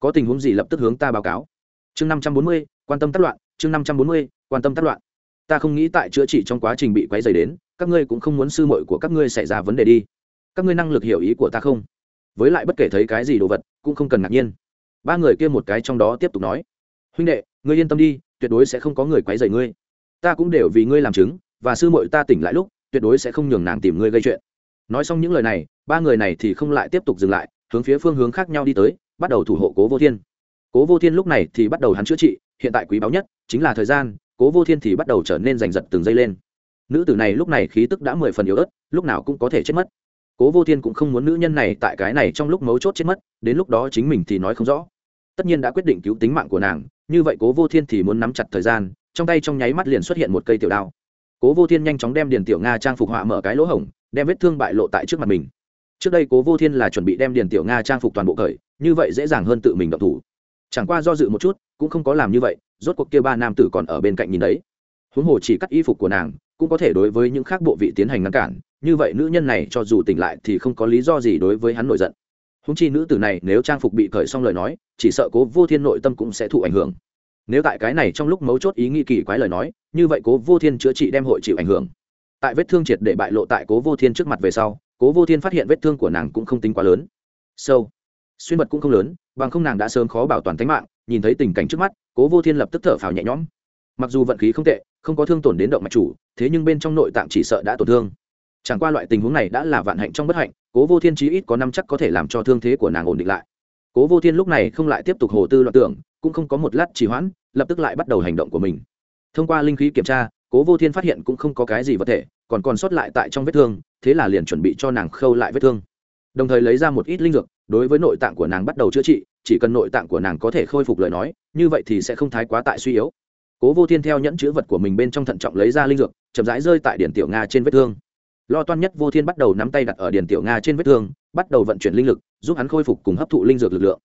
Có tình huống gì lập tức hướng ta báo cáo. Chương năm trăm bốn mươi, quan tâm tác loạn. Chương năm trăm bốn mươi, quan tâm tác loạn. Ta không nghĩ tại chữa trị trong quá trình bị quấy dày đến, các ngươi cũng không muốn sư mội của các ngươi xảy ra vấn đề đi. Các ngươi năng lực hiểu ý của ta không? Với lại bất kể thấy cái gì đồ vật, cũng không cần ngạc nhiên. Ba người kia một cái trong đó tiếp tục nói huynh đệ, ngươi yên tâm đi, tuyệt đối sẽ không có người quấy rầy ngươi. Ta cũng đều vì ngươi làm chứng, và sư muội ta tỉnh lại lúc, tuyệt đối sẽ không nhường nàng tìm ngươi gây chuyện. Nói xong những lời này, ba người này thì không lại tiếp tục dừng lại, hướng phía phương hướng khác nhau đi tới, bắt đầu thủ hộ cố vô thiên. Cố vô thiên lúc này thì bắt đầu hắn chữa trị, hiện tại quý báu nhất chính là thời gian, cố vô thiên thì bắt đầu trở nên giành giật từng giây lên. Nữ tử này lúc này khí tức đã mười phần yếu ớt, lúc nào cũng có thể chết mất. Cố vô thiên cũng không muốn nữ nhân này tại cái này trong lúc mấu chốt chết mất, đến lúc đó chính mình thì nói không rõ. Tất nhiên đã quyết định cứu tính mạng của nàng như vậy cố vô thiên thì muốn nắm chặt thời gian, trong tay trong nháy mắt liền xuất hiện một cây tiểu đao. Cố vô thiên nhanh chóng đem điền tiểu nga trang phục họa mở cái lỗ hổng, đem vết thương bại lộ tại trước mặt mình. Trước đây cố vô thiên là chuẩn bị đem điền tiểu nga trang phục toàn bộ cởi, như vậy dễ dàng hơn tự mình động thủ. Chẳng qua do dự một chút, cũng không có làm như vậy, rốt cuộc kia ba nam tử còn ở bên cạnh nhìn đấy. Huống hồ chỉ cắt y phục của nàng, cũng có thể đối với những khác bộ vị tiến hành ngăn cản, như vậy nữ nhân này cho dù tỉnh lại thì không có lý do gì đối với hắn nổi giận húng chi nữ tử này nếu trang phục bị cởi xong lời nói, chỉ sợ cố vô thiên nội tâm cũng sẽ thụ ảnh hưởng. Nếu tại cái này trong lúc mấu chốt ý nghĩ kỳ quái lời nói, như vậy cố vô thiên chữa trị đem hội chịu ảnh hưởng. Tại vết thương triệt để bại lộ tại cố vô thiên trước mặt về sau, cố vô thiên phát hiện vết thương của nàng cũng không tính quá lớn. Sâu. Xuyên mật cũng không lớn, bằng không nàng đã sớm khó bảo toàn tính mạng, nhìn thấy tình cảnh trước mắt, cố vô thiên lập tức thở phào nhẹ nhõm. Mặc dù vận khí không tệ, không có thương tổn đến động mạch chủ, thế nhưng bên trong nội tạng chỉ sợ đã tổn thương. Chẳng qua loại tình huống này đã là vạn hạnh trong bất hạnh cố vô thiên chí ít có năm chắc có thể làm cho thương thế của nàng ổn định lại. Cố vô thiên lúc này không lại tiếp tục hồ tư loạn tưởng, cũng không có một lát trì hoãn, lập tức lại bắt đầu hành động của mình. Thông qua linh khí kiểm tra, cố vô thiên phát hiện cũng không có cái gì vật thể, còn còn sót lại tại trong vết thương, thế là liền chuẩn bị cho nàng khâu lại vết thương. Đồng thời lấy ra một ít linh dược, đối với nội tạng của nàng bắt đầu chữa trị, chỉ cần nội tạng của nàng có thể khôi phục lời nói, như vậy thì sẽ không thái quá tại suy yếu. Cố vô thiên theo nhẫn chữ vật của mình bên trong thận trọng lấy ra linh dược, chậm rãi rơi tại điển tiểu nga trên vết thương lo toan nhất vô thiên bắt đầu nắm tay đặt ở điển tiểu nga trên vết thương, bắt đầu vận chuyển linh lực, giúp hắn khôi phục cùng hấp thụ linh dược lực lượng.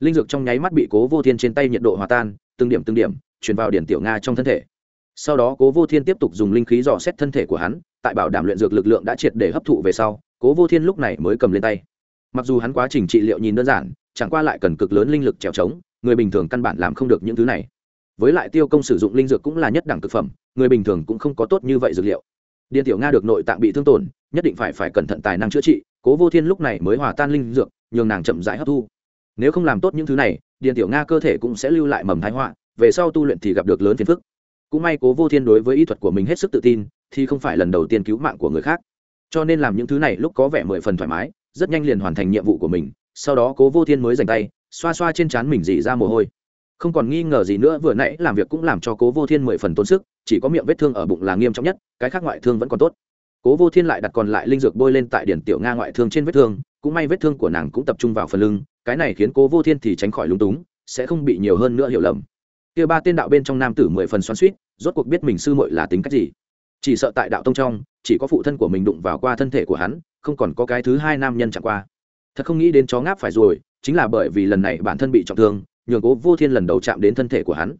Linh dược trong nháy mắt bị cố vô thiên trên tay nhiệt độ hòa tan, từng điểm từng điểm, chuyển vào điển tiểu nga trong thân thể. Sau đó cố vô thiên tiếp tục dùng linh khí dò xét thân thể của hắn, tại bảo đảm luyện dược lực lượng đã triệt để hấp thụ về sau, cố vô thiên lúc này mới cầm lên tay. Mặc dù hắn quá trình trị liệu nhìn đơn giản, chẳng qua lại cần cực lớn linh lực trèo trống, người bình thường căn bản làm không được những thứ này. Với lại tiêu công sử dụng linh dược cũng là nhất đẳng thực phẩm, người bình thường cũng không có tốt như vậy dược liệu điền tiểu nga được nội tạng bị thương tổn, nhất định phải phải cẩn thận tài năng chữa trị, cố vô thiên lúc này mới hòa tan linh dược, nhường nàng chậm rãi hấp thu. Nếu không làm tốt những thứ này, điền tiểu nga cơ thể cũng sẽ lưu lại mầm thái họa, về sau tu luyện thì gặp được lớn phiền phức. Cũng may cố vô thiên đối với y thuật của mình hết sức tự tin, thì không phải lần đầu tiên cứu mạng của người khác. Cho nên làm những thứ này lúc có vẻ mười phần thoải mái, rất nhanh liền hoàn thành nhiệm vụ của mình, sau đó cố vô thiên mới dành tay, xoa xoa trên trán mình dỉ ra mồ hôi. Không còn nghi ngờ gì nữa, vừa nãy làm việc cũng làm cho cố vô thiên mười phần tốn sức chỉ có miệng vết thương ở bụng là nghiêm trọng nhất, cái khác ngoại thương vẫn còn tốt. Cố vô thiên lại đặt còn lại linh dược bôi lên tại điển tiểu nga ngoại thương trên vết thương, cũng may vết thương của nàng cũng tập trung vào phần lưng, cái này khiến cố vô thiên thì tránh khỏi lúng túng, sẽ không bị nhiều hơn nữa hiểu lầm. Kia ba tên đạo bên trong nam tử mười phần xoắn suýt rốt cuộc biết mình sư muội là tính cách gì. Chỉ sợ tại đạo tông trong, chỉ có phụ thân của mình đụng vào qua thân thể của hắn, không còn có cái thứ hai nam nhân chẳng qua. Thật không nghĩ đến chó ngáp phải rồi, chính là bởi vì lần này bản thân bị trọng thương, nhường cố vô thiên lần đầu chạm đến thân thể của hắn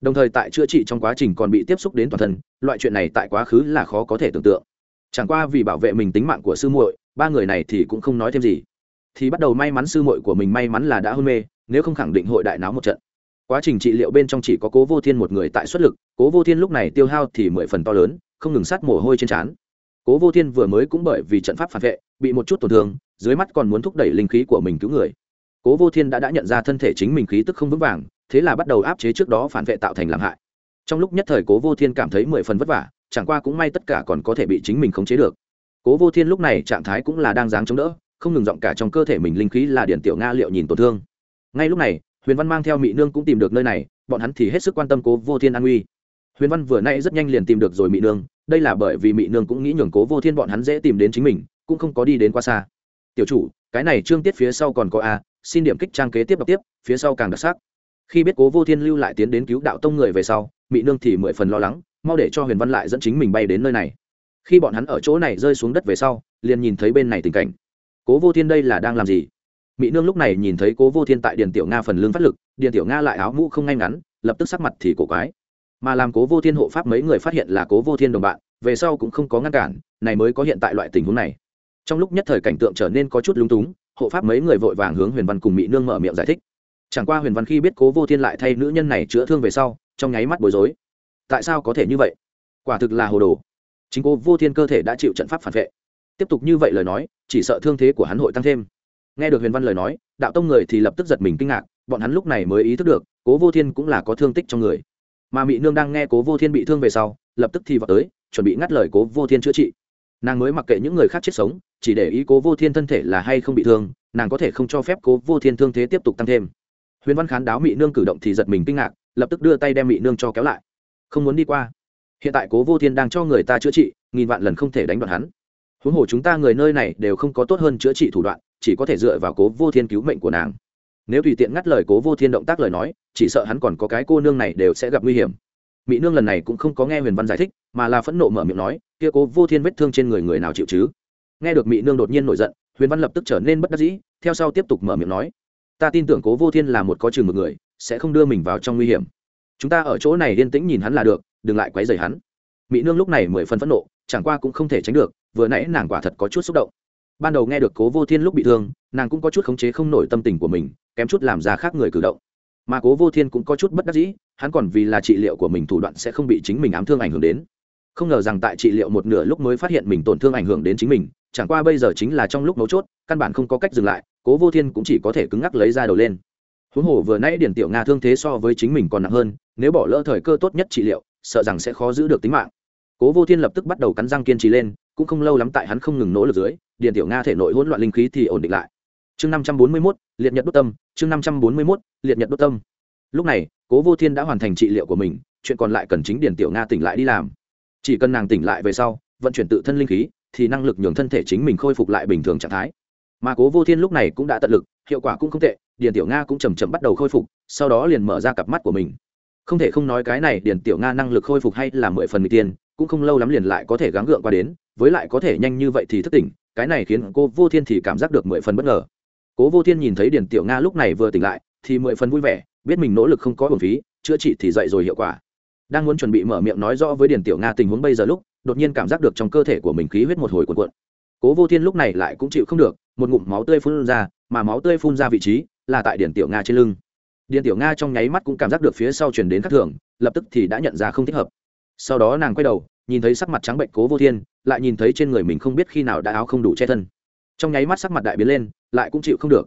đồng thời tại chữa trị trong quá trình còn bị tiếp xúc đến toàn thân, loại chuyện này tại quá khứ là khó có thể tưởng tượng. Chẳng qua vì bảo vệ mình tính mạng của sư muội, ba người này thì cũng không nói thêm gì. Thì bắt đầu may mắn sư muội của mình may mắn là đã hôn mê, nếu không khẳng định hội đại náo một trận. Quá trình trị liệu bên trong chỉ có cố vô thiên một người tại xuất lực, cố vô thiên lúc này tiêu hao thì mười phần to lớn, không ngừng sát mồ hôi trên trán. Cố vô thiên vừa mới cũng bởi vì trận pháp phản vệ, bị một chút tổn thương, dưới mắt còn muốn thúc đẩy linh khí của mình cứu người. Cố vô thiên đã đã nhận ra thân thể chính mình khí tức không vững vàng thế là bắt đầu áp chế trước đó phản vệ tạo thành làm hại. Trong lúc nhất thời cố vô thiên cảm thấy mười phần vất vả, chẳng qua cũng may tất cả còn có thể bị chính mình khống chế được. Cố vô thiên lúc này trạng thái cũng là đang dáng chống đỡ, không ngừng giọng cả trong cơ thể mình linh khí là điển tiểu nga liệu nhìn tổn thương. Ngay lúc này, huyền văn mang theo mỹ nương cũng tìm được nơi này, bọn hắn thì hết sức quan tâm cố vô thiên an nguy. Huyền văn vừa nay rất nhanh liền tìm được rồi mỹ nương, đây là bởi vì mỹ nương cũng nghĩ nhường cố vô thiên bọn hắn dễ tìm đến chính mình, cũng không có đi đến quá xa. Tiểu chủ, cái này trương tiết phía sau còn có a, xin điểm kích trang kế tiếp đọc tiếp, phía sau càng đặc sắc khi biết cố vô thiên lưu lại tiến đến cứu đạo tông người về sau mỹ nương thì mười phần lo lắng, mau để cho huyền văn lại dẫn chính mình bay đến nơi này. Khi bọn hắn ở chỗ này rơi xuống đất về sau, liền nhìn thấy bên này tình cảnh. Cố vô thiên đây là đang làm gì? Mỹ nương lúc này nhìn thấy cố vô thiên tại điền tiểu nga phần lương phát lực, điền tiểu nga lại áo mũ không ngay ngắn, lập tức sắc mặt thì cổ quái. Mà làm cố vô thiên hộ pháp mấy người phát hiện là cố vô thiên đồng bạn, về sau cũng không có ngăn cản, này mới có hiện tại loại tình huống này. Trong lúc nhất thời cảnh tượng trở nên có chút lúng túng, hộ pháp mấy người vội vàng hướng huyền văn cùng mỹ nương mở miệng giải thích chẳng qua huyền văn khi biết cố vô thiên lại thay nữ nhân này chữa thương về sau, trong nháy mắt bối rối. Tại sao có thể như vậy? Quả thực là hồ đồ. Chính cố vô thiên cơ thể đã chịu trận pháp phản vệ. Tiếp tục như vậy lời nói, chỉ sợ thương thế của hắn hội tăng thêm. Nghe được huyền văn lời nói, đạo tông người thì lập tức giật mình kinh ngạc, bọn hắn lúc này mới ý thức được, cố vô thiên cũng là có thương tích trong người. Mà mỹ nương đang nghe cố vô thiên bị thương về sau, lập tức thì vào tới, chuẩn bị ngắt lời cố vô thiên chữa trị. Nàng mới mặc kệ những người khác chết sống, chỉ để ý cố vô thiên thân thể là hay không bị thương, nàng có thể không cho phép cố vô thiên thương thế tiếp tục tăng thêm huyền văn khán đáo Mị nương cử động thì giật mình kinh ngạc, lập tức đưa tay đem Mị nương cho kéo lại. Không muốn đi qua. Hiện tại cố vô thiên đang cho người ta chữa trị, nghìn vạn lần không thể đánh đoạn hắn. Huống hồ chúng ta người nơi này đều không có tốt hơn chữa trị thủ đoạn, chỉ có thể dựa vào cố vô thiên cứu mệnh của nàng. Nếu tùy tiện ngắt lời cố vô thiên động tác lời nói, chỉ sợ hắn còn có cái cô nương này đều sẽ gặp nguy hiểm. Mỹ nương lần này cũng không có nghe huyền văn giải thích, mà là phẫn nộ mở miệng nói, kia cố vô thiên vết thương trên người người nào chịu chứ? Nghe được mỹ nương đột nhiên nổi giận, huyền văn lập tức trở nên bất đắc dĩ, theo sau tiếp tục mở miệng nói ta tin tưởng cố vô thiên là một có chừng một người, sẽ không đưa mình vào trong nguy hiểm. Chúng ta ở chỗ này yên tĩnh nhìn hắn là được, đừng lại quấy rầy hắn. Mỹ nương lúc này mười phần phẫn nộ, chẳng qua cũng không thể tránh được, vừa nãy nàng quả thật có chút xúc động. Ban đầu nghe được cố vô thiên lúc bị thương, nàng cũng có chút khống chế không nổi tâm tình của mình, kém chút làm ra khác người cử động. Mà cố vô thiên cũng có chút bất đắc dĩ, hắn còn vì là trị liệu của mình thủ đoạn sẽ không bị chính mình ám thương ảnh hưởng đến. Không ngờ rằng tại trị liệu một nửa lúc mới phát hiện mình tổn thương ảnh hưởng đến chính mình, chẳng qua bây giờ chính là trong lúc mấu chốt, căn bản không có cách dừng lại cố vô thiên cũng chỉ có thể cứng ngắc lấy ra đầu lên. Huống hồ vừa nãy điển tiểu nga thương thế so với chính mình còn nặng hơn, nếu bỏ lỡ thời cơ tốt nhất trị liệu, sợ rằng sẽ khó giữ được tính mạng. Cố vô thiên lập tức bắt đầu cắn răng kiên trì lên, cũng không lâu lắm tại hắn không ngừng nỗ lực dưới điển tiểu nga thể nội hỗn loạn linh khí thì ổn định lại. Chương năm trăm bốn mươi mốt, liệt nhật đốt tâm, chương năm trăm bốn mươi mốt, liệt nhật đốt tâm. Lúc này, cố vô thiên đã hoàn thành trị liệu của mình, chuyện còn lại cần chính điển tiểu nga tỉnh lại đi làm. Chỉ cần nàng tỉnh lại về sau, vận chuyển tự thân linh khí, thì năng lực nhường thân thể chính mình khôi phục lại bình thường trạng thái mà cố vô thiên lúc này cũng đã tận lực, hiệu quả cũng không tệ, điền tiểu nga cũng chầm chậm bắt đầu khôi phục, sau đó liền mở ra cặp mắt của mình. Không thể không nói cái này, điền tiểu nga năng lực khôi phục hay là mười phần người tiên cũng không lâu lắm liền lại có thể gắng gượng qua đến, với lại có thể nhanh như vậy thì thất tỉnh, cái này khiến cô vô thiên thì cảm giác được mười phần bất ngờ. Cố vô thiên nhìn thấy điền tiểu nga lúc này vừa tỉnh lại, thì mười phần vui vẻ, biết mình nỗ lực không có hồn phí, chữa trị thì dậy rồi hiệu quả. Đang muốn chuẩn bị mở miệng nói rõ với điền tiểu nga tình huống bây giờ lúc, đột nhiên cảm giác được trong cơ thể của mình khí huyết một hồi cuộn cuộn. Cố vô thiên lúc này lại cũng chịu không được một ngụm máu tươi phun ra, mà máu tươi phun ra vị trí là tại điền tiểu nga trên lưng. Điền tiểu nga trong nháy mắt cũng cảm giác được phía sau chuyển đến các thường lập tức thì đã nhận ra không thích hợp. Sau đó nàng quay đầu, nhìn thấy sắc mặt trắng bệnh cố vô thiên, lại nhìn thấy trên người mình không biết khi nào đã áo không đủ che thân. Trong nháy mắt sắc mặt đại biến lên, lại cũng chịu không được.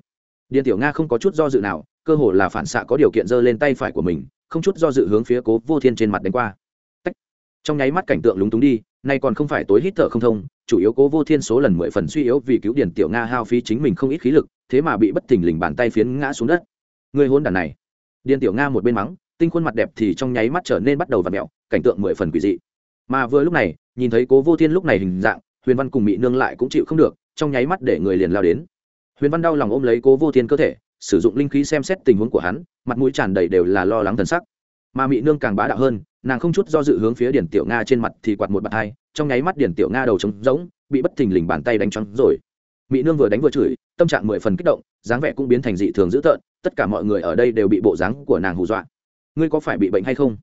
Điền tiểu nga không có chút do dự nào, cơ hồ là phản xạ có điều kiện giơ lên tay phải của mình, không chút do dự hướng phía cố vô thiên trên mặt đánh qua. Tách. trong nháy mắt cảnh tượng lúng túng đi nay còn không phải tối hít thở không thông, chủ yếu cố vô thiên số lần mười phần suy yếu vì cứu điển tiểu nga hao phí chính mình không ít khí lực, thế mà bị bất thình lình bàn tay phiến ngã xuống đất. Người hôn đàn này. Điền tiểu nga một bên mắng, tinh khuôn mặt đẹp thì trong nháy mắt trở nên bắt đầu v ặ mẹo, cảnh tượng mười phần quỷ dị. Mà vừa lúc này, nhìn thấy cố vô thiên lúc này hình dạng, huyền văn cùng mỹ nương lại cũng chịu không được, trong nháy mắt để người liền lao đến. Huyền văn đau lòng ôm lấy cố vô thiên cơ thể, sử dụng linh khí xem xét tình huống của hắn, mặt mũi tràn đầy đều là lo lắng thần sắc mà mỹ nương càng bá đạo hơn, nàng không chút do dự hướng phía điển tiểu nga trên mặt thì quạt một bàn hai, trong nháy mắt điển tiểu nga đầu trống rỗng, bị bất thình lình bàn tay đánh trắng rồi. Mỹ nương vừa đánh vừa chửi, tâm trạng mười phần kích động, dáng vẻ cũng biến thành dị thường dữ tợn, tất cả mọi người ở đây đều bị bộ dáng của nàng hù dọa. Ngươi có phải bị bệnh hay không?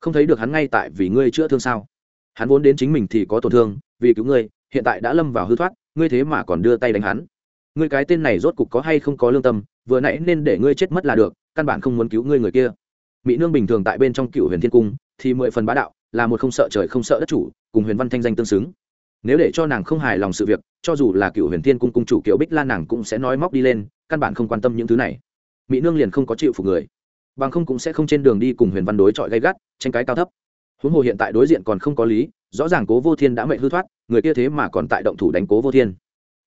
Không thấy được hắn ngay tại vì ngươi chữa thương sao? Hắn vốn đến chính mình thì có tổn thương, vì cứu ngươi, hiện tại đã lâm vào hư thoát, ngươi thế mà còn đưa tay đánh hắn. Ngươi cái tên này rốt cục có hay không có lương tâm, vừa nãy nên để ngươi chết mất là được, căn bản không muốn cứu ngươi người kia mỹ nương bình thường tại bên trong cựu huyền thiên cung thì mười phần bá đạo, là một không sợ trời không sợ đất chủ, cùng huyền văn thanh danh tương xứng. Nếu để cho nàng không hài lòng sự việc, cho dù là cựu huyền thiên cung cung chủ kiều bích lan nàng cũng sẽ nói móc đi lên, căn bản không quan tâm những thứ này. Mỹ nương liền không có chịu phục người. Bằng không cũng sẽ không trên đường đi cùng huyền văn đối chọi gay gắt, tranh cái cao thấp. Huống hồ hiện tại đối diện còn không có lý, rõ ràng cố vô thiên đã mệnh hư thoát, người kia thế mà còn tại động thủ đánh cố vô thiên.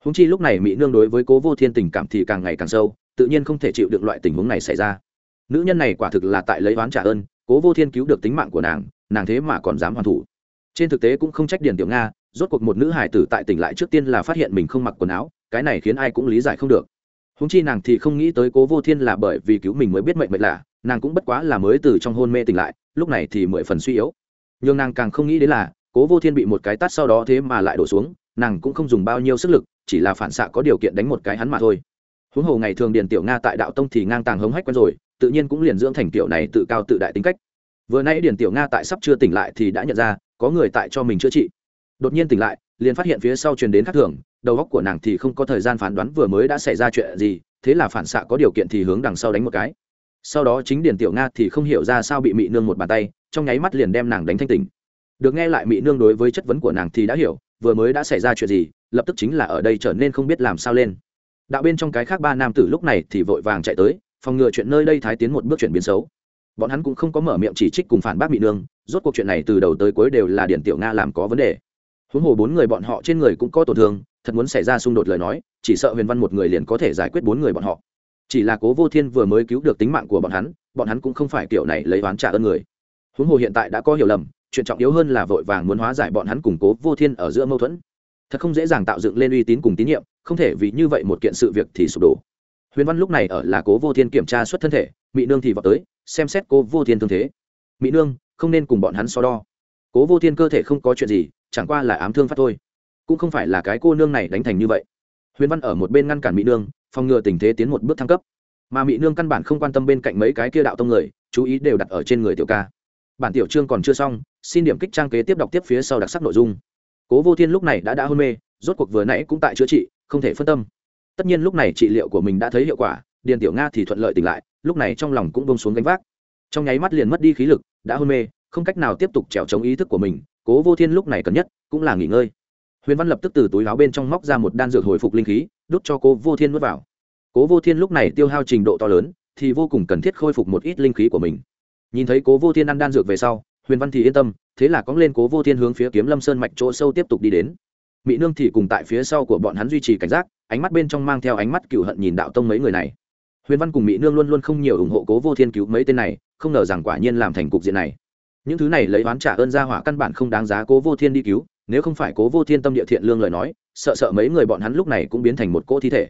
Húng chi lúc này mỹ nương đối với cố vô thiên tình cảm thì càng ngày càng sâu, tự nhiên không thể chịu được loại tình huống này xảy ra nữ nhân này quả thực là tại lấy oán trả ơn, cố vô thiên cứu được tính mạng của nàng nàng thế mà còn dám hoàn thủ. Trên thực tế cũng không trách điền tiểu nga, rốt cuộc một nữ hải tử tại tỉnh lại trước tiên là phát hiện mình không mặc quần áo, cái này khiến ai cũng lý giải không được. Húng chi nàng thì không nghĩ tới cố vô thiên là bởi vì cứu mình mới biết mệnh mệnh lạ, nàng cũng bất quá là mới từ trong hôn mê tỉnh lại, lúc này thì mười phần suy yếu. Nhưng nàng càng không nghĩ đến là, cố vô thiên bị một cái tát sau đó thế mà lại đổ xuống, nàng cũng không dùng bao nhiêu sức lực, chỉ là phản xạ có điều kiện đánh một cái hắn mà thôi. Huống hồ ngày thường điền tiểu nga tại đạo tông thì ngang tàng hống hách quen rồi tự nhiên cũng liền dưỡng thành tiểu này tự cao tự đại tính cách. Vừa nãy điền tiểu nga tại sắp chưa tỉnh lại thì đã nhận ra, có người tại cho mình chữa trị. Đột nhiên tỉnh lại, liền phát hiện phía sau truyền đến khắc thường, đầu óc của nàng thì không có thời gian phán đoán vừa mới đã xảy ra chuyện gì, thế là phản xạ có điều kiện thì hướng đằng sau đánh một cái. Sau đó chính điền tiểu nga thì không hiểu ra sao bị mị nương một bàn tay, trong nháy mắt liền đem nàng đánh thanh tỉnh. Được nghe lại mị nương đối với chất vấn của nàng thì đã hiểu, vừa mới đã xảy ra chuyện gì, lập tức chính là ở đây trở nên không biết làm sao lên. Đạo bên trong cái khác ba nam tử lúc này thì vội vàng chạy tới phòng ngừa chuyện nơi đây thái tiến một bước chuyển biến xấu. Bọn hắn cũng không có mở miệng chỉ trích cùng phản bác mỹ nương, rốt cuộc chuyện này từ đầu tới cuối đều là điển tiểu nga làm có vấn đề. Huống hồ bốn người bọn họ trên người cũng có tổn thương, thật muốn xảy ra xung đột lời nói, chỉ sợ huyền văn một người liền có thể giải quyết bốn người bọn họ. Chỉ là cố vô thiên vừa mới cứu được tính mạng của bọn hắn bọn hắn cũng không phải kiểu này lấy oán trả ơn người. Huống hồ hiện tại đã có hiểu lầm, chuyện trọng yếu hơn là vội vàng muốn hóa giải bọn hắn củng cố vô thiên ở giữa mâu thuẫn. Thật không dễ dàng tạo dựng lên uy tín cùng tín nhiệm, không thể vì như vậy một kiện sự việc thì sụp đổ huyền văn lúc này ở là cố vô thiên kiểm tra xuất thân thể mỹ nương thì vào tới, xem xét cố vô thiên thương thế. Mỹ nương, không nên cùng bọn hắn so đo. Cố vô thiên cơ thể không có chuyện gì, chẳng qua là ám thương phát thôi. Cũng không phải là cái cô nương này đánh thành như vậy. Huyền văn ở một bên ngăn cản mỹ nương, phòng ngừa tình thế tiến một bước thăng cấp. Mà mỹ nương căn bản không quan tâm bên cạnh mấy cái kia đạo tông người, chú ý đều đặt ở trên người tiểu ca. Bản tiểu chương còn chưa xong, xin điểm kích trang kế tiếp đọc tiếp phía sau đặc sắc nội dung. Cố vô thiên lúc này đã đã hôn mê, rốt cuộc vừa nãy cũng tại chữa trị, không thể phân tâm tất nhiên lúc này trị liệu của mình đã thấy hiệu quả, điền tiểu nga thì thuận lợi tỉnh lại, lúc này trong lòng cũng bông xuống gánh vác. Trong nháy mắt liền mất đi khí lực, đã hôn mê, không cách nào tiếp tục trèo chống ý thức của mình, cố vô thiên lúc này cần nhất cũng là nghỉ ngơi. Huyền văn lập tức từ túi áo bên trong móc ra một đan dược hồi phục linh khí, đút cho cố vô thiên nuốt vào. Cố vô thiên lúc này tiêu hao trình độ to lớn, thì vô cùng cần thiết khôi phục một ít linh khí của mình. Nhìn thấy cố vô thiên ăn đan dược về sau, huyền văn thì yên tâm, thế là cóng lên cố vô thiên hướng phía kiếm lâm sơn mạch chỗ sâu tiếp tục đi đến. Mỹ nương thì cùng tại phía sau của bọn hắn duy trì cảnh giác ánh mắt bên trong mang theo ánh mắt cựu hận nhìn đạo tông mấy người này. Huyền văn cùng mỹ nương luôn luôn không nhiều ủng hộ cố vô thiên cứu mấy tên này, không ngờ rằng quả nhiên làm thành cục diện này. Những thứ này lấy oán trả ơn ra hỏa căn bản không đáng giá cố vô thiên đi cứu, nếu không phải cố vô thiên tâm địa thiện lương lời nói, sợ sợ mấy người bọn hắn lúc này cũng biến thành một cỗ thi thể.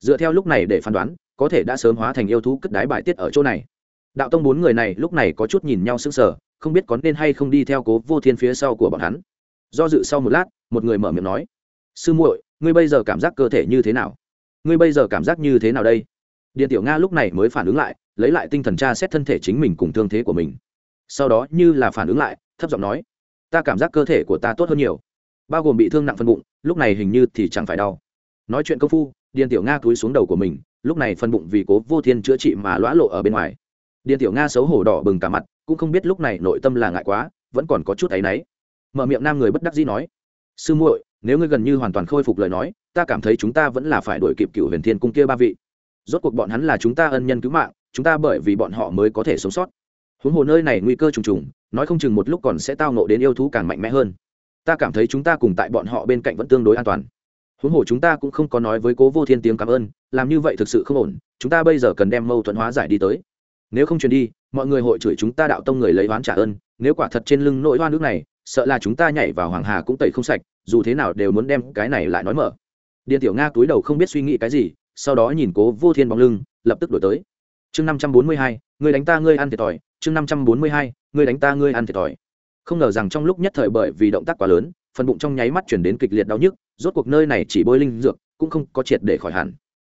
Dựa theo lúc này để phán đoán, có thể đã sớm hóa thành yêu thú cất đái bài tiết ở chỗ này. Đạo tông bốn người này lúc này có chút nhìn nhau sững sờ, không biết có nên hay không đi theo cố vô thiên phía sau của bọn hắn. Do dự sau một lát, một người mở miệng nói, sư muội ngươi bây giờ cảm giác cơ thể như thế nào? Ngươi bây giờ cảm giác như thế nào đây? Điện tiểu nga lúc này mới phản ứng lại, lấy lại tinh thần tra xét thân thể chính mình cùng thương thế của mình. Sau đó như là phản ứng lại, thấp giọng nói, ta cảm giác cơ thể của ta tốt hơn nhiều, bao gồm bị thương nặng phần bụng, lúc này hình như thì chẳng phải đau. Nói chuyện công phu điện tiểu nga túi xuống đầu của mình, lúc này phần bụng vì cố vô thiên chữa trị mà lõa lộ ở bên ngoài. Điện tiểu nga xấu hổ đỏ bừng cả mặt, cũng không biết lúc này nội tâm là ngại quá, vẫn còn có chút áy náy. Mở miệng nam người bất đắc dĩ nói, sư muội nếu ngươi gần như hoàn toàn khôi phục lời nói, ta cảm thấy chúng ta vẫn là phải đổi kịp cựu huyền thiên cung kia ba vị. Rốt cuộc bọn hắn là chúng ta ân nhân cứu mạng, chúng ta bởi vì bọn họ mới có thể sống sót. Huống hồ nơi này nguy cơ trùng trùng, nói không chừng một lúc còn sẽ tao nộ đến yêu thú càng mạnh mẽ hơn. Ta cảm thấy chúng ta cùng tại bọn họ bên cạnh vẫn tương đối an toàn. Huống hồ chúng ta cũng không có nói với cố vô thiên tiếng cảm ơn, làm như vậy thực sự không ổn, chúng ta bây giờ cần đem mâu thuẫn hóa giải đi tới. Nếu không truyền đi, mọi người hội chửi chúng ta đạo tông người lấy oán trả ơn, nếu quả thật trên lưng nỗi oan nước này sợ là chúng ta nhảy vào hoàng hà cũng tẩy không sạch, dù thế nào đều muốn đem cái này lại nói mở. Điện tiểu nga túi đầu không biết suy nghĩ cái gì, sau đó nhìn cố vô thiên bóng lưng, lập tức đổi tới. Chương năm trăm bốn mươi hai, người đánh ta ngươi ăn thiệt thòi. Chương năm trăm bốn mươi hai, người đánh ta ngươi ăn thiệt thòi. Không ngờ rằng trong lúc nhất thời bởi vì động tác quá lớn, phần bụng trong nháy mắt chuyển đến kịch liệt đau nhức, rốt cuộc nơi này chỉ bôi linh dược, cũng không có triệt để khỏi hẳn.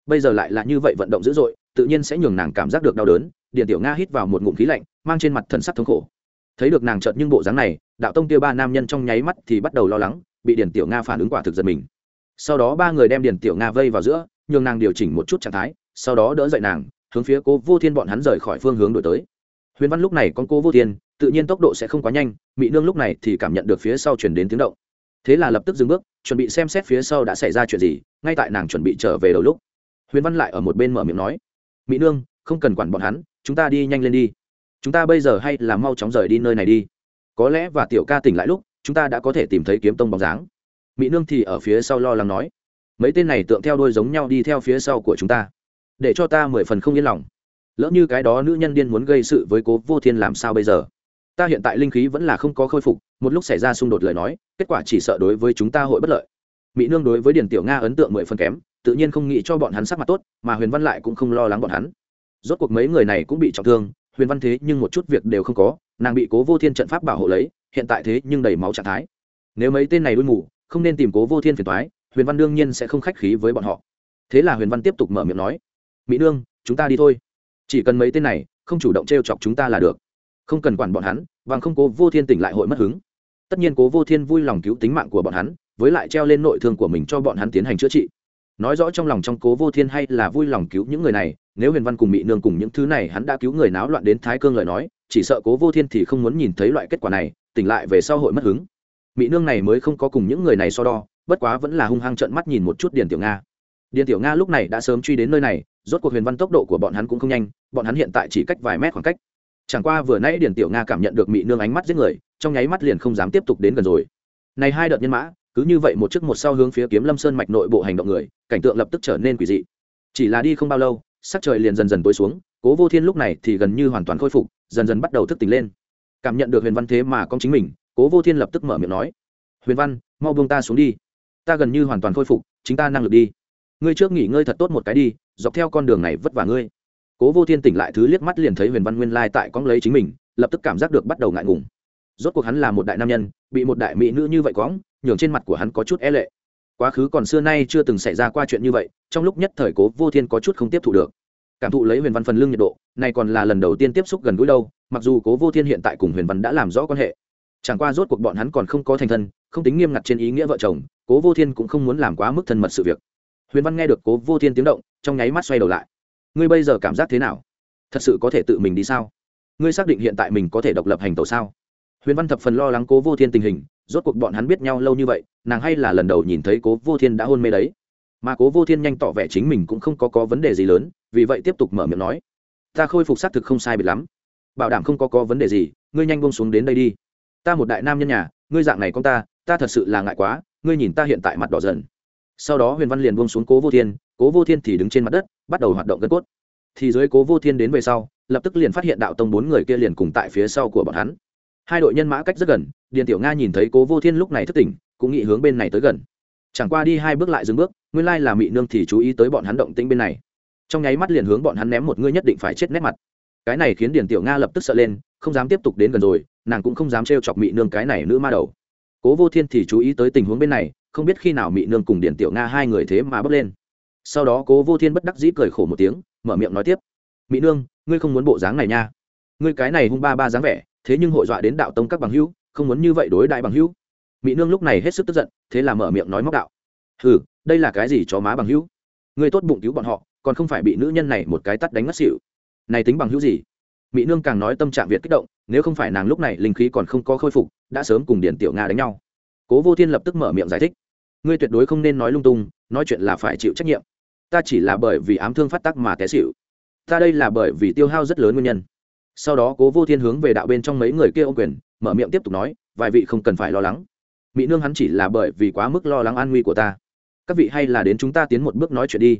Bây giờ lại là như vậy vận động dữ dội, tự nhiên sẽ nhường nàng cảm giác được đau đớn. Điện tiểu nga hít vào một ngụm khí lạnh, mang trên mặt thần sắc thống khổ thấy được nàng chợt nhưng bộ dáng này, đạo tông tiêu ba nam nhân trong nháy mắt thì bắt đầu lo lắng, bị điển tiểu nga phản ứng quả thực giật mình. Sau đó ba người đem điển tiểu nga vây vào giữa, nhường nàng điều chỉnh một chút trạng thái, sau đó đỡ dậy nàng, hướng phía cố vô thiên bọn hắn rời khỏi phương hướng đổi tới. Huyền văn lúc này con cố vô thiên, tự nhiên tốc độ sẽ không quá nhanh mỹ nương lúc này thì cảm nhận được phía sau chuyển đến tiếng động. Thế là lập tức dừng bước, chuẩn bị xem xét phía sau đã xảy ra chuyện gì, ngay tại nàng chuẩn bị trở về đầu lúc. Huyền văn lại ở một bên mở miệng nói mỹ nương, không cần quản bọn hắn, chúng ta đi nhanh lên đi chúng ta bây giờ hay là mau chóng rời đi nơi này đi. Có lẽ và tiểu ca tỉnh lại lúc, chúng ta đã có thể tìm thấy kiếm tông bóng dáng. Mỹ nương thì ở phía sau lo lắng nói. Mấy tên này tượng theo đôi giống nhau đi theo phía sau của chúng ta, để cho ta mười phần không yên lòng. Lỡ như cái đó nữ nhân điên muốn gây sự với cố vô thiên làm sao bây giờ? Ta hiện tại linh khí vẫn là không có khôi phục, một lúc xảy ra xung đột lời nói, kết quả chỉ sợ đối với chúng ta hội bất lợi. Mỹ nương đối với điển tiểu nga ấn tượng mười phần kém, tự nhiên không nghĩ cho bọn hắn sắc mặt tốt, mà huyền văn lại cũng không lo lắng bọn hắn. Rốt cuộc mấy người này cũng bị trọng thương huyền văn thế nhưng một chút việc đều không có, nàng bị cố vô thiên trận pháp bảo hộ lấy, hiện tại thế nhưng đầy máu trạng thái. Nếu mấy tên này đuôi mù không nên tìm cố vô thiên phiền thoái huyền văn đương nhiên sẽ không khách khí với bọn họ. Thế là huyền văn tiếp tục mở miệng nói, mỹ nương, chúng ta đi thôi. Chỉ cần mấy tên này không chủ động t r e o chọc chúng ta là được. Không cần quản bọn hắn và không cố vô thiên tỉnh lại hội mất hứng. Tất nhiên cố vô thiên vui lòng cứu tính mạng của bọn hắn, với lại treo lên nội thương của mình cho bọn hắn tiến hành chữa trị nói rõ trong lòng trong cố vô thiên hay là vui lòng cứu những người này, nếu huyền văn cùng mỹ nương cùng những thứ này hắn đã cứu người náo loạn đến thái cương lời nói, chỉ sợ cố vô thiên thì không muốn nhìn thấy loại kết quả này, tỉnh lại về sau hội mất hứng. Mỹ nương này mới không có cùng những người này so đo, bất quá vẫn là hung hăng trợn mắt nhìn một chút điền tiểu nga. Điền tiểu nga lúc này đã sớm truy đến nơi này, rốt cuộc huyền văn tốc độ của bọn hắn cũng không nhanh, bọn hắn hiện tại chỉ cách vài mét khoảng cách. Chẳng qua vừa nãy điền tiểu nga cảm nhận được mỹ nương ánh mắt giết người, trong nháy mắt liền không dám tiếp tục đến gần rồi. Này hai đợt nhân mã cứ như vậy một trước một sau hướng phía kiếm lâm sơn mạch nội bộ hành động người, cảnh tượng lập tức trở nên quỷ dị. Chỉ là đi không bao lâu, sắc trời liền dần dần tối xuống, cố vô thiên lúc này thì gần như hoàn toàn khôi phục, dần dần bắt đầu thức tỉnh lên. Cảm nhận được huyền văn thế mà con chính mình, cố vô thiên lập tức mở miệng nói, huyền văn, mau buông ta xuống đi. Ta gần như hoàn toàn khôi phục, chính ta năng lực đi. Ngươi trước nghỉ ngơi thật tốt một cái đi, dọc theo con đường này vất vả ngươi. Cố vô thiên tỉnh lại thứ liếc mắt liền thấy huyền văn nguyên lai tại cóng lấy chính mình, lập tức cảm giác được bắt đầu ngại ngùng. Rốt cuộc hắn là một đại nam nhân, bị một đại mỹ nữ như vậy cóng nhường trên mặt của hắn có chút e lệ. Quá khứ còn xưa nay chưa từng xảy ra qua chuyện như vậy, trong lúc nhất thời cố vô thiên có chút không tiếp thụ được. Cảm thụ lấy huyền văn phần lưng nhiệt độ, này còn là lần đầu tiên tiếp xúc gần gũi đâu, mặc dù cố vô thiên hiện tại cùng huyền văn đã làm rõ quan hệ. Chẳng qua rốt cuộc bọn hắn còn không có thành thân, không tính nghiêm ngặt trên ý nghĩa vợ chồng, cố vô thiên cũng không muốn làm quá mức thân mật sự việc. Huyền văn nghe được cố vô thiên tiếng động, trong nháy mắt xoay đầu lại. Ngươi bây giờ cảm giác thế nào? Thật sự có thể tự mình đi sao? Ngươi xác định hiện tại mình có thể độc lập hành tàu sao? Huyền văn thập phần lo lắng cố vô thiên tình hình, rốt cuộc bọn hắn biết nhau lâu như vậy, nàng hay là lần đầu nhìn thấy cố vô thiên đã hôn mê đấy. Mà cố vô thiên nhanh tỏ vẻ chính mình cũng không có có vấn đề gì lớn, vì vậy tiếp tục mở miệng nói, ta khôi phục xác thực không sai biệt lắm. Bảo đảm không có có vấn đề gì, ngươi nhanh bông xuống đến đây đi. Ta một đại nam nhân nhà, ngươi dạng này con ta ta thật sự là ngại quá, ngươi nhìn ta hiện tại mặt đỏ dần. Sau đó huyền văn liền buông xuống cố vô thiên, cố vô thiên thì đứng trên mặt đất, bắt đầu hoạt động gân cốt. Thì dưới cố vô thiên đến về sau, lập tức liền phát hiện đạo tông bốn người kia liền cùng tại phía sau của bọn hắn hai đội nhân mã cách rất gần, điền tiểu nga nhìn thấy cố vô thiên lúc này thất tỉnh, cũng nghĩ hướng bên này tới gần. Chẳng qua đi hai bước lại dừng bước, nguyên lai là mị nương thì chú ý tới bọn hắn động tĩnh bên này. Trong nháy mắt liền hướng bọn hắn ném một ngươi nhất định phải chết nét mặt. Cái này khiến điền tiểu nga lập tức sợ lên, không dám tiếp tục đến gần rồi, nàng cũng không dám trêu chọc mị nương cái này nữ ma đầu. Cố vô thiên thì chú ý tới tình huống bên này, không biết khi nào mị nương cùng điền tiểu nga hai người thế mà bước lên. Sau đó cố vô thiên bất đắc dĩ cười khổ một tiếng, mở miệng nói tiếp. Mỹ nương, ngươi không muốn bộ dáng này nha. Ngươi cái này hung ba ba dáng vẻ thế nhưng hội dọa đến đạo tông các bằng hữu, không muốn như vậy đối đại bằng hữu. Mỹ nương lúc này hết sức tức giận, thế là mở miệng nói móc đạo. Ừ đây là cái gì cho má bằng hữu? Người tốt bụng cứu bọn họ, còn không phải bị nữ nhân này một cái tắt đánh ngất xỉu. Này tính bằng hữu gì? Mỹ nương càng nói tâm trạng việt kích động, nếu không phải nàng lúc này linh khí còn không có khôi phục, đã sớm cùng điển tiểu nga đánh nhau. Cố vô thiên lập tức mở miệng giải thích. Ngươi tuyệt đối không nên nói lung tung, nói chuyện là phải chịu trách nhiệm. Ta chỉ là bởi vì ám thương phát tác mà té xịu ta đây là bởi vì tiêu hao rất lớn nguyên nhân sau đó cố vô thiên hướng về đạo bên trong mấy người kia ô quyền, mở miệng tiếp tục nói, vài vị không cần phải lo lắng. Mỹ nương hắn chỉ là bởi vì quá mức lo lắng an nguy của ta. Các vị hay là đến chúng ta tiến một bước nói chuyện đi.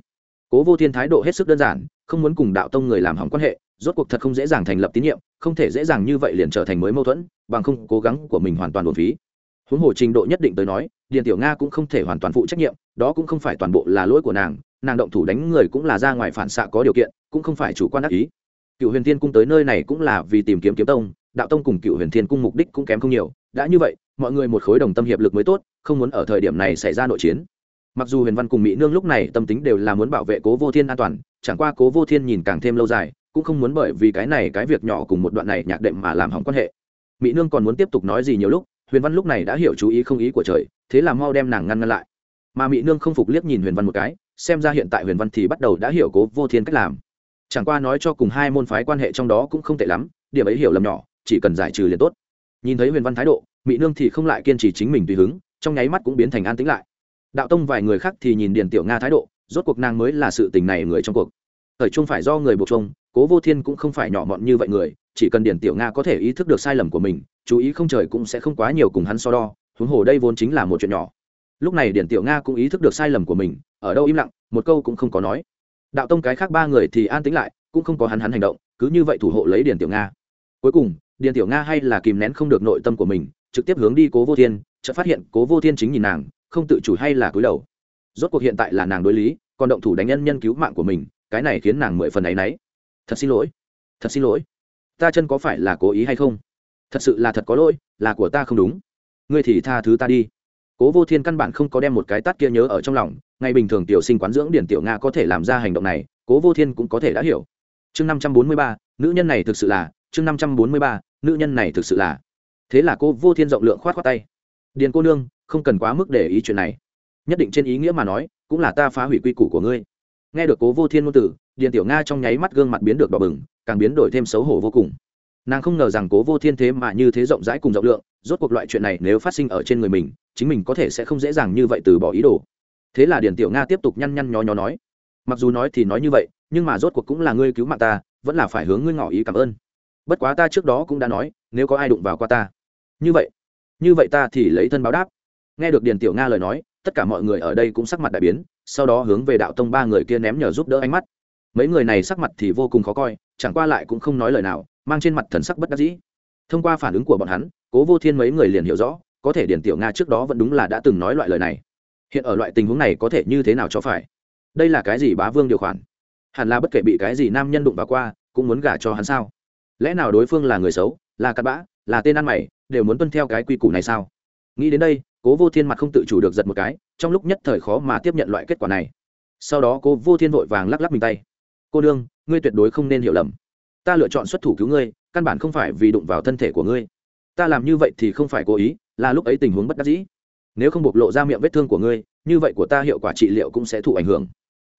Cố vô thiên thái độ hết sức đơn giản, không muốn cùng đạo tông người làm hỏng quan hệ, rốt cuộc thật không dễ dàng thành lập tín nhiệm, không thể dễ dàng như vậy liền trở thành mới mâu thuẫn, bằng không cố gắng của mình hoàn toàn buồn phí. Huống hồ trình độ nhất định tới nói, điền tiểu nga cũng không thể hoàn toàn phụ trách nhiệm, đó cũng không phải toàn bộ là lỗi của nàng nàng động thủ đánh người cũng là ra ngoài phản xạ có điều kiện, cũng không phải chủ quan đắc ý cựu huyền thiên cung tới nơi này cũng là vì tìm kiếm kiếm tông, đạo tông cùng cựu huyền thiên cung mục đích cũng kém không nhiều. Đã như vậy, mọi người một khối đồng tâm hiệp lực mới tốt, không muốn ở thời điểm này xảy ra nội chiến. Mặc dù huyền văn cùng mỹ nương lúc này tâm tính đều là muốn bảo vệ cố vô thiên an toàn, chẳng qua cố vô thiên nhìn càng thêm lâu dài, cũng không muốn bởi vì cái này cái việc nhỏ cùng một đoạn này nhạc đệm mà làm hỏng quan hệ. Mỹ nương còn muốn tiếp tục nói gì nhiều lúc, huyền văn lúc này đã hiểu chú ý không ý của trời, thế là mau đem nàng ngăn ngăn lại. Mà mỹ nương không phục liếc nhìn huyền văn một cái, xem ra hiện tại huyền văn thì bắt đầu đã hiểu cố vô thiên cách làm chẳng qua nói cho cùng hai môn phái quan hệ trong đó cũng không tệ lắm, điểm ấy hiểu lầm nhỏ, chỉ cần giải trừ liền tốt. Nhìn thấy huyền văn thái độ mỹ nương thì không lại kiên trì chính mình tùy hứng, trong nháy mắt cũng biến thành an tĩnh lại. Đạo tông vài người khác thì nhìn điền tiểu nga thái độ, rốt cuộc nàng mới là sự tình này người trong cuộc. Thời trung phải do người buộc chung cố vô thiên cũng không phải nhỏ mọn như vậy người, chỉ cần điền tiểu nga có thể ý thức được sai lầm của mình, chú ý không trời cũng sẽ không quá nhiều cùng hắn so đo, huống hồ đây vốn chính là một chuyện nhỏ. Lúc này điền tiểu nga cũng ý thức được sai lầm của mình, ở đâu im lặng, một câu cũng không có nói đạo tông cái khác ba người thì an tĩnh lại, cũng không có hắn hắn hành động, cứ như vậy thủ hộ lấy điền tiểu nga. Cuối cùng, điền tiểu nga hay là kìm nén không được nội tâm của mình, trực tiếp hướng đi cố vô thiên, chợt phát hiện cố vô thiên chính nhìn nàng, không tự chủ hay là cúi đầu. Rốt cuộc hiện tại là nàng đối lý, còn động thủ đánh nhân nhân cứu mạng của mình, cái này khiến nàng mười phần ấ y n ấ y thật xin lỗi, thật xin lỗi. Ta chân có phải là cố ý hay không? Thật sự là thật có lỗi, là của ta không đúng. Ngươi thì tha thứ ta đi. Cố vô thiên căn bản không có đem một cái tát kia nhớ ở trong lòng ngày bình thường tiểu sinh quán dưỡng điển tiểu nga có thể làm ra hành động này, cố vô thiên cũng có thể đã hiểu. Chương năm trăm bốn mươi ba, nữ nhân này thực sự là, chương năm trăm bốn mươi ba, nữ nhân này thực sự là. Thế là cô vô thiên rộng lượng khoát khoát tay. Điền cô nương, không cần quá mức để ý chuyện này. Nhất định trên ý nghĩa mà nói, cũng là ta phá hủy quy củ của ngươi. Nghe được cố vô thiên ngôn tử điền tiểu nga trong nháy mắt gương mặt biến được đỏ bừng, càng biến đổi thêm xấu hổ vô cùng. Nàng không ngờ rằng cố vô thiên thế mà như thế rộng rãi cùng rộng lượng, rốt cuộc loại chuyện này nếu phát sinh ở trên người mình, chính mình có thể sẽ không dễ dàng như vậy từ bỏ ý đồ thế là điền tiểu nga tiếp tục nhăn nhăn nhó nhó nói, mặc dù nói thì nói như vậy, nhưng mà rốt cuộc cũng là ngươi cứu mạng ta, vẫn là phải hướng ngươi ngỏ ý cảm ơn. Bất quá ta trước đó cũng đã nói, nếu có ai đụng vào qua ta, như vậy như vậy ta thì lấy thân báo đáp. Nghe được điền tiểu nga lời nói, tất cả mọi người ở đây cũng sắc mặt đại biến, sau đó hướng về đạo tông ba người kia ném nhờ giúp đỡ ánh mắt. Mấy người này sắc mặt thì vô cùng khó coi, chẳng qua lại cũng không nói lời nào, mang trên mặt thần sắc bất đắc dĩ. Thông qua phản ứng của bọn hắn, cố vô thiên mấy người liền hiểu rõ, có thể điển tiểu nga trước đó vẫn đúng là đã từng nói loại lời này hiện ở loại tình huống này có thể như thế nào cho phải? Đây là cái gì bá vương điều khoản? Hẳn là bất kể bị cái gì nam nhân đụng vào qua, cũng muốn gả cho hắn sao? Lẽ nào đối phương là người xấu, là cặn bã, là tên ăn mày, đều muốn tuân theo cái quy củ này sao? Nghĩ đến đây, cố vô thiên mặt không tự chủ được giật một cái, trong lúc nhất thời khó mà tiếp nhận loại kết quả này. Sau đó cố vô thiên vội vàng lắc lắc mình tay. Cô đương ngươi tuyệt đối không nên hiểu lầm. Ta lựa chọn xuất thủ cứu ngươi, căn bản không phải vì đụng vào thân thể của ngươi. Ta làm như vậy thì không phải cố ý, là lúc ấy tình huống bất đắc dĩ nếu không bộc lộ ra miệng vết thương của ngươi, như vậy của ta hiệu quả trị liệu cũng sẽ thụ ảnh hưởng.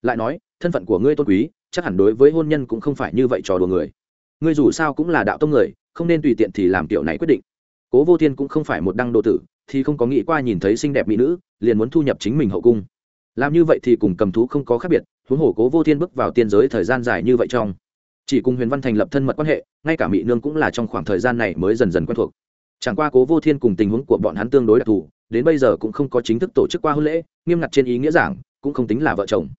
Lại nói, thân phận của ngươi tôn quý, chắc hẳn đối với hôn nhân cũng không phải như vậy trò đùa người. Ngươi dù sao cũng là đạo tông người, không nên tùy tiện thì làm tiểu này quyết định. Cố vô thiên cũng không phải một đăng độ tử, thì không có nghĩ qua nhìn thấy xinh đẹp mỹ nữ, liền muốn thu nhập chính mình hậu cung. Làm như vậy thì cùng cầm thú không có khác biệt, huống hồ cố vô thiên bước vào tiên giới thời gian dài như vậy trong. Chỉ cùng huyền văn thành lập thân mật quan hệ, ngay cả mỹ nương cũng là trong khoảng thời gian này mới dần dần quen thuộc. Chẳng qua cố vô thiên cùng tình huống của bọn hắn tương đối đặc thù đến bây giờ cũng không có chính thức tổ chức qua hôn lễ, nghiêm ngặt trên ý nghĩa giảng, cũng không tính là vợ chồng.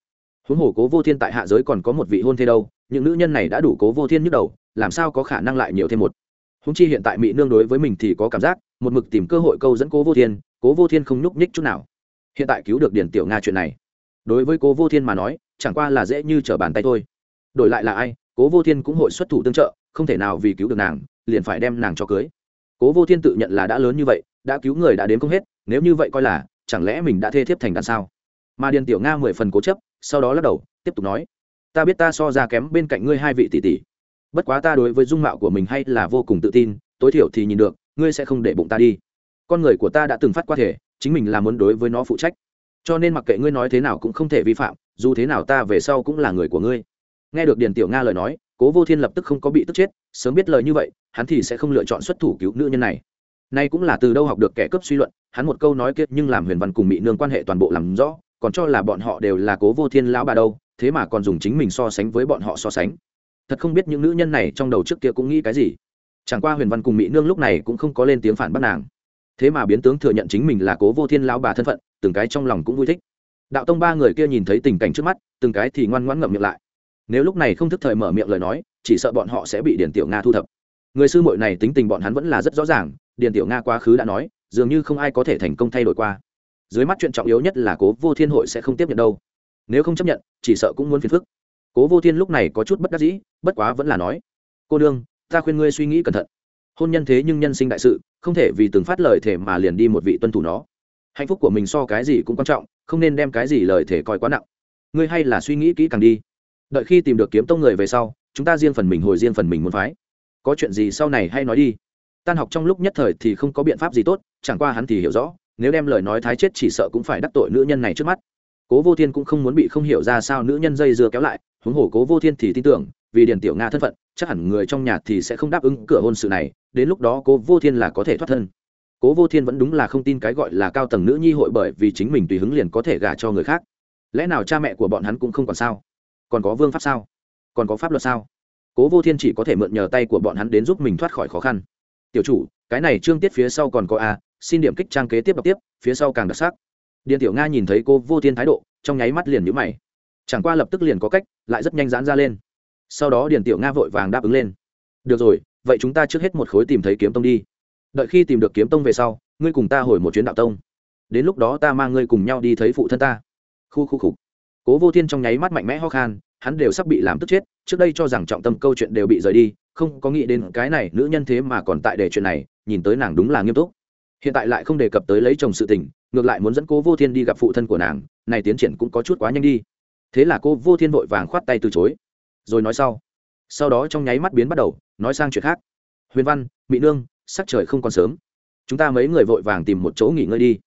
Huống hồ cố vô thiên tại hạ giới còn có một vị hôn thê đâu, những nữ nhân này đã đủ cố vô thiên nhức đầu, làm sao có khả năng lại nhiều thêm một. Húng chi hiện tại mỹ nương đối với mình thì có cảm giác, một mực tìm cơ hội câu dẫn cố vô thiên, cố vô thiên không nhúc nhích chút nào. Hiện tại cứu được điển tiểu nga chuyện này. Đối với cố vô thiên mà nói, chẳng qua là dễ như trở bàn tay thôi. Đổi lại là ai, cố vô thiên cũng hội xuất thủ tương trợ, không thể nào vì cứu được nàng, liền phải đem nàng cho cưới. Cố vô thiên tự nhận là đã lớn như vậy, đã cứu người đã đến không hết nếu như vậy coi là, chẳng lẽ mình đã thê thiếp thành đàn sao? Mà điền tiểu nga mười phần cố chấp, sau đó lắc đầu, tiếp tục nói, ta biết ta so ra kém bên cạnh ngươi hai vị tỷ tỷ. Bất quá ta đối với dung mạo của mình hay là vô cùng tự tin, tối thiểu thì nhìn được, ngươi sẽ không để bụng ta đi. Con người của ta đã từng phát qua thể, chính mình là muốn đối với nó phụ trách. Cho nên mặc kệ ngươi nói thế nào cũng không thể vi phạm, dù thế nào ta về sau cũng là người của ngươi. Nghe được điền tiểu nga lời nói, cố vô thiên lập tức không có bị tức chết, sớm biết lời như vậy, hắn thì sẽ không lựa chọn xuất thủ cứu nữ nhân này nay cũng là từ đâu học được kẻ cướp suy luận, hắn một câu nói kiệt nhưng làm huyền văn cùng mỹ nương quan hệ toàn bộ làm rõ, còn cho là bọn họ đều là cố vô thiên lão bà đâu, thế mà còn dùng chính mình so sánh với bọn họ so sánh. Thật không biết những nữ nhân này trong đầu trước kia cũng nghĩ cái gì. Chẳng qua huyền văn cùng mỹ nương lúc này cũng không có lên tiếng phản bác nàng. Thế mà biến tướng thừa nhận chính mình là cố vô thiên lão bà thân phận, từng cái trong lòng cũng vui thích. Đạo tông ba người kia nhìn thấy tình cảnh trước mắt, từng cái thì ngoan ngoãn ngậm miệng lại. Nếu lúc này không thức thời mở miệng lời nói, chỉ sợ bọn họ sẽ bị điển tiểu nga thu thập. Người sư muội này tính tình bọn hắn vẫn là rất rõ ràng điền tiểu nga quá khứ đã nói, dường như không ai có thể thành công thay đổi qua. Dưới mắt chuyện trọng yếu nhất là cố vô thiên hội sẽ không tiếp nhận đâu. Nếu không chấp nhận, chỉ sợ cũng muốn phiền phức. Cố vô thiên lúc này có chút bất đắc dĩ, bất quá vẫn là nói, cô đương ta khuyên ngươi suy nghĩ cẩn thận. Hôn nhân thế nhưng nhân sinh đại sự, không thể vì từng phát lời thể mà liền đi một vị tuân thủ nó. Hạnh phúc của mình so cái gì cũng quan trọng, không nên đem cái gì lời thể coi quá nặng. Ngươi hay là suy nghĩ kỹ càng đi. Đợi khi tìm được kiếm tông người về sau, chúng ta riêng phần mình hồi riêng phần mình muốn phái. Có chuyện gì sau này hay nói đi tan học trong lúc nhất thời thì không có biện pháp gì tốt, chẳng qua hắn thì hiểu rõ, nếu đem lời nói thái chết chỉ sợ cũng phải đắc tội nữ nhân này trước mắt. Cố vô thiên cũng không muốn bị không hiểu ra sao nữ nhân dây dưa kéo lại, huống hồ cố vô thiên thì tin tưởng, vì điền tiểu nga thân phận, chắc hẳn người trong nhà thì sẽ không đáp ứng cửa hôn sự này, đến lúc đó cố vô thiên là có thể thoát thân. Cố vô thiên vẫn đúng là không tin cái gọi là cao tầng nữ nhi hội bởi vì chính mình tùy hứng liền có thể gả cho người khác. Lẽ nào cha mẹ của bọn hắn cũng không còn sao? Còn có vương pháp sao? Còn có pháp luật sao? Cố vô thiên chỉ có thể mượn nhờ tay của bọn hắn đến giúp mình thoát khỏi khó khăn tiểu chủ, cái này trương tiết phía sau còn có a, xin điểm kích trang kế tiếp đọc tiếp, phía sau càng đặc sắc. Điện tiểu nga nhìn thấy cô vô thiên thái độ, trong nháy mắt liền nhữ mày. Chẳng qua lập tức liền có cách, lại rất nhanh giãn ra lên. Sau đó điền tiểu nga vội vàng đáp ứng lên. Được rồi, vậy chúng ta trước hết một khối tìm thấy kiếm tông đi. Đợi khi tìm được kiếm tông về sau, ngươi cùng ta hồi một chuyến đạo tông. Đến lúc đó ta mang ngươi cùng nhau đi thấy phụ thân ta. Khu khu khục cố vô thiên trong nháy mắt mạnh mẽ ho khan, hắn đều sắp bị làm tức chết, trước đây cho rằng trọng tâm câu chuyện đều bị rời đi không có nghĩ đến cái này nữ nhân thế mà còn tại đề chuyện này, nhìn tới nàng đúng là nghiêm túc. Hiện tại lại không đề cập tới lấy chồng sự tình, ngược lại muốn dẫn cô vô thiên đi gặp phụ thân của nàng, này tiến triển cũng có chút quá nhanh đi. Thế là cô vô thiên vội vàng khoát tay từ chối. Rồi nói sau. Sau đó trong nháy mắt biến bắt đầu, nói sang chuyện khác. Huyền văn mỹ nương, sắc trời không còn sớm. Chúng ta mấy người vội vàng tìm một chỗ nghỉ ngơi đi.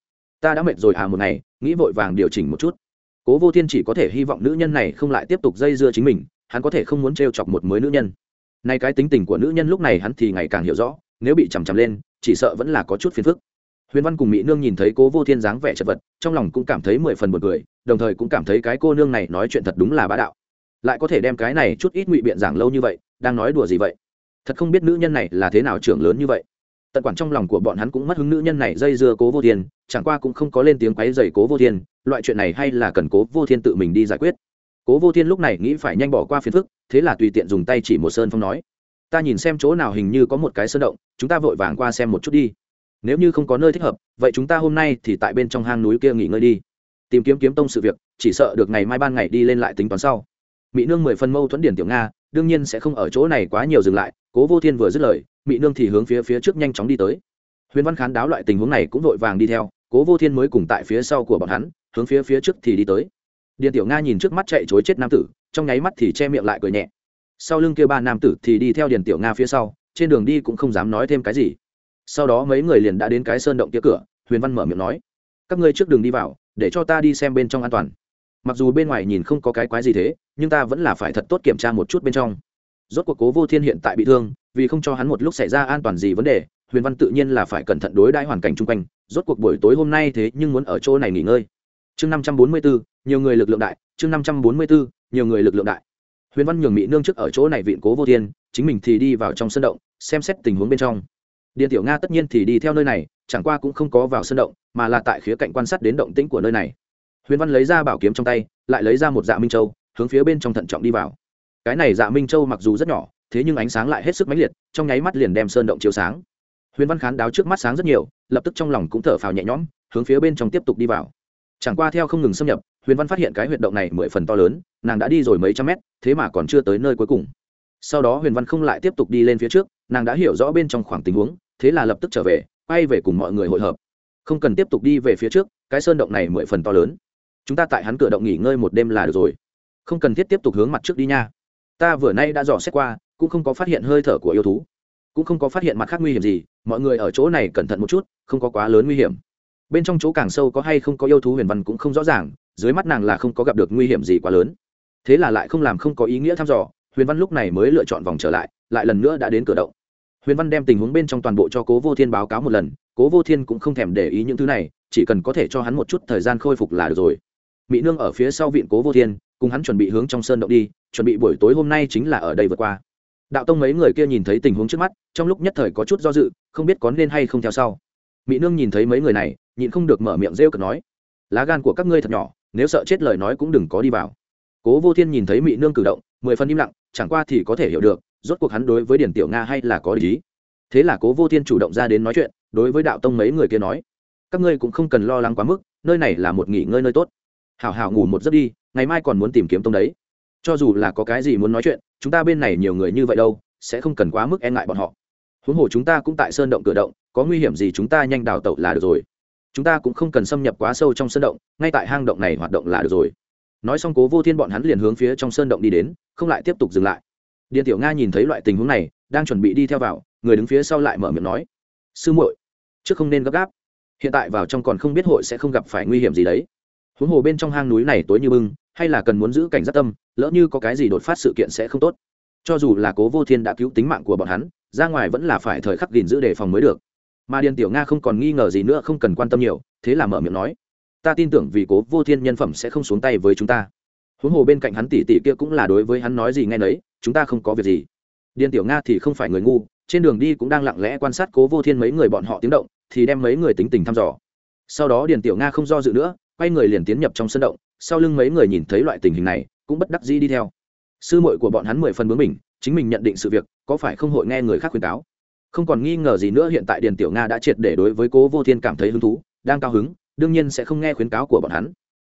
Ta đã mệt rồi à một ngày, nghĩ vội vàng điều chỉnh một chút. Cố vô thiên chỉ có thể hy vọng nữ nhân này không lại tiếp tục dây dưa chính mình, hắn có thể không muốn t chọc một mới nữ nhân nay cái tính tình của nữ nhân lúc này hắn thì ngày càng hiểu rõ, nếu bị chằm chằm lên, chỉ sợ vẫn là có chút phiền phức. Huyền văn cùng mỹ nương nhìn thấy cố vô thiên dáng vẻ chật vật, trong lòng cũng cảm thấy mười phần một người đồng thời cũng cảm thấy cái cô nương này nói chuyện thật đúng là bá đạo. Lại có thể đem cái này chút ít ngụy biện giảng lâu như vậy, đang nói đùa gì vậy? Thật không biết nữ nhân này là thế nào trưởng lớn như vậy. Tận quản trong lòng của bọn hắn cũng mất hứng nữ nhân này dây dưa cố vô thiên, chẳng qua cũng không có lên tiếng quáy dày cố vô thiên, loại chuyện này hay là cần cố vô thiên tự mình đi giải quyết cố vô thiên lúc này nghĩ phải nhanh bỏ qua phiền phức, thế là tùy tiện dùng tay chỉ một sơn phong nói, ta nhìn xem chỗ nào hình như có một cái sơn động, chúng ta vội vàng qua xem một chút đi. Nếu như không có nơi thích hợp, vậy chúng ta hôm nay thì tại bên trong hang núi kia nghỉ ngơi đi. Tìm kiếm kiếm tông sự việc, chỉ sợ được ngày mai ban ngày đi lên lại tính toán sau. Mỹ nương mười phân mâu thuẫn điển tiểu nga, đương nhiên sẽ không ở chỗ này quá nhiều dừng lại, cố vô thiên vừa dứt lời mỹ nương thì hướng phía phía trước nhanh chóng đi tới. Huyền văn khán đáo loại tình huống này cũng vội vàng đi theo, cố vô thiên mới cùng tại phía sau của bọn hắn, hướng phía phía trước thì đi tới điện tiểu nga nhìn trước mắt chạy chối chết nam tử, trong nháy mắt thì che miệng lại cười nhẹ. Sau lưng kia ba nam tử thì đi theo Điền tiểu nga phía sau, trên đường đi cũng không dám nói thêm cái gì. Sau đó mấy người liền đã đến cái sơn động kia cửa, huyền văn mở miệng nói, các ngươi trước đường đi vào, để cho ta đi xem bên trong an toàn. Mặc dù bên ngoài nhìn không có cái quái gì thế, nhưng ta vẫn là phải thật tốt kiểm tra một chút bên trong. Rốt cuộc cố vô thiên hiện tại bị thương, vì không cho hắn một lúc xảy ra an toàn gì vấn đề, huyền văn tự nhiên là phải cẩn thận đối đãi hoàn cảnh chung quanh. Rốt cuộc buổi tối hôm nay thế nhưng muốn ở chỗ này nghỉ ngơi chương năm trăm bốn mươi bốn nhiều người lực lượng đại, chương năm trăm bốn mươi bốn nhiều người lực lượng đại. Huyền văn nhường mỹ nương trước ở chỗ này viện cố vô thiên, chính mình thì đi vào trong sân động, xem xét tình huống bên trong. Điện tiểu nga tất nhiên thì đi theo nơi này, chẳng qua cũng không có vào sân động, mà là tại khía cạnh quan sát đến động tĩnh của nơi này. Huyền văn lấy ra bảo kiếm trong tay, lại lấy ra một dạ minh châu, hướng phía bên trong thận trọng đi vào. Cái này dạ minh châu mặc dù rất nhỏ, thế nhưng ánh sáng lại hết sức mãnh liệt, trong nháy mắt liền đem sơn động chiếu sáng. Huyền văn khán đáo trước mắt sáng rất nhiều, lập tức trong lòng cũng thở phào nhẹ nhõm, hướng phía bên trong tiếp tục đi vào chẳng qua theo không ngừng xâm nhập, huyền văn phát hiện cái huyệt động này mười phần to lớn, nàng đã đi rồi mấy trăm mét, thế mà còn chưa tới nơi cuối cùng. Sau đó huyền văn không lại tiếp tục đi lên phía trước, nàng đã hiểu rõ bên trong khoảng tình huống, thế là lập tức trở về, quay về cùng mọi người hội hợp. Không cần tiếp tục đi về phía trước, cái sơn động này mười phần to lớn. Chúng ta tại hắn cửa động nghỉ ngơi một đêm là được rồi. Không cần thiết tiếp tục hướng mặt trước đi nha. Ta vừa nay đã dò xét qua, cũng không có phát hiện hơi thở của yêu thú. Cũng không có phát hiện mặt khác nguy hiểm gì, mọi người ở chỗ này cẩn thận một chút, không có quá lớn nguy hiểm bên trong chỗ càng sâu có hay không có yêu thú huyền văn cũng không rõ ràng, dưới mắt nàng là không có gặp được nguy hiểm gì quá lớn. Thế là lại không làm không có ý nghĩa thăm dò, huyền văn lúc này mới lựa chọn vòng trở lại lại lần nữa đã đến cửa động. Huyền văn đem tình huống bên trong toàn bộ cho cố vô thiên báo cáo một lần, cố vô thiên cũng không thèm để ý những thứ này, chỉ cần có thể cho hắn một chút thời gian khôi phục là được rồi. Mỹ nương ở phía sau viện cố vô thiên, cùng hắn chuẩn bị hướng trong sơn động đi, chuẩn bị buổi tối hôm nay chính là ở đây vượt qua. Đạo tông mấy người kia nhìn thấy tình huống trước mắt, trong lúc nhất thời có chút do dự, không biết có nên hay không theo sau. Mỹ nương nhìn thấy mấy người này nhịn không được mở miệng rêu cực nói, lá gan của các ngươi thật nhỏ, nếu sợ chết lời nói cũng đừng có đi vào. Cố vô thiên nhìn thấy mỹ nương cử động, mười phần im lặng, chẳng qua thì có thể hiểu được, rốt cuộc hắn đối với điển tiểu nga hay là có lý thế là cố vô thiên chủ động ra đến nói chuyện, đối với đạo tông mấy người kia nói, các ngươi cũng không cần lo lắng quá mức, nơi này là một nghỉ ngơi nơi tốt. Hảo hảo ngủ một giấc đi, ngày mai còn muốn tìm kiếm tông đấy. Cho dù là có cái gì muốn nói chuyện, chúng ta bên này nhiều người như vậy đâu, sẽ không cần quá mức e ngại bọn họ. Huống hồ chúng ta cũng tại sơn động cửa động, có nguy hiểm gì chúng ta nhanh đào tẩu là được rồi chúng ta cũng không cần xâm nhập quá sâu trong sơn động, ngay tại hang động này hoạt động là được rồi. Nói xong cố vô thiên bọn hắn liền hướng phía trong sơn động đi đến, không lại tiếp tục dừng lại. Điện tiểu nga nhìn thấy loại tình huống này, đang chuẩn bị đi theo vào, người đứng phía sau lại mở miệng nói, sư muội, trước không nên gấp gáp. Hiện tại vào trong còn không biết hội sẽ không gặp phải nguy hiểm gì đấy. Huống hồ bên trong hang núi này tối như bưng, hay là cần muốn giữ cảnh giác tâm, lỡ như có cái gì đột phát sự kiện sẽ không tốt. Cho dù là cố vô thiên đã cứu tính mạng của bọn hắn, ra ngoài vẫn là phải thời khắc gìn giữ đề phòng mới được mà điền tiểu nga không còn nghi ngờ gì nữa, không cần quan tâm nhiều, thế là mở miệng nói, ta tin tưởng vì cố vô thiên nhân phẩm sẽ không xuống tay với chúng ta. Huống hồ bên cạnh hắn tỷ tỷ kia cũng là đối với hắn nói gì nghe nấy, chúng ta không có việc gì. Điền tiểu nga thì không phải người ngu, trên đường đi cũng đang lặng lẽ quan sát cố vô thiên mấy người bọn họ tiếng động, thì đem mấy người tính tình thăm dò. Sau đó điền tiểu nga không do dự nữa, quay người liền tiến nhập trong sân động, sau lưng mấy người nhìn thấy loại tình hình này, cũng bất đắc dĩ đi theo. Sư muội của bọn hắn mười phần bướng mình chính mình nhận định sự việc, có phải không hội nghe người khác khuyên cáo? Không còn nghi ngờ gì nữa, hiện tại điền tiểu nga đã triệt để đối với cố vô thiên cảm thấy hứng thú, đang cao hứng, đương nhiên sẽ không nghe khuyến cáo của bọn hắn.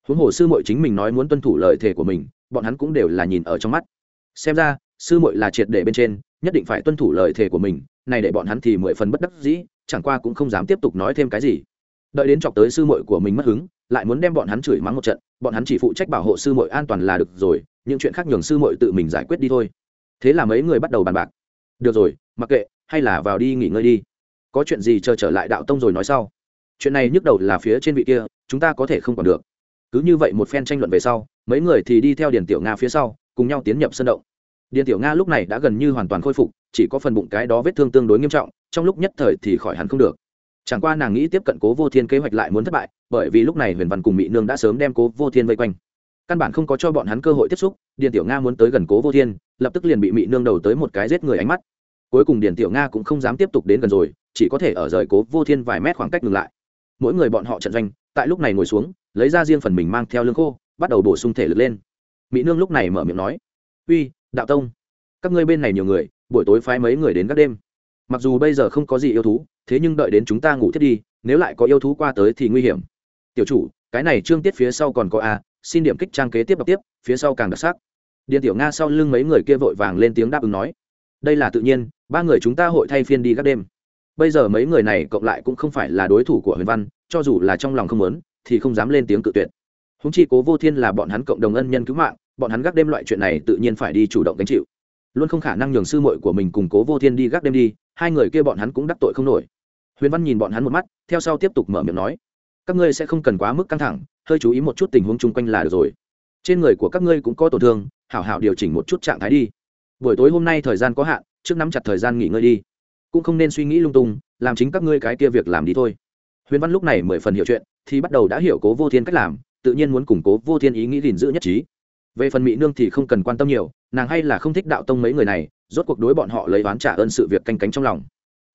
Huống hồ sư muội chính mình nói muốn tuân thủ lời thề của mình, bọn hắn cũng đều là nhìn ở trong mắt. Xem ra, sư muội là triệt để bên trên, nhất định phải tuân thủ lời thề của mình, này để bọn hắn thì mười phần bất đắc dĩ, chẳng qua cũng không dám tiếp tục nói thêm cái gì. Đợi đến chọc tới sư muội của mình mất hứng, lại muốn đem bọn hắn chửi mắng một trận, bọn hắn chỉ phụ trách bảo hộ sư muội an toàn là được rồi, những chuyện khác nhường sư muội tự mình giải quyết đi thôi. Thế là mấy người bắt đầu bàn bạc. Được rồi, mặc kệ hay là vào đi nghỉ ngơi đi. Có chuyện gì chờ trở lại đạo tông rồi nói sau. Chuyện này nhức đầu là phía trên vị kia, chúng ta có thể không còn được. Cứ như vậy một phen tranh luận về sau, mấy người thì đi theo điền tiểu nga phía sau, cùng nhau tiến nhập sân động. Điền tiểu nga lúc này đã gần như hoàn toàn khôi phục, chỉ có phần bụng cái đó vết thương tương đối nghiêm trọng, trong lúc nhất thời thì khỏi hẳn không được. Chẳng qua nàng nghĩ tiếp cận cố vô thiên kế hoạch lại muốn thất bại, bởi vì lúc này huyền văn cùng mỹ nương đã sớm đem cố vô thiên vây quanh. Căn bản không có cho bọn hắn cơ hội tiếp xúc, điền tiểu nga muốn tới gần cố vô thiên, lập tức liền bị mỹ nương đầu tới một cái giết người ánh mắt cuối cùng điền tiểu nga cũng không dám tiếp tục đến gần rồi, chỉ có thể ở rời cố vô thiên vài mét khoảng cách ngừng lại. Mỗi người bọn họ trận doanh, tại lúc này ngồi xuống, lấy ra riêng phần mình mang theo lương khô, bắt đầu bổ sung thể lực lên. Mỹ nương lúc này mở miệng nói, uy, đạo tông, các ngươi bên này nhiều người, buổi tối phái mấy người đến các đêm. Mặc dù bây giờ không có gì yêu thú, thế nhưng đợi đến chúng ta ngủ thiết đi, nếu lại có yêu thú qua tới thì nguy hiểm. Tiểu chủ, cái này trương tiết phía sau còn có a, xin điểm kích trang kế tiếp đọc tiếp, phía sau càng đặc sắc. Điện tiểu nga sau lưng mấy người kia vội vàng lên tiếng đáp ứng nói đây là tự nhiên, ba người chúng ta hội thay phiên đi các đêm. Bây giờ mấy người này cộng lại cũng không phải là đối thủ của huyền văn, cho dù là trong lòng không muốn, thì không dám lên tiếng cự tuyệt. Húng chi cố vô thiên là bọn hắn cộng đồng ân nhân cứu mạng, bọn hắn gác đêm loại chuyện này tự nhiên phải đi chủ động gánh chịu. Luôn không khả năng nhường sư muội của mình cùng cố vô thiên đi gác đêm đi, hai người kia bọn hắn cũng đắc tội không nổi. Huyền văn nhìn bọn hắn một mắt, theo sau tiếp tục mở miệng nói, các ngươi sẽ không cần quá mức căng thẳng, hơi chú ý một chút tình huống chung quanh là được rồi. Trên người của các ngươi cũng có tổn thương, hảo hảo điều chỉnh một chút trạng thái đi buổi tối hôm nay thời gian có hạn, trước nắm chặt thời gian nghỉ ngơi đi. Cũng không nên suy nghĩ lung tung, làm chính các ngươi cái kia việc làm đi thôi. Huyền văn lúc này mười phần hiểu chuyện, thì bắt đầu đã hiểu cố vô thiên cách làm, tự nhiên muốn củng cố vô thiên ý nghĩ gìn giữ nhất trí. Về phần mỹ nương thì không cần quan tâm nhiều, nàng hay là không thích đạo tông mấy người này, rốt cuộc đối bọn họ lấy oán trả ơn sự việc canh cánh trong lòng.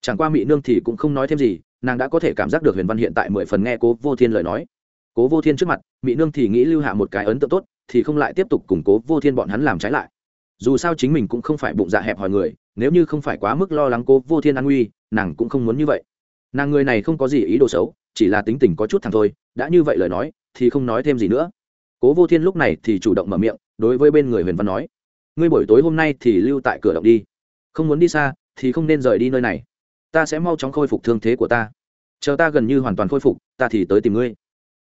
Chẳng qua mỹ nương thì cũng không nói thêm gì, nàng đã có thể cảm giác được huyền văn hiện tại mười phần nghe cố vô thiên lời nói. Cố vô thiên trước mặt mỹ nương thì nghĩ lưu hạ một cái ấn tượng tốt, thì không lại tiếp tục củng cố vô thiên bọn hắn làm trái lại dù sao chính mình cũng không phải bụng dạ hẹp hòi người, nếu như không phải quá mức lo lắng cô vô thiên an nguy, nàng cũng không muốn như vậy. Nàng người này không có gì ý đồ xấu, chỉ là tính tình có chút thẳng thôi, đã như vậy lời nói, thì không nói thêm gì nữa. Cố vô thiên lúc này thì chủ động mở miệng, đối với bên người huyền văn nói, ngươi buổi tối hôm nay thì lưu tại cửa động đi. Không muốn đi xa, thì không nên rời đi nơi này. Ta sẽ mau chóng khôi phục thương thế của ta. Chờ ta gần như hoàn toàn khôi phục, ta thì tới tìm ngươi.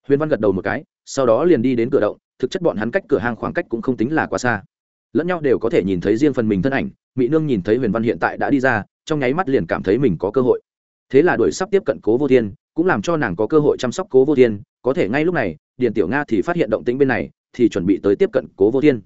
Huyền văn gật đầu một cái, sau đó liền đi đến cửa động, thực chất bọn hắn cách cửa hàng khoảng cách cũng không tính là quá xa lẫn nhau đều có thể nhìn thấy riêng phần mình thân ảnh mỹ nương nhìn thấy huyền văn hiện tại đã đi ra, trong nháy mắt liền cảm thấy mình có cơ hội. Thế là đuổi sắp tiếp cận cố vô thiên, cũng làm cho nàng có cơ hội chăm sóc cố vô thiên, có thể ngay lúc này, điền tiểu nga thì phát hiện động tĩnh bên này, thì chuẩn bị tới tiếp cận cố vô thiên.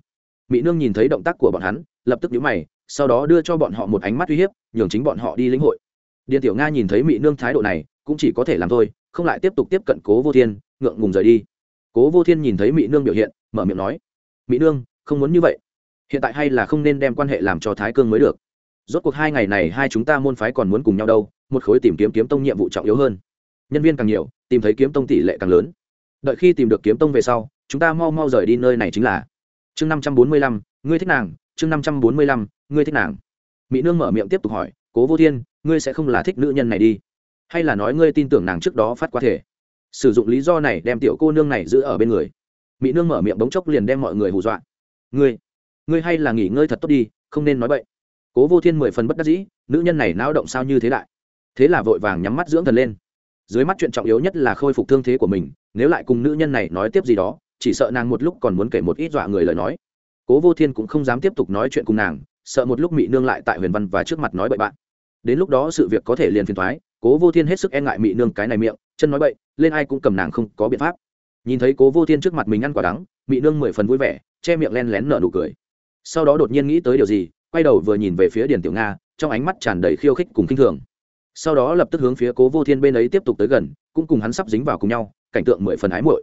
Mỹ nương nhìn thấy động tác của bọn hắn, lập tức nhíu mày, sau đó đưa cho bọn họ một ánh mắt uy hiếp, nhường chính bọn họ đi lĩnh hội. Điền tiểu nga nhìn thấy mỹ nương thái độ này, cũng chỉ có thể làm thôi, không lại tiếp tục tiếp cận cố vô thiên, ngượng ngùng rời đi. Cố vô thiên nhìn thấy mỹ nương biểu hiện, mở miệng nói mỹ nương, không muốn như vậy hiện tại hay là không nên đem quan hệ làm cho thái cương mới được rốt cuộc hai ngày này hai chúng ta môn phái còn muốn cùng nhau đâu một khối tìm kiếm kiếm tông nhiệm vụ trọng yếu hơn nhân viên càng nhiều tìm thấy kiếm tông tỷ lệ càng lớn đợi khi tìm được kiếm tông về sau chúng ta mau mau rời đi nơi này chính là chương năm trăm bốn mươi lăm, ngươi thích nàng chương năm trăm bốn mươi lăm, ngươi thích nàng mỹ nương mở miệng tiếp tục hỏi cố vô thiên ngươi sẽ không là thích nữ nhân này đi hay là nói ngươi tin tưởng nàng trước đó phát qua thể sử dụng lý do này đem tiểu cô nương này giữ ở bên người mỹ nương mở miệng bóng chốc liền đem mọi người hù dọa ngươi ngươi hay là nghỉ ngơi thật tốt đi, không nên nói vậy cố vô thiên mười phần bất đắc dĩ, nữ nhân này nao động sao như thế đại. Thế là vội vàng nhắm mắt dưỡng thần lên. Dưới mắt chuyện trọng yếu nhất là khôi phục thương thế của mình, nếu lại cùng nữ nhân này nói tiếp gì đó, chỉ sợ nàng một lúc còn muốn kể một ít dọa người lời nói. Cố vô thiên cũng không dám tiếp tục nói chuyện cùng nàng, sợ một lúc mị nương lại tại huyền văn và trước mặt nói bậy bạn. Đến lúc đó sự việc có thể liền phiền thoái cố vô thiên hết sức e ngại mị nương cái này miệng, chân nói bậy, lên ai cũng cầm nàng không có biện pháp. Nhìn thấy cố vô thiên trước mặt mình ăn quả đắng, mị nương mười phần vui vẻ, che miệng len lén nở nụ cười sau đó đột nhiên nghĩ tới điều gì, quay đầu vừa nhìn về phía điền tiểu nga, trong ánh mắt tràn đầy khiêu khích cùng k i n h thường. Sau đó lập tức hướng phía cố vô thiên bên ấy tiếp tục tới gần, cũng cùng hắn sắp dính vào cùng nhau, cảnh tượng mười phần ái muội.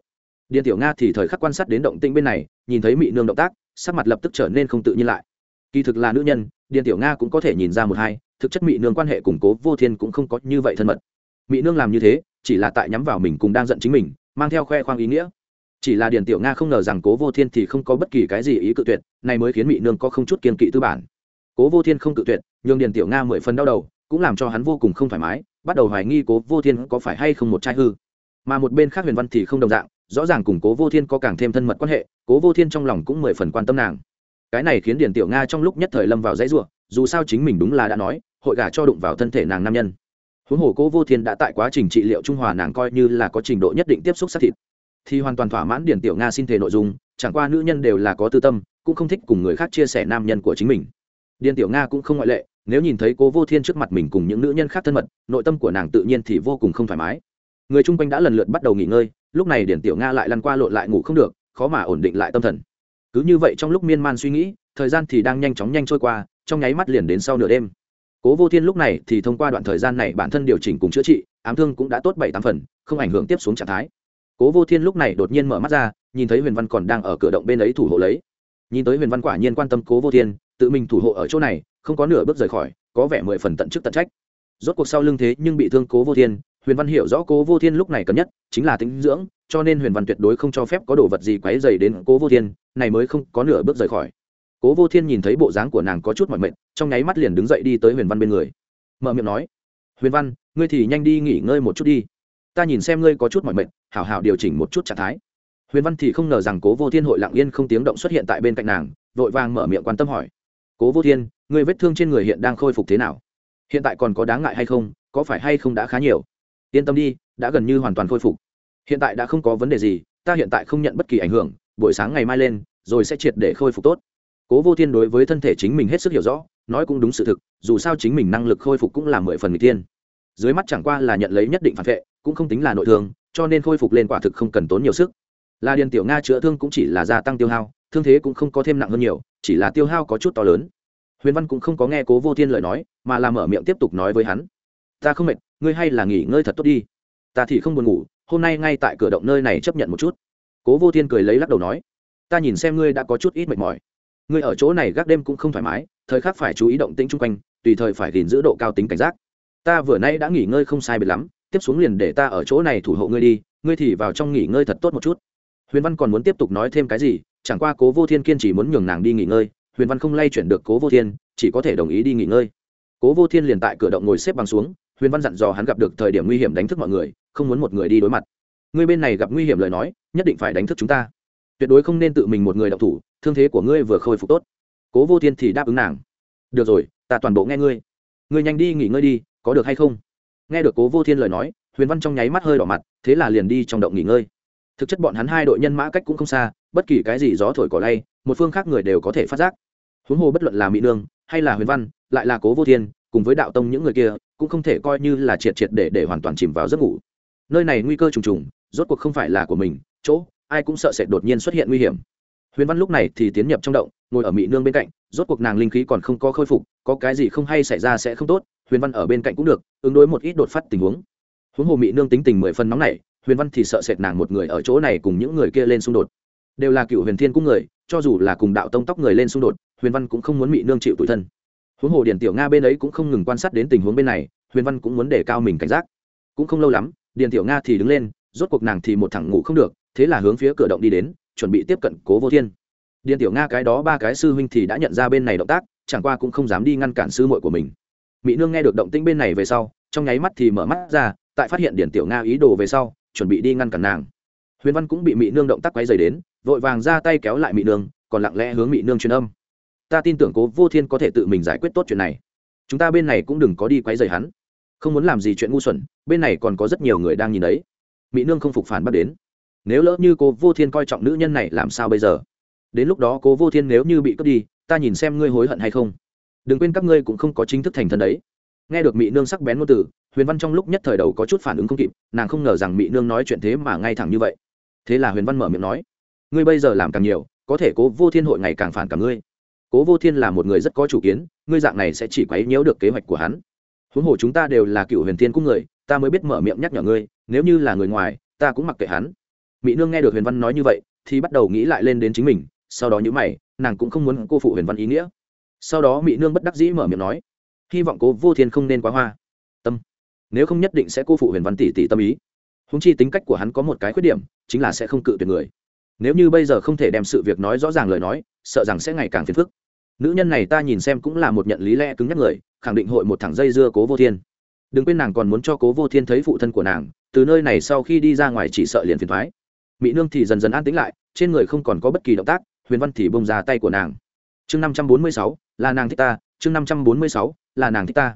Điền tiểu nga thì thời khắc quan sát đến động tĩnh bên này, nhìn thấy mị nương động tác, sắc mặt lập tức trở nên không tự nhiên lại. Kỳ thực là nữ nhân, Điền tiểu nga cũng có thể nhìn ra một hai, thực chất mị nương quan hệ củng cố vô thiên cũng không có như vậy thân mật. Mị nương làm như thế, chỉ là tại nhắm vào mình cùng đang giận chính mình, mang theo khoe khoang ý nghĩa chỉ là điền tiểu nga không ngờ rằng cố vô thiên thì không có bất kỳ cái gì ý cự tuyệt này mới khiến mị nương có không chút kiên kỵ tư bản. Cố vô thiên không cự tuyệt nhưng điền tiểu nga mười phần đau đầu, cũng làm cho hắn vô cùng không thoải mái, bắt đầu hoài nghi cố vô thiên có phải hay không một trai hư. Mà một bên khác huyền văn thì không đồng dạng, rõ ràng cùng cố vô thiên có càng thêm thân mật quan hệ, cố vô thiên trong lòng cũng mười phần quan tâm nàng. Cái này khiến điền tiểu nga trong lúc nhất thời lâm vào dãy ruộng dù sao chính mình đúng là đã nói, hội gả cho đụng vào thân thể nàng nam nhân. Huống hồ cố vô thiên đã tại quá trình trị liệu trung hòa nàng coi như là có trình độ nhất định tiếp xúc sát thịt thì hoàn toàn thỏa mãn điền tiểu nga xin thể nội dung, chẳng qua nữ nhân đều là có tư tâm, cũng không thích cùng người khác chia sẻ nam nhân của chính mình. Điền tiểu nga cũng không ngoại lệ, nếu nhìn thấy cố vô thiên trước mặt mình cùng những nữ nhân khác thân mật, nội tâm của nàng tự nhiên thì vô cùng không thoải mái. Người chung quanh đã lần lượt bắt đầu nghỉ ngơi, lúc này điển tiểu nga lại lăn qua lộn lại ngủ không được, khó mà ổn định lại tâm thần. Cứ như vậy trong lúc miên man suy nghĩ, thời gian thì đang nhanh chóng nhanh trôi qua, trong nháy mắt liền đến sau nửa đêm. Cố vô thiên lúc này thì thông qua đoạn thời gian này bản thân điều chỉnh cùng chữa trị, ám thương cũng đã tốt bảy tám phần, không ảnh hưởng tiếp xuống trạng thái cố vô thiên lúc này đột nhiên mở mắt ra, nhìn thấy huyền văn còn đang ở cửa động bên ấy thủ hộ lấy. Nhìn tới huyền văn quả nhiên quan tâm cố vô thiên, tự mình thủ hộ ở chỗ này, không có nửa bước rời khỏi, có vẻ mười phần tận chức tận trách. Rốt cuộc sau lưng thế nhưng bị thương cố vô thiên, huyền văn hiểu rõ cố vô thiên lúc này cần nhất chính là tính dưỡng, cho nên huyền văn tuyệt đối không cho phép có đồ vật gì quấy dày đến cố vô thiên, này mới không có nửa bước rời khỏi. Cố vô thiên nhìn thấy bộ dáng của nàng có chút mỏi mệt, trong nháy mắt liền đứng dậy đi tới huyền văn bên người. Mở miệng nói, huyền văn, ngươi thì nhanh đi nghỉ ngơi một chút đi ta nhìn xem ngươi có chút mỏi mệt, hảo hảo điều chỉnh một chút trạng thái. Huyền văn thì không ngờ rằng cố vô thiên hội lặng yên không tiếng động xuất hiện tại bên cạnh nàng, vội vàng mở miệng quan tâm hỏi. Cố vô thiên, ngươi vết thương trên người hiện đang khôi phục thế nào? Hiện tại còn có đáng ngại hay không, có phải hay không đã khá nhiều? Yên tâm đi, đã gần như hoàn toàn khôi phục. Hiện tại đã không có vấn đề gì, ta hiện tại không nhận bất kỳ ảnh hưởng, buổi sáng ngày mai lên, rồi sẽ triệt để khôi phục tốt. Cố vô thiên đối với thân thể chính mình hết sức hiểu rõ, nói cũng đúng sự thực, dù sao chính mình năng lực khôi phục cũng là mười phần người tiên dưới mắt chẳng qua là nhận lấy nhất định phản vệ cũng không tính là nội thương, cho nên khôi phục lên quả thực không cần tốn nhiều sức. Là điền tiểu nga chữa thương cũng chỉ là gia tăng tiêu hao, thương thế cũng không có thêm nặng hơn nhiều, chỉ là tiêu hao có chút to lớn. Huyền văn cũng không có nghe cố vô thiên lời nói, mà làm mở miệng tiếp tục nói với hắn. Ta không mệt, ngươi hay là nghỉ ngơi thật tốt đi. Ta thì không buồn ngủ, hôm nay ngay tại cửa động nơi này chấp nhận một chút. Cố vô thiên cười lấy lắc đầu nói, ta nhìn xem ngươi đã có chút ít mệt mỏi. Ngươi ở chỗ này gác đêm cũng không thoải mái, thời khắc phải chú ý động tĩnh chung quanh, tùy thời phải gìn giữ độ cao tính cảnh giác. Ta vừa nay đã nghỉ ngơi không sai biệt lắm tiếp xuống liền để ta ở chỗ này thủ hộ ngươi đi, ngươi thì vào trong nghỉ ngơi thật tốt một chút. Huyền văn còn muốn tiếp tục nói thêm cái gì, chẳng qua cố vô thiên kiên chỉ muốn nhường nàng đi nghỉ ngơi, huyền văn không lay chuyển được cố vô thiên, chỉ có thể đồng ý đi nghỉ ngơi. Cố vô thiên liền tại cửa động ngồi xếp bằng xuống, huyền văn dặn dò hắn gặp được thời điểm nguy hiểm đánh thức mọi người, không muốn một người đi đối mặt. Ngươi bên này gặp nguy hiểm lời nói, nhất định phải đánh thức chúng ta. Tuyệt đối không nên tự mình một người đọc thủ, thương thế của ngươi vừa khôi phục tốt. Cố vô thiên thì đáp ứng nàng. Được rồi, ta toàn bộ nghe ngươi. Ngươi nhanh đi nghỉ ngơi đi, có được hay không? Nghe được cố vô thiên lời nói, huyền văn trong nháy mắt hơi đỏ mặt, thế là liền đi trong động nghỉ ngơi. Thực chất bọn hắn hai đội nhân mã cách cũng không xa, bất kỳ cái gì gió thổi cỏ lay, một phương khác người đều có thể phát giác. Huống hồ bất luận là mỹ nương hay là huyền văn, lại là cố vô thiên, cùng với đạo tông những người kia, cũng không thể coi như là triệt triệt để để hoàn toàn chìm vào giấc ngủ. Nơi này nguy cơ trùng trùng, rốt cuộc không phải là của mình, chỗ, ai cũng sợ sẽ đột nhiên xuất hiện nguy hiểm. Huyền văn lúc này thì tiến nhập trong động, ngồi ở mỹ nương bên cạnh, rốt cuộc nàng linh khí còn không có khôi phục, có cái gì không hay xảy ra sẽ không tốt huyền văn ở bên cạnh cũng được, ứng đối một ít đột phát tình huống. Huống hồ Mị nương tính tình mười phần nóng này huyền văn thì sợ sệt nàng một người ở chỗ này cùng những người kia lên xung đột. Đều là cựu huyền thiên cung người, cho dù là cùng đạo tông tóc người lên xung đột, huyền văn cũng không muốn Mị nương chịu tủi thân. Huống hồ điền tiểu nga bên ấy cũng không ngừng quan sát đến tình huống bên này, huyền văn cũng muốn đề cao mình cảnh giác. Cũng không lâu lắm, điền tiểu nga thì đứng lên, rốt cuộc nàng thì một thẳng ngủ không được, thế là hướng phía cửa động đi đến, chuẩn bị tiếp cận cố vô thiên. Điền tiểu nga cái đó ba cái sư huynh thì đã nhận ra bên này động tác, chẳng qua cũng không dám đi ngăn cản sư muội của mình mỹ nương nghe được động tĩnh bên này về sau, trong nháy mắt thì mở mắt ra, tại phát hiện điền tiểu nga ý đồ về sau, chuẩn bị đi ngăn cản nàng. Huyền văn cũng bị mỹ nương động tác quấy dày đến, vội vàng ra tay kéo lại mỹ nương, còn lặng lẽ hướng mỹ nương truyền âm. Ta tin tưởng cố vô thiên có thể tự mình giải quyết tốt chuyện này. Chúng ta bên này cũng đừng có đi quấy dày hắn. Không muốn làm gì chuyện ngu xuẩn, bên này còn có rất nhiều người đang nhìn đấy. Mỹ nương không phục phản bắt đến. Nếu lỡ như cô vô thiên coi trọng nữ nhân này, làm sao bây giờ? Đến lúc đó cô vô thiên nếu như bị cướp đi, ta nhìn xem ngươi hối hận hay không đừng quên các ngươi cũng không có chính thức thành thân đấy. Nghe được mỹ nương sắc bén ngôn từ, huyền văn trong lúc nhất thời đầu có chút phản ứng không kịp, nàng không ngờ rằng mỹ nương nói chuyện thế mà ngay thẳng như vậy. Thế là huyền văn mở miệng nói, ngươi bây giờ làm càng nhiều, có thể cố vô thiên hội ngày càng phản cả ngươi. Cố vô thiên là một người rất có chủ kiến, ngươi dạng này sẽ chỉ quấy nhiễu được kế hoạch của hắn. Huống hồ chúng ta đều là cựu huyền thiên cung người, ta mới biết mở miệng nhắc nhở ngươi, nếu như là người ngoài, ta cũng mặc kệ hắn. Mỹ nương nghe được huyền văn nói như vậy, thì bắt đầu nghĩ lại lên đến chính mình, sau đó nhữ mày, nàng cũng không muốn cô phụ huyền văn ý nghĩa sau đó mỹ nương bất đắc dĩ mở miệng nói, hy vọng cố vô thiên không nên quá hoa. Tâm. Nếu không nhất định sẽ cô phụ huyền văn tỷ tỷ tâm ý. Húng chi tính cách của hắn có một cái khuyết điểm, chính là sẽ không cự tuyệt người. Nếu như bây giờ không thể đem sự việc nói rõ ràng lời nói, sợ rằng sẽ ngày càng phiền phức. Nữ nhân này ta nhìn xem cũng là một nhận lý lẽ cứng nhắc người, khẳng định hội một thẳng dây dưa cố vô thiên. Đừng quên nàng còn muốn cho cố vô thiên thấy phụ thân của nàng, từ nơi này sau khi đi ra ngoài chỉ sợ liền phiền thoái mỹ nương thì dần dần an tĩnh lại, trên người không còn có bất kỳ động tác, huyền văn thì bông ra tay của nàng. Chương năm trăm bốn mươi sáu là nàng thích ta, chương năm trăm bốn mươi sáu, là nàng thích ta.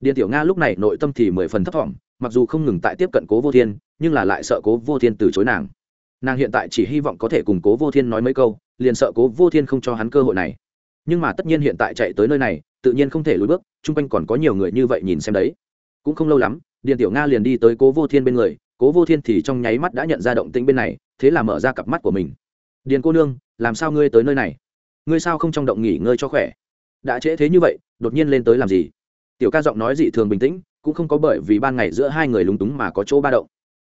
Điện tiểu nga lúc này nội tâm thì mười phần thấp thỏm, mặc dù không ngừng tại tiếp cận cố vô thiên, nhưng là lại sợ cố vô thiên từ chối nàng. Nàng hiện tại chỉ hy vọng có thể cùng cố vô thiên nói mấy câu, liền sợ cố vô thiên không cho hắn cơ hội này. Nhưng mà tất nhiên hiện tại chạy tới nơi này, tự nhiên không thể lùi bước, chung quanh còn có nhiều người như vậy nhìn xem đấy. Cũng không lâu lắm điện tiểu nga liền đi tới cố vô thiên bên người, cố vô thiên thì trong nháy mắt đã nhận ra động tĩnh bên này, thế là mở ra cặp mắt của mình. Điền cô nương, làm sao ngươi tới nơi này? Ngươi sao không trong động nghỉ ngơi cho khỏe? Đã trễ thế như vậy, đột nhiên lên tới làm gì? Tiểu ca giọng nói dị thường bình tĩnh, cũng không có bởi vì ban ngày giữa hai người lúng túng mà có chỗ ba động.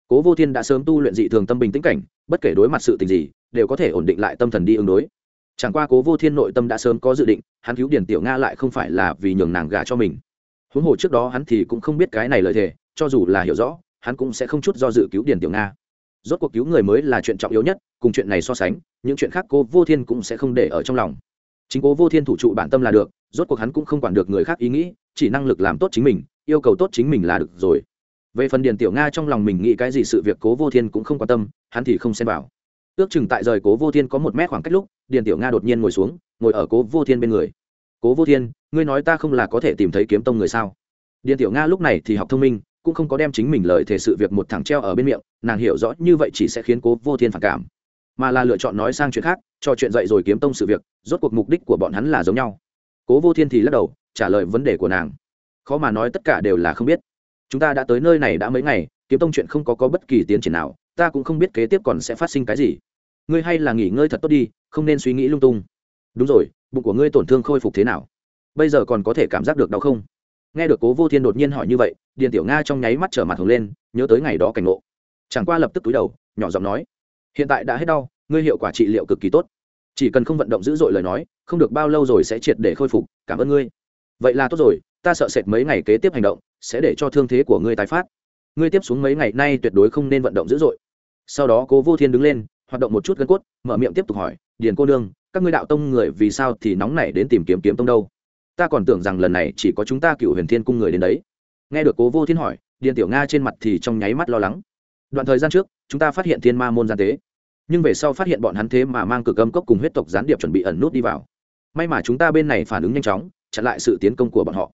Cố vô thiên đã sớm tu luyện dị thường tâm bình tĩnh cảnh, bất kể đối mặt sự tình gì, đều có thể ổn định lại tâm thần đi ứng đối. Chẳng qua cố vô thiên nội tâm đã sớm có dự định, hắn cứu điền tiểu nga lại không phải là vì nhường nàng gả cho mình. Huống hồ trước đó hắn thì cũng không biết cái này lợi thế cho dù là hiểu rõ, hắn cũng sẽ không chút do dự cứu điền tiểu nga. Rốt cuộc cứu người mới là chuyện trọng yếu nhất, cùng chuyện này so sánh, những chuyện khác cố vô thiên cũng sẽ không để ở trong lòng chính cố vô thiên thủ trụ bản tâm là được, rốt cuộc hắn cũng không quản được người khác ý nghĩ, chỉ năng lực làm tốt chính mình, yêu cầu tốt chính mình là được rồi. Về phần điền tiểu nga trong lòng mình nghĩ cái gì sự việc cố vô thiên cũng không quan tâm, hắn thì không xem vào. Ước chừng tại rời cố vô thiên có một mét khoảng cách lúc, điền tiểu nga đột nhiên ngồi xuống, ngồi ở cố vô thiên bên người. Cố vô thiên, ngươi nói ta không là có thể tìm thấy kiếm tông người sao? Điền tiểu nga lúc này thì học thông minh, cũng không có đem chính mình lời thể sự việc một thằng treo ở bên miệng, nàng hiểu rõ như vậy chỉ sẽ khiến cố vô thiên phản cảm, mà là lựa chọn nói sang chuyện khác cho chuyện dậy rồi kiếm tông sự việc rốt cuộc mục đích của bọn hắn là giống nhau. Cố vô thiên thì lắc đầu trả lời vấn đề của nàng. Khó mà nói tất cả đều là không biết. Chúng ta đã tới nơi này đã mấy ngày kiếm tông chuyện không có, có bất kỳ tiến triển nào ta cũng không biết kế tiếp còn sẽ phát sinh cái gì. Ngươi hay là nghỉ ngơi thật tốt đi không nên suy nghĩ lung tung. Đúng rồi bụng của ngươi tổn thương khôi phục thế nào? Bây giờ còn có thể cảm giác được đau không? Nghe được cố vô thiên đột nhiên hỏi như vậy điền tiểu nga trong nháy mắt trở mặt hồng lên nhớ tới ngày đó cảnh ngộ. Chẳng qua lập tức túi đầu nhỏ giọng nói hiện tại đã hết đau ngươi hiệu quả trị liệu cực kỳ tốt. Chỉ cần không vận động dữ dội lời nói, không được bao lâu rồi sẽ triệt để khôi phục, cảm ơn ngươi. Vậy là tốt rồi, ta sợ sệt mấy ngày kế tiếp hành động, sẽ để cho thương thế của ngươi tái phát. Ngươi tiếp xuống mấy ngày nay tuyệt đối không nên vận động dữ dội. Sau đó cố vô thiên đứng lên, hoạt động một chút gân cốt, mở miệng tiếp tục hỏi, điền cô nương, các ngươi đạo tông người vì sao thì nóng nảy đến tìm kiếm kiếm tông đâu? Ta còn tưởng rằng lần này chỉ có chúng ta cựu huyền thiên cung người đến đấy. Nghe được cố vô thiên hỏi, điền tiểu nga trên mặt thì trong nháy mắt lo lắng. Đoạn thời gian trước, chúng ta phát hiện thiên ma môn gian tế nhưng về sau phát hiện bọn hắn thế mà mang cực âm cốc cùng huyết tộc gián điệp chuẩn bị ẩn nút đi vào. May mà chúng ta bên này phản ứng nhanh chóng, chặn lại sự tiến công của bọn họ.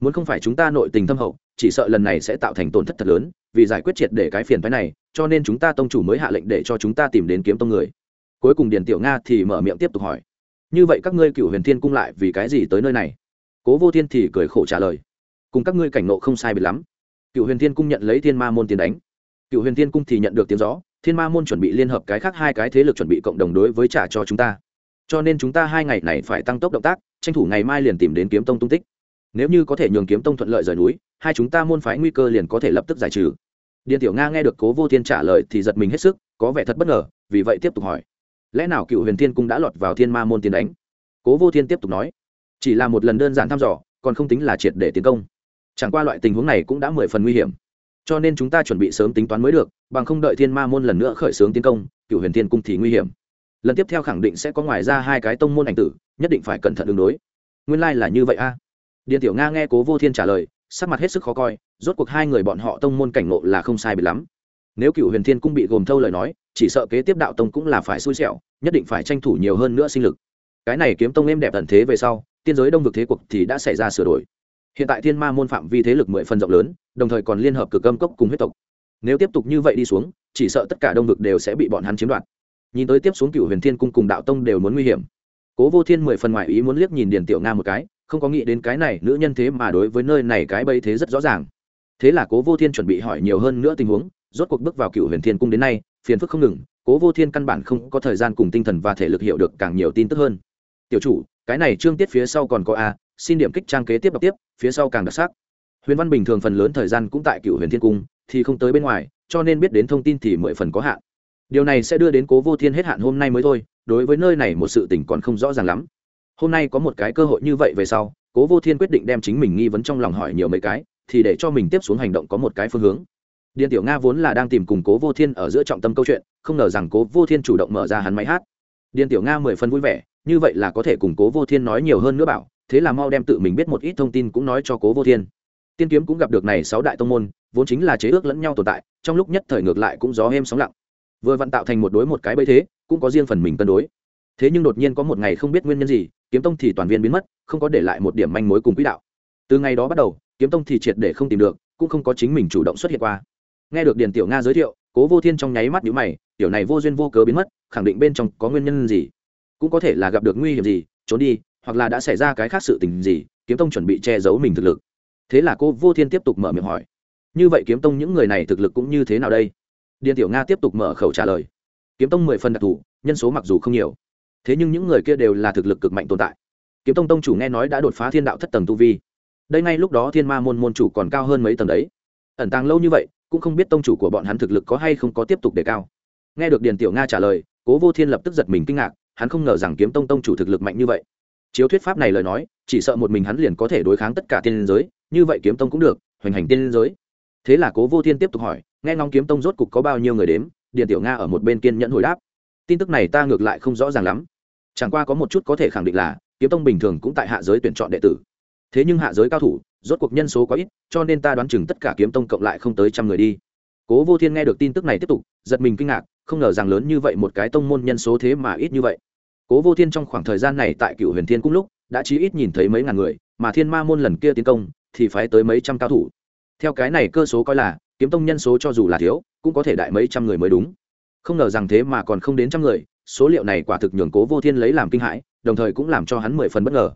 Muốn không phải chúng ta nội tình thâm hậu, chỉ sợ lần này sẽ tạo thành tổn thất thật lớn, vì giải quyết triệt để cái phiền phái này, cho nên chúng ta tông chủ mới hạ lệnh để cho chúng ta tìm đến kiếm tông người. Cuối cùng điền tiểu nga thì mở miệng tiếp tục hỏi, như vậy các ngươi cựu huyền thiên cung lại vì cái gì tới nơi này? Cố vô thiên thì cười khổ trả lời, cùng các ngươi cảnh nộ không sai biệt lắm. Cựu huyền thiên cung nhận lấy thiên ma môn tiền đánh. Cựu huyền thiên cung thì nhận được tiếng gió thiên ma môn chuẩn bị liên hợp cái khác hai cái thế lực chuẩn bị cộng đồng đối với trả cho chúng ta. Cho nên chúng ta hai ngày này phải tăng tốc động tác, tranh thủ ngày mai liền tìm đến kiếm tông tung tích. Nếu như có thể nhường kiếm tông thuận lợi rời núi, hai chúng ta môn phái nguy cơ liền có thể lập tức giải trừ. Điện tiểu nga nghe được cố vô thiên trả lời thì giật mình hết sức, có vẻ thật bất ngờ, vì vậy tiếp tục hỏi. Lẽ nào cựu huyền thiên cung đã lọt vào thiên ma môn tiến đánh? Cố vô thiên tiếp tục nói. Chỉ là một lần đơn giản thăm dò, còn không tính là triệt để tiến công. Chẳng qua loại tình huống này cũng đã mười phần nguy hiểm cho nên chúng ta chuẩn bị sớm tính toán mới được, bằng không đợi thiên ma môn lần nữa khởi xướng tiến công cựu huyền thiên cung thì nguy hiểm. Lần tiếp theo khẳng định sẽ có ngoài ra hai cái tông môn ảnh tử, nhất định phải cẩn thận đường đối. Nguyên lai、like、là như vậy a. À? điện tiểu nga nghe cố vô thiên trả lời, sắc mặt hết sức khó coi, rốt cuộc hai người bọn họ tông môn cảnh ngộ là không sai bị lắm. Nếu cựu huyền thiên cung bị gồm thâu lời nói, chỉ sợ kế tiếp đạo tông cũng là phải xui xẻo, nhất định phải tranh thủ nhiều hơn nữa sinh lực. Cái này kiếm tông êm đẹp tận thế về sau, tiên giới đông vực thế cuộc thì đã xảy ra sửa đổi hiện tại thiên ma môn phạm vi thế lực mười phần rộng lớn, đồng thời còn liên hợp cực âm cốc cùng huyết tộc. Nếu tiếp tục như vậy đi xuống, chỉ sợ tất cả đông vực đều sẽ bị bọn hắn chiếm đoạt. Nhìn tới tiếp xuống cựu huyền thiên cung cùng đạo tông đều muốn nguy hiểm. Cố vô thiên mười phần ngoại ý muốn liếc nhìn điền tiểu nga một cái, không có nghĩ đến cái này nữ nhân thế mà đối với nơi này cái bẫy thế rất rõ ràng. Thế là cố vô thiên chuẩn bị hỏi nhiều hơn nữa tình huống, rốt cuộc bước vào cựu huyền thiên cung đến nay, phiền phức không ngừng, cố vô thiên căn bản không có thời gian cùng tinh thần và thể lực hiểu được càng nhiều tin tức hơn. Tiểu chủ, cái này trương tiết phía sau còn có a xin điểm kích trang kế tiếp đọc tiếp, phía sau càng đặc sắc. Huyền văn bình thường phần lớn thời gian cũng tại cựu huyền thiên cung, thì không tới bên ngoài, cho nên biết đến thông tin thì mười phần có hạn. Điều này sẽ đưa đến cố vô thiên hết hạn hôm nay mới thôi, đối với nơi này một sự tình còn không rõ ràng lắm. Hôm nay có một cái cơ hội như vậy về sau, cố vô thiên quyết định đem chính mình nghi vấn trong lòng hỏi nhiều mấy cái, thì để cho mình tiếp xuống hành động có một cái phương hướng. Điện tiểu nga vốn là đang tìm cùng cố vô thiên ở giữa trọng tâm câu chuyện, không ngờ rằng cố vô thiên chủ động mở ra hắn máy hát. Điện tiểu nga mười phân vui vẻ, như vậy là có thể cùng cố vô thiên nói nhiều hơn nữa bảo thế là mau đem tự mình biết một ít thông tin cũng nói cho cố vô thiên. Tiên kiếm cũng gặp được này sáu đại tông môn, vốn chính là chế ước lẫn nhau tồn tại, trong lúc nhất thời ngược lại cũng gió êm sóng lặng. Vừa vặn tạo thành một đối một cái bấy thế, cũng có riêng phần mình cân đối. Thế nhưng đột nhiên có một ngày không biết nguyên nhân gì, kiếm tông thì toàn viên biến mất, không có để lại một điểm manh mối cùng quỹ đạo. Từ ngày đó bắt đầu, kiếm tông thì triệt để không tìm được, cũng không có chính mình chủ động xuất hiện qua. Nghe được điền tiểu nga giới thiệu, cố vô thiên trong nháy mắt nhíu mày, tiểu này vô duyên vô cớ biến mất, khẳng định bên trong có nguyên nhân gì? Cũng có thể là gặp được nguy hiểm gì, trốn đi hoặc là đã xảy ra cái khác sự tình gì, kiếm tông chuẩn bị che giấu mình thực lực. Thế là cô vô thiên tiếp tục mở miệng hỏi, như vậy kiếm tông những người này thực lực cũng như thế nào đây? Điền tiểu nga tiếp tục mở khẩu trả lời, kiếm tông mười phần đặc thù, nhân số mặc dù không nhiều, thế nhưng những người kia đều là thực lực cực mạnh tồn tại. Kiếm tông tông chủ nghe nói đã đột phá thiên đạo thất tầng tu vi, đây ngay lúc đó thiên ma môn môn chủ còn cao hơn mấy tầng đấy. Ẩn tàng lâu như vậy, cũng không biết tông chủ của bọn hắn thực lực có hay không có tiếp tục đề cao. Nghe được điền tiểu nga trả lời, cố vô thiên lập tức giật mình kinh ngạc, hắn không ngờ rằng kiếm tông tông chủ thực lực mạnh như vậy chiếu thuyết pháp này lời nói, chỉ sợ một mình hắn liền có thể đối kháng tất cả tiên giới, như vậy kiếm tông cũng được, hoành hành tiên giới. Thế là cố vô thiên tiếp tục hỏi, nghe ngóng kiếm tông rốt cục có bao nhiêu người đếm, điền tiểu nga ở một bên kiên nhẫn hồi đáp. Tin tức này ta ngược lại không rõ ràng lắm. Chẳng qua có một chút có thể khẳng định là, kiếm tông bình thường cũng tại hạ giới tuyển chọn đệ tử. Thế nhưng hạ giới cao thủ, rốt cuộc nhân số quá ít, cho nên ta đoán chừng tất cả kiếm tông cộng lại không tới trăm người đi. Cố vô thiên nghe được tin tức này tiếp tục, giật mình kinh ngạc, không ngờ rằng lớn như vậy một cái tông môn nhân số thế mà ít như vậy cố vô thiên trong khoảng thời gian này tại cựu huyền thiên cung lúc, đã chí ít nhìn thấy mấy ngàn người, mà thiên ma môn lần kia tiến công, thì phải tới mấy trăm cao thủ. Theo cái này cơ số coi là, kiếm tông nhân số cho dù là thiếu, cũng có thể đại mấy trăm người mới đúng. Không ngờ rằng thế mà còn không đến trăm người, số liệu này quả thực nhường cố vô thiên lấy làm kinh hãi, đồng thời cũng làm cho hắn mười phần bất ngờ.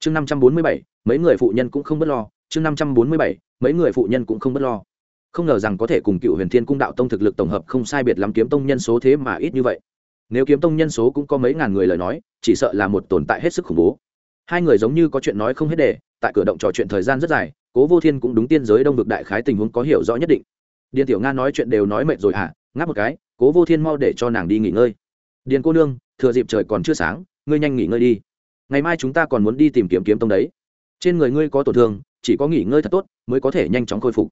Chương năm trăm bốn mươi bảy, mấy người phụ nhân cũng không bất lo. Chương năm trăm bốn mươi bảy, mấy người phụ nhân cũng không bất lo. Không ngờ rằng có thể cùng cựu huyền thiên cung đạo tông thực lực tổng hợp không sai biệt lắm kiếm tông nhân số thế mà ít như vậy nếu kiếm tông nhân số cũng có mấy ngàn người lời nói, chỉ sợ là một tồn tại hết sức khủng bố. Hai người giống như có chuyện nói không hết đề tại cửa động trò chuyện thời gian rất dài, cố vô thiên cũng đúng tiên giới đông vực đại khái tình huống có hiểu rõ nhất định. Điền tiểu nga nói chuyện đều nói mệt rồi hả? Ngáp một cái, cố vô thiên mau để cho nàng đi nghỉ ngơi. Điền cô nương, thừa dịp trời còn chưa sáng, ngươi nhanh nghỉ ngơi đi. Ngày mai chúng ta còn muốn đi tìm kiếm kiếm tông đấy. Trên người ngươi có tổn thương, chỉ có nghỉ ngơi thật tốt, mới có thể nhanh chóng khôi phục.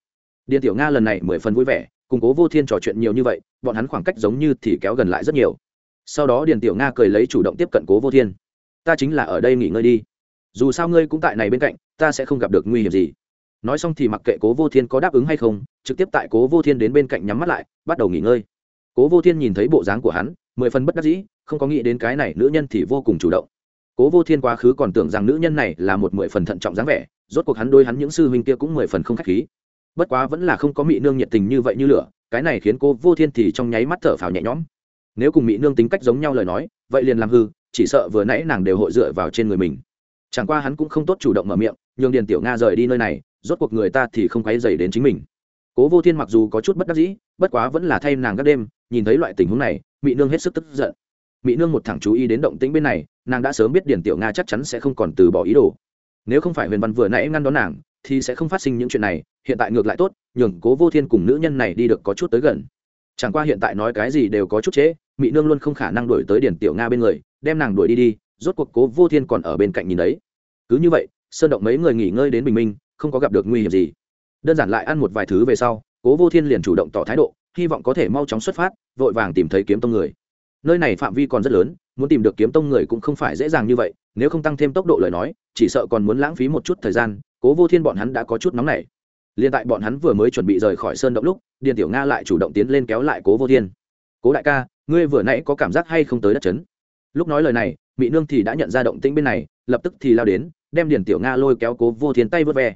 Điền tiểu nga lần này mười phần vui vẻ, cùng cố vô thiên trò chuyện nhiều như vậy, bọn hắn khoảng cách giống như thì kéo gần lại rất nhiều sau đó điền tiểu nga cười lấy chủ động tiếp cận cố vô thiên ta chính là ở đây nghỉ ngơi đi dù sao ngươi cũng tại này bên cạnh ta sẽ không gặp được nguy hiểm gì nói xong thì mặc kệ cố vô thiên có đáp ứng hay không trực tiếp tại cố vô thiên đến bên cạnh nhắm mắt lại bắt đầu nghỉ ngơi cố vô thiên nhìn thấy bộ dáng của hắn mười phần bất đắc dĩ không có nghĩ đến cái này nữ nhân thì vô cùng chủ động cố vô thiên quá khứ còn tưởng rằng nữ nhân này là một mười phần thận trọng dáng vẻ rốt cuộc hắn đôi hắn những sư huynh kia cũng mười phần không k h á c h khí bất quá vẫn là không có mỹ nương nhiệt tình như vậy như lửa cái này khiến cô vô thiên thì trong nháy mắt thở phào nhẹ nhõm nếu cùng mỹ nương tính cách giống nhau lời nói, vậy liền làm hư, chỉ sợ vừa nãy nàng đều hội dựa vào trên người mình. Chẳng qua hắn cũng không tốt chủ động mở miệng, nhường điền tiểu nga rời đi nơi này, rốt cuộc người ta thì không quay dày đến chính mình. Cố vô thiên mặc dù có chút bất đắc dĩ, bất quá vẫn là thay nàng các đêm, nhìn thấy loại tình huống này, mỹ nương hết sức tức giận. Mỹ nương một thẳng chú ý đến động tĩnh bên này, nàng đã sớm biết điền tiểu nga chắc chắn sẽ không còn từ bỏ ý đồ. Nếu không phải huyền văn vừa nãy ngăn đón nàng, thì sẽ không phát sinh những chuyện này, hiện tại ngược lại tốt, nhường cố vô thiên cùng nữ nhân này đi được có chút tới gần. Chẳng qua hiện tại nói cái gì đều có chút trễ mỹ nương luôn không khả năng đuổi tới điển tiểu nga bên người, đem nàng đuổi đi đi, rốt cuộc cố vô thiên còn ở bên cạnh nhìn đấy. Cứ như vậy, sơn động mấy người nghỉ ngơi đến bình minh, không có gặp được nguy hiểm gì. Đơn giản lại ăn một vài thứ về sau, cố vô thiên liền chủ động tỏ thái độ, hy vọng có thể mau chóng xuất phát, vội vàng tìm thấy kiếm tông người. Nơi này phạm vi còn rất lớn, muốn tìm được kiếm tông người cũng không phải dễ dàng như vậy, nếu không tăng thêm tốc độ lời nói, chỉ sợ còn muốn lãng phí một chút thời gian, cố vô thiên bọn hắn đã có chút nóng nảy. Liền tại bọn hắn vừa mới chuẩn bị rời khỏi sơn động lúc, điền tiểu nga lại chủ động tiến lên kéo lại cố vô thiên. Cố đại ca ngươi vừa nãy có cảm giác hay không tới đất chấn? Lúc nói lời này mỹ nương thì đã nhận ra động tĩnh bên này, lập tức thì lao đến, đem điền tiểu nga lôi kéo cố vô thiên tay vớt ve.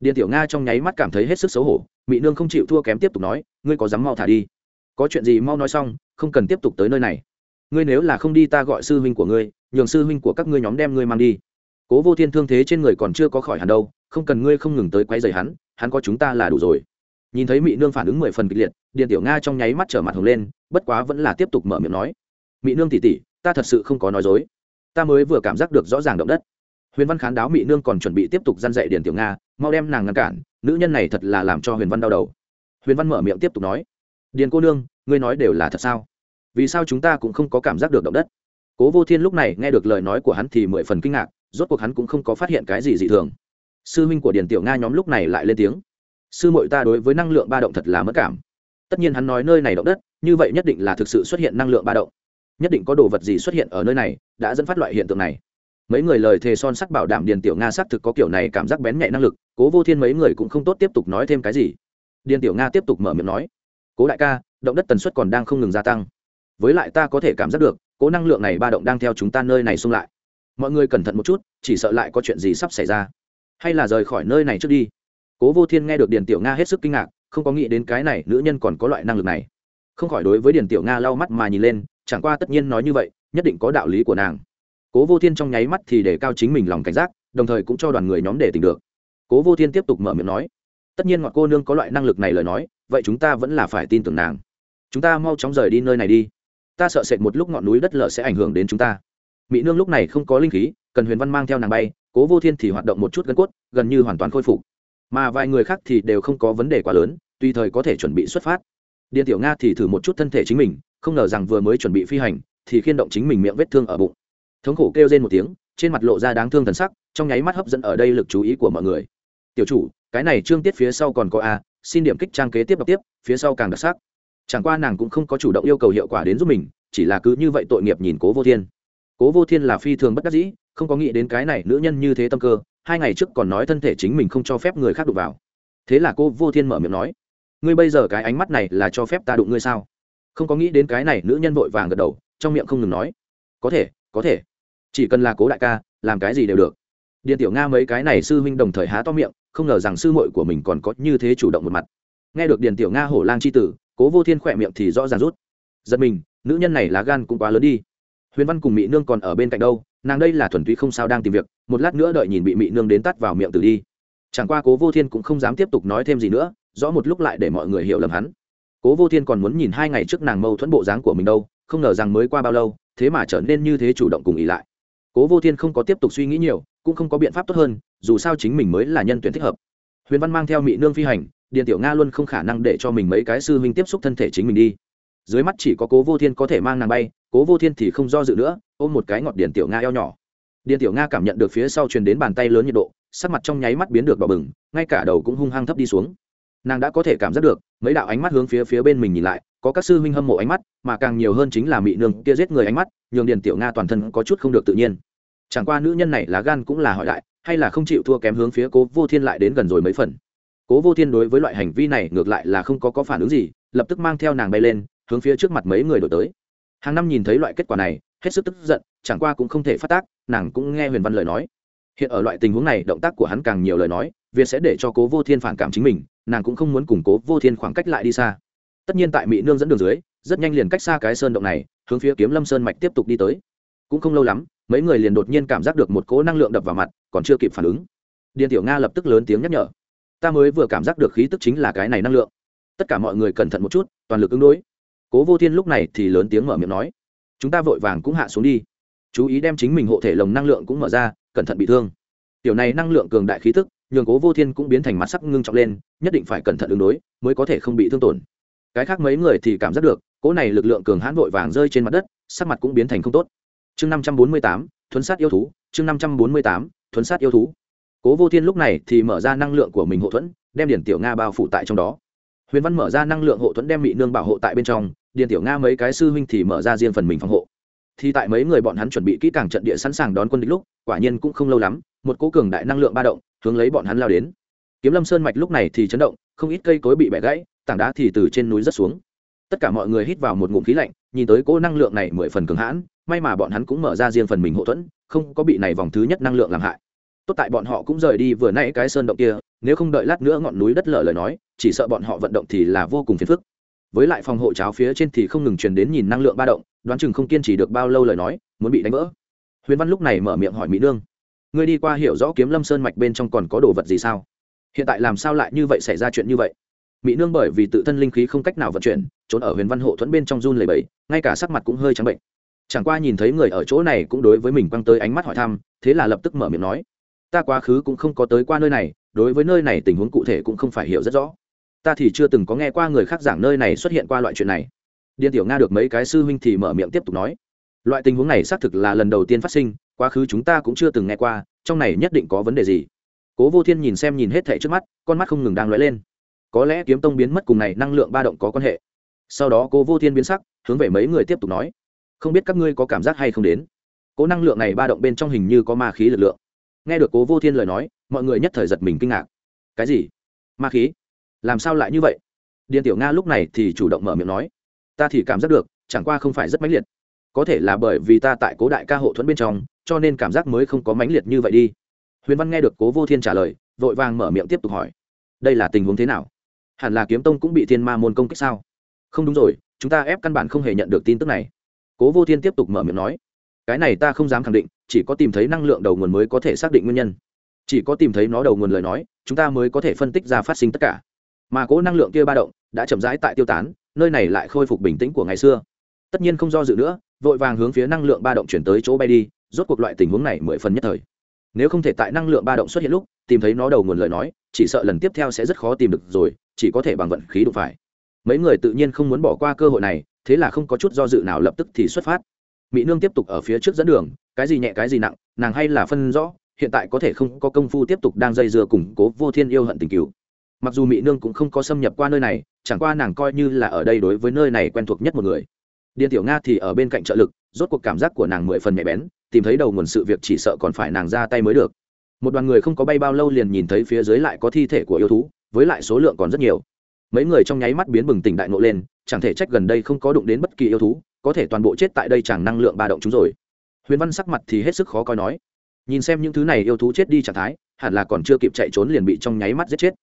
Điền tiểu nga trong nháy mắt cảm thấy hết sức xấu hổ mỹ nương không chịu thua kém tiếp tục nói, ngươi có dám mau thả đi? Có chuyện gì mau nói xong, không cần tiếp tục tới nơi này. Ngươi nếu là không đi ta gọi sư huynh của ngươi, nhường sư huynh của các ngươi nhóm đem ngươi mang đi. Cố vô thiên thương thế trên người còn chưa có khỏi hẳn đâu, không cần ngươi không ngừng tới quay dày hắn hắn có chúng ta là đủ rồi. Nhìn thấy mỹ nương phản ứng mười phần kịch liệt Điền tiểu nga trong nháy mắt trở mặt hồng lên, bất quá vẫn là tiếp tục mở miệng nói. Mỹ nương tỉ tỉ ta thật sự không có nói dối. Ta mới vừa cảm giác được rõ ràng động đất. Huyền văn khán đáo mỹ nương còn chuẩn bị tiếp tục gian dạy điền tiểu nga, mau đem nàng ngăn cản, nữ nhân này thật là làm cho huyền văn đau đầu. Huyền văn mở miệng tiếp tục nói. Điền cô nương, ngươi nói đều là thật sao? Vì sao chúng ta cũng không có cảm giác được động đất? Cố vô thiên lúc này nghe được lời nói của hắn thì mười phần kinh ngạc, rốt cuộc hắn cũng không có phát hiện cái gì dị thường. Sư huynh của điền tiểu nga nhóm lúc này lại lên tiếng. Sư mội ta đối với năng lượng ba động thật là mất cảm tất nhiên hắn nói nơi này động đất, như vậy nhất định là thực sự xuất hiện năng lượng ba động. Nhất định có đồ vật gì xuất hiện ở nơi này, đã dẫn phát loại hiện tượng này. Mấy người lời thề son sắc bảo đảm điền tiểu nga xác thực có kiểu này cảm giác bén nhạy năng lực, cố vô thiên mấy người cũng không tốt tiếp tục nói thêm cái gì. Điền tiểu nga tiếp tục mở miệng nói, cố đại ca, động đất tần suất còn đang không ngừng gia tăng. Với lại ta có thể cảm giác được, cố năng lượng này ba động đang theo chúng ta nơi này xung lại. Mọi người cẩn thận một chút, chỉ sợ lại có chuyện gì sắp xảy ra. Hay là rời khỏi nơi này trước đi. Cố vô thiên nghe được điền tiểu nga hết sức kinh ngạc không có nghĩ đến cái này nữ nhân còn có loại năng lực này. Không khỏi đối với điền tiểu nga lau mắt mà nhìn lên, chẳng qua tất nhiên nói như vậy, nhất định có đạo lý của nàng. Cố vô thiên trong nháy mắt thì để cao chính mình lòng cảnh giác, đồng thời cũng cho đoàn người nhóm để tỉnh được. Cố vô thiên tiếp tục mở miệng nói, tất nhiên ngọn cô nương có loại năng lực này lời nói, vậy chúng ta vẫn là phải tin tưởng nàng. Chúng ta mau chóng rời đi nơi này đi. Ta sợ sệt một lúc ngọn núi đất lở sẽ ảnh hưởng đến chúng ta. Mỹ nương lúc này không có linh khí, cần huyền văn mang theo nàng bay, cố vô thiên thì hoạt động một chút gân cốt, gần như hoàn toàn khôi phục mà vài người khác thì đều không có vấn đề quá lớn, tùy thời có thể chuẩn bị xuất phát. Điện tiểu nga thì thử một chút thân thể chính mình, không ngờ rằng vừa mới chuẩn bị phi hành, thì khiên động chính mình miệng vết thương ở bụng. Thống khổ kêu lên một tiếng, trên mặt lộ ra đáng thương thần sắc, trong nháy mắt hấp dẫn ở đây lực chú ý của mọi người. Tiểu chủ, cái này trương tiết phía sau còn có a, xin điểm kích trang kế tiếp đọc tiếp, phía sau càng đặc sắc. Chẳng qua nàng cũng không có chủ động yêu cầu hiệu quả đến giúp mình, chỉ là cứ như vậy tội nghiệp nhìn cố vô thiên. Cố vô thiên là phi thường bất đắc dĩ, không có nghĩ đến cái này nữ nhân như thế tâm cơ hai ngày trước còn nói thân thể chính mình không cho phép người khác đụng vào. Thế là cô vô thiên mở miệng nói, ngươi bây giờ cái ánh mắt này là cho phép ta đụng ngươi sao? Không có nghĩ đến cái này nữ nhân vội vàng gật đầu, trong miệng không ngừng nói, có thể có thể. Chỉ cần là cố đại ca, làm cái gì đều được. Điện tiểu nga mấy cái này sư huynh đồng thời há to miệng, không ngờ rằng sư muội của mình còn có như thế chủ động một mặt. Nghe được điện tiểu nga hổ lang c h i tử, cố vô thiên khỏe miệng thì rõ ràng rút. Giật mình, nữ nhân này lá gan cũng quá lớn đi. Huyền văn cùng mỹ nương còn ở bên cạnh đâu nàng đây là thuần túy không sao đang tìm việc, một lát nữa đợi nhìn bị mị nương đến tắt vào miệng từ đi. Chẳng qua cố vô thiên cũng không dám tiếp tục nói thêm gì nữa, rõ một lúc lại để mọi người hiểu lầm hắn. Cố vô thiên còn muốn nhìn hai ngày trước nàng mâu thuẫn bộ dáng của mình đâu, không ngờ rằng mới qua bao lâu, thế mà trở nên như thế chủ động cùng ý lại. Cố vô thiên không có tiếp tục suy nghĩ nhiều, cũng không có biện pháp tốt hơn, dù sao chính mình mới là nhân tuyển thích hợp. Huyền văn mang theo mỹ nương phi hành điện tiểu nga luôn không khả năng để cho mình mấy cái sư huynh tiếp xúc thân thể chính mình đi. Dưới mắt chỉ có cố vô thiên có thể mang nàng bay, cố vô thiên thì không do dự nữa ôm một cái ngọt điện tiểu nga eo nhỏ. Điện tiểu nga cảm nhận được phía sau truyền đến bàn tay lớn nhiệt độ, sắc mặt trong nháy mắt biến được đỏ bừng, ngay cả đầu cũng hung hăng thấp đi xuống. Nàng đã có thể cảm giác được, mấy đạo ánh mắt hướng phía phía bên mình nhìn lại, có các sư huynh hâm mộ ánh mắt, mà càng nhiều hơn chính là mị nương kia giết người ánh mắt, nhường điền tiểu nga toàn thân có chút không được tự nhiên. Chẳng qua nữ nhân này lá gan cũng là hỏi lại, hay là không chịu thua kém hướng phía cố vô thiên lại đến gần rồi mấy phần. Cố vô thiên đối với loại hành vi này ngược lại là không có có phản ứng gì, lập tức mang theo nàng bay lên, hướng phía trước mặt mấy người đổi tới. Hàng năm nhìn thấy loại kết quả này hết sức tức giận, chẳng qua cũng không thể phát tác, nàng cũng nghe huyền văn lời nói. Hiện ở loại tình huống này, động tác của hắn càng nhiều lời nói việc sẽ để cho cố vô thiên phản cảm chính mình, nàng cũng không muốn củng cố vô thiên khoảng cách lại đi xa. Tất nhiên tại mỹ nương dẫn đường dưới, rất nhanh liền cách xa cái sơn động này, hướng phía kiếm lâm sơn mạch tiếp tục đi tới. Cũng không lâu lắm, mấy người liền đột nhiên cảm giác được một cỗ năng lượng đập vào mặt, còn chưa kịp phản ứng. Điền tiểu nga lập tức lớn tiếng nhắc nhở. Ta mới vừa cảm giác được khí tức chính là cái này năng lượng. Tất cả mọi người cẩn thận một chút, toàn lực ứng đối. Cố vô thiên lúc này thì lớn tiếng mở miệng nói chúng ta vội vàng cũng hạ xuống đi. Chú ý đem chính mình hộ thể lồng năng lượng cũng mở ra, cẩn thận bị thương. Tiểu này năng lượng cường đại khí tức, nhường cố vô thiên cũng biến thành mặt sắc ngưng trọng lên, nhất định phải cẩn thận ứng đối, mới có thể không bị thương tổn. Cái khác mấy người thì cảm giác được, cỗ này lực lượng cường hãn vội vàng rơi trên mặt đất, sắc mặt cũng biến thành không tốt. Chương năm trăm bốn mươi tám, thuấn sát yêu thú, chương năm trăm bốn mươi tám, thuấn sát yêu thú. Cố vô thiên lúc này thì mở ra năng lượng của mình hộ thuẫn, đem điển tiểu nga bao phủ tại trong đó. Huyền văn mở ra năng lượng hộ thuẫn đem bị nương bảo hộ tại bên trong điền tiểu nga mấy cái sư huynh thì mở ra riêng phần mình phòng hộ. Thì tại mấy người bọn hắn chuẩn bị kỹ càng trận địa sẵn sàng đón quân địch lúc, quả nhiên cũng không lâu lắm, một cố cường đại năng lượng ba động hướng lấy bọn hắn lao đến. Kiếm lâm sơn mạch lúc này thì chấn động, không ít cây cối bị bẻ gãy, tảng đá thì từ trên núi rất xuống. Tất cả mọi người hít vào một ngụm khí lạnh, nhìn tới cỗ năng lượng này mười phần cường hãn, may mà bọn hắn cũng mở ra riêng phần mình hậu thuẫn, không có bị này vòng thứ nhất năng lượng làm hại. Tốt tại bọn họ cũng rời đi vừa nãy cái sơn động kia, nếu không đợi lát nữa ngọn núi đất lở lời nói, chỉ sợ bọn họ vận động thì là vô cùng phiền phức với lại phòng hộ cháo phía trên thì không ngừng truyền đến nhìn năng lượng ba động, đoán chừng không kiên trì được bao lâu lời nói, muốn bị đánh vỡ. Huyền văn lúc này mở miệng hỏi mỹ nương. Ngươi đi qua hiểu rõ kiếm lâm sơn mạch bên trong còn có đồ vật gì sao? Hiện tại làm sao lại như vậy xảy ra chuyện như vậy? Mỹ nương bởi vì tự thân linh khí không cách nào vận chuyển, trốn ở huyền văn hộ thuẫn bên trong run lầy bẫy ngay cả sắc mặt cũng hơi trắng bệnh. Chẳng qua nhìn thấy người ở chỗ này cũng đối với mình quăng tới ánh mắt hỏi thăm, thế là lập tức mở miệng nói, ta quá khứ cũng không có tới qua nơi này, đối với nơi này tình huống cụ thể cũng không phải hiểu rất rõ ta thì chưa từng có nghe qua người khác giảng nơi này xuất hiện qua loại chuyện này. Điên tiểu nga được mấy cái sư huynh thì mở miệng tiếp tục nói. Loại tình huống này xác thực là lần đầu tiên phát sinh, quá khứ chúng ta cũng chưa từng nghe qua, trong này nhất định có vấn đề gì? Cố vô thiên nhìn xem nhìn hết thảy trước mắt, con mắt không ngừng đang lóe lên. Có lẽ kiếm tông biến mất cùng này năng lượng ba động có quan hệ. Sau đó cố vô thiên biến sắc, hướng về mấy người tiếp tục nói. Không biết các ngươi có cảm giác hay không đến? Cố năng lượng này ba động bên trong hình như có ma khí lực lượng. Nghe được cố vô thiên lời nói, mọi người nhất thời giật mình kinh ngạc. Cái gì? Ma khí? Làm sao lại như vậy? Điền tiểu nga lúc này thì chủ động mở miệng nói, ta thì cảm giác được, chẳng qua không phải rất mãnh liệt. Có thể là bởi vì ta tại cố đại ca hộ thuẫn bên trong, cho nên cảm giác mới không có mãnh liệt như vậy đi. Huyền văn nghe được cố vô thiên trả lời, vội vàng mở miệng tiếp tục hỏi, đây là tình huống thế nào? Hẳn là kiếm tông cũng bị thiên ma môn công kích sao? Không đúng rồi, chúng ta ép căn bản không hề nhận được tin tức này. Cố vô thiên tiếp tục mở miệng nói, cái này ta không dám khẳng định, chỉ có tìm thấy năng lượng đầu nguồn mới có thể xác định nguyên nhân. Chỉ có tìm thấy nó đầu nguồn lời nói, chúng ta mới có thể phân tích ra phát sinh tất cả mà cố năng lượng kia ba động đã chậm rãi tại tiêu tán, nơi này lại khôi phục bình tĩnh của ngày xưa. Tất nhiên không do dự nữa, vội vàng hướng phía năng lượng ba động chuyển tới chỗ bay đi, rốt cuộc loại tình huống này mười phần nhất thời. Nếu không thể tại năng lượng ba động xuất hiện lúc, tìm thấy nó đầu nguồn lời nói, chỉ sợ lần tiếp theo sẽ rất khó tìm được rồi, chỉ có thể bằng vận khí đụng phải. Mấy người tự nhiên không muốn bỏ qua cơ hội này, thế là không có chút do dự nào lập tức thì xuất phát. Mỹ nương tiếp tục ở phía trước dẫn đường, cái gì nhẹ cái gì nặng, nàng hay là phân rõ, hiện tại có thể không có công phu tiếp tục đang dây dưa củng cố vô thiên yêu hận tình cứu mặc dù mỹ nương cũng không có xâm nhập qua nơi này, chẳng qua nàng coi như là ở đây đối với nơi này quen thuộc nhất một người. Điền tiểu nga thì ở bên cạnh trợ lực, rốt cuộc cảm giác của nàng mười phần nhạy bén, tìm thấy đầu nguồn sự việc chỉ sợ còn phải nàng ra tay mới được. Một đoàn người không có bay bao lâu liền nhìn thấy phía dưới lại có thi thể của yêu thú, với lại số lượng còn rất nhiều. Mấy người trong nháy mắt biến bừng tỉnh đại ngộ lên, chẳng thể trách gần đây không có đụng đến bất kỳ yêu thú, có thể toàn bộ chết tại đây chẳng năng lượng ba động chúng rồi. Huyền văn sắc mặt thì hết sức khó coi nói, nhìn xem những thứ này yêu thú chết đi trạng thái, hẳn là còn chưa kịp chạy trốn liền bị trong nháy mắt giết chết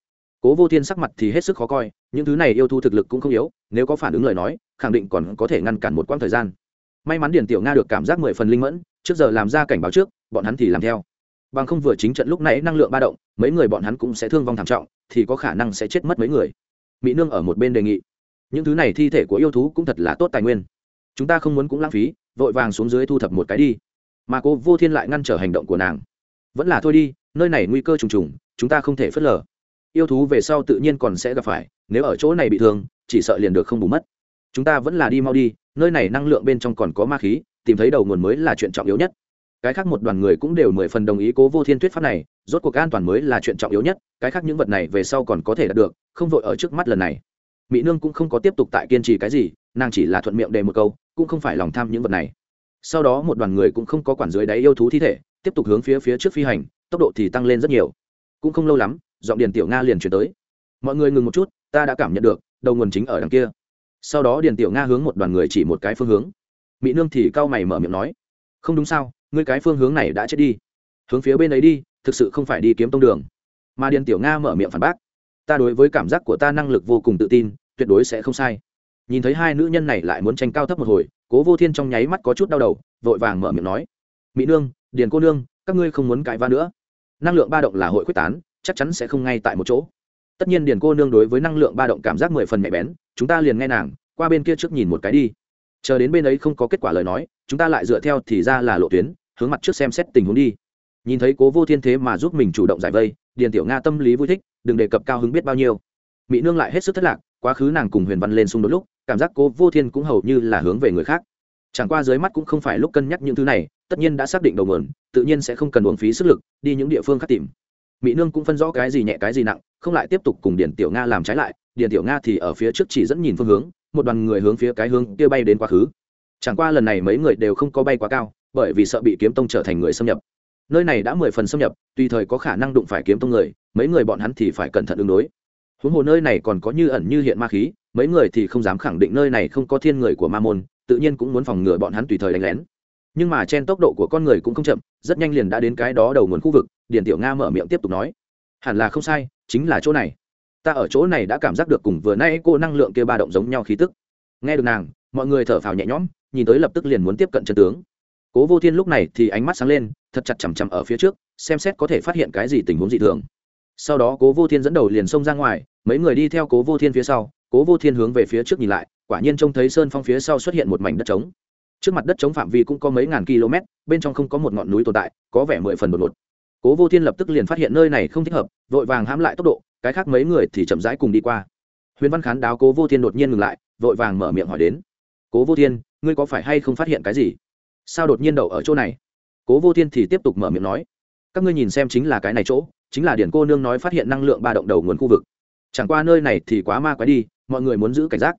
cố vô thiên sắc mặt thì hết sức khó coi, những thứ này yêu thú thực lực cũng không yếu, nếu có phản ứng lời nói, khẳng định còn có thể ngăn cản một quãng thời gian. May mắn điền tiểu nga được cảm giác mười phần linh mẫn, trước giờ làm ra cảnh báo trước, bọn hắn thì làm theo. Bằng không vừa chính trận lúc nãy năng lượng ba động, mấy người bọn hắn cũng sẽ thương vong thảm trọng, thì có khả năng sẽ chết mất mấy người. Mỹ nương ở một bên đề nghị. Những thứ này thi thể của yêu thú cũng thật là tốt tài nguyên. Chúng ta không muốn cũng lãng phí, vội vàng xuống dưới thu thập một cái đi. Mà cô vô thiên lại ngăn trở hành động của nàng. Vẫn là thôi đi, nơi này nguy cơ trùng trùng, chúng ta không thể phớt lờ yêu thú về sau tự nhiên còn sẽ gặp phải, nếu ở chỗ này bị thương, chỉ sợ liền được không bù mất. Chúng ta vẫn là đi mau đi, nơi này năng lượng bên trong còn có ma khí, tìm thấy đầu nguồn mới là chuyện trọng yếu nhất. Cái khác một đoàn người cũng đều mười phần đồng ý cố vô thiên thuyết pháp này, rốt cuộc an toàn mới là chuyện trọng yếu nhất, cái khác những vật này về sau còn có thể đạt được, không vội ở trước mắt lần này. Mỹ nương cũng không có tiếp tục tại kiên trì cái gì, nàng chỉ là thuận miệng đề một câu, cũng không phải lòng tham những vật này. Sau đó một đoàn người cũng không có quản dưới đáy yêu thú thi thể, tiếp tục hướng phía phía trước phi hành, tốc độ thì tăng lên rất nhiều. Cũng không lâu lắm giọng điền tiểu nga liền chuyển tới. Mọi người ngừng một chút, ta đã cảm nhận được, đầu nguồn chính ở đằng kia. Sau đó điền tiểu nga hướng một đoàn người chỉ một cái phương hướng. Mỹ nương thì cau mày mở miệng nói, không đúng sao, ngươi cái phương hướng này đã chết đi. Hướng phía bên ấy đi, thực sự không phải đi kiếm tông đường. Mà điền tiểu nga mở miệng phản bác, ta đối với cảm giác của ta năng lực vô cùng tự tin, tuyệt đối sẽ không sai. Nhìn thấy hai nữ nhân này lại muốn tranh cao thấp một hồi, cố vô thiên trong nháy mắt có chút đau đầu, vội vàng mở miệng nói mỹ nương, điền cô nương, các ngươi không muốn cãi va nữa. Năng lượng ba động là hội quyết tán chắc chắn sẽ không ngay tại một chỗ. Tất nhiên điền cô nương đối với năng lượng ba động cảm giác mười phần nhạy bén, chúng ta liền nghe nàng, qua bên kia trước nhìn một cái đi. Chờ đến bên ấy không có kết quả lời nói, chúng ta lại dựa theo thì ra là lộ tuyến, hướng mặt trước xem xét tình huống đi. Nhìn thấy cố vô thiên thế mà giúp mình chủ động giải vây, điền tiểu nga tâm lý vui thích, đừng đề cập cao hứng biết bao nhiêu. Mỹ nương lại hết sức thất lạc, quá khứ nàng cùng huyền văn lên xung đột lúc, cảm giác cố vô thiên cũng hầu như là hướng về người khác. Chẳng qua dưới mắt cũng không phải lúc cân nhắc những thứ này, tất nhiên đã xác định đầu nguồn, tự nhiên sẽ không cần uống phí sức lực, đi những địa phương khác tìm mỹ nương cũng phân rõ cái gì nhẹ, cái gì nặng, không lại tiếp tục cùng điền tiểu nga làm trái lại, điền tiểu nga thì ở phía trước chỉ dẫn nhìn phương hướng, một đoàn người hướng phía cái hướng kia bay đến quá khứ. Chẳng qua lần này mấy người đều không có bay quá cao, bởi vì sợ bị kiếm tông trở thành người xâm nhập. Nơi này đã mười phần xâm nhập, tùy thời có khả năng đụng phải kiếm tông người, mấy người bọn hắn thì phải cẩn thận ứng đối. Huống hồ nơi này còn có như ẩn như hiện ma khí, mấy người thì không dám khẳng định nơi này không có thiên người của ma môn, tự nhiên cũng muốn phòng ngừa bọn hắn tùy thời đánh lén. Nhưng mà trên tốc độ của con người cũng không chậm, rất nhanh liền đã đến cái đó đầu nguồn khu vực điền tiểu nga mở miệng tiếp tục nói, hẳn là không sai, chính là chỗ này. Ta ở chỗ này đã cảm giác được cùng vừa nay cô năng lượng kia ba động giống nhau khí tức. Nghe được nàng, mọi người thở phào nhẹ nhõm, nhìn tới lập tức liền muốn tiếp cận chân tướng. Cố vô thiên lúc này thì ánh mắt sáng lên, thật chặt chằm chằm ở phía trước, xem xét có thể phát hiện cái gì tình huống dị thường. Sau đó cố vô thiên dẫn đầu liền xông ra ngoài, mấy người đi theo cố vô thiên phía sau, cố vô thiên hướng về phía trước nhìn lại, quả nhiên trông thấy sơn phong phía sau xuất hiện một mảnh đất trống. Trước mặt đất trống phạm vi cũng có mấy ngàn km, bên trong không có một ngọn núi tồn tại, có vẻ mười phần một một cố vô thiên lập tức liền phát hiện nơi này không thích hợp, vội vàng hãm lại tốc độ, cái khác mấy người thì chậm rãi cùng đi qua. Huyền văn khán đáo cố vô thiên đột nhiên ngừng lại, vội vàng mở miệng hỏi đến. Cố vô thiên, ngươi có phải hay không phát hiện cái gì? Sao đột nhiên đậu ở chỗ này? Cố vô thiên thì tiếp tục mở miệng nói. Các ngươi nhìn xem chính là cái này chỗ, chính là điển cô nương nói phát hiện năng lượng ba động đầu nguồn khu vực. Chẳng qua nơi này thì quá ma quái đi, mọi người muốn giữ cảnh giác.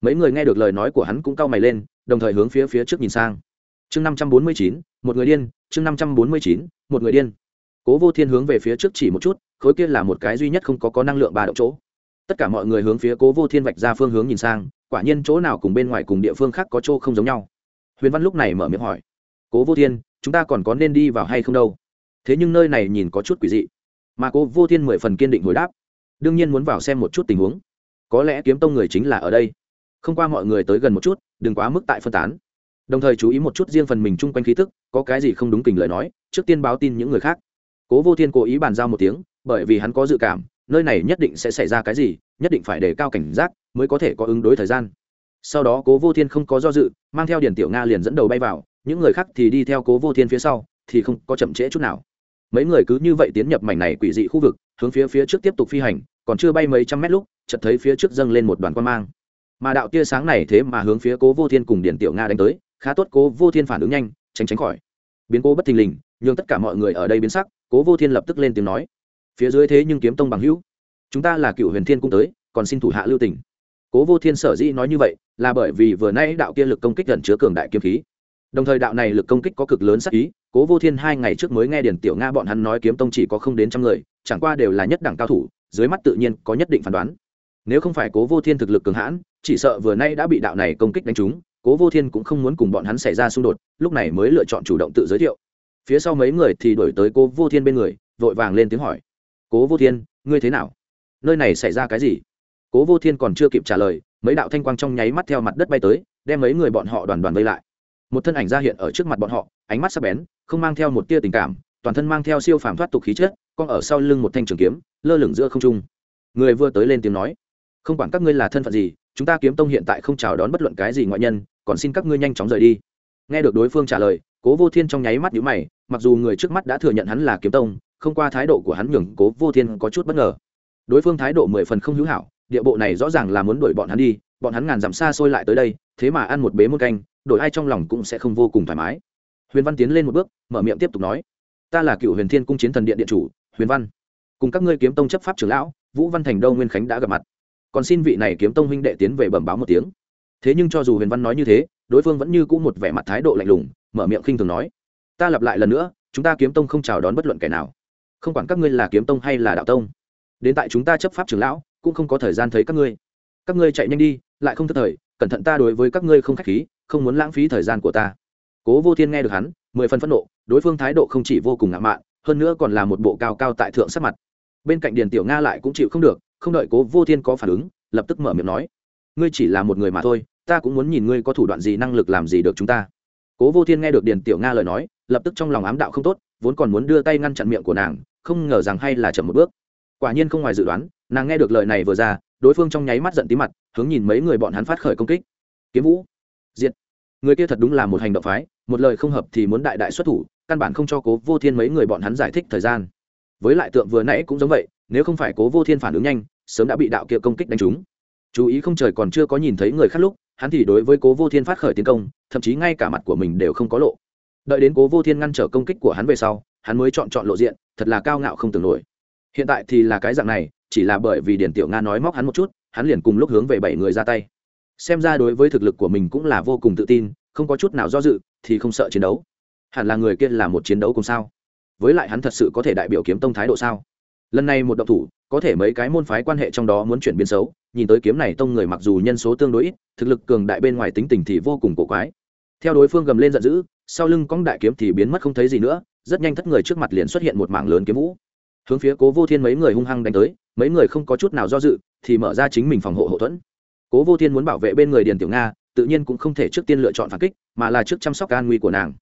Mấy người nghe được lời nói của hắn cũng cau mày lên, đồng thời hướng phía phía trước nhìn sang. Chương năm trăm bốn mươi chín, một người điên, chương năm trăm bốn mươi chín, một người điên cố vô thiên hướng về phía trước chỉ một chút, khối kia là một cái duy nhất không có có năng lượng ba động chỗ. Tất cả mọi người hướng phía cố vô thiên vạch ra phương hướng nhìn sang, quả nhiên chỗ nào cùng bên ngoài cùng địa phương khác có chỗ không giống nhau. Huyền văn lúc này mở miệng hỏi, cố vô thiên, chúng ta còn có nên đi vào hay không đâu? Thế nhưng nơi này nhìn có chút quỷ dị. Mà cố vô thiên mười phần kiên định hồi đáp, đương nhiên muốn vào xem một chút tình huống. Có lẽ kiếm tông người chính là ở đây. Không qua mọi người tới gần một chút, đừng quá mức tại phân tán. Đồng thời chú ý một chút riêng phần mình chung quanh khí tức, có cái gì không đúng kình lời nói, trước tiên báo tin những người khác cố vô thiên cố ý bàn giao một tiếng, bởi vì hắn có dự cảm, nơi này nhất định sẽ xảy ra cái gì, nhất định phải đề cao cảnh giác mới có thể có ứng đối thời gian. Sau đó cố vô thiên không có do dự, mang theo điển tiểu nga liền dẫn đầu bay vào, những người khác thì đi theo cố vô thiên phía sau, thì không có chậm trễ chút nào. Mấy người cứ như vậy tiến nhập mảnh này quỷ dị khu vực, hướng phía phía trước tiếp tục phi hành, còn chưa bay mấy trăm mét lúc, chợt thấy phía trước dâng lên một đoàn quan mang. Mà đạo tia sáng này thế mà hướng phía cố vô thiên cùng điển tiểu nga đánh tới, khá tốt cố vô thiên phản ứng nhanh, tránh tránh khỏi. Biến cố bất thình lình nhưng tất cả mọi người ở đây biến sắc cố vô thiên lập tức lên tiếng nói, phía dưới thế nhưng kiếm tông bằng hữu. Chúng ta là cựu huyền thiên cung tới, còn xin thủ hạ lưu tỉnh cố vô thiên sở dĩ nói như vậy, là bởi vì vừa nay đạo kia lực công kích gần chứa cường đại kiếm khí. Đồng thời đạo này lực công kích có cực lớn sắc ý, cố vô thiên hai ngày trước mới nghe điển tiểu nga bọn hắn nói kiếm tông chỉ có không đến trăm người, chẳng qua đều là nhất đẳng cao thủ, dưới mắt tự nhiên có nhất định phán đoán. Nếu không phải cố vô thiên thực lực cường hãn, chỉ sợ vừa nay đã bị đạo này công kích đánh trúng, cố vô thiên cũng không muốn cùng bọn hắn xảy ra xung đột, lúc này mới lựa chọn chủ động tự giới thiệu phía sau mấy người thì đổi tới cố vô thiên bên người, vội vàng lên tiếng hỏi. Cố vô thiên, ngươi thế nào? Nơi này xảy ra cái gì? Cố vô thiên còn chưa kịp trả lời, mấy đạo thanh quang trong nháy mắt theo mặt đất bay tới, đem mấy người bọn họ đoàn đoàn vây lại. Một thân ảnh ra hiện ở trước mặt bọn họ, ánh mắt sắc bén, không mang theo một tia tình cảm, toàn thân mang theo siêu phàm thoát tục khí chất con ở sau lưng một thanh trường kiếm, lơ lửng giữa không trung. Người vừa tới lên tiếng nói, không quản các ngươi là thân phận gì, chúng ta kiếm tông hiện tại không chào đón bất luận cái gì ngoại nhân, còn xin các ngươi nhanh chóng rời đi. Nghe được đối phương trả lời cố vô thiên trong nháy mắt nhíu mày, mặc dù người trước mắt đã thừa nhận hắn là kiếm tông, không qua thái độ của hắn nhường cố vô thiên có chút bất ngờ. Đối phương thái độ mười phần không hữu hảo, địa bộ này rõ ràng là muốn đuổi bọn hắn đi, bọn hắn ngàn dặm xa xôi lại tới đây, thế mà ăn một bế một canh, đổi ai trong lòng cũng sẽ không vô cùng thoải mái. Huyền văn tiến lên một bước, mở miệng tiếp tục nói, ta là cựu huyền thiên cung chiến thần điện điện chủ, huyền văn. Cùng các ngươi kiếm tông chấp pháp trưởng lão, vũ văn thành đâu nguyên khánh đã gặp mặt. Còn xin vị này kiếm tông huynh đệ tiến về bẩm báo một tiếng. Thế nhưng cho dù huyền văn nói như thế, đối phương vẫn như cũ một vẻ mặt thái độ lạnh lùng mở miệng khinh thường nói, ta lặp lại lần nữa, chúng ta kiếm tông không chào đón bất luận kẻ nào. Không quản các ngươi là kiếm tông hay là đạo tông, đến tại chúng ta chấp pháp trưởng lão, cũng không có thời gian thấy các ngươi. Các ngươi chạy nhanh đi, lại không thất thời, cẩn thận ta đối với các ngươi không k h á c h khí, không muốn lãng phí thời gian của ta. Cố vô thiên nghe được hắn, mười phần phẫn nộ, đối phương thái độ không chỉ vô cùng ngạo mạn, hơn nữa còn là một bộ cao cao tại thượng sắc mặt. Bên cạnh điền tiểu nga lại cũng chịu không được, không đợi cố vô thiên có phản ứng, lập tức mở miệng nói, ngươi chỉ là một người mà thôi, ta cũng muốn nhìn ngươi có thủ đoạn gì năng lực làm gì được chúng ta cố vô thiên nghe được điền tiểu nga lời nói, lập tức trong lòng ám đạo không tốt, vốn còn muốn đưa tay ngăn chặn miệng của nàng, không ngờ rằng hay là chậm một bước. Quả nhiên không ngoài dự đoán, nàng nghe được lời này vừa ra, đối phương trong nháy mắt giận tí mặt, hướng nhìn mấy người bọn hắn phát khởi công kích. Kiếm vũ, diệt. Người kia thật đúng là một hành động phái, một lời không hợp thì muốn đại đại xuất thủ, căn bản không cho cố vô thiên mấy người bọn hắn giải thích thời gian. Với lại tượng vừa nãy cũng giống vậy, nếu không phải cố vô thiên phản ứng nhanh, sớm đã bị đạo kia công kích đánh trúng. Chú ý không trời còn chưa có nhìn thấy người khác lúc hắn thì đối với cố vô thiên phát khởi tiến công, thậm chí ngay cả mặt của mình đều không có lộ. Đợi đến cố vô thiên ngăn trở công kích của hắn về sau, hắn mới chọn chọn lộ diện, thật là cao ngạo không tưởng nổi. Hiện tại thì là cái dạng này, chỉ là bởi vì điển tiểu nga nói móc hắn một chút, hắn liền cùng lúc hướng về bảy người ra tay. Xem ra đối với thực lực của mình cũng là vô cùng tự tin, không có chút nào do dự, thì không sợ chiến đấu. Hẳn là người kia là một chiến đấu cùng sao? Với lại hắn thật sự có thể đại biểu kiếm tông thái độ sao? Lần này một động thủ, có thể mấy cái môn phái quan hệ trong đó muốn chuyển biến xấu nhìn tới kiếm này tông người mặc dù nhân số tương đối ít, thực lực cường đại bên ngoài tính tình thì vô cùng cổ quái. Theo đối phương gầm lên giận dữ, sau lưng cong đại kiếm thì biến mất không thấy gì nữa, rất nhanh thất người trước mặt liền xuất hiện một mảng lớn kiếm vũ. Hướng phía cố vô thiên mấy người hung hăng đánh tới, mấy người không có chút nào do dự, thì mở ra chính mình phòng hộ hậu thuẫn. Cố vô thiên muốn bảo vệ bên người điền tiểu nga, tự nhiên cũng không thể trước tiên lựa chọn phản kích, mà là trước chăm sóc an nguy của nàng.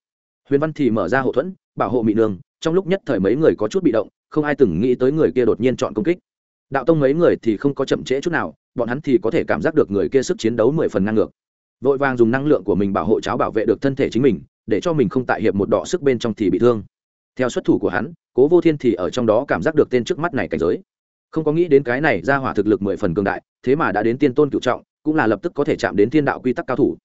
Huyền văn thì mở ra hậu thuẫn, bảo hộ mỹ nương, trong lúc nhất thời mấy người có chút bị động, không ai từng nghĩ tới người kia đột nhiên chọn công kích đạo tông mấy người thì không có chậm trễ chút nào, bọn hắn thì có thể cảm giác được người kia sức chiến đấu mười phần năng ngược. Vội vàng dùng năng lượng của mình bảo hộ cháo bảo vệ được thân thể chính mình, để cho mình không tại hiệp một đọ sức bên trong thì bị thương. Theo xuất thủ của hắn, cố vô thiên thì ở trong đó cảm giác được tên trước mắt này cảnh giới. Không có nghĩ đến cái này ra hỏa thực lực mười phần cường đại, thế mà đã đến tiên tôn cựu trọng, cũng là lập tức có thể chạm đến thiên đạo quy tắc cao thủ.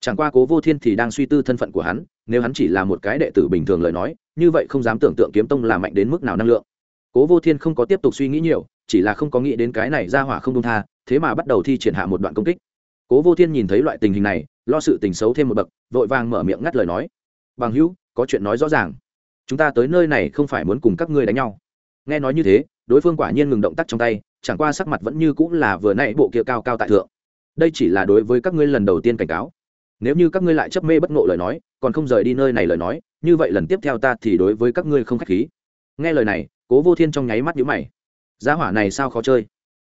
Chẳng qua cố vô thiên thì đang suy tư thân phận của hắn, nếu hắn chỉ là một cái đệ tử bình thường lời nói, như vậy không dám tưởng tượng kiếm tông là mạnh đến mức nào năng lượng. Cố vô thiên không có tiếp tục suy nghĩ nhiều chỉ là không có nghĩ đến cái này ra hỏa không đông tha, thế mà bắt đầu thi triển hạ một đoạn công kích. Cố vô thiên nhìn thấy loại tình hình này, lo sự tình xấu thêm một bậc, vội vàng mở miệng ngắt lời nói. Bằng hữu, có chuyện nói rõ ràng. Chúng ta tới nơi này không phải muốn cùng các ngươi đánh nhau. Nghe nói như thế, đối phương quả nhiên ngừng động tác trong tay, chẳng qua sắc mặt vẫn như cũng là vừa nãy bộ kia cao cao tại thượng. Đây chỉ là đối với các ngươi lần đầu tiên cảnh cáo. Nếu như các ngươi lại chấp mê bất ngộ lời nói, còn không rời đi nơi này lời nói, như vậy lần tiếp theo ta thì đối với các ngươi không k h á c h khí. Nghe lời này, cố vô thiên trong nháy mắt nhũ mày giá hỏa này sao khó chơi?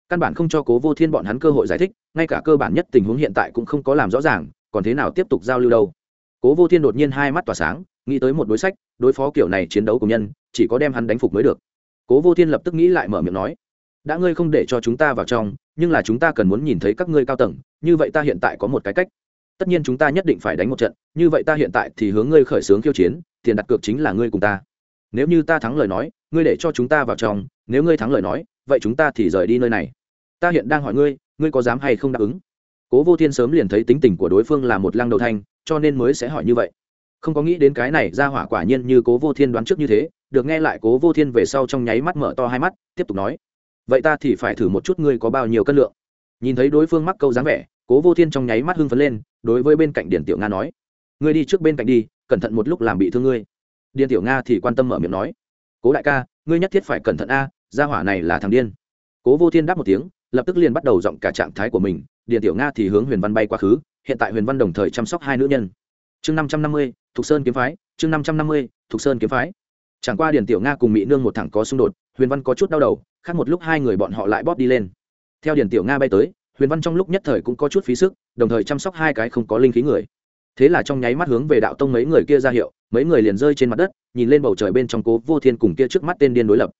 Căn bản không cho cố vô thiên bọn hắn cơ hội giải thích, ngay cả cơ bản nhất tình huống hiện tại cũng không có làm rõ ràng, còn thế nào tiếp tục giao lưu đâu? Cố vô thiên đột nhiên hai mắt tỏa sáng, nghĩ tới một đối sách, đối phó kiểu này chiến đấu của nhân, chỉ có đem hắn đánh phục mới được. Cố vô thiên lập tức nghĩ lại mở miệng nói, đã ngươi không để cho chúng ta vào trong, nhưng là chúng ta cần muốn nhìn thấy các ngươi cao tầng, như vậy ta hiện tại có một cái cách. Tất nhiên chúng ta nhất định phải đánh một trận, như vậy ta hiện tại thì hướng ngươi khởi xướng khiêu chiến, tiền đặt cược chính là ngươi cùng ta. Nếu như ta thắng lời nói ngươi để cho chúng ta vào trong, nếu ngươi thắng lời nói, vậy chúng ta thì rời đi nơi này. Ta hiện đang hỏi ngươi ngươi có dám hay không đáp ứng? Cố vô thiên sớm liền thấy tính tình của đối phương là một lăng đầu thanh, cho nên mới sẽ hỏi như vậy. Không có nghĩ đến cái này ra hỏa quả nhiên như cố vô thiên đoán trước như thế, được nghe lại cố vô thiên về sau trong nháy mắt mở to hai mắt, tiếp tục nói. Vậy ta thì phải thử một chút ngươi có bao nhiêu cân lượng. Nhìn thấy đối phương mắc câu dáng vẻ, cố vô thiên trong nháy mắt hưng phấn lên, đối với bên cạnh điển tiểu nga nói. Ngươi đi trước bên cạnh đi, cẩn thận một lúc làm bị thương ngươi. Điền tiểu nga thì quan tâm mở miệng nói cố đại ca, ngươi nhất thiết phải cẩn thận a, gia hỏa này là thằng điên. Cố vô thiên đáp một tiếng, lập tức liền bắt đầu giọng cả trạng thái của mình, điền tiểu nga thì hướng huyền văn bay quá khứ, hiện tại huyền văn đồng thời chăm sóc hai nữ nhân. Chương năm trăm năm mươi, thục sơn kiếm phái, chương năm trăm năm mươi, thục sơn kiếm phái. Chẳng qua điền tiểu nga cùng mỹ nương một thẳng có xung đột, huyền văn có chút đau đầu, khác một lúc hai người bọn họ lại bóp đi lên. Theo điền tiểu nga bay tới, huyền văn trong lúc nhất thời cũng có chút phí sức, đồng thời chăm sóc hai cái không có linh khí người thế là trong nháy mắt hướng về đạo tông mấy người kia ra hiệu, mấy người liền rơi trên mặt đất, nhìn lên bầu trời bên trong cố vô thiên cùng kia trước mắt tên điên đối lập.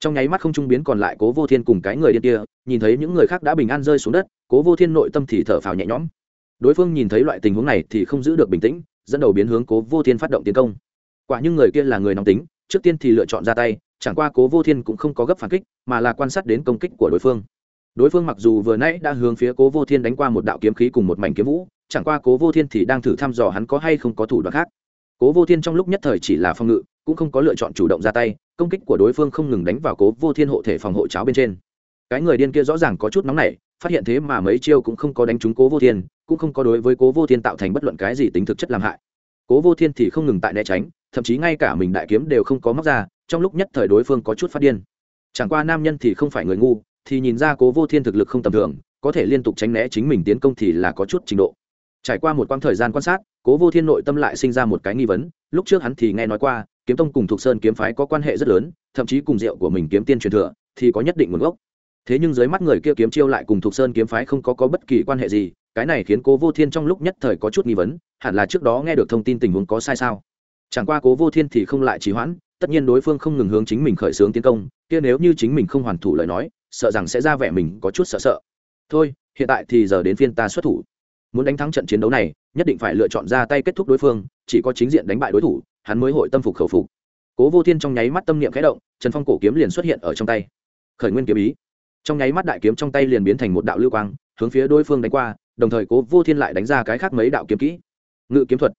Trong nháy mắt không trung biến còn lại cố vô thiên cùng cái người điên kia, nhìn thấy những người khác đã bình an rơi xuống đất, cố vô thiên nội tâm thì thở phào nhẹ nhõm. Đối phương nhìn thấy loại tình huống này thì không giữ được bình tĩnh, dẫn đầu biến hướng cố vô thiên phát động tiến công. Quả nhưng người kia là người nóng tính, trước tiên thì lựa chọn ra tay, chẳng qua cố vô thiên cũng không có gấp phản kích, mà là quan sát đến công kích của đối phương. Đối phương mặc dù vừa nãy đã hướng phía cố vô thiên đánh qua một đạo kiếm khí cùng một mảnh kiếm vũ chẳng qua cố vô thiên thì đang thử thăm dò hắn có hay không có thủ đoạn khác. Cố vô thiên trong lúc nhất thời chỉ là phòng ngự, cũng không có lựa chọn chủ động ra tay, công kích của đối phương không ngừng đánh vào cố vô thiên hộ thể phòng hộ cháo bên trên. Cái người điên kia rõ ràng có chút nóng nảy, phát hiện thế mà mấy chiêu cũng không có đánh trúng cố vô thiên, cũng không có đối với cố vô thiên tạo thành bất luận cái gì tính thực chất làm hại. Cố vô thiên thì không ngừng tại né tránh, thậm chí ngay cả mình đại kiếm đều không có móc ra, trong lúc nhất thời đối phương có chút phát điên. Chẳng qua nam nhân thì không phải người ngu, thì nhìn ra cố vô thiên thực lực không tầm thường, có thể liên tục tránh né chính mình tiến công thì là có chút trình độ trải qua một quãng thời gian quan sát cố vô thiên nội tâm lại sinh ra một cái nghi vấn lúc trước hắn thì nghe nói qua kiếm tông cùng thục sơn kiếm phái có quan hệ rất lớn thậm chí cùng rượu của mình kiếm tiên truyền thừa thì có nhất định nguồn gốc. Thế nhưng dưới mắt người kia kiếm chiêu lại cùng thục sơn kiếm phái không có, có bất kỳ quan hệ gì cái này khiến cố vô thiên trong lúc nhất thời có chút nghi vấn hẳn là trước đó nghe được thông tin tình huống có sai sao? Chẳng qua cố vô thiên thì không lại trì hoãn tất nhiên đối phương không ngừng hướng chính mình khởi xướng tiến công kia nếu như chính mình không hoàn thủ lời nói sợ rằng sẽ ra vẻ mình có chút sợ sợ. Thôi hiện tại thì giờ đến phiên ta xuất thủ muốn đánh thắng trận chiến đấu này, nhất định phải lựa chọn ra tay kết thúc đối phương, chỉ có chính diện đánh bại đối thủ, hắn mới hội tâm phục khẩu phục. Cố vô thiên trong nháy mắt tâm niệm khẽ động, trần phong cổ kiếm liền xuất hiện ở trong tay. Khởi nguyên kiếm ý. Trong nháy mắt đại kiếm trong tay liền biến thành một đạo lưu quang, hướng phía đối phương đánh qua, đồng thời cố vô thiên lại đánh ra cái khác mấy đạo kiếm kỹ. Ngự kiếm thuật.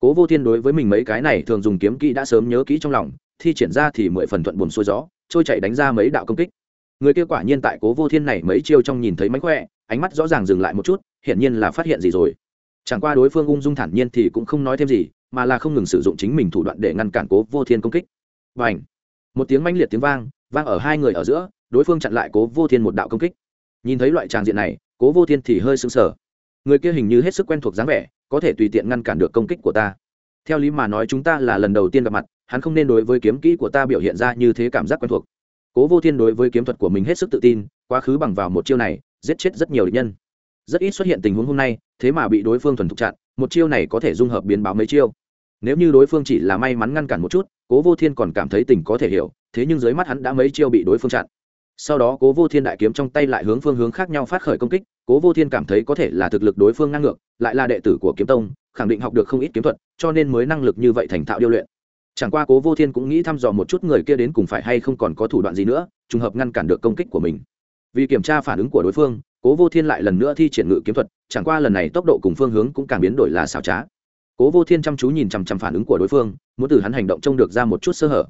Cố vô thiên đối với mình mấy cái này thường dùng kiếm kỹ đã sớm nhớ kỹ trong lòng, thi triển ra thì mười phần thuận buồn xuôi gió, trôi chạy đánh ra mấy đạo công kích. Người kia quả nhiên tại cố vô thiên này mấy chiêu trong nhìn thấy mánh khỏe, ánh mắt rõ ràng dừng lại một chút hiển nhiên là phát hiện gì rồi. Chẳng qua đối phương ung dung thản nhiên thì cũng không nói thêm gì mà là không ngừng sử dụng chính mình thủ đoạn để ngăn cản cố vô thiên công kích. Bành, một tiếng mãnh liệt tiếng vang vang ở hai người ở giữa đối phương chặn lại cố vô thiên một đạo công kích. Nhìn thấy loại tràng diện này cố vô thiên thì hơi sững sờ. Người kia hình như hết sức quen thuộc dáng vẻ có thể tùy tiện ngăn cản được công kích của ta. Theo lý mà nói chúng ta là lần đầu tiên gặp mặt hắn không nên đối với kiếm kỹ của ta biểu hiện ra như thế cảm giác quen thuộc. Cố vô thiên đối với kiếm thuật của mình hết sức tự tin quá khứ bằng vào một chiêu này giết chết rất nhiều địch nhân rất ít xuất hiện tình huống hôm nay, thế mà bị đối phương thuần thục chặn, một chiêu này có thể dung hợp biến báo mấy chiêu. Nếu như đối phương chỉ là may mắn ngăn cản một chút, cố vô thiên còn cảm thấy tình có thể hiểu, thế nhưng dưới mắt hắn đã mấy chiêu bị đối phương chặn. Sau đó cố vô thiên đại kiếm trong tay lại hướng phương hướng khác nhau phát khởi công kích, cố vô thiên cảm thấy có thể là thực lực đối phương ngang ngược, lại là đệ tử của kiếm tông, khẳng định học được không ít kiếm thuật, cho nên mới năng lực như vậy thành thạo điêu luyện. Chẳng qua cố vô thiên cũng nghĩ thăm dò một chút người kia đến cùng phải hay không còn có thủ đoạn gì nữa, trùng hợp ngăn cản được công kích của mình. Vì kiểm tra phản ứng của đối phương cố vô thiên lại lần nữa thi triển ngự kiếm thuật, chẳng qua lần này tốc độ cùng phương hướng cũng càng biến đổi là xảo trá. Cố vô thiên chăm chú nhìn chằm chằm phản ứng của đối phương, muốn từ hắn hành động trông được ra một chút sơ hở.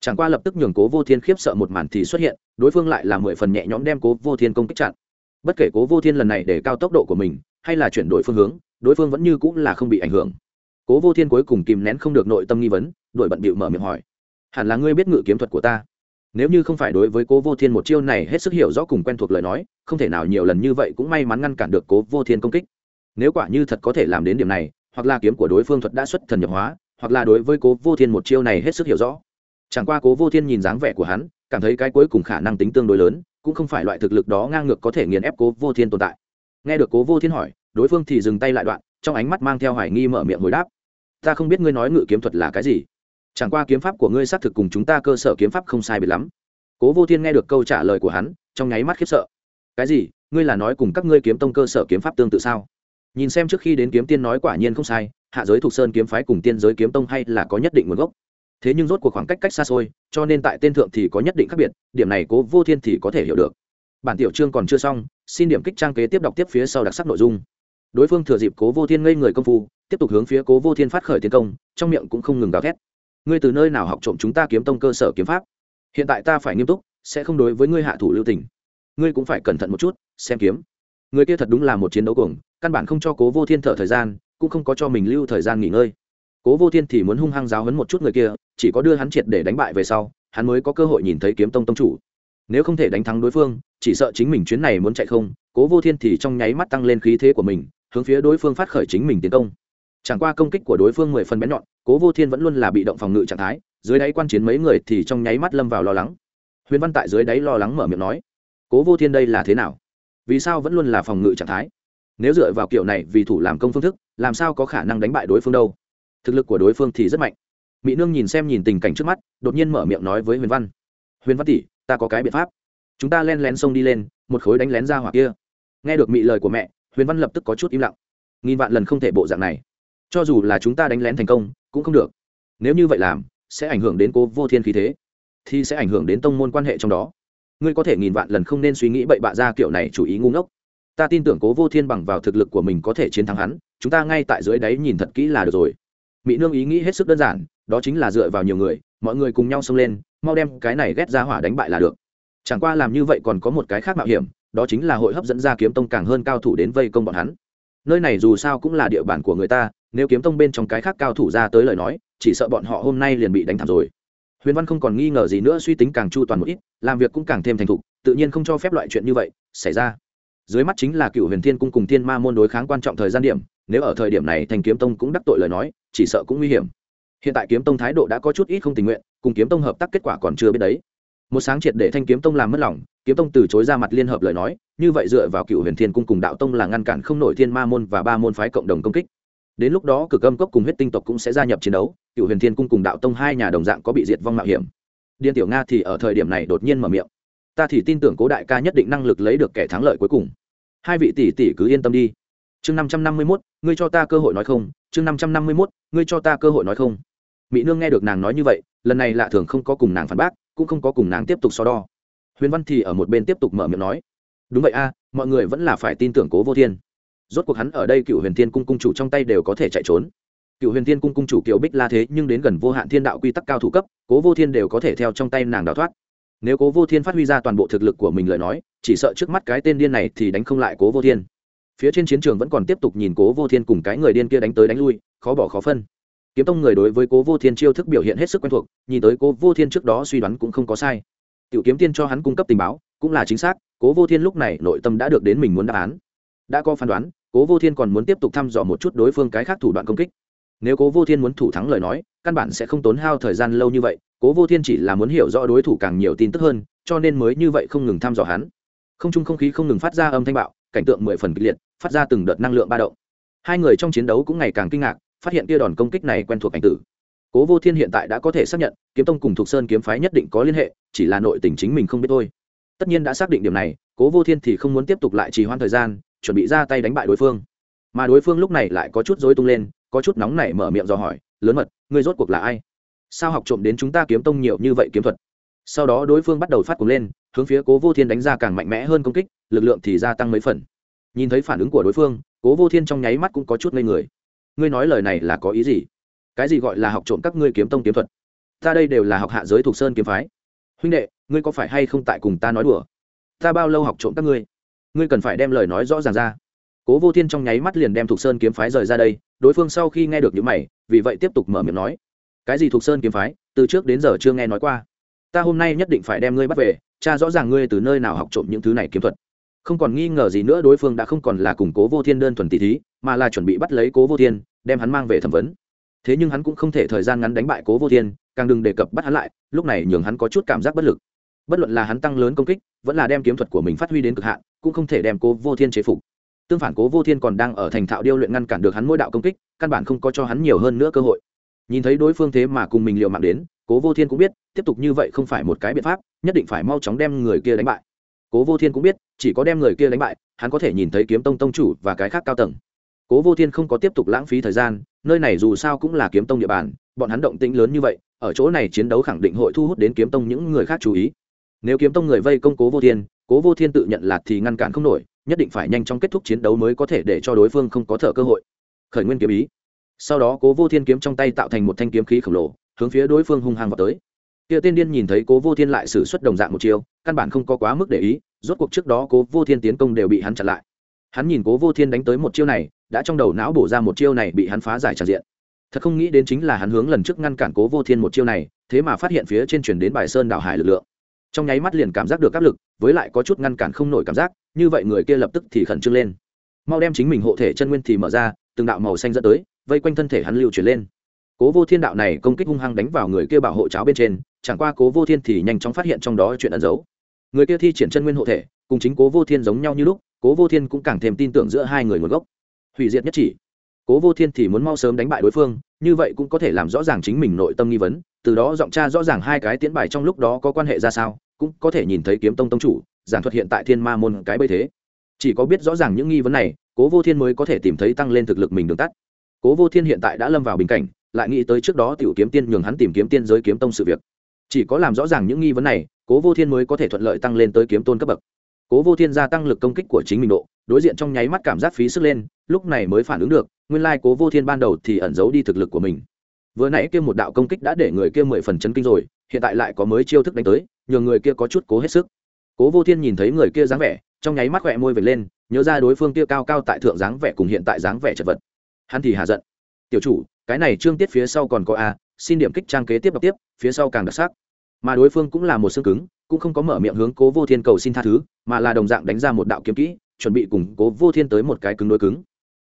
Chẳng qua lập tức nhường cố vô thiên khiếp sợ một màn thì xuất hiện, đối phương lại là mười phần nhẹ nhõm đem cố vô thiên công kích chặn. Bất kể cố vô thiên lần này để cao tốc độ của mình, hay là chuyển đổi phương hướng, đối phương vẫn như cũng là không bị ảnh hưởng. Cố vô thiên cuối cùng kìm nén không được nội tâm nghi vấn đội bận bịu mở miệng hỏi, hẳn là ngươi biết ngự kiếm thuật của ta? Nếu như không phải đối với cố vô thiên một chiêu này hết sức hiểu rõ cùng quen thuộc lời nói, không thể nào nhiều lần như vậy cũng may mắn ngăn cản được cố vô thiên công kích. Nếu quả như thật có thể làm đến điểm này, hoặc là kiếm của đối phương thuật đã xuất thần nhập hóa, hoặc là đối với cố vô thiên một chiêu này hết sức hiểu rõ. Chẳng qua cố vô thiên nhìn dáng vẻ của hắn, cảm thấy cái cuối cùng khả năng tính tương đối lớn, cũng không phải loại thực lực đó ngang ngược có thể nghiền ép cố vô thiên tồn tại. Nghe được cố vô thiên hỏi, đối phương thì dừng tay lại đoạn, trong ánh mắt mang theo hoài nghi mở miệng hồi đáp. Ta không biết ngươi nói ngự kiếm thuật là cái gì chẳng qua kiếm pháp của ngươi xác thực cùng chúng ta cơ sở kiếm pháp không sai biệt lắm. Cố vô thiên nghe được câu trả lời của hắn, trong nháy mắt khiếp sợ. Cái gì? Ngươi là nói cùng các ngươi kiếm tông cơ sở kiếm pháp tương tự sao? Nhìn xem trước khi đến kiếm tiên nói quả nhiên không sai, hạ giới thuộc sơn kiếm phái cùng tiên giới kiếm tông hay là có nhất định nguồn gốc. Thế nhưng rốt cuộc khoảng cách cách xa xôi, cho nên tại tên thượng thì có nhất định khác biệt, điểm này cố vô thiên thì có thể hiểu được. Bản tiểu chương còn chưa xong, xin điểm kích trang kế tiếp đọc tiếp phía sau đặc sắc nội dung. Đối phương thừa dịp cố vô thiên ngây người công phu, tiếp tục hướng phía cố vô thiên phát khởi tiến công, trong miệng cũng không ngừng gào thét ngươi từ nơi nào học trộm chúng ta kiếm tông cơ sở kiếm pháp? Hiện tại ta phải nghiêm túc, sẽ không đối với ngươi hạ thủ lưu tình. Ngươi cũng phải cẩn thận một chút, xem kiếm. Người kia thật đúng là một chiến đấu cuồng, căn bản không cho cố vô thiên thở thời gian, cũng không có cho mình lưu thời gian nghỉ ngơi. Cố vô thiên thì muốn hung hăng giáo hấn một chút người kia, chỉ có đưa hắn triệt để đánh bại về sau, hắn mới có cơ hội nhìn thấy kiếm tông tông chủ. Nếu không thể đánh thắng đối phương, chỉ sợ chính mình chuyến này muốn chạy không, cố vô thiên thì trong nháy mắt tăng lên khí thế của mình, hướng phía đối phương phát khởi chính mình tiến công. Chẳng qua công kích của đối phương mười phần bén nhọn cố vô thiên vẫn luôn là bị động phòng ngự trạng thái, dưới đáy quan chiến mấy người thì trong nháy mắt lâm vào lo lắng. Huyền văn tại dưới đáy lo lắng mở miệng nói, cố vô thiên đây là thế nào? Vì sao vẫn luôn là phòng ngự trạng thái? Nếu dựa vào kiểu này vì thủ làm công phương thức, làm sao có khả năng đánh bại đối phương đâu? Thực lực của đối phương thì rất mạnh. Mỹ nương nhìn xem nhìn tình cảnh trước mắt, đột nhiên mở miệng nói với huyền văn huyền văn tỷ, ta có cái biện pháp. Chúng ta len lén xông đi lên, một khối đánh lén ra hoặc kia. Nghe được mị lời của mẹ, huyền văn lập tức có chút im lặng. Nghìn vạn lần không thể bộ dạng này cho dù là chúng ta đánh lén thành công, cũng không được. Nếu như vậy làm, sẽ ảnh hưởng đến cố vô thiên khí thế, thì sẽ ảnh hưởng đến tông môn quan hệ trong đó. Ngươi có thể nghìn vạn lần không nên suy nghĩ bậy bạ ra kiểu này chủ ý ngu ngốc. Ta tin tưởng cố vô thiên bằng vào thực lực của mình có thể chiến thắng hắn, chúng ta ngay tại dưới đáy nhìn thật kỹ là được rồi. Mỹ nương ý nghĩ hết sức đơn giản, đó chính là dựa vào nhiều người, mọi người cùng nhau xông lên, mau đem cái này ghét ra hỏa đánh bại là được. Chẳng qua làm như vậy còn có một cái khác mạo hiểm, đó chính là hội hấp dẫn ra kiếm tông càng hơn cao thủ đến vây công bọn hắn nơi này dù sao cũng là địa bàn của người ta, nếu kiếm tông bên trong cái khác cao thủ ra tới lời nói, chỉ sợ bọn họ hôm nay liền bị đánh thảm rồi. Huyền văn không còn nghi ngờ gì nữa, suy tính càng chu toàn một ít, làm việc cũng càng thêm thành thục, tự nhiên không cho phép loại chuyện như vậy xảy ra. Dưới mắt chính là cựu huyền thiên cung cùng thiên ma môn đối kháng quan trọng thời gian điểm, nếu ở thời điểm này thành kiếm tông cũng đắc tội lời nói, chỉ sợ cũng nguy hiểm. Hiện tại kiếm tông thái độ đã có chút ít không tình nguyện, cùng kiếm tông hợp tác kết quả còn chưa biết đấy một sáng triệt để thanh kiếm tông làm mất lòng, kiếm tông từ chối ra mặt liên hợp lời nói, như vậy dựa vào cựu huyền thiên cung cùng đạo tông là ngăn cản không nổi thiên ma môn và ba môn phái cộng đồng công kích. Đến lúc đó cực âm cốc cùng huyết tinh tộc cũng sẽ gia nhập chiến đấu, cựu huyền thiên cung cùng đạo tông hai nhà đồng dạng có bị diệt vong mạo hiểm. Điên tiểu nga thì ở thời điểm này đột nhiên mở miệng. Ta thì tin tưởng cố đại ca nhất định năng lực lấy được kẻ thắng lợi cuối cùng. Hai vị tỷ tỷ cứ yên tâm đi. Chương năm trăm năm mươi mốt, ngươi cho ta cơ hội nói không. Chương năm trăm năm mươi mốt, ngươi cho ta cơ hội nói không. Mỹ nương nghe được nàng nói như vậy, lần này lạ thường không có cùng nàng phản bác cũng không có cùng nàng tiếp tục so đo. Huyền văn thì ở một bên tiếp tục mở miệng nói, đúng vậy a, mọi người vẫn là phải tin tưởng cố vô thiên. Rốt cuộc hắn ở đây cựu huyền thiên cung cung chủ trong tay đều có thể chạy trốn. Cựu huyền thiên cung cung chủ kiều bích la thế nhưng đến gần vô hạn thiên đạo quy tắc cao thủ cấp, cố vô thiên đều có thể theo trong tay nàng đào thoát. Nếu cố vô thiên phát huy ra toàn bộ thực lực của mình lời nói, chỉ sợ trước mắt cái tên điên này thì đánh không lại cố vô thiên. Phía trên chiến trường vẫn còn tiếp tục nhìn cố vô thiên cùng cái người điên kia đánh tới đánh lui, khó bỏ khó phân kiếm tông người đối với cố vô thiên chiêu thức biểu hiện hết sức quen thuộc, nhìn tới cố vô thiên trước đó suy đoán cũng không có sai. Tiểu kiếm tiên cho hắn cung cấp tình báo, cũng là chính xác, cố vô thiên lúc này nội tâm đã được đến mình muốn đáp án. Đã có phán đoán, cố vô thiên còn muốn tiếp tục thăm dò một chút đối phương cái khác thủ đoạn công kích. Nếu cố vô thiên muốn thủ thắng lời nói, căn bản sẽ không tốn hao thời gian lâu như vậy, cố vô thiên chỉ là muốn hiểu rõ đối thủ càng nhiều tin tức hơn, cho nên mới như vậy không ngừng thăm dò hắn. Không trung không khí không ngừng phát ra âm thanh bạo, cảnh tượng mười phần kịch liệt, phát ra từng đợt năng lượng ba động. Hai người trong chiến đấu cũng ngày càng kinh ngạc phát hiện kia đòn công kích này quen thuộc ảnh tử. Cố vô thiên hiện tại đã có thể xác nhận, kiếm tông cùng thục sơn kiếm phái nhất định có liên hệ, chỉ là nội tình chính mình không biết thôi. Tất nhiên đã xác định điểm này, cố vô thiên thì không muốn tiếp tục lại trì hoãn thời gian, chuẩn bị ra tay đánh bại đối phương. Mà đối phương lúc này lại có chút dối tung lên, có chút nóng nảy mở miệng dò hỏi, lớn mật, ngươi rốt cuộc là ai? Sao học trộm đến chúng ta kiếm tông nhiều như vậy kiếm thuật? Sau đó đối phương bắt đầu phát cuồng lên, hướng phía cố vô thiên đánh ra càng mạnh mẽ hơn công kích, lực lượng thì gia tăng mấy phần. Nhìn thấy phản ứng của đối phương, cố vô thiên trong nháy mắt cũng có chút ngây người ngươi nói lời này là có ý gì? Cái gì gọi là học trộm các ngươi kiếm tông kiếm thuật? Ta đây đều là học hạ giới thuộc sơn kiếm phái. Huynh đệ, ngươi có phải hay không tại cùng ta nói đùa? Ta bao lâu học trộm các ngươi? Ngươi cần phải đem lời nói rõ ràng ra. Cố vô thiên trong nháy mắt liền đem thuộc sơn kiếm phái rời ra đây, đối phương sau khi nghe được những mày, vì vậy tiếp tục mở miệng nói. Cái gì thuộc sơn kiếm phái? Từ trước đến giờ chưa nghe nói qua. Ta hôm nay nhất định phải đem ngươi bắt về cha rõ ràng ngươi từ nơi nào học trộm những thứ này kiếm thuật không còn nghi ngờ gì nữa đối phương đã không còn là củng cố vô thiên đơn thuần tỷ thí, mà là chuẩn bị bắt lấy cố vô thiên, đem hắn mang về thẩm vấn. Thế nhưng hắn cũng không thể thời gian ngắn đánh bại cố vô thiên, càng đừng đề cập bắt hắn lại, lúc này nhường hắn có chút cảm giác bất lực. Bất luận là hắn tăng lớn công kích, vẫn là đem kiếm thuật của mình phát huy đến cực hạn, cũng không thể đem cố vô thiên chế phục. Tương phản cố vô thiên còn đang ở thành thạo điêu luyện ngăn cản được hắn mỗi đạo công kích, căn bản không có cho hắn nhiều hơn nữa cơ hội. Nhìn thấy đối phương thế mà cùng mình liều mạng đến, cố vô thiên cũng biết, tiếp tục như vậy không phải một cái biện pháp, nhất định phải mau chóng đem người kia đánh bại. Cố vô thiên cũng biết chỉ có đem người kia đánh bại hắn có thể nhìn thấy kiếm tông tông chủ và cái khác cao tầng. Cố vô thiên không có tiếp tục lãng phí thời gian nơi này dù sao cũng là kiếm tông địa bàn bọn hắn động tĩnh lớn như vậy ở chỗ này chiến đấu khẳng định hội thu hút đến kiếm tông những người khác chú ý. Nếu kiếm tông người vây công cố vô thiên cố vô thiên tự nhận là thì ngăn cản không nổi nhất định phải nhanh chóng kết thúc chiến đấu mới có thể để cho đối phương không có thở cơ hội. Khởi nguyên kiếm ý. Sau đó cố vô thiên kiếm trong tay tạo thành một thanh kiếm khí khổng lồ hướng phía đối phương hung hăng vào tới. Kia tiên điên nhìn thấy cố vô thiên lại xử suất đồng dạng một chiều, căn bản không có quá mức để ý rốt cuộc trước đó cố vô thiên tiến công đều bị hắn chặn lại. Hắn nhìn cố vô thiên đánh tới một chiêu này, đã trong đầu não bổ ra một chiêu này bị hắn phá giải tràn diện. Thật không nghĩ đến chính là hắn hướng lần trước ngăn cản cố vô thiên một chiêu này, thế mà phát hiện phía trên chuyển đến bài sơn đảo hải lực lượng. Trong nháy mắt liền cảm giác được áp lực, với lại có chút ngăn cản không nổi cảm giác, như vậy người kia lập tức thì khẩn trương lên. Mau đem chính mình hộ thể chân nguyên thì mở ra, từng đạo màu xanh dẫn tới, vây quanh thân thể hắn lưu chuyển lên. Cố vô thiên đạo này công kích hung hăng đánh vào người kia bảo hộ cháo bên trên, chẳng qua cố vô thiên thì nhanh chóng phát hiện trong đó chuyện ẩn giấu người kia thi triển chân nguyên hộ thể, cùng chính cố vô thiên giống nhau như lúc, cố vô thiên cũng càng thêm tin tưởng giữa hai người nguồn gốc. Hủy diệt nhất chỉ. Cố vô thiên thì muốn mau sớm đánh bại đối phương, như vậy cũng có thể làm rõ ràng chính mình nội tâm nghi vấn, từ đó giọng tra rõ ràng hai cái tiến bài trong lúc đó có quan hệ ra sao, cũng có thể nhìn thấy kiếm tông tông chủ, giảng thuật hiện tại thiên ma môn cái bây thế. Chỉ có biết rõ ràng những nghi vấn này, cố vô thiên mới có thể tìm thấy tăng lên thực lực mình đường tắt. Cố vô thiên hiện tại đã lâm vào bình cảnh, lại nghĩ tới trước đó tiểu kiếm tiên nhường hắn tìm kiếm tiên giới kiếm tông sự việc. Chỉ có làm rõ ràng những nghi vấn này cố vô thiên mới có thể thuận lợi tăng lên tới kiếm tôn cấp bậc. Cố vô thiên gia tăng lực công kích của chính mình độ, đối diện trong nháy mắt cảm giác phí sức lên, lúc này mới phản ứng được, nguyên lai cố vô thiên ban đầu thì ẩn giấu đi thực lực của mình. Vừa nãy kia một đạo công kích đã để người kia mười phần chấn kinh rồi, hiện tại lại có mới chiêu thức đánh tới, nhờ người kia có chút cố hết sức. Cố vô thiên nhìn thấy người kia dáng vẻ, trong nháy mắt khỏe môi về lên, nhớ ra đối phương kia cao cao tại thượng dáng vẻ cùng hiện tại dáng vẻ chật vật. Hắn thì hạ giận. Tiểu chủ, cái này trương tiết phía sau còn có a, xin điểm kích trang kế tiếp đọc tiếp, phía sau càng đặc sắc mà đối phương cũng là một xương cứng, cũng không có mở miệng hướng cố vô thiên cầu xin tha thứ, mà là đồng dạng đánh ra một đạo kiếm kỹ, chuẩn bị cùng cố vô thiên tới một cái cứng đối cứng.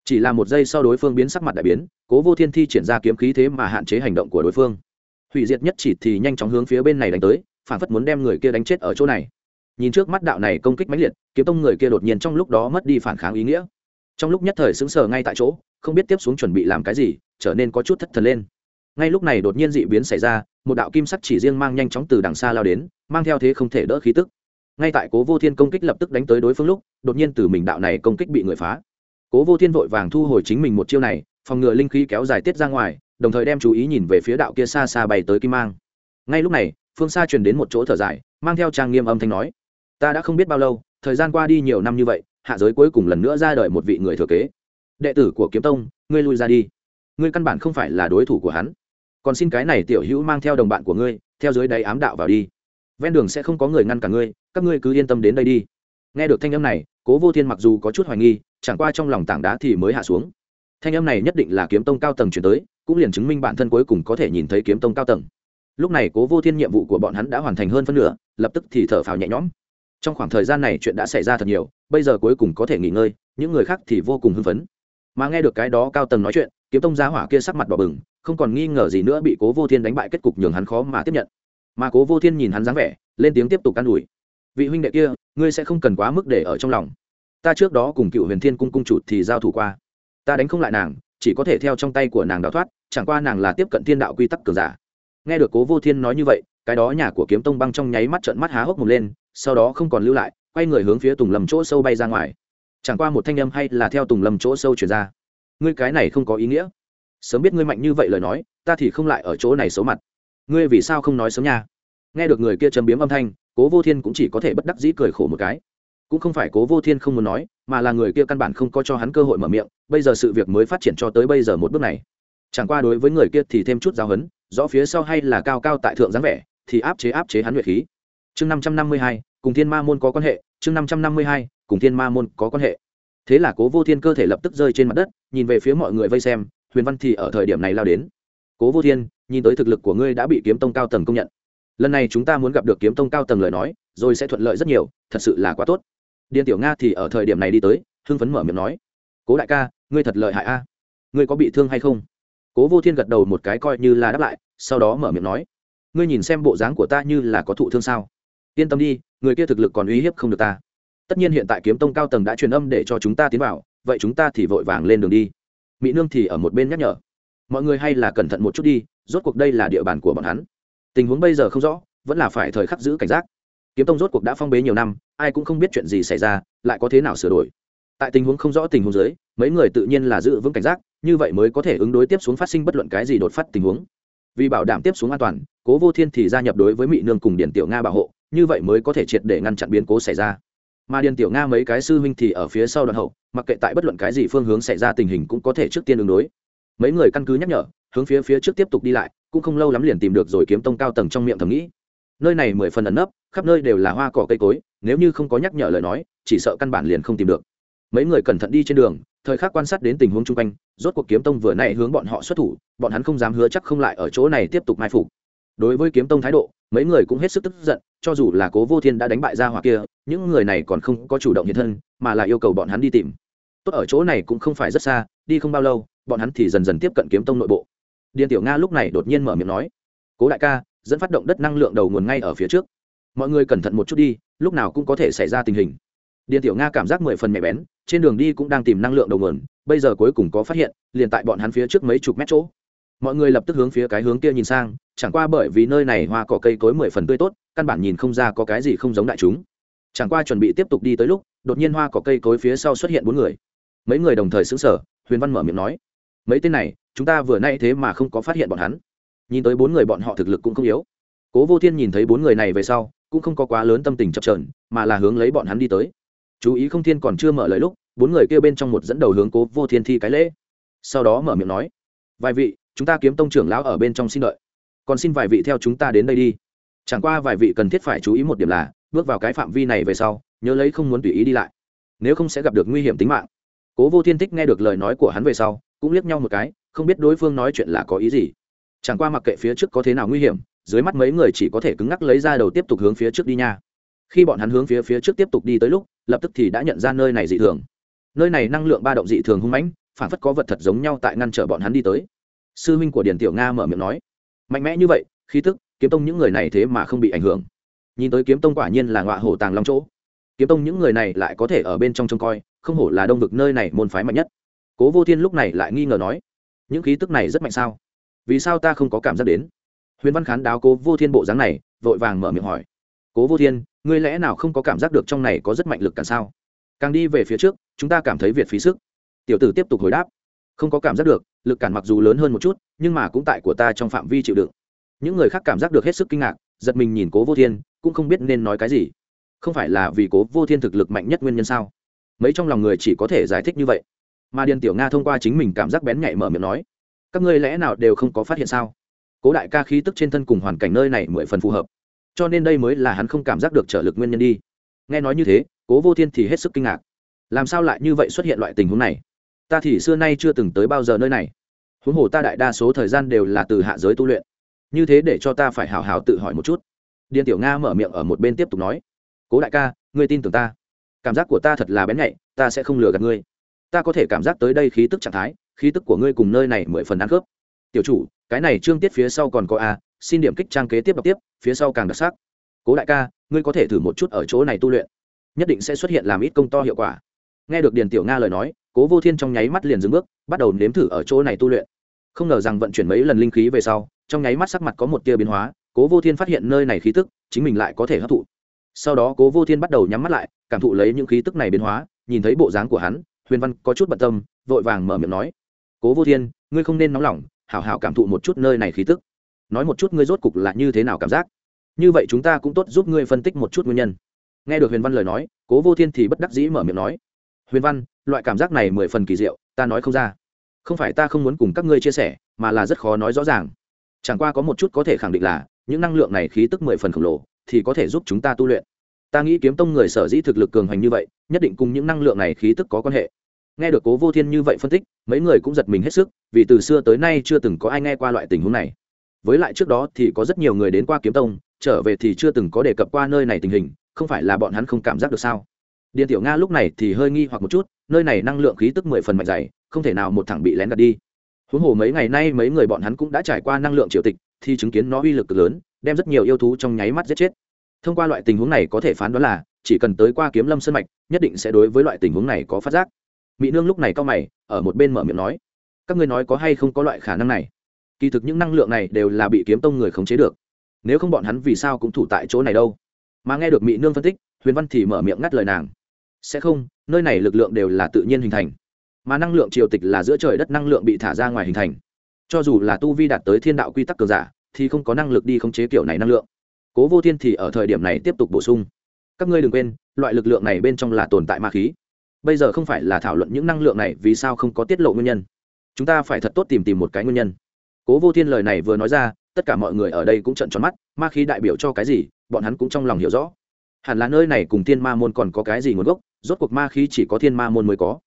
Chỉ là một giây sau đối phương biến sắc mặt đại biến, cố vô thiên thi triển ra kiếm khí thế mà hạn chế hành động của đối phương. Hủy diệt nhất chỉ thì nhanh chóng hướng phía bên này đánh tới, phản phất muốn đem người kia đánh chết ở chỗ này. Nhìn trước mắt đạo này công kích mãnh liệt, kiếm tông người kia đột nhiên trong lúc đó mất đi phản kháng ý nghĩa. Trong lúc nhất thời sững sờ ngay tại chỗ, không biết tiếp xuống chuẩn bị làm cái gì, trở nên có chút thất thần lên ngay lúc này đột nhiên dị biến xảy ra, một đạo kim sắc chỉ riêng mang nhanh chóng từ đằng xa lao đến, mang theo thế không thể đỡ khí tức. Ngay tại cố vô thiên công kích lập tức đánh tới đối phương lúc, đột nhiên từ mình đạo này công kích bị người phá. Cố vô thiên vội vàng thu hồi chính mình một chiêu này, phòng ngừa linh khí kéo dài tiết ra ngoài, đồng thời đem chú ý nhìn về phía đạo kia xa xa bay tới kim mang. Ngay lúc này, phương xa truyền đến một chỗ thở dài, mang theo trang nghiêm âm thanh nói, ta đã không biết bao lâu, thời gian qua đi nhiều năm như vậy, hạ giới cuối cùng lần nữa ra đời một vị người thừa kế. Đệ tử của kiếm tông, ngươi lui ra đi ngươi căn bản không phải là đối thủ của hắn. Còn xin cái này tiểu hữu mang theo đồng bạn của ngươi, theo dưới đáy ám đạo vào đi. Ven đường sẽ không có người ngăn cả ngươi, các ngươi cứ yên tâm đến đây đi. Nghe được thanh âm này, cố vô thiên mặc dù có chút hoài nghi, chẳng qua trong lòng tảng đá thì mới hạ xuống. Thanh âm này nhất định là kiếm tông cao tầng chuyển tới, cũng liền chứng minh bản thân cuối cùng có thể nhìn thấy kiếm tông cao tầng. Lúc này cố vô thiên nhiệm vụ của bọn hắn đã hoàn thành hơn phân nửa, lập tức thì thở phào nhẹ nhõm. Trong khoảng thời gian này chuyện đã xảy ra thật nhiều, bây giờ cuối cùng có thể nghỉ ngơi, những người khác thì vô cùng hưng phấn. Mà nghe được cái đó cao tầng nói chuyện kiếm tông giá hỏa kia sắc mặt đỏ bừng, không còn nghi ngờ gì nữa bị cố vô thiên đánh bại, kết cục nhường hắn khó mà tiếp nhận. Mà cố vô thiên nhìn hắn dáng vẻ, lên tiếng tiếp tục can ủi. Vị huynh đệ kia, ngươi sẽ không cần quá mức để ở trong lòng. Ta trước đó cùng cựu huyền thiên cung cung chủ thì giao thủ qua. Ta đánh không lại nàng, chỉ có thể theo trong tay của nàng đào thoát, chẳng qua nàng là tiếp cận thiên đạo quy tắc cường giả. Nghe được cố vô thiên nói như vậy, cái đó nhà của kiếm tông băng trong nháy mắt trợn mắt há hốc một lên, sau đó không còn lưu lại, quay người hướng phía tùng lầm chỗ sâu bay ra ngoài. Chẳng qua một thanh âm hay là theo tùng lầm chỗ sâu chuyển ra ngươi cái này không có ý nghĩa. Sớm biết ngươi mạnh như vậy lời nói, ta thì không lại ở chỗ này xấu mặt. Ngươi vì sao không nói sớm nha? Nghe được người kia châm biếm âm thanh, cố vô thiên cũng chỉ có thể bất đắc dĩ cười khổ một cái. Cũng không phải cố vô thiên không muốn nói, mà là người kia căn bản không có cho hắn cơ hội mở miệng, bây giờ sự việc mới phát triển cho tới bây giờ một bước này. Chẳng qua đối với người kia thì thêm chút giáo hấn rõ phía sau hay là cao cao tại thượng dáng vẻ, thì áp chế áp chế hắn luyện khí. Chương năm trăm năm mươi hai, cùng thiên ma môn có quan hệ, chương năm trăm năm mươi hai, cùng thiên ma môn có quan hệ thế là cố vô thiên cơ thể lập tức rơi trên mặt đất, nhìn về phía mọi người vây xem, huyền văn thì ở thời điểm này lao đến. Cố vô thiên, nhìn tới thực lực của ngươi đã bị kiếm tông cao tầng công nhận. Lần này chúng ta muốn gặp được kiếm tông cao tầng lời nói, rồi sẽ thuận lợi rất nhiều, thật sự là quá tốt. Điền tiểu nga thì ở thời điểm này đi tới, hưng phấn mở miệng nói, cố đại ca, ngươi thật lợi hại a. Ngươi có bị thương hay không? Cố vô thiên gật đầu một cái coi như là đáp lại, sau đó mở miệng nói, ngươi nhìn xem bộ dáng của ta như là có thụ thương sao. Yên tâm đi, người kia thực lực còn uy hiếp không được ta tất nhiên hiện tại kiếm tông cao tầng đã truyền âm để cho chúng ta tiến vào, vậy chúng ta thì vội vàng lên đường đi. Mỹ nương thì ở một bên nhắc nhở. Mọi người hay là cẩn thận một chút đi, rốt cuộc đây là địa bàn của bọn hắn. Tình huống bây giờ không rõ, vẫn là phải thời khắc giữ cảnh giác. Kiếm tông rốt cuộc đã phong bế nhiều năm, ai cũng không biết chuyện gì xảy ra, lại có thế nào sửa đổi. Tại tình huống không rõ tình huống dưới, mấy người tự nhiên là giữ vững cảnh giác, như vậy mới có thể ứng đối tiếp xuống phát sinh bất luận cái gì đột phát tình huống. Vì bảo đảm tiếp xuống an toàn, cố vô thiên thì gia nhập đối với mỹ nương cùng điển tiểu nga bảo hộ, như vậy mới có thể triệt để ngăn chặn biến cố xảy ra mà điền tiểu nga mấy cái sư huynh thì ở phía sau đoạn hậu, mặc kệ tại bất luận cái gì phương hướng xảy ra tình hình cũng có thể trước tiên ứng đối. Mấy người căn cứ nhắc nhở, hướng phía phía trước tiếp tục đi lại, cũng không lâu lắm liền tìm được rồi kiếm tông cao tầng trong miệng thầm nghĩ. Nơi này mười phần ẩn nấp, khắp nơi đều là hoa cỏ cây cối, nếu như không có nhắc nhở lời nói, chỉ sợ căn bản liền không tìm được. Mấy người cẩn thận đi trên đường, thời khắc quan sát đến tình huống chung quanh, rốt cuộc kiếm tông vừa nay hướng bọn họ xuất thủ, bọn hắn không dám hứa chắc không lại ở chỗ này tiếp tục mai phục đối với kiếm tông thái độ, mấy người cũng hết sức tức giận, cho dù là cố vô thiên đã đánh bại ra hỏa kia, những người này còn không có chủ động hiện thân, mà là yêu cầu bọn hắn đi tìm. Tốt ở chỗ này cũng không phải rất xa, đi không bao lâu, bọn hắn thì dần dần tiếp cận kiếm tông nội bộ. Điền tiểu nga lúc này đột nhiên mở miệng nói, cố đại ca, dẫn phát động đất năng lượng đầu nguồn ngay ở phía trước. Mọi người cẩn thận một chút đi, lúc nào cũng có thể xảy ra tình hình. Điền tiểu nga cảm giác mười phần nhạy bén, trên đường đi cũng đang tìm năng lượng đầu nguồn, bây giờ cuối cùng có phát hiện, liền tại bọn hắn phía trước mấy chục mét chỗ mọi người lập tức hướng phía cái hướng kia nhìn sang, chẳng qua bởi vì nơi này hoa cỏ cây cối mười phần tươi tốt, căn bản nhìn không ra có cái gì không giống đại chúng. Chẳng qua chuẩn bị tiếp tục đi tới lúc, đột nhiên hoa cỏ cây cối phía sau xuất hiện bốn người. Mấy người đồng thời xứng sở huyền văn mở miệng nói, mấy tên này, chúng ta vừa nay thế mà không có phát hiện bọn hắn. Nhìn tới bốn người bọn họ thực lực cũng không yếu. Cố vô thiên nhìn thấy bốn người này về sau, cũng không có quá lớn tâm tình chập trờn mà là hướng lấy bọn hắn đi tới. Chú ý không thiên còn chưa mở lời lúc, bốn người kêu bên trong một dẫn đầu hướng cố vô thiên thi cái lễ. Sau đó mở miệng nói, vài vị chúng ta kiếm tông trưởng lão ở bên trong xin đợi. Còn xin vài vị theo chúng ta đến đây đi. Chẳng qua vài vị cần thiết phải chú ý một điểm là, bước vào cái phạm vi này về sau, nhớ lấy không muốn tùy ý đi lại. Nếu không sẽ gặp được nguy hiểm tính mạng. Cố vô thiên thích nghe được lời nói của hắn về sau, cũng liếc nhau một cái, không biết đối phương nói chuyện là có ý gì. Chẳng qua mặc kệ phía trước có thế nào nguy hiểm, dưới mắt mấy người chỉ có thể cứng ngắc lấy ra đầu tiếp tục hướng phía trước đi nha. Khi bọn hắn hướng phía phía trước tiếp tục đi tới lúc, lập tức thì đã nhận ra nơi này dị thường. Nơi này năng lượng ba động dị thường hung mãnh, phản phất có vật thật giống nhau tại ngăn trở bọn hắn đi tới sư huynh của điền tiểu nga mở miệng nói. Mạnh mẽ như vậy, khí tức, kiếm tông những người này thế mà không bị ảnh hưởng. Nhìn tới kiếm tông quả nhiên là ngọa hổ tàng long chỗ. Kiếm tông những người này lại có thể ở bên trong trông coi, không hổ là đông vực nơi này môn phái mạnh nhất. Cố vô thiên lúc này lại nghi ngờ nói, những khí tức này rất mạnh sao? Vì sao ta không có cảm giác đến? Huyền văn khán đáo cố vô thiên bộ dáng này, vội vàng mở miệng hỏi, cố vô thiên, ngươi lẽ nào không có cảm giác được trong này có rất mạnh lực càng sao? Càng đi về phía trước, chúng ta cảm thấy việt phí sức. Tiểu tử tiếp tục hồi đáp không có cảm giác được, lực cản mặc dù lớn hơn một chút, nhưng mà cũng tại của ta trong phạm vi chịu đựng. Những người khác cảm giác được hết sức kinh ngạc, giật mình nhìn cố vô thiên, cũng không biết nên nói cái gì. Không phải là vì cố vô thiên thực lực mạnh nhất nguyên nhân sao? Mấy trong lòng người chỉ có thể giải thích như vậy. Mà điền tiểu nga thông qua chính mình cảm giác bén nhạy mở miệng nói, các ngươi lẽ nào đều không có phát hiện sao? Cố đại ca khí tức trên thân cùng hoàn cảnh nơi này mười phần phù hợp, cho nên đây mới là hắn không cảm giác được trở lực nguyên nhân đi. Nghe nói như thế, cố vô thiên thì hết sức kinh ngạc. Làm sao lại như vậy xuất hiện loại tình huống này? Ta thì xưa nay chưa từng tới bao giờ nơi này. Huống hồ ta đại đa số thời gian đều là từ hạ giới tu luyện. Như thế để cho ta phải hào hào tự hỏi một chút. Điền tiểu nga mở miệng ở một bên tiếp tục nói, cố đại ca, ngươi tin tưởng ta. Cảm giác của ta thật là bén nhạy, ta sẽ không lừa gạt ngươi. Ta có thể cảm giác tới đây khí tức trạng thái, khí tức của ngươi cùng nơi này mười phần ăn khớp. Tiểu chủ, cái này trương tiết phía sau còn có a, xin điểm kích trang kế tiếp đọc tiếp, phía sau càng đặc sắc. Cố đại ca, ngươi có thể thử một chút ở chỗ này tu luyện. Nhất định sẽ xuất hiện làm ít công to hiệu quả nghe được điền tiểu nga lời nói, cố vô thiên trong nháy mắt liền dừng bước, bắt đầu nếm thử ở chỗ này tu luyện. Không ngờ rằng vận chuyển mấy lần linh khí về sau, trong nháy mắt sắc mặt có một tia biến hóa, cố vô thiên phát hiện nơi này khí tức, chính mình lại có thể hấp thụ. Sau đó cố vô thiên bắt đầu nhắm mắt lại, cảm thụ lấy những khí tức này biến hóa, nhìn thấy bộ dáng của hắn, huyền văn có chút bận tâm, vội vàng mở miệng nói, cố vô thiên, ngươi không nên nóng lòng, hảo hảo cảm thụ một chút nơi này khí tức. Nói một chút ngươi rốt cục là như thế nào cảm giác. Như vậy chúng ta cũng tốt giúp ngươi phân tích một chút nguyên nhân. Nghe được huyền văn lời nói, cố vô thiên thì bất đắc dĩ mở miệng nói huyền văn, loại cảm giác này mười phần kỳ diệu, ta nói không ra. Không phải ta không muốn cùng các ngươi chia sẻ, mà là rất khó nói rõ ràng. Chẳng qua có một chút có thể khẳng định là, những năng lượng này khí tức mười phần khổng lồ, thì có thể giúp chúng ta tu luyện. Ta nghĩ kiếm tông người sở dĩ thực lực cường hành như vậy, nhất định cùng những năng lượng này khí tức có quan hệ. Nghe được cố vô thiên như vậy phân tích, mấy người cũng giật mình hết sức, vì từ xưa tới nay chưa từng có ai nghe qua loại tình huống này. Với lại trước đó thì có rất nhiều người đến qua kiếm tông, trở về thì chưa từng có đề cập qua nơi này tình hình, không phải là bọn hắn không cảm giác được sao? Điện tiểu nga lúc này thì hơi nghi hoặc một chút, nơi này năng lượng khí tức mười phần mạnh dày, không thể nào một thẳng bị lén gạt đi. Huống hồ mấy ngày nay mấy người bọn hắn cũng đã trải qua năng lượng triều tịch, thì chứng kiến nó uy lực cực lớn, đem rất nhiều yêu thú trong nháy mắt giết chết. Thông qua loại tình huống này có thể phán đoán là, chỉ cần tới qua kiếm lâm sân mạch, nhất định sẽ đối với loại tình huống này có phát giác. Mỹ nương lúc này cao mày, ở một bên mở miệng nói, các ngươi nói có hay không có loại khả năng này? Kỳ thực những năng lượng này đều là bị kiếm tông người khống chế được. Nếu không bọn hắn vì sao cũng thủ tại chỗ này đâu? Mà nghe được mỹ nương phân tích, huyền văn thì mở miệng ngắt lời nàng sẽ không, nơi này lực lượng đều là tự nhiên hình thành. Mà năng lượng triều tịch là giữa trời đất năng lượng bị thả ra ngoài hình thành. Cho dù là tu vi đạt tới thiên đạo quy tắc cường giả, thì không có năng lực đi khống chế kiểu này năng lượng. Cố vô thiên thì ở thời điểm này tiếp tục bổ sung. Các ngươi đừng quên, loại lực lượng này bên trong là tồn tại ma khí. Bây giờ không phải là thảo luận những năng lượng này vì sao không có tiết lộ nguyên nhân. Chúng ta phải thật tốt tìm tìm một cái nguyên nhân. Cố vô thiên lời này vừa nói ra, tất cả mọi người ở đây cũng trận tròn mắt, ma khí đại biểu cho cái gì, bọn hắn cũng trong lòng hiểu rõ. Hẳn là nơi này cùng thiên ma môn còn có cái gì nguồn gốc rốt cuộc ma khí chỉ có thiên ma môn mới có.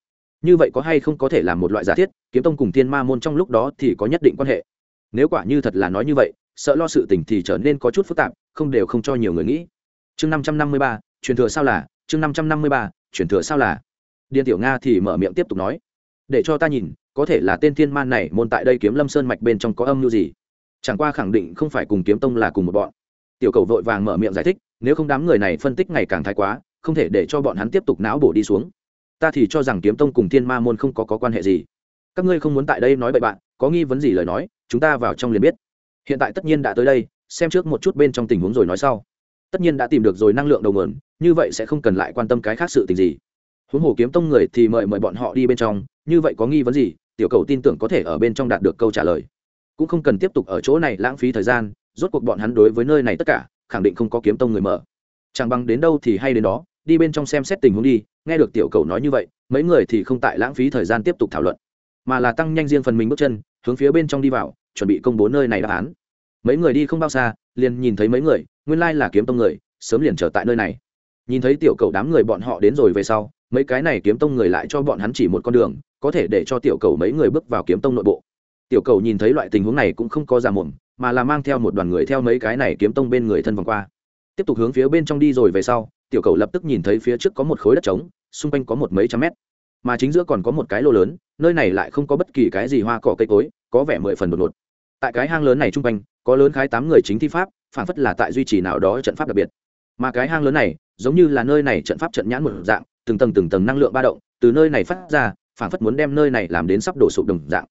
Như vậy có hay không có thể là một loại giả thiết, kiếm tông cùng thiên ma môn trong lúc đó thì có nhất định quan hệ. Nếu quả như thật là nói như vậy, sợ lo sự tình thì trở nên có chút phức tạp, không đều không cho nhiều người nghĩ. Chương năm trăm năm mươi ba, truyền thừa sao là, chương năm trăm năm mươi ba, truyền thừa sao là. Điền tiểu nga thì mở miệng tiếp tục nói. Để cho ta nhìn, có thể là tên thiên man này môn tại đây kiếm lâm sơn mạch bên trong có âm mưu gì? Chẳng qua khẳng định không phải cùng kiếm tông là cùng một bọn. Tiểu cầu vội vàng mở miệng giải thích, nếu không đám người này phân tích ngày càng thái quá không thể để cho bọn hắn tiếp tục não bổ đi xuống. Ta thì cho rằng kiếm tông cùng thiên ma môn không có, có quan hệ gì. Các ngươi không muốn tại đây nói bậy bạn có nghi vấn gì lời nói chúng ta vào trong liền biết. Hiện tại tất nhiên đã tới đây xem trước một chút bên trong tình huống rồi nói sau. Tất nhiên đã tìm được rồi năng lượng đầu nguồn như vậy sẽ không cần lại quan tâm cái khác sự tình gì. Huống hồ kiếm tông người thì mời mời bọn họ đi bên trong như vậy có nghi vấn gì tiểu cầu tin tưởng có thể ở bên trong đạt được câu trả lời. Cũng không cần tiếp tục ở chỗ này lãng phí thời gian rốt cuộc bọn hắn đối với nơi này tất cả khẳng định không có kiếm tông người mở. Chẳng bằng đến đâu thì hay đến đó đi bên trong xem xét tình huống đi, nghe được tiểu cầu nói như vậy, mấy người thì không tại lãng phí thời gian tiếp tục thảo luận, mà là tăng nhanh riêng phần mình bước chân, hướng phía bên trong đi vào, chuẩn bị công bố nơi này đáp án. Mấy người đi không bao xa, liền nhìn thấy mấy người, nguyên lai là kiếm tông người, sớm liền trở tại nơi này. Nhìn thấy tiểu cầu đám người bọn họ đến rồi về sau, mấy cái này kiếm tông người lại cho bọn hắn chỉ một con đường, có thể để cho tiểu cầu mấy người bước vào kiếm tông nội bộ. Tiểu cầu nhìn thấy loại tình huống này cũng không có ra mồm, mà là mang theo một đoàn người theo mấy cái này kiếm tông bên người thân vòng qua. Tiếp tục hướng phía bên trong đi rồi về sau tiểu cầu lập tức nhìn thấy phía trước có một khối đất trống, xung quanh có một mấy trăm mét. Mà chính giữa còn có một cái lô lớn, nơi này lại không có bất kỳ cái gì hoa cỏ cây cối, có vẻ mười phần một một tại cái hang lớn này chung quanh, có lớn khái tám người chính thi pháp, phản phất là tại duy trì nào đó trận pháp đặc biệt. Mà cái hang lớn này, giống như là nơi này trận pháp trận nhãn một dạng, từng tầng từng tầng năng lượng ba động, từ nơi này phát ra, phản phất muốn đem nơi này làm đến sắp đổ sụp đồng dạng.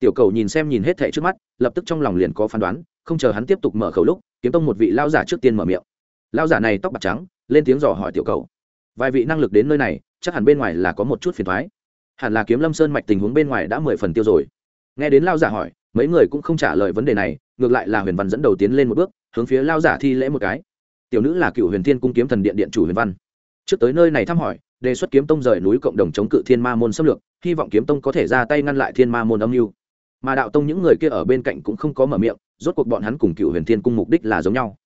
Tiểu cầu nhìn xem nhìn hết thệ trước mắt, lập tức trong lòng liền có phán đoán, không chờ hắn tiếp tục mở khẩu lúc, kiếm tông một vị lao giả trước tiên mở miệng. Lao giả này tóc bạc trắng lên tiếng dò hỏi tiểu cầu. Vài vị năng lực đến nơi này, chắc hẳn bên ngoài là có một chút phiền thoái. Hẳn là kiếm lâm sơn mạch tình huống bên ngoài đã mười phần tiêu rồi. Nghe đến lao giả hỏi, mấy người cũng không trả lời vấn đề này, ngược lại là huyền văn dẫn đầu tiến lên một bước, hướng phía lao giả thi lễ một cái. Tiểu nữ là cựu huyền thiên cung kiếm thần điện điện chủ huyền văn. Trước tới nơi này thăm hỏi, đề xuất kiếm tông rời núi cộng đồng chống cự thiên ma môn xâm lược, hy vọng kiếm tông có thể ra tay ngăn lại thiên ma môn âm mưu. Mà đạo tông những người kia ở bên cạnh cũng không có mở miệng, rốt cuộc bọn hắn cùng cựu huyền thiên cung mục đích là giống nhau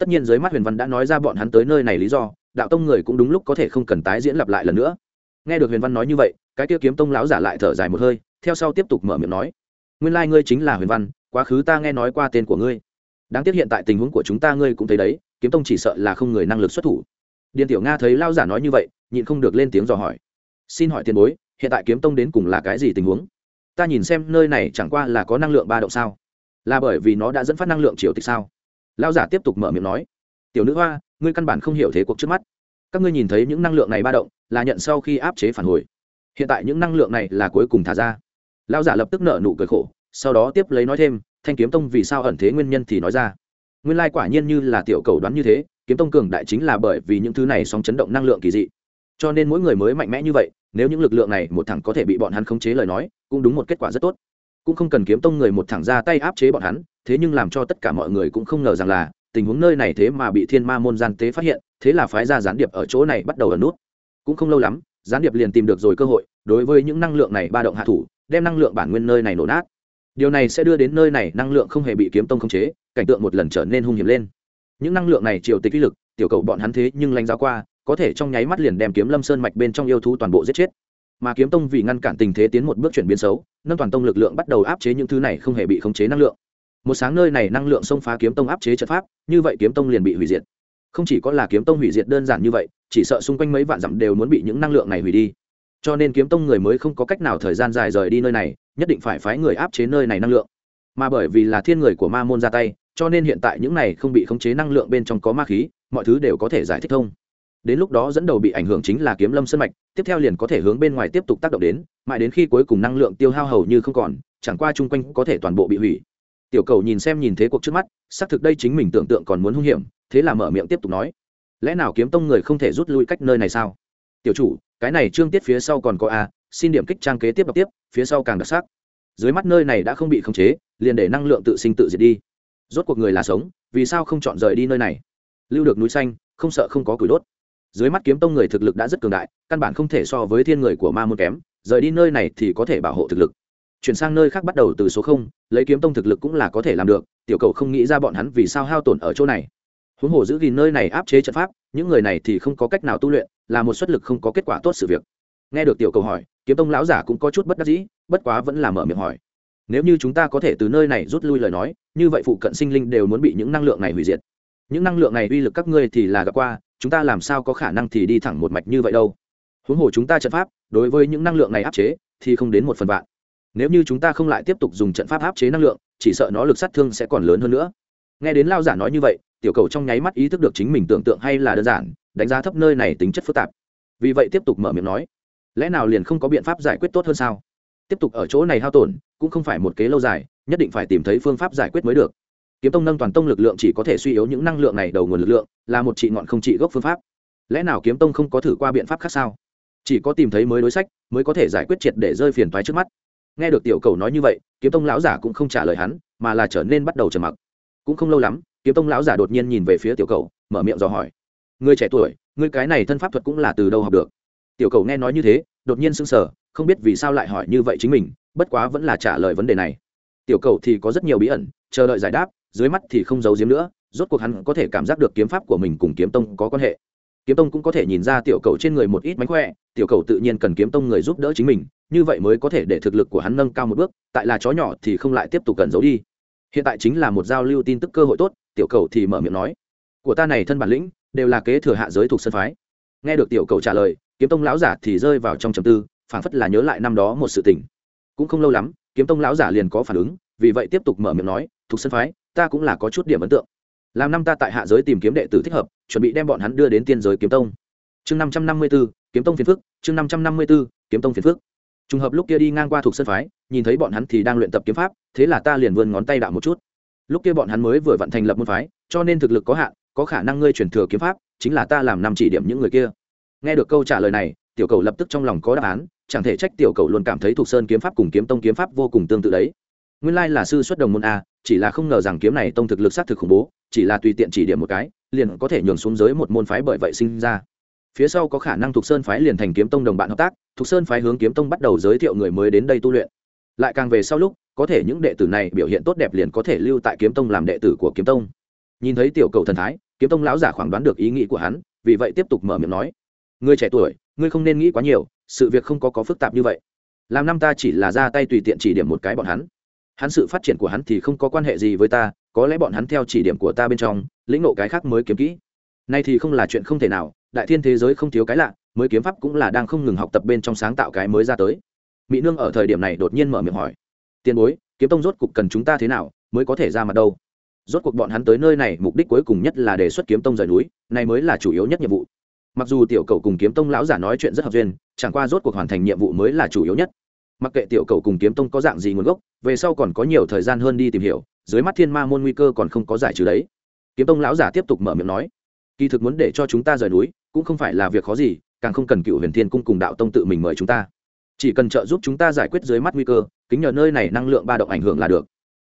tất nhiên dưới mắt huyền văn đã nói ra bọn hắn tới nơi này lý do, đạo tông người cũng đúng lúc có thể không cần tái diễn lặp lại lần nữa. Nghe được huyền văn nói như vậy, cái kia kiếm tông lão giả lại thở dài một hơi, theo sau tiếp tục mở miệng nói, nguyên lai ngươi chính là huyền văn, quá khứ ta nghe nói qua tên của ngươi. Đáng tiếc hiện tại tình huống của chúng ta ngươi cũng thấy đấy, kiếm tông chỉ sợ là không người năng lực xuất thủ. Điện tiểu nga thấy lao giả nói như vậy, nhịn không được lên tiếng dò hỏi, xin hỏi tiền bối, hiện tại kiếm tông đến cùng là cái gì tình huống? Ta nhìn xem nơi này chẳng qua là có năng lượng ba động sao? Là bởi vì nó đã dẫn phát năng lượng triều tịch sao? Lao giả tiếp tục mở miệng nói, tiểu nữ hoa, ngươi căn bản không hiểu thế cuộc trước mắt. Các ngươi nhìn thấy những năng lượng này ba động, là nhận sau khi áp chế phản hồi. Hiện tại những năng lượng này là cuối cùng thả ra. Lao giả lập tức nợ nụ cười khổ, sau đó tiếp lấy nói thêm, thanh kiếm tông vì sao ẩn thế nguyên nhân thì nói ra. Nguyên lai quả nhiên như là tiểu cầu đoán như thế, kiếm tông cường đại chính là bởi vì những thứ này song chấn động năng lượng kỳ dị. Cho nên mỗi người mới mạnh mẽ như vậy, nếu những lực lượng này một thằng có thể bị bọn hắn khống chế lời nói, cũng đúng một kết quả rất tốt cũng không cần kiếm tông người một thẳng ra tay áp chế bọn hắn, thế nhưng làm cho tất cả mọi người cũng không ngờ rằng là, tình huống nơi này thế mà bị thiên ma môn gian tế phát hiện, thế là phái ra gián điệp ở chỗ này bắt đầu ở nút. Cũng không lâu lắm, gián điệp liền tìm được rồi cơ hội, đối với những năng lượng này ba động hạ thủ, đem năng lượng bản nguyên nơi này nổ nát. Điều này sẽ đưa đến nơi này năng lượng không hề bị kiếm tông khống chế, cảnh tượng một lần trở nên hung hiểm lên. Những năng lượng này triều tịch uy lực, tiểu cầu bọn hắn thế nhưng lanh giáo qua, có thể trong nháy mắt liền đem kiếm lâm sơn mạch bên trong yêu thú toàn bộ giết chết mà kiếm tông vì ngăn cản tình thế tiến một bước chuyển biến xấu, nâng toàn tông lực lượng bắt đầu áp chế những thứ này không hề bị khống chế năng lượng. Một sáng nơi này năng lượng xông phá kiếm tông áp chế trận pháp, như vậy kiếm tông liền bị hủy diệt. Không chỉ có là kiếm tông hủy diệt đơn giản như vậy, chỉ sợ xung quanh mấy vạn dặm đều muốn bị những năng lượng này hủy đi. Cho nên kiếm tông người mới không có cách nào thời gian dài rời đi nơi này, nhất định phải phái người áp chế nơi này năng lượng. Mà bởi vì là thiên người của ma môn ra tay, cho nên hiện tại những này không bị khống chế năng lượng bên trong có ma khí, mọi thứ đều có thể giải thích thông đến lúc đó dẫn đầu bị ảnh hưởng chính là kiếm lâm sân mạch, tiếp theo liền có thể hướng bên ngoài tiếp tục tác động đến, mãi đến khi cuối cùng năng lượng tiêu hao hầu như không còn, chẳng qua chung quanh có thể toàn bộ bị hủy. Tiểu cầu nhìn xem nhìn thế cuộc trước mắt, xác thực đây chính mình tưởng tượng còn muốn hung hiểm, thế là mở miệng tiếp tục nói. Lẽ nào kiếm tông người không thể rút lui cách nơi này sao? Tiểu chủ, cái này trương tiết phía sau còn có a, xin điểm kích trang kế tiếp đọc tiếp, phía sau càng đặc sắc. Dưới mắt nơi này đã không bị khống chế, liền để năng lượng tự sinh tự diệt đi. Rốt cuộc người là sống, vì sao không chọn rời đi nơi này? Lưu được núi xanh, không sợ không có củi đốt dưới mắt kiếm tông người thực lực đã rất cường đại, căn bản không thể so với thiên người của ma môn kém, rời đi nơi này thì có thể bảo hộ thực lực. Chuyển sang nơi khác bắt đầu từ số không, lấy kiếm tông thực lực cũng là có thể làm được, tiểu cầu không nghĩ ra bọn hắn vì sao hao tổn ở chỗ này. Huống hồ giữ gìn nơi này áp chế trận pháp, những người này thì không có cách nào tu luyện, là một suất lực không có kết quả tốt sự việc. Nghe được tiểu cầu hỏi, kiếm tông lão giả cũng có chút bất đắc dĩ, bất quá vẫn là mở miệng hỏi. Nếu như chúng ta có thể từ nơi này rút lui lời nói, như vậy phụ cận sinh linh đều muốn bị những năng lượng này hủy diệt những năng lượng này uy lực các ngươi thì là gặp qua, chúng ta làm sao có khả năng thì đi thẳng một mạch như vậy đâu? Huống hồ chúng ta trận pháp, đối với những năng lượng này áp chế, thì không đến một phần vạn. Nếu như chúng ta không lại tiếp tục dùng trận pháp áp chế năng lượng, chỉ sợ nó lực sát thương sẽ còn lớn hơn nữa. Nghe đến lao giả nói như vậy, tiểu cầu trong nháy mắt ý thức được chính mình tưởng tượng hay là đơn giản, đánh giá thấp nơi này tính chất phức tạp. Vì vậy tiếp tục mở miệng nói, lẽ nào liền không có biện pháp giải quyết tốt hơn sao? Tiếp tục ở chỗ này hao tổn, cũng không phải một kế lâu dài, nhất định phải tìm thấy phương pháp giải quyết mới được kiếm tông nâng toàn tông lực lượng chỉ có thể suy yếu những năng lượng này đầu nguồn lực lượng, là một trị ngọn không trị gốc phương pháp. Lẽ nào kiếm tông không có thử qua biện pháp khác sao? Chỉ có tìm thấy mới đối sách, mới có thể giải quyết triệt để rơi phiền toái trước mắt. Nghe được tiểu cầu nói như vậy, kiếm tông lão giả cũng không trả lời hắn, mà là trở nên bắt đầu trầm mặc. Cũng không lâu lắm, kiếm tông lão giả đột nhiên nhìn về phía tiểu cầu, mở miệng dò hỏi. Người trẻ tuổi, người cái này thân pháp thuật cũng là từ đâu học được? Tiểu cầu nghe nói như thế, đột nhiên sững sờ, không biết vì sao lại hỏi như vậy chính mình, bất quá vẫn là trả lời vấn đề này. Tiểu cầu thì có rất nhiều bí ẩn, chờ đợi giải đáp dưới mắt thì không giấu giếm nữa, rốt cuộc hắn có thể cảm giác được kiếm pháp của mình cùng kiếm tông có quan hệ. Kiếm tông cũng có thể nhìn ra tiểu cầu trên người một ít mánh khỏe, tiểu cầu tự nhiên cần kiếm tông người giúp đỡ chính mình, như vậy mới có thể để thực lực của hắn nâng cao một bước, tại là chó nhỏ thì không lại tiếp tục cần giấu đi. Hiện tại chính là một giao lưu tin tức cơ hội tốt, tiểu cầu thì mở miệng nói. Của ta này thân bản lĩnh, đều là kế thừa hạ giới thuộc sân phái. Nghe được tiểu cầu trả lời, kiếm tông lão giả thì rơi vào trong trầm tư, phảng phất là nhớ lại năm đó một sự tình. Cũng không lâu lắm, kiếm tông lão giả liền có phản ứng, vì vậy tiếp tục mở miệng nói, thuộc sân phái ta cũng là có chút điểm ấn tượng. Làm năm ta tại hạ giới tìm kiếm đệ tử thích hợp, chuẩn bị đem bọn hắn đưa đến tiên giới kiếm tông. Chương năm trăm năm mươi b ố kiếm tông phiền phức, chương năm trăm năm mươi b ố kiếm tông phiền phức. Trùng hợp lúc kia đi ngang qua thuộc sân phái, nhìn thấy bọn hắn thì đang luyện tập kiếm pháp, thế là ta liền vươn ngón tay đạo một chút. Lúc kia bọn hắn mới vừa vận thành lập môn phái, cho nên thực lực có hạn, có khả năng ngươi chuyển thừa kiếm pháp, chính là ta làm năm chỉ điểm những người kia. Nghe được câu trả lời này, tiểu cầu lập tức trong lòng có đáp án, chẳng thể trách tiểu cầu luôn cảm thấy thuộc sơn kiếm pháp cùng kiếm tông kiếm pháp vô cùng tương tự đấy. Nguyên lai là sư xuất đồng môn a chỉ là không ngờ rằng kiếm này tông thực lực sát thực khủng bố, chỉ là tùy tiện chỉ điểm một cái, liền có thể nhường xuống giới một môn phái bởi vậy sinh ra. Phía sau có khả năng thuộc sơn phái liền thành kiếm tông đồng bạn hợp tác thuộc sơn phái hướng kiếm tông bắt đầu giới thiệu người mới đến đây tu luyện. Lại càng về sau lúc, có thể những đệ tử này biểu hiện tốt đẹp liền có thể lưu tại kiếm tông làm đệ tử của kiếm tông. Nhìn thấy tiểu cầu thần thái, kiếm tông lão giả khoảng đoán được ý nghĩ của hắn, vì vậy tiếp tục mở miệng nói. Ngươi trẻ tuổi, ngươi không nên nghĩ quá nhiều, sự việc không có có phức tạp như vậy. Làm năm ta chỉ là ra tay tùy tiện chỉ điểm một cái bọn hắn hắn sự phát triển của hắn thì không có quan hệ gì với ta, có lẽ bọn hắn theo chỉ điểm của ta bên trong, lĩnh nộ cái khác mới kiếm kỹ. Nay thì không là chuyện không thể nào, đại thiên thế giới không thiếu cái lạ, mới kiếm pháp cũng là đang không ngừng học tập bên trong sáng tạo cái mới ra tới. Mỹ nương ở thời điểm này đột nhiên mở miệng hỏi, tiền bối, kiếm tông rốt cục cần chúng ta thế nào, mới có thể ra mặt đâu? Rốt cuộc bọn hắn tới nơi này, mục đích cuối cùng nhất là đề xuất kiếm tông rời núi này mới là chủ yếu nhất nhiệm vụ. Mặc dù tiểu cầu cùng kiếm tông lão giả nói chuyện rất hợp duyên, chẳng qua rốt cuộc hoàn thành nhiệm vụ mới là chủ yếu nhất mặc kệ tiểu cầu cùng kiếm tông có dạng gì nguồn gốc, về sau còn có nhiều thời gian hơn đi tìm hiểu, dưới mắt thiên ma môn nguy cơ còn không có giải trừ đấy. Kiếm tông lão giả tiếp tục mở miệng nói, kỳ thực muốn để cho chúng ta rời núi, cũng không phải là việc khó gì, càng không cần cựu huyền thiên cung cùng đạo tông tự mình mời chúng ta. Chỉ cần trợ giúp chúng ta giải quyết dưới mắt nguy cơ, kính nhờ nơi này năng lượng ba động ảnh hưởng là được.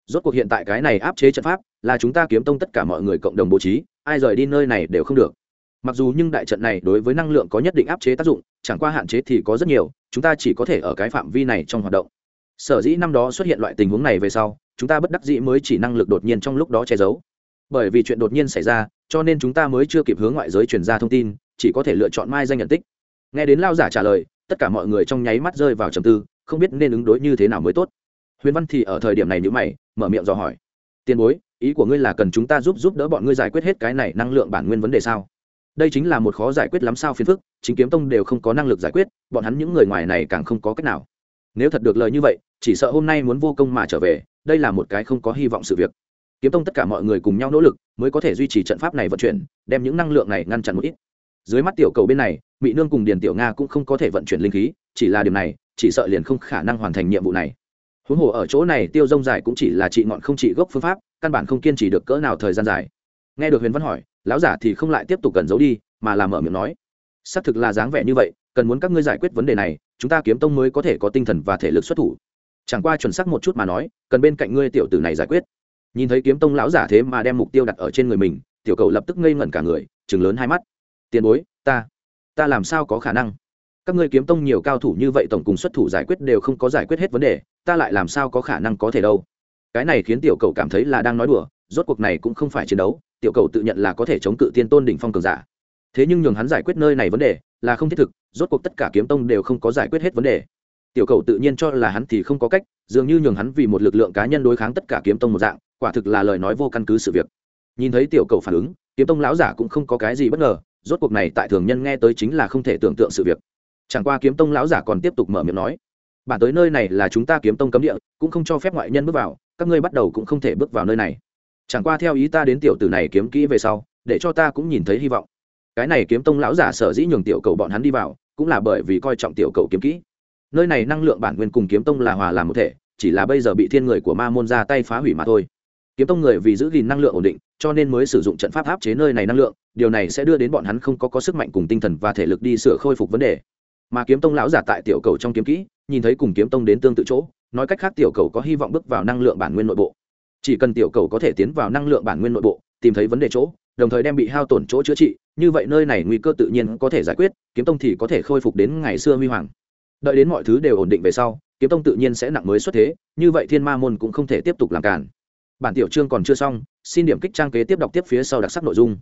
Rốt cuộc hiện tại cái này áp chế trận pháp, là chúng ta kiếm tông tất cả mọi người cộng đồng bố trí, ai rời đi nơi này đều không được mặc dù nhưng đại trận này đối với năng lượng có nhất định áp chế tác dụng, chẳng qua hạn chế thì có rất nhiều, chúng ta chỉ có thể ở cái phạm vi này trong hoạt động. Sở dĩ năm đó xuất hiện loại tình huống này về sau, chúng ta bất đắc dĩ mới chỉ năng lực đột nhiên trong lúc đó che giấu. Bởi vì chuyện đột nhiên xảy ra, cho nên chúng ta mới chưa kịp hướng ngoại giới truyền ra thông tin, chỉ có thể lựa chọn mai danh nhận tích. Nghe đến lao giả trả lời, tất cả mọi người trong nháy mắt rơi vào trầm tư, không biết nên ứng đối như thế nào mới tốt. Huyền văn thì ở thời điểm này nhữ mày, mở miệng dò hỏi. Tiền bối, ý của ngươi là cần chúng ta giúp giúp đỡ bọn ngươi giải quyết hết cái này năng lượng bản nguyên vấn đề sao? Đây chính là một khó giải quyết lắm sao phiền phức, chính kiếm tông đều không có năng lực giải quyết, bọn hắn những người ngoài này càng không có cách nào. Nếu thật được lời như vậy, chỉ sợ hôm nay muốn vô công mà trở về, đây là một cái không có hy vọng sự việc. Kiếm tông tất cả mọi người cùng nhau nỗ lực, mới có thể duy trì trận pháp này vận chuyển, đem những năng lượng này ngăn chặn một ít. Dưới mắt tiểu cầu bên này mỹ nương cùng điền tiểu nga cũng không có thể vận chuyển linh khí, chỉ là điều này, chỉ sợ liền không khả năng hoàn thành nhiệm vụ này. Huống hồ ở chỗ này tiêu rông dài cũng chỉ là trị ngọn không trị gốc phương pháp, căn bản không kiên trì được cỡ nào thời gian dài. Nghe được huyền văn hỏi lão giả thì không lại tiếp tục cần giấu đi, mà làm mở miệng nói, xác thực là dáng vẻ như vậy, cần muốn các ngươi giải quyết vấn đề này, chúng ta kiếm tông mới có thể có tinh thần và thể lực xuất thủ. Chẳng qua chuẩn xác một chút mà nói, cần bên cạnh ngươi tiểu tử này giải quyết. Nhìn thấy kiếm tông lão giả thế mà đem mục tiêu đặt ở trên người mình, tiểu cầu lập tức ngây ngẩn cả người chừng lớn hai mắt. Tiền bối, ta ta làm sao có khả năng? Các ngươi kiếm tông nhiều cao thủ như vậy tổng cùng xuất thủ giải quyết đều không có giải quyết hết vấn đề, ta lại làm sao có khả năng có thể đâu? Cái này khiến tiểu cầu cảm thấy là đang nói đùa, rốt cuộc này cũng không phải chiến đấu tiểu cầu tự nhận là có thể chống cự tiên tôn đỉnh phong cường giả. Thế nhưng nhường hắn giải quyết nơi này vấn đề là không thiết thực, rốt cuộc tất cả kiếm tông đều không có giải quyết hết vấn đề. Tiểu cầu tự nhiên cho là hắn thì không có cách, dường như nhường hắn vì một lực lượng cá nhân đối kháng tất cả kiếm tông một dạng, quả thực là lời nói vô căn cứ sự việc. Nhìn thấy tiểu cầu phản ứng, kiếm tông lão giả cũng không có cái gì bất ngờ, rốt cuộc này tại thường nhân nghe tới chính là không thể tưởng tượng sự việc. Chẳng qua kiếm tông lão giả còn tiếp tục mở miệng nói, bản tới nơi này là chúng ta kiếm tông cấm địa, cũng không cho phép ngoại nhân bước vào, các ngươi bắt đầu cũng không thể bước vào nơi này chẳng qua theo ý ta đến tiểu tử này kiếm kỹ về sau, để cho ta cũng nhìn thấy hy vọng. Cái này kiếm tông lão giả sở dĩ nhường tiểu cầu bọn hắn đi vào, cũng là bởi vì coi trọng tiểu cầu kiếm kỹ. Nơi này năng lượng bản nguyên cùng kiếm tông là hòa làm một thể, chỉ là bây giờ bị thiên người của ma môn ra tay phá hủy mà thôi. Kiếm tông người vì giữ gìn năng lượng ổn định, cho nên mới sử dụng trận pháp áp chế nơi này năng lượng, điều này sẽ đưa đến bọn hắn không có có sức mạnh cùng tinh thần và thể lực đi sửa khôi phục vấn đề. Mà kiếm tông lão giả tại tiểu cầu trong kiếm kỹ, nhìn thấy cùng kiếm tông đến tương tự chỗ, nói cách khác tiểu cầu có hy vọng bước vào năng lượng bản nguyên nội bộ chỉ cần tiểu cầu có thể tiến vào năng lượng bản nguyên nội bộ, tìm thấy vấn đề chỗ, đồng thời đem bị hao tổn chỗ chữa trị, như vậy nơi này nguy cơ tự nhiên có thể giải quyết, kiếm tông thì có thể khôi phục đến ngày xưa huy hoàng. Đợi đến mọi thứ đều ổn định về sau, kiếm tông tự nhiên sẽ nặng mới xuất thế, như vậy thiên ma môn cũng không thể tiếp tục làm cản bản tiểu chương còn chưa xong, xin điểm kích trang kế tiếp đọc tiếp phía sau đặc sắc nội dung.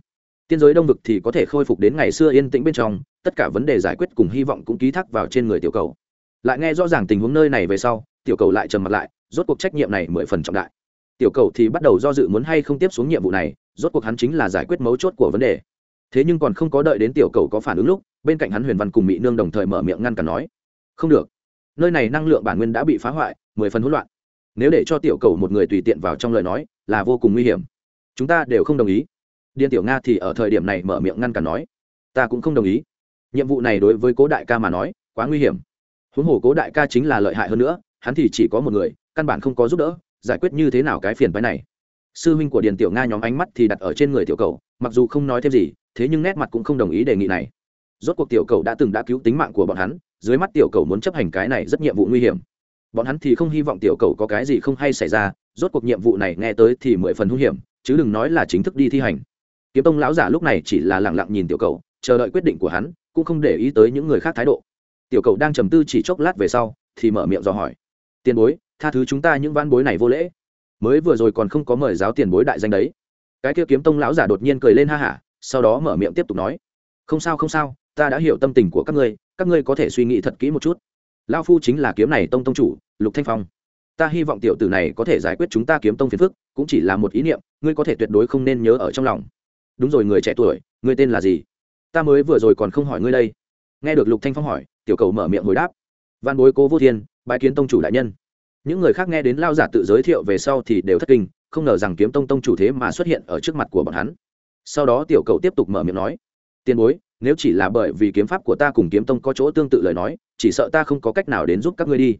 Tiên giới đông vực thì có thể khôi phục đến ngày xưa yên tĩnh bên trong, tất cả vấn đề giải quyết cùng hy vọng cũng ký thác vào trên người tiểu cầu. Lại nghe rõ ràng tình huống nơi này về sau, tiểu cầu lại trầm mặt lại, rốt cuộc trách nhiệm này mười phần trọng đại tiểu cầu thì bắt đầu do dự muốn hay không tiếp xuống nhiệm vụ này, rốt cuộc hắn chính là giải quyết mấu chốt của vấn đề. Thế nhưng còn không có đợi đến tiểu cầu có phản ứng lúc, bên cạnh hắn huyền văn cùng mỹ nương đồng thời mở miệng ngăn cản nói, không được, nơi này năng lượng bản nguyên đã bị phá hoại, mười phần hỗn loạn. Nếu để cho tiểu cầu một người tùy tiện vào trong lời nói, là vô cùng nguy hiểm. Chúng ta đều không đồng ý. Điên tiểu nga thì ở thời điểm này mở miệng ngăn cản nói, ta cũng không đồng ý. Nhiệm vụ này đối với cố đại ca mà nói, quá nguy hiểm. Huống hồ cố đại ca chính là lợi hại hơn nữa, hắn thì chỉ có một người, căn bản không có giúp đỡ giải quyết như thế nào cái phiền phái này? Sư huynh của điền tiểu nga nhóm ánh mắt thì đặt ở trên người tiểu cầu, mặc dù không nói thêm gì, thế nhưng nét mặt cũng không đồng ý đề nghị này. Rốt cuộc tiểu cầu đã từng đã cứu tính mạng của bọn hắn, dưới mắt tiểu cầu muốn chấp hành cái này rất nhiệm vụ nguy hiểm. Bọn hắn thì không hy vọng tiểu cầu có cái gì không hay xảy ra, rốt cuộc nhiệm vụ này nghe tới thì mười phần hung hiểm, chứ đừng nói là chính thức đi thi hành. Kiếm tông lão giả lúc này chỉ là lẳng lặng nhìn tiểu cầu, chờ đợi quyết định của hắn, cũng không để ý tới những người khác thái độ. Tiểu cầu đang trầm tư chỉ chốc lát về sau, thì mở miệng dò hỏi. Tiền bối tha thứ chúng ta những văn bối này vô lễ. Mới vừa rồi còn không có mời giáo tiền bối đại danh đấy. Cái kia kiếm tông lão giả đột nhiên cười lên ha hả, sau đó mở miệng tiếp tục nói. Không sao không sao, ta đã hiểu tâm tình của các ngươi các ngươi có thể suy nghĩ thật kỹ một chút. Lao phu chính là kiếm này tông tông chủ, lục thanh phong. Ta hy vọng tiểu tử này có thể giải quyết chúng ta kiếm tông phiền phức, cũng chỉ là một ý niệm, ngươi có thể tuyệt đối không nên nhớ ở trong lòng. Đúng rồi, người trẻ tuổi, ngươi tên là gì? Ta mới vừa rồi còn không hỏi ngươi đây. Nghe được lục thanh phong hỏi, tiểu cầu mở miệng hồi đáp. Văn bối cố vô thiên bãi kiến tông chủ đại nhân những người khác nghe đến lao giả tự giới thiệu về sau thì đều thất kinh, không ngờ rằng kiếm tông tông chủ thế mà xuất hiện ở trước mặt của bọn hắn. Sau đó tiểu cầu tiếp tục mở miệng nói, tiền bối, nếu chỉ là bởi vì kiếm pháp của ta cùng kiếm tông có chỗ tương tự lời nói, chỉ sợ ta không có cách nào đến giúp các ngươi đi.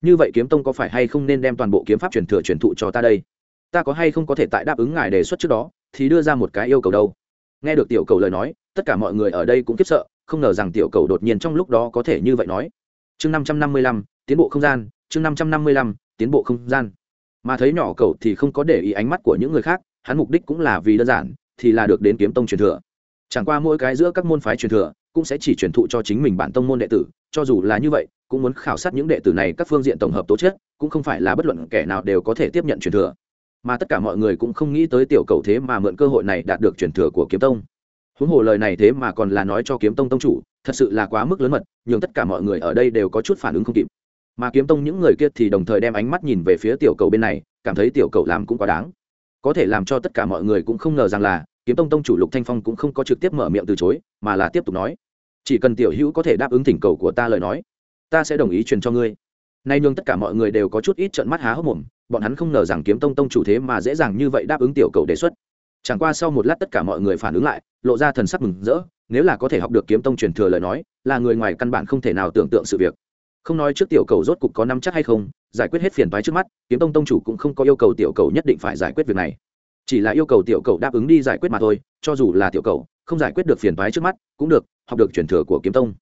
Như vậy kiếm tông có phải hay không nên đem toàn bộ kiếm pháp truyền thừa truyền thụ cho ta đây? Ta có hay không có thể tại đáp ứng ngài đề xuất trước đó, thì đưa ra một cái yêu cầu đâu? Nghe được tiểu cầu lời nói, tất cả mọi người ở đây cũng kiếp sợ, không ngờ rằng tiểu cầu đột nhiên trong lúc đó có thể như vậy nói. Chương năm trăm năm mươi lăm, tiến bộ không gian chương năm trăm năm mươi lăm, tiến bộ không gian. Mà thấy nhỏ cầu thì không có để ý ánh mắt của những người khác, hắn mục đích cũng là vì đơn giản, thì là được đến kiếm tông truyền thừa. Chẳng qua mỗi cái giữa các môn phái truyền thừa cũng sẽ chỉ truyền thụ cho chính mình bản tông môn đệ tử, cho dù là như vậy, cũng muốn khảo sát những đệ tử này các phương diện tổng hợp tố chất, cũng không phải là bất luận kẻ nào đều có thể tiếp nhận truyền thừa. Mà tất cả mọi người cũng không nghĩ tới tiểu cầu thế mà mượn cơ hội này đạt được truyền thừa của kiếm tông. Huống hồ lời này thế mà còn là nói cho kiếm tông tông chủ, thật sự là quá mức lớn mật nhường tất cả mọi người ở đây đều có chút phản ứng không kịp mà kiếm tông những người kia thì đồng thời đem ánh mắt nhìn về phía tiểu cầu bên này, cảm thấy tiểu cầu làm cũng quá đáng. Có thể làm cho tất cả mọi người cũng không ngờ rằng là, kiếm tông tông chủ lục thanh phong cũng không có trực tiếp mở miệng từ chối, mà là tiếp tục nói, chỉ cần tiểu hữu có thể đáp ứng thỉnh cầu của ta lời nói, ta sẽ đồng ý truyền cho ngươi. Nay nhường tất cả mọi người đều có chút ít trận mắt há hốc mồm, bọn hắn không ngờ rằng kiếm tông tông chủ thế mà dễ dàng như vậy đáp ứng tiểu cầu đề xuất. Chẳng qua sau một lát tất cả mọi người phản ứng lại, lộ ra thần sắc mừng rỡ, nếu là có thể học được kiếm tông truyền thừa lời nói, là người ngoài căn bản không thể nào tưởng tượng sự việc không nói trước tiểu cầu rốt cục có năm chắc hay không, giải quyết hết phiền toái trước mắt, kiếm tông tông chủ cũng không có yêu cầu tiểu cầu nhất định phải giải quyết việc này. Chỉ là yêu cầu tiểu cầu đáp ứng đi giải quyết mà thôi, cho dù là tiểu cầu, không giải quyết được phiền toái trước mắt, cũng được, học được truyền thừa của kiếm tông.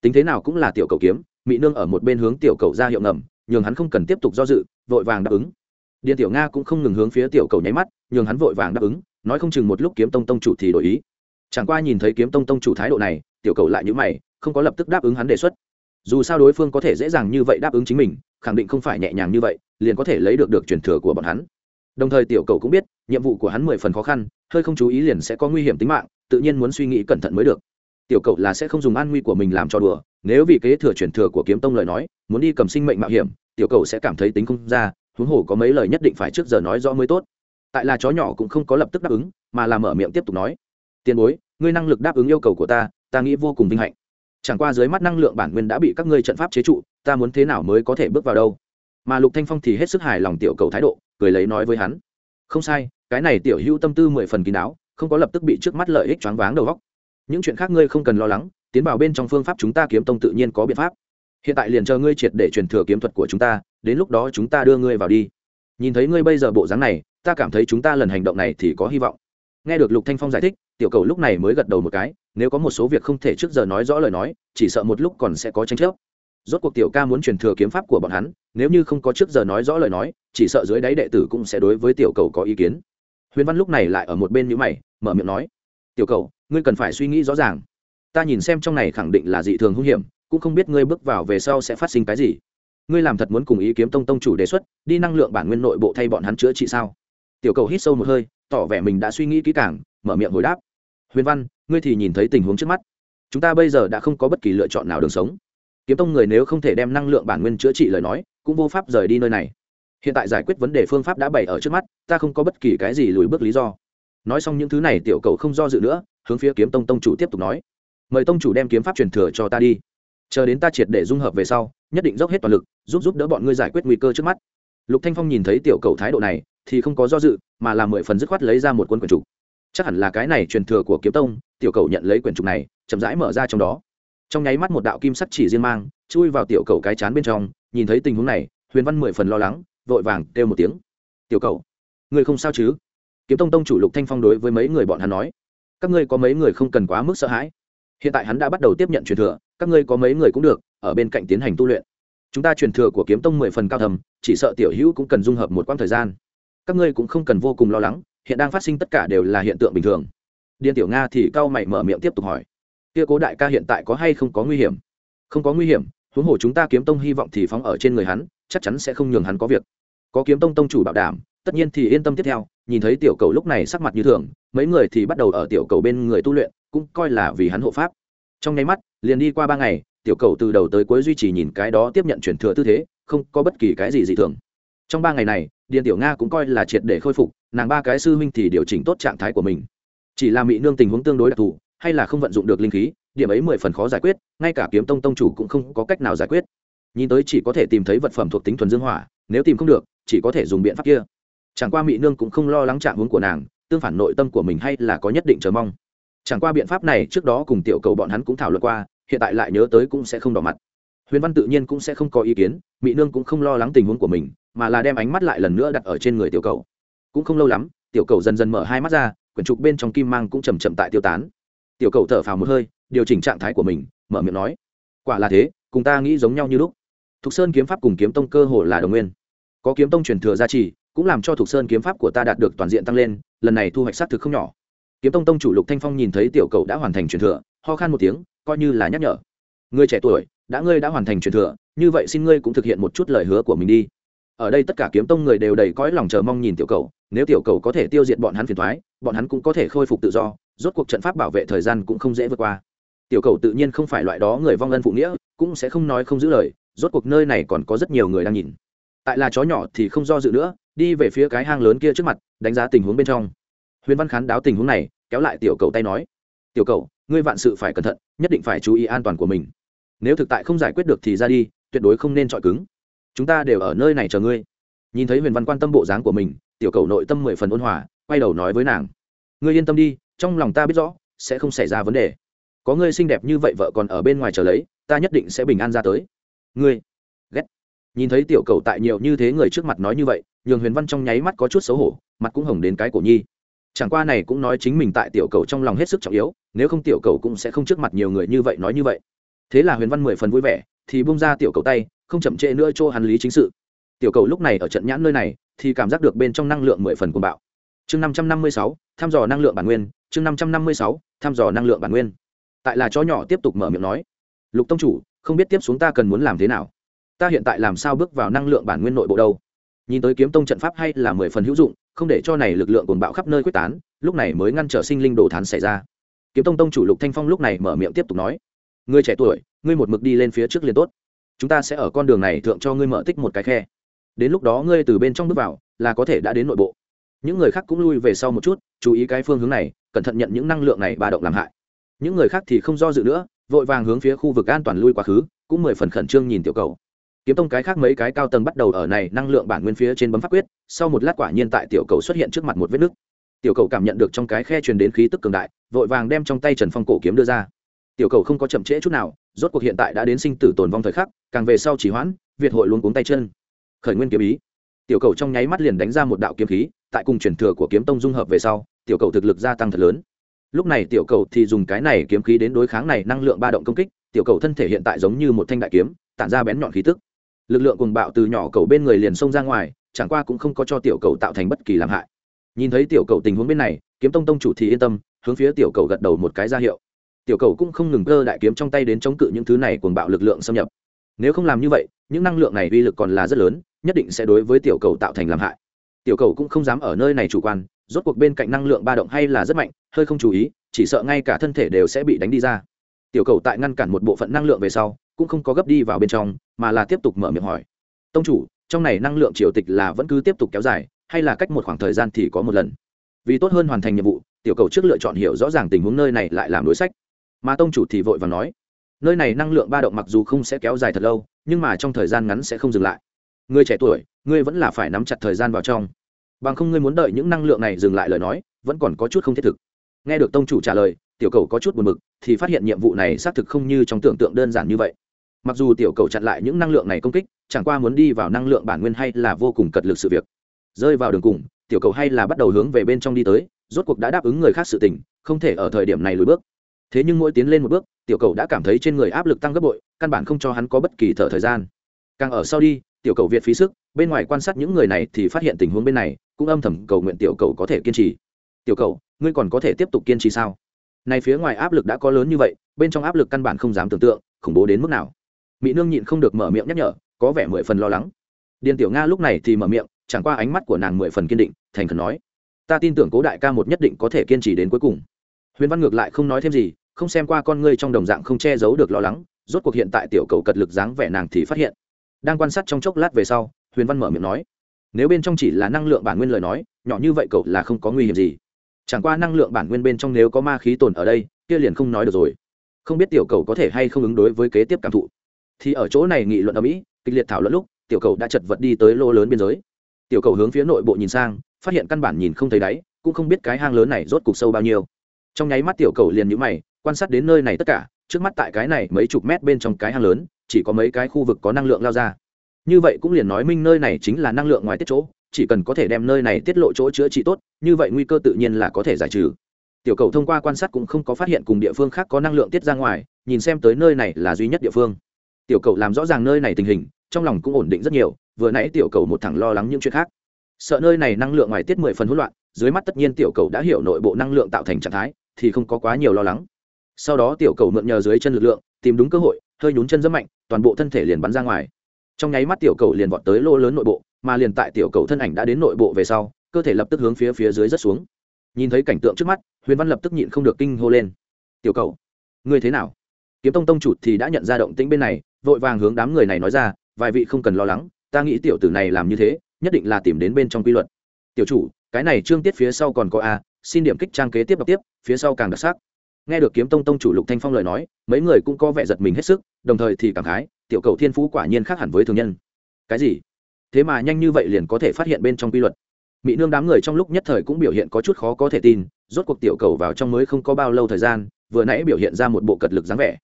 Tính thế nào cũng là tiểu cầu kiếm mỹ nương ở một bên hướng tiểu cầu ra hiệu ngầm, nhường hắn không cần tiếp tục do dự, vội vàng đáp ứng. Điện tiểu nga cũng không ngừng hướng phía tiểu cầu nháy mắt, nhường hắn vội vàng đáp ứng, nói không chừng một lúc kiếm tông tông chủ thì đổi ý. Chẳng qua nhìn thấy kiếm tông tông chủ thái độ này, tiểu cầu lại nhữ mày, không có lập tức đáp ứng hắn đề xuất dù sao đối phương có thể dễ dàng như vậy đáp ứng chính mình, khẳng định không phải nhẹ nhàng như vậy, liền có thể lấy được được truyền thừa của bọn hắn. Đồng thời tiểu cầu cũng biết, nhiệm vụ của hắn mười phần khó khăn, hơi không chú ý liền sẽ có nguy hiểm tính mạng, tự nhiên muốn suy nghĩ cẩn thận mới được. Tiểu cầu là sẽ không dùng an nguy của mình làm cho đùa, nếu vì kế thừa truyền thừa của kiếm tông lời nói, muốn đi cầm sinh mệnh mạo hiểm, tiểu cầu sẽ cảm thấy tính không ra, huống hồ có mấy lời nhất định phải trước giờ nói rõ mới tốt. Tại là chó nhỏ cũng không có lập tức đáp ứng, mà là mở miệng tiếp tục nói. Tiền bối, ngươi năng lực đáp ứng yêu cầu của ta ta nghĩ vô cùng vinh hạnh chẳng qua dưới mắt năng lượng bản nguyên đã bị các ngươi trận pháp chế trụ, ta muốn thế nào mới có thể bước vào đâu? Mà lục thanh phong thì hết sức hài lòng tiểu cầu thái độ, cười lấy nói với hắn. Không sai, cái này tiểu hữu tâm tư mười phần kín đáo, không có lập tức bị trước mắt lợi ích choáng váng đầu góc những chuyện khác ngươi không cần lo lắng, tiến vào bên trong phương pháp chúng ta kiếm tông tự nhiên có biện pháp. Hiện tại liền chờ ngươi triệt để truyền thừa kiếm thuật của chúng ta, đến lúc đó chúng ta đưa ngươi vào đi. Nhìn thấy ngươi bây giờ bộ dáng này, ta cảm thấy chúng ta lần hành động này thì có hy vọng nghe được lục thanh phong giải thích, tiểu cầu lúc này mới gật đầu một cái, nếu có một số việc không thể trước giờ nói rõ lời nói, chỉ sợ một lúc còn sẽ có tranh chấp. Rốt cuộc tiểu ca muốn truyền thừa kiếm pháp của bọn hắn, nếu như không có trước giờ nói rõ lời nói, chỉ sợ dưới đáy đệ tử cũng sẽ đối với tiểu cầu có ý kiến. Huyền văn lúc này lại ở một bên nhữ mày, mở miệng nói, tiểu cầu, ngươi cần phải suy nghĩ rõ ràng. Ta nhìn xem trong này khẳng định là dị thường hung hiểm, cũng không biết ngươi bước vào về sau sẽ phát sinh cái gì. Ngươi làm thật muốn cùng ý kiếm tông tông chủ đề xuất, đi năng lượng bản nguyên nội bộ thay bọn hắn chữa trị sao? Tiểu cầu hít sâu một hơi tỏ vẻ mình đã suy nghĩ kỹ càng, mở miệng hồi đáp. Huyền văn, ngươi thì nhìn thấy tình huống trước mắt. Chúng ta bây giờ đã không có bất kỳ lựa chọn nào đường sống. Kiếm tông người nếu không thể đem năng lượng bản nguyên chữa trị lời nói, cũng vô pháp rời đi nơi này. Hiện tại giải quyết vấn đề phương pháp đã bày ở trước mắt, ta không có bất kỳ cái gì lùi bước lý do. Nói xong những thứ này, tiểu cầu không do dự nữa, hướng phía kiếm tông tông chủ tiếp tục nói. Mời tông chủ đem kiếm pháp truyền thừa cho ta đi. Chờ đến ta triệt để dung hợp về sau, nhất định dốc hết toàn lực, giúp giúp đỡ bọn ngươi giải quyết nguy cơ trước mắt. Lục thanh phong nhìn thấy tiểu cầu thái độ này thì không có do dự, mà làm mười phần dứt khoát lấy ra một cuốn quyển trục. Chắc hẳn là cái này truyền thừa của kiếm tông, tiểu cầu nhận lấy quyển trục này, chậm rãi mở ra trong đó. Trong nháy mắt một đạo kim sắc chỉ riêng mang, chui vào tiểu cầu cái chán bên trong, nhìn thấy tình huống này, huyền văn mười phần lo lắng, vội vàng kêu một tiếng. Tiểu cầu người không sao chứ? Kiếm tông tông chủ lục thanh phong đối với mấy người bọn hắn nói. Các ngươi có mấy người không cần quá mức sợ hãi. Hiện tại hắn đã bắt đầu tiếp nhận truyền thừa, các ngươi có mấy người cũng được, ở bên cạnh tiến hành tu luyện. Chúng ta truyền thừa của kiếm tông mười phần cao thầm, chỉ sợ tiểu hữu cũng cần dung hợp một quãng thời gian các ngươi cũng không cần vô cùng lo lắng, hiện đang phát sinh tất cả đều là hiện tượng bình thường. Điên tiểu nga thì cao mày mở miệng tiếp tục hỏi, kia cố đại ca hiện tại có hay không có nguy hiểm? Không có nguy hiểm, huống hồ chúng ta kiếm tông hy vọng thì phóng ở trên người hắn, chắc chắn sẽ không nhường hắn có việc. Có kiếm tông tông chủ bảo đảm, tất nhiên thì yên tâm tiếp theo, nhìn thấy tiểu cầu lúc này sắc mặt như thường, mấy người thì bắt đầu ở tiểu cầu bên người tu luyện, cũng coi là vì hắn hộ pháp. Trong nháy mắt, liền đi qua ba ngày, tiểu cầu từ đầu tới cuối duy trì nhìn cái đó tiếp nhận chuyển thừa tư thế, không có bất kỳ cái gì dị thường trong ba ngày này, điền tiểu nga cũng coi là triệt để khôi phục, nàng ba cái sư huynh thì điều chỉnh tốt trạng thái của mình. Chỉ là mỹ nương tình huống tương đối đặc thù, hay là không vận dụng được linh khí, điểm ấy mười phần khó giải quyết, ngay cả kiếm tông tông chủ cũng không có cách nào giải quyết. Nhìn tới chỉ có thể tìm thấy vật phẩm thuộc tính thuần dương hỏa, nếu tìm không được, chỉ có thể dùng biện pháp kia. Chẳng qua mỹ nương cũng không lo lắng trạng huống của nàng, tương phản nội tâm của mình hay là có nhất định chờ mong. Chẳng qua biện pháp này trước đó cùng tiểu cầu bọn hắn cũng thảo luận qua, hiện tại lại nhớ tới cũng sẽ không đỏ mặt. Huyền văn tự nhiên cũng sẽ không có ý kiến mỹ nương cũng không lo lắng tình huống của mình mà là đem ánh mắt lại lần nữa đặt ở trên người tiểu cầu. Cũng không lâu lắm, tiểu cầu dần dần mở hai mắt ra, quyển trục bên trong kim mang cũng chầm chậm tại tiêu tán. Tiểu cầu thở phào một hơi, điều chỉnh trạng thái của mình, mở miệng nói, quả là thế, cùng ta nghĩ giống nhau như lúc. Thục sơn kiếm pháp cùng kiếm tông cơ hồ là đồng nguyên. Có kiếm tông truyền thừa gia trì, cũng làm cho thục sơn kiếm pháp của ta đạt được toàn diện tăng lên, lần này thu hoạch xác thực không nhỏ. Kiếm tông tông chủ lục thanh phong nhìn thấy tiểu cầu đã hoàn thành truyền thừa, ho khan một tiếng, coi như là nhắc nhở. Người trẻ tuổi, đã ngươi đã hoàn thành truyền thừa, như vậy xin ngươi cũng thực hiện một chút lời hứa của mình đi ở đây tất cả kiếm tông người đều đầy cõi lòng chờ mong nhìn tiểu cầu, nếu tiểu cầu có thể tiêu diệt bọn hắn phiền thoái bọn hắn cũng có thể khôi phục tự do, rốt cuộc trận pháp bảo vệ thời gian cũng không dễ vượt qua. Tiểu cầu tự nhiên không phải loại đó người vong ân phụ nghĩa, cũng sẽ không nói không giữ lời, rốt cuộc nơi này còn có rất nhiều người đang nhìn. Tại là chó nhỏ thì không do dự nữa, đi về phía cái hang lớn kia trước mặt, đánh giá tình huống bên trong. Huyền văn khán đáo tình huống này, kéo lại tiểu cầu tay nói, tiểu cầu, ngươi vạn sự phải cẩn thận, nhất định phải chú ý an toàn của mình. Nếu thực tại không giải quyết được thì ra đi, tuyệt đối không nên chọi cứng chúng ta đều ở nơi này chờ ngươi. Nhìn thấy huyền văn quan tâm bộ dáng của mình, tiểu cầu nội tâm mười phần ôn hòa, quay đầu nói với nàng. Ngươi yên tâm đi, trong lòng ta biết rõ, sẽ không xảy ra vấn đề. Có ngươi xinh đẹp như vậy vợ còn ở bên ngoài chờ lấy, ta nhất định sẽ bình an ra tới. Ngươi, ghét. Nhìn thấy tiểu cầu tại nhiều như thế người trước mặt nói như vậy, nhường huyền văn trong nháy mắt có chút xấu hổ, mặt cũng hồng đến cái cổ nhi. Chẳng qua này cũng nói chính mình tại tiểu cầu trong lòng hết sức trọng yếu, nếu không tiểu cầu cũng sẽ không trước mặt nhiều người như vậy nói như vậy. Thế là huyền văn mười phần vui vẻ, thì bung ra tiểu cầu tay không chậm trễ nữa cho hắn lý chính sự. Tiểu cầu lúc này ở trận nhãn nơi này, thì cảm giác được bên trong năng lượng mười phần cuồng bạo. Chương năm trăm năm mươi sáu, thăm dò năng lượng bản nguyên. Chương năm trăm năm mươi sáu, thăm dò năng lượng bản nguyên. Tại là chó nhỏ tiếp tục mở miệng nói. Lục tông chủ, không biết tiếp xuống ta cần muốn làm thế nào? Ta hiện tại làm sao bước vào năng lượng bản nguyên nội bộ đâu? Nhìn tới kiếm tông trận pháp hay là mười phần hữu dụng, không để cho này lực lượng cuồng bạo khắp nơi quyết tán, lúc này mới ngăn trở sinh linh đồ thán xảy ra. Kiếm tông tông chủ lục thanh phong lúc này mở miệng tiếp tục nói. Ngươi trẻ tuổi, ngươi một mực đi lên phía trước liền tốt chúng ta sẽ ở con đường này thượng cho ngươi mở tích một cái khe. Đến lúc đó ngươi từ bên trong bước vào, là có thể đã đến nội bộ. Những người khác cũng lui về sau một chút, chú ý cái phương hướng này, cẩn thận nhận những năng lượng này ba động làm hại. Những người khác thì không do dự nữa, vội vàng hướng phía khu vực an toàn lui quá khứ, cũng mười phần khẩn trương nhìn tiểu cầu. Kiếm tông cái khác mấy cái cao tầng bắt đầu ở này năng lượng bản nguyên phía trên bấm pháp quyết, sau một lát quả nhiên tại tiểu cầu xuất hiện trước mặt một vết nứt. Tiểu cầu cảm nhận được trong cái khe truyền đến khí tức cường đại, vội vàng đem trong tay trần phong cổ kiếm đưa ra. Tiểu cầu không có chậm trễ chút nào rốt cuộc hiện tại đã đến sinh tử tồn vong thời khắc, càng về sau chỉ hoãn, việt hội luôn cuống tay chân. Khởi nguyên kiếm ý. Tiểu cầu trong nháy mắt liền đánh ra một đạo kiếm khí, tại cùng truyền thừa của kiếm tông dung hợp về sau, tiểu cầu thực lực gia tăng thật lớn. Lúc này tiểu cầu thì dùng cái này kiếm khí đến đối kháng này năng lượng ba động công kích, tiểu cầu thân thể hiện tại giống như một thanh đại kiếm, tản ra bén nhọn khí tức. Lực lượng cùng bạo từ nhỏ cầu bên người liền xông ra ngoài, chẳng qua cũng không có cho tiểu cầu tạo thành bất kỳ làm hại. Nhìn thấy tiểu cầu tình huống bên này, kiếm tông tông chủ thì yên tâm, hướng phía tiểu cầu gật đầu một cái ra hiệu tiểu cầu cũng không ngừng cơ đại kiếm trong tay đến chống cự những thứ này cuồng bạo lực lượng xâm nhập. Nếu không làm như vậy, những năng lượng này uy lực còn là rất lớn, nhất định sẽ đối với tiểu cầu tạo thành làm hại. Tiểu cầu cũng không dám ở nơi này chủ quan, rốt cuộc bên cạnh năng lượng ba động hay là rất mạnh, hơi không chú ý, chỉ sợ ngay cả thân thể đều sẽ bị đánh đi ra. Tiểu cầu tại ngăn cản một bộ phận năng lượng về sau, cũng không có gấp đi vào bên trong, mà là tiếp tục mở miệng hỏi. Tông chủ, trong này năng lượng triều tịch là vẫn cứ tiếp tục kéo dài, hay là cách một khoảng thời gian thì có một lần? Vì tốt hơn hoàn thành nhiệm vụ, tiểu cầu trước lựa chọn hiểu rõ ràng tình huống nơi này lại làm đối sách mà tông chủ thì vội và nói nơi này năng lượng ba động mặc dù không sẽ kéo dài thật lâu nhưng mà trong thời gian ngắn sẽ không dừng lại. Người trẻ tuổi ngươi vẫn là phải nắm chặt thời gian vào trong. Bằng không ngươi muốn đợi những năng lượng này dừng lại lời nói vẫn còn có chút không thiết thực. Nghe được tông chủ trả lời tiểu cầu có chút buồn mực, thì phát hiện nhiệm vụ này xác thực không như trong tưởng tượng đơn giản như vậy. Mặc dù tiểu cầu chặn lại những năng lượng này công kích chẳng qua muốn đi vào năng lượng bản nguyên hay là vô cùng cật lực sự việc. Rơi vào đường cùng tiểu cầu hay là bắt đầu hướng về bên trong đi tới rốt cuộc đã đáp ứng người khác sự tình không thể ở thời điểm này lùi bước thế nhưng mỗi tiến lên một bước, tiểu cầu đã cảm thấy trên người áp lực tăng gấp bội, căn bản không cho hắn có bất kỳ thở thời gian. Càng ở sau đi, tiểu cầu việt phí sức, bên ngoài quan sát những người này thì phát hiện tình huống bên này, cũng âm thầm cầu nguyện tiểu cầu có thể kiên trì. Tiểu cầu, ngươi còn có thể tiếp tục kiên trì sao? Này phía ngoài áp lực đã có lớn như vậy, bên trong áp lực căn bản không dám tưởng tượng, khủng bố đến mức nào. Mỹ nương nhịn không được mở miệng nhắc nhở, có vẻ mười phần lo lắng. Điền tiểu nga lúc này thì mở miệng, chẳng qua ánh mắt của nàng mười phần kiên định, thành khẩn nói, ta tin tưởng cố đại ca một nhất định có thể kiên trì đến cuối cùng. Huyền văn ngược lại không nói thêm gì không xem qua con ngươi trong đồng dạng không che giấu được lo lắng, rốt cuộc hiện tại tiểu cầu cật lực dáng vẻ nàng thì phát hiện. Đang quan sát trong chốc lát về sau, huyền văn mở miệng nói, nếu bên trong chỉ là năng lượng bản nguyên lời nói, nhỏ như vậy cậu là không có nguy hiểm gì. Chẳng qua năng lượng bản nguyên bên trong nếu có ma khí tồn ở đây, kia liền không nói được rồi. Không biết tiểu cầu có thể hay không ứng đối với kế tiếp cảm thụ. Thì ở chỗ này nghị luận ở mỹ, kịch liệt thảo luận lúc, tiểu cầu đã chật vật đi tới lô lớn biên giới. Tiểu cầu hướng phía nội bộ nhìn sang, phát hiện căn bản nhìn không thấy đáy, cũng không biết cái hang lớn này rốt cục sâu bao nhiêu. Trong nháy mắt tiểu cầu liền nhũ mày quan sát đến nơi này tất cả, trước mắt tại cái này mấy chục mét bên trong cái hang lớn, chỉ có mấy cái khu vực có năng lượng lao ra. Như vậy cũng liền nói minh nơi này chính là năng lượng ngoài tiết chỗ, chỉ cần có thể đem nơi này tiết lộ chỗ chữa trị tốt, như vậy nguy cơ tự nhiên là có thể giải trừ. Tiểu cầu thông qua quan sát cũng không có phát hiện cùng địa phương khác có năng lượng tiết ra ngoài, nhìn xem tới nơi này là duy nhất địa phương. Tiểu cầu làm rõ ràng nơi này tình hình, trong lòng cũng ổn định rất nhiều, vừa nãy tiểu cầu một thằng lo lắng những chuyện khác. Sợ nơi này năng lượng ngoài tiết mười phần hỗn loạn, dưới mắt tất nhiên tiểu cầu đã hiểu nội bộ năng lượng tạo thành trạng thái, thì không có quá nhiều lo lắng sau đó tiểu cầu mượn nhờ dưới chân lực lượng, tìm đúng cơ hội, hơi nhún chân rất mạnh, toàn bộ thân thể liền bắn ra ngoài. Trong nháy mắt tiểu cầu liền vọt tới lô lớn nội bộ, mà liền tại tiểu cầu thân ảnh đã đến nội bộ về sau, cơ thể lập tức hướng phía phía dưới rất xuống. Nhìn thấy cảnh tượng trước mắt, huyền văn lập tức nhịn không được kinh hô lên. Tiểu cầu, ngươi thế nào? Kiếm tông tông chủ thì đã nhận ra động tĩnh bên này, vội vàng hướng đám người này nói ra, vài vị không cần lo lắng, ta nghĩ tiểu tử này làm như thế, nhất định là tìm đến bên trong quy luật. Tiểu chủ, cái này trương tiết phía sau còn có a, xin điểm kích trang kế tiếp đọc tiếp, phía sau càng đặc sắc nghe được kiếm tông tông chủ lục thanh phong lời nói, mấy người cũng có vẻ giật mình hết sức, đồng thời thì cảm khái, tiểu cầu thiên phú quả nhiên khác hẳn với thường nhân. Cái gì? Thế mà nhanh như vậy liền có thể phát hiện bên trong quy luật. Mỹ nương đám người trong lúc nhất thời cũng biểu hiện có chút khó có thể tin, rốt cuộc tiểu cầu vào trong mới không có bao lâu thời gian, vừa nãy biểu hiện ra một bộ cật lực dáng vẻ.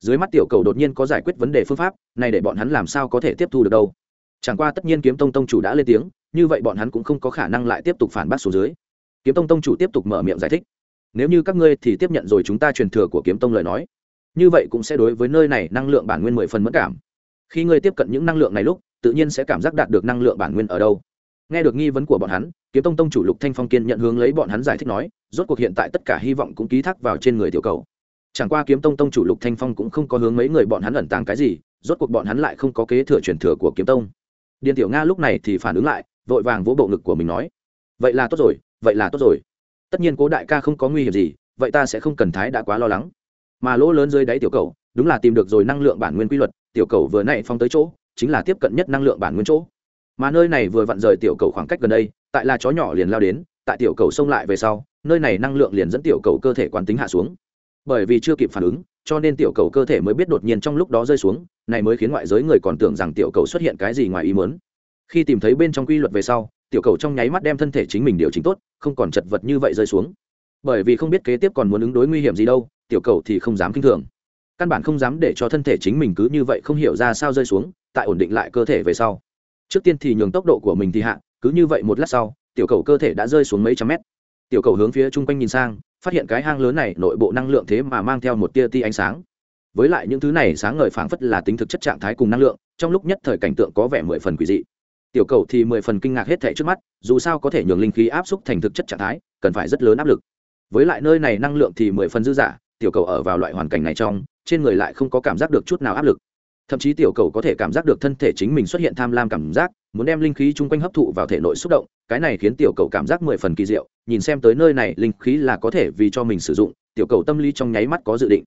Dưới mắt tiểu cầu đột nhiên có giải quyết vấn đề phương pháp, này để bọn hắn làm sao có thể tiếp thu được đâu? Chẳng qua tất nhiên kiếm tông tông chủ đã lên tiếng, như vậy bọn hắn cũng không có khả năng lại tiếp tục phản bác xuống dưới. Kiếm tông tông chủ tiếp tục mở miệng giải thích nếu như các ngươi thì tiếp nhận rồi chúng ta truyền thừa của kiếm tông lời nói, như vậy cũng sẽ đối với nơi này năng lượng bản nguyên mười phần mất cảm. Khi ngươi tiếp cận những năng lượng này lúc, tự nhiên sẽ cảm giác đạt được năng lượng bản nguyên ở đâu. Nghe được nghi vấn của bọn hắn, kiếm tông tông chủ lục thanh phong kiên nhận hướng lấy bọn hắn giải thích nói, rốt cuộc hiện tại tất cả hy vọng cũng ký thác vào trên người tiểu cầu. Chẳng qua kiếm tông tông chủ lục thanh phong cũng không có hướng mấy người bọn hắn ẩn tàng cái gì, rốt cuộc bọn hắn lại không có kế thừa truyền thừa của kiếm tông. Điền tiểu nga lúc này thì phản ứng lại, vội vàng vỗ bộ ngực của mình nói, vậy là tốt rồi, vậy là tốt rồi tất nhiên cố đại ca không có nguy hiểm gì, vậy ta sẽ không cần thái đã quá lo lắng. Mà lỗ lớn dưới đáy tiểu cầu, đúng là tìm được rồi năng lượng bản nguyên quy luật, tiểu cầu vừa nãy phong tới chỗ, chính là tiếp cận nhất năng lượng bản nguyên chỗ. Mà nơi này vừa vặn rời tiểu cầu khoảng cách gần đây, tại là chó nhỏ liền lao đến, tại tiểu cầu xông lại về sau, nơi này năng lượng liền dẫn tiểu cầu cơ thể quán tính hạ xuống. Bởi vì chưa kịp phản ứng, cho nên tiểu cầu cơ thể mới biết đột nhiên trong lúc đó rơi xuống, này mới khiến ngoại giới người còn tưởng rằng tiểu cầu xuất hiện cái gì ngoài ý muốn. Khi tìm thấy bên trong quy luật về sau tiểu cầu trong nháy mắt đem thân thể chính mình điều chỉnh tốt, không còn chật vật như vậy rơi xuống. Bởi vì không biết kế tiếp còn muốn ứng đối nguy hiểm gì đâu, tiểu cầu thì không dám kinh thường. Căn bản không dám để cho thân thể chính mình cứ như vậy không hiểu ra sao rơi xuống, tại ổn định lại cơ thể về sau. Trước tiên thì nhường tốc độ của mình thì hạ, cứ như vậy một lát sau, tiểu cầu cơ thể đã rơi xuống mấy trăm mét. Tiểu cầu hướng phía chung quanh nhìn sang, phát hiện cái hang lớn này nội bộ năng lượng thế mà mang theo một tia ti ánh sáng. Với lại những thứ này sáng ngời phảng phất là tính thực chất trạng thái cùng năng lượng, trong lúc nhất thời cảnh tượng có vẻ mười phần quỷ dị tiểu cầu thì mười phần kinh ngạc hết thảy trước mắt, dù sao có thể nhường linh khí áp xúc thành thực chất trạng thái, cần phải rất lớn áp lực. Với lại nơi này năng lượng thì mười phần dư dả, tiểu cầu ở vào loại hoàn cảnh này trong, trên người lại không có cảm giác được chút nào áp lực. Thậm chí tiểu cầu có thể cảm giác được thân thể chính mình xuất hiện tham lam cảm giác, muốn đem linh khí chung quanh hấp thụ vào thể nội xúc động, cái này khiến tiểu cầu cảm giác mười phần kỳ diệu, nhìn xem tới nơi này linh khí là có thể vì cho mình sử dụng, tiểu cầu tâm lý trong nháy mắt có dự định.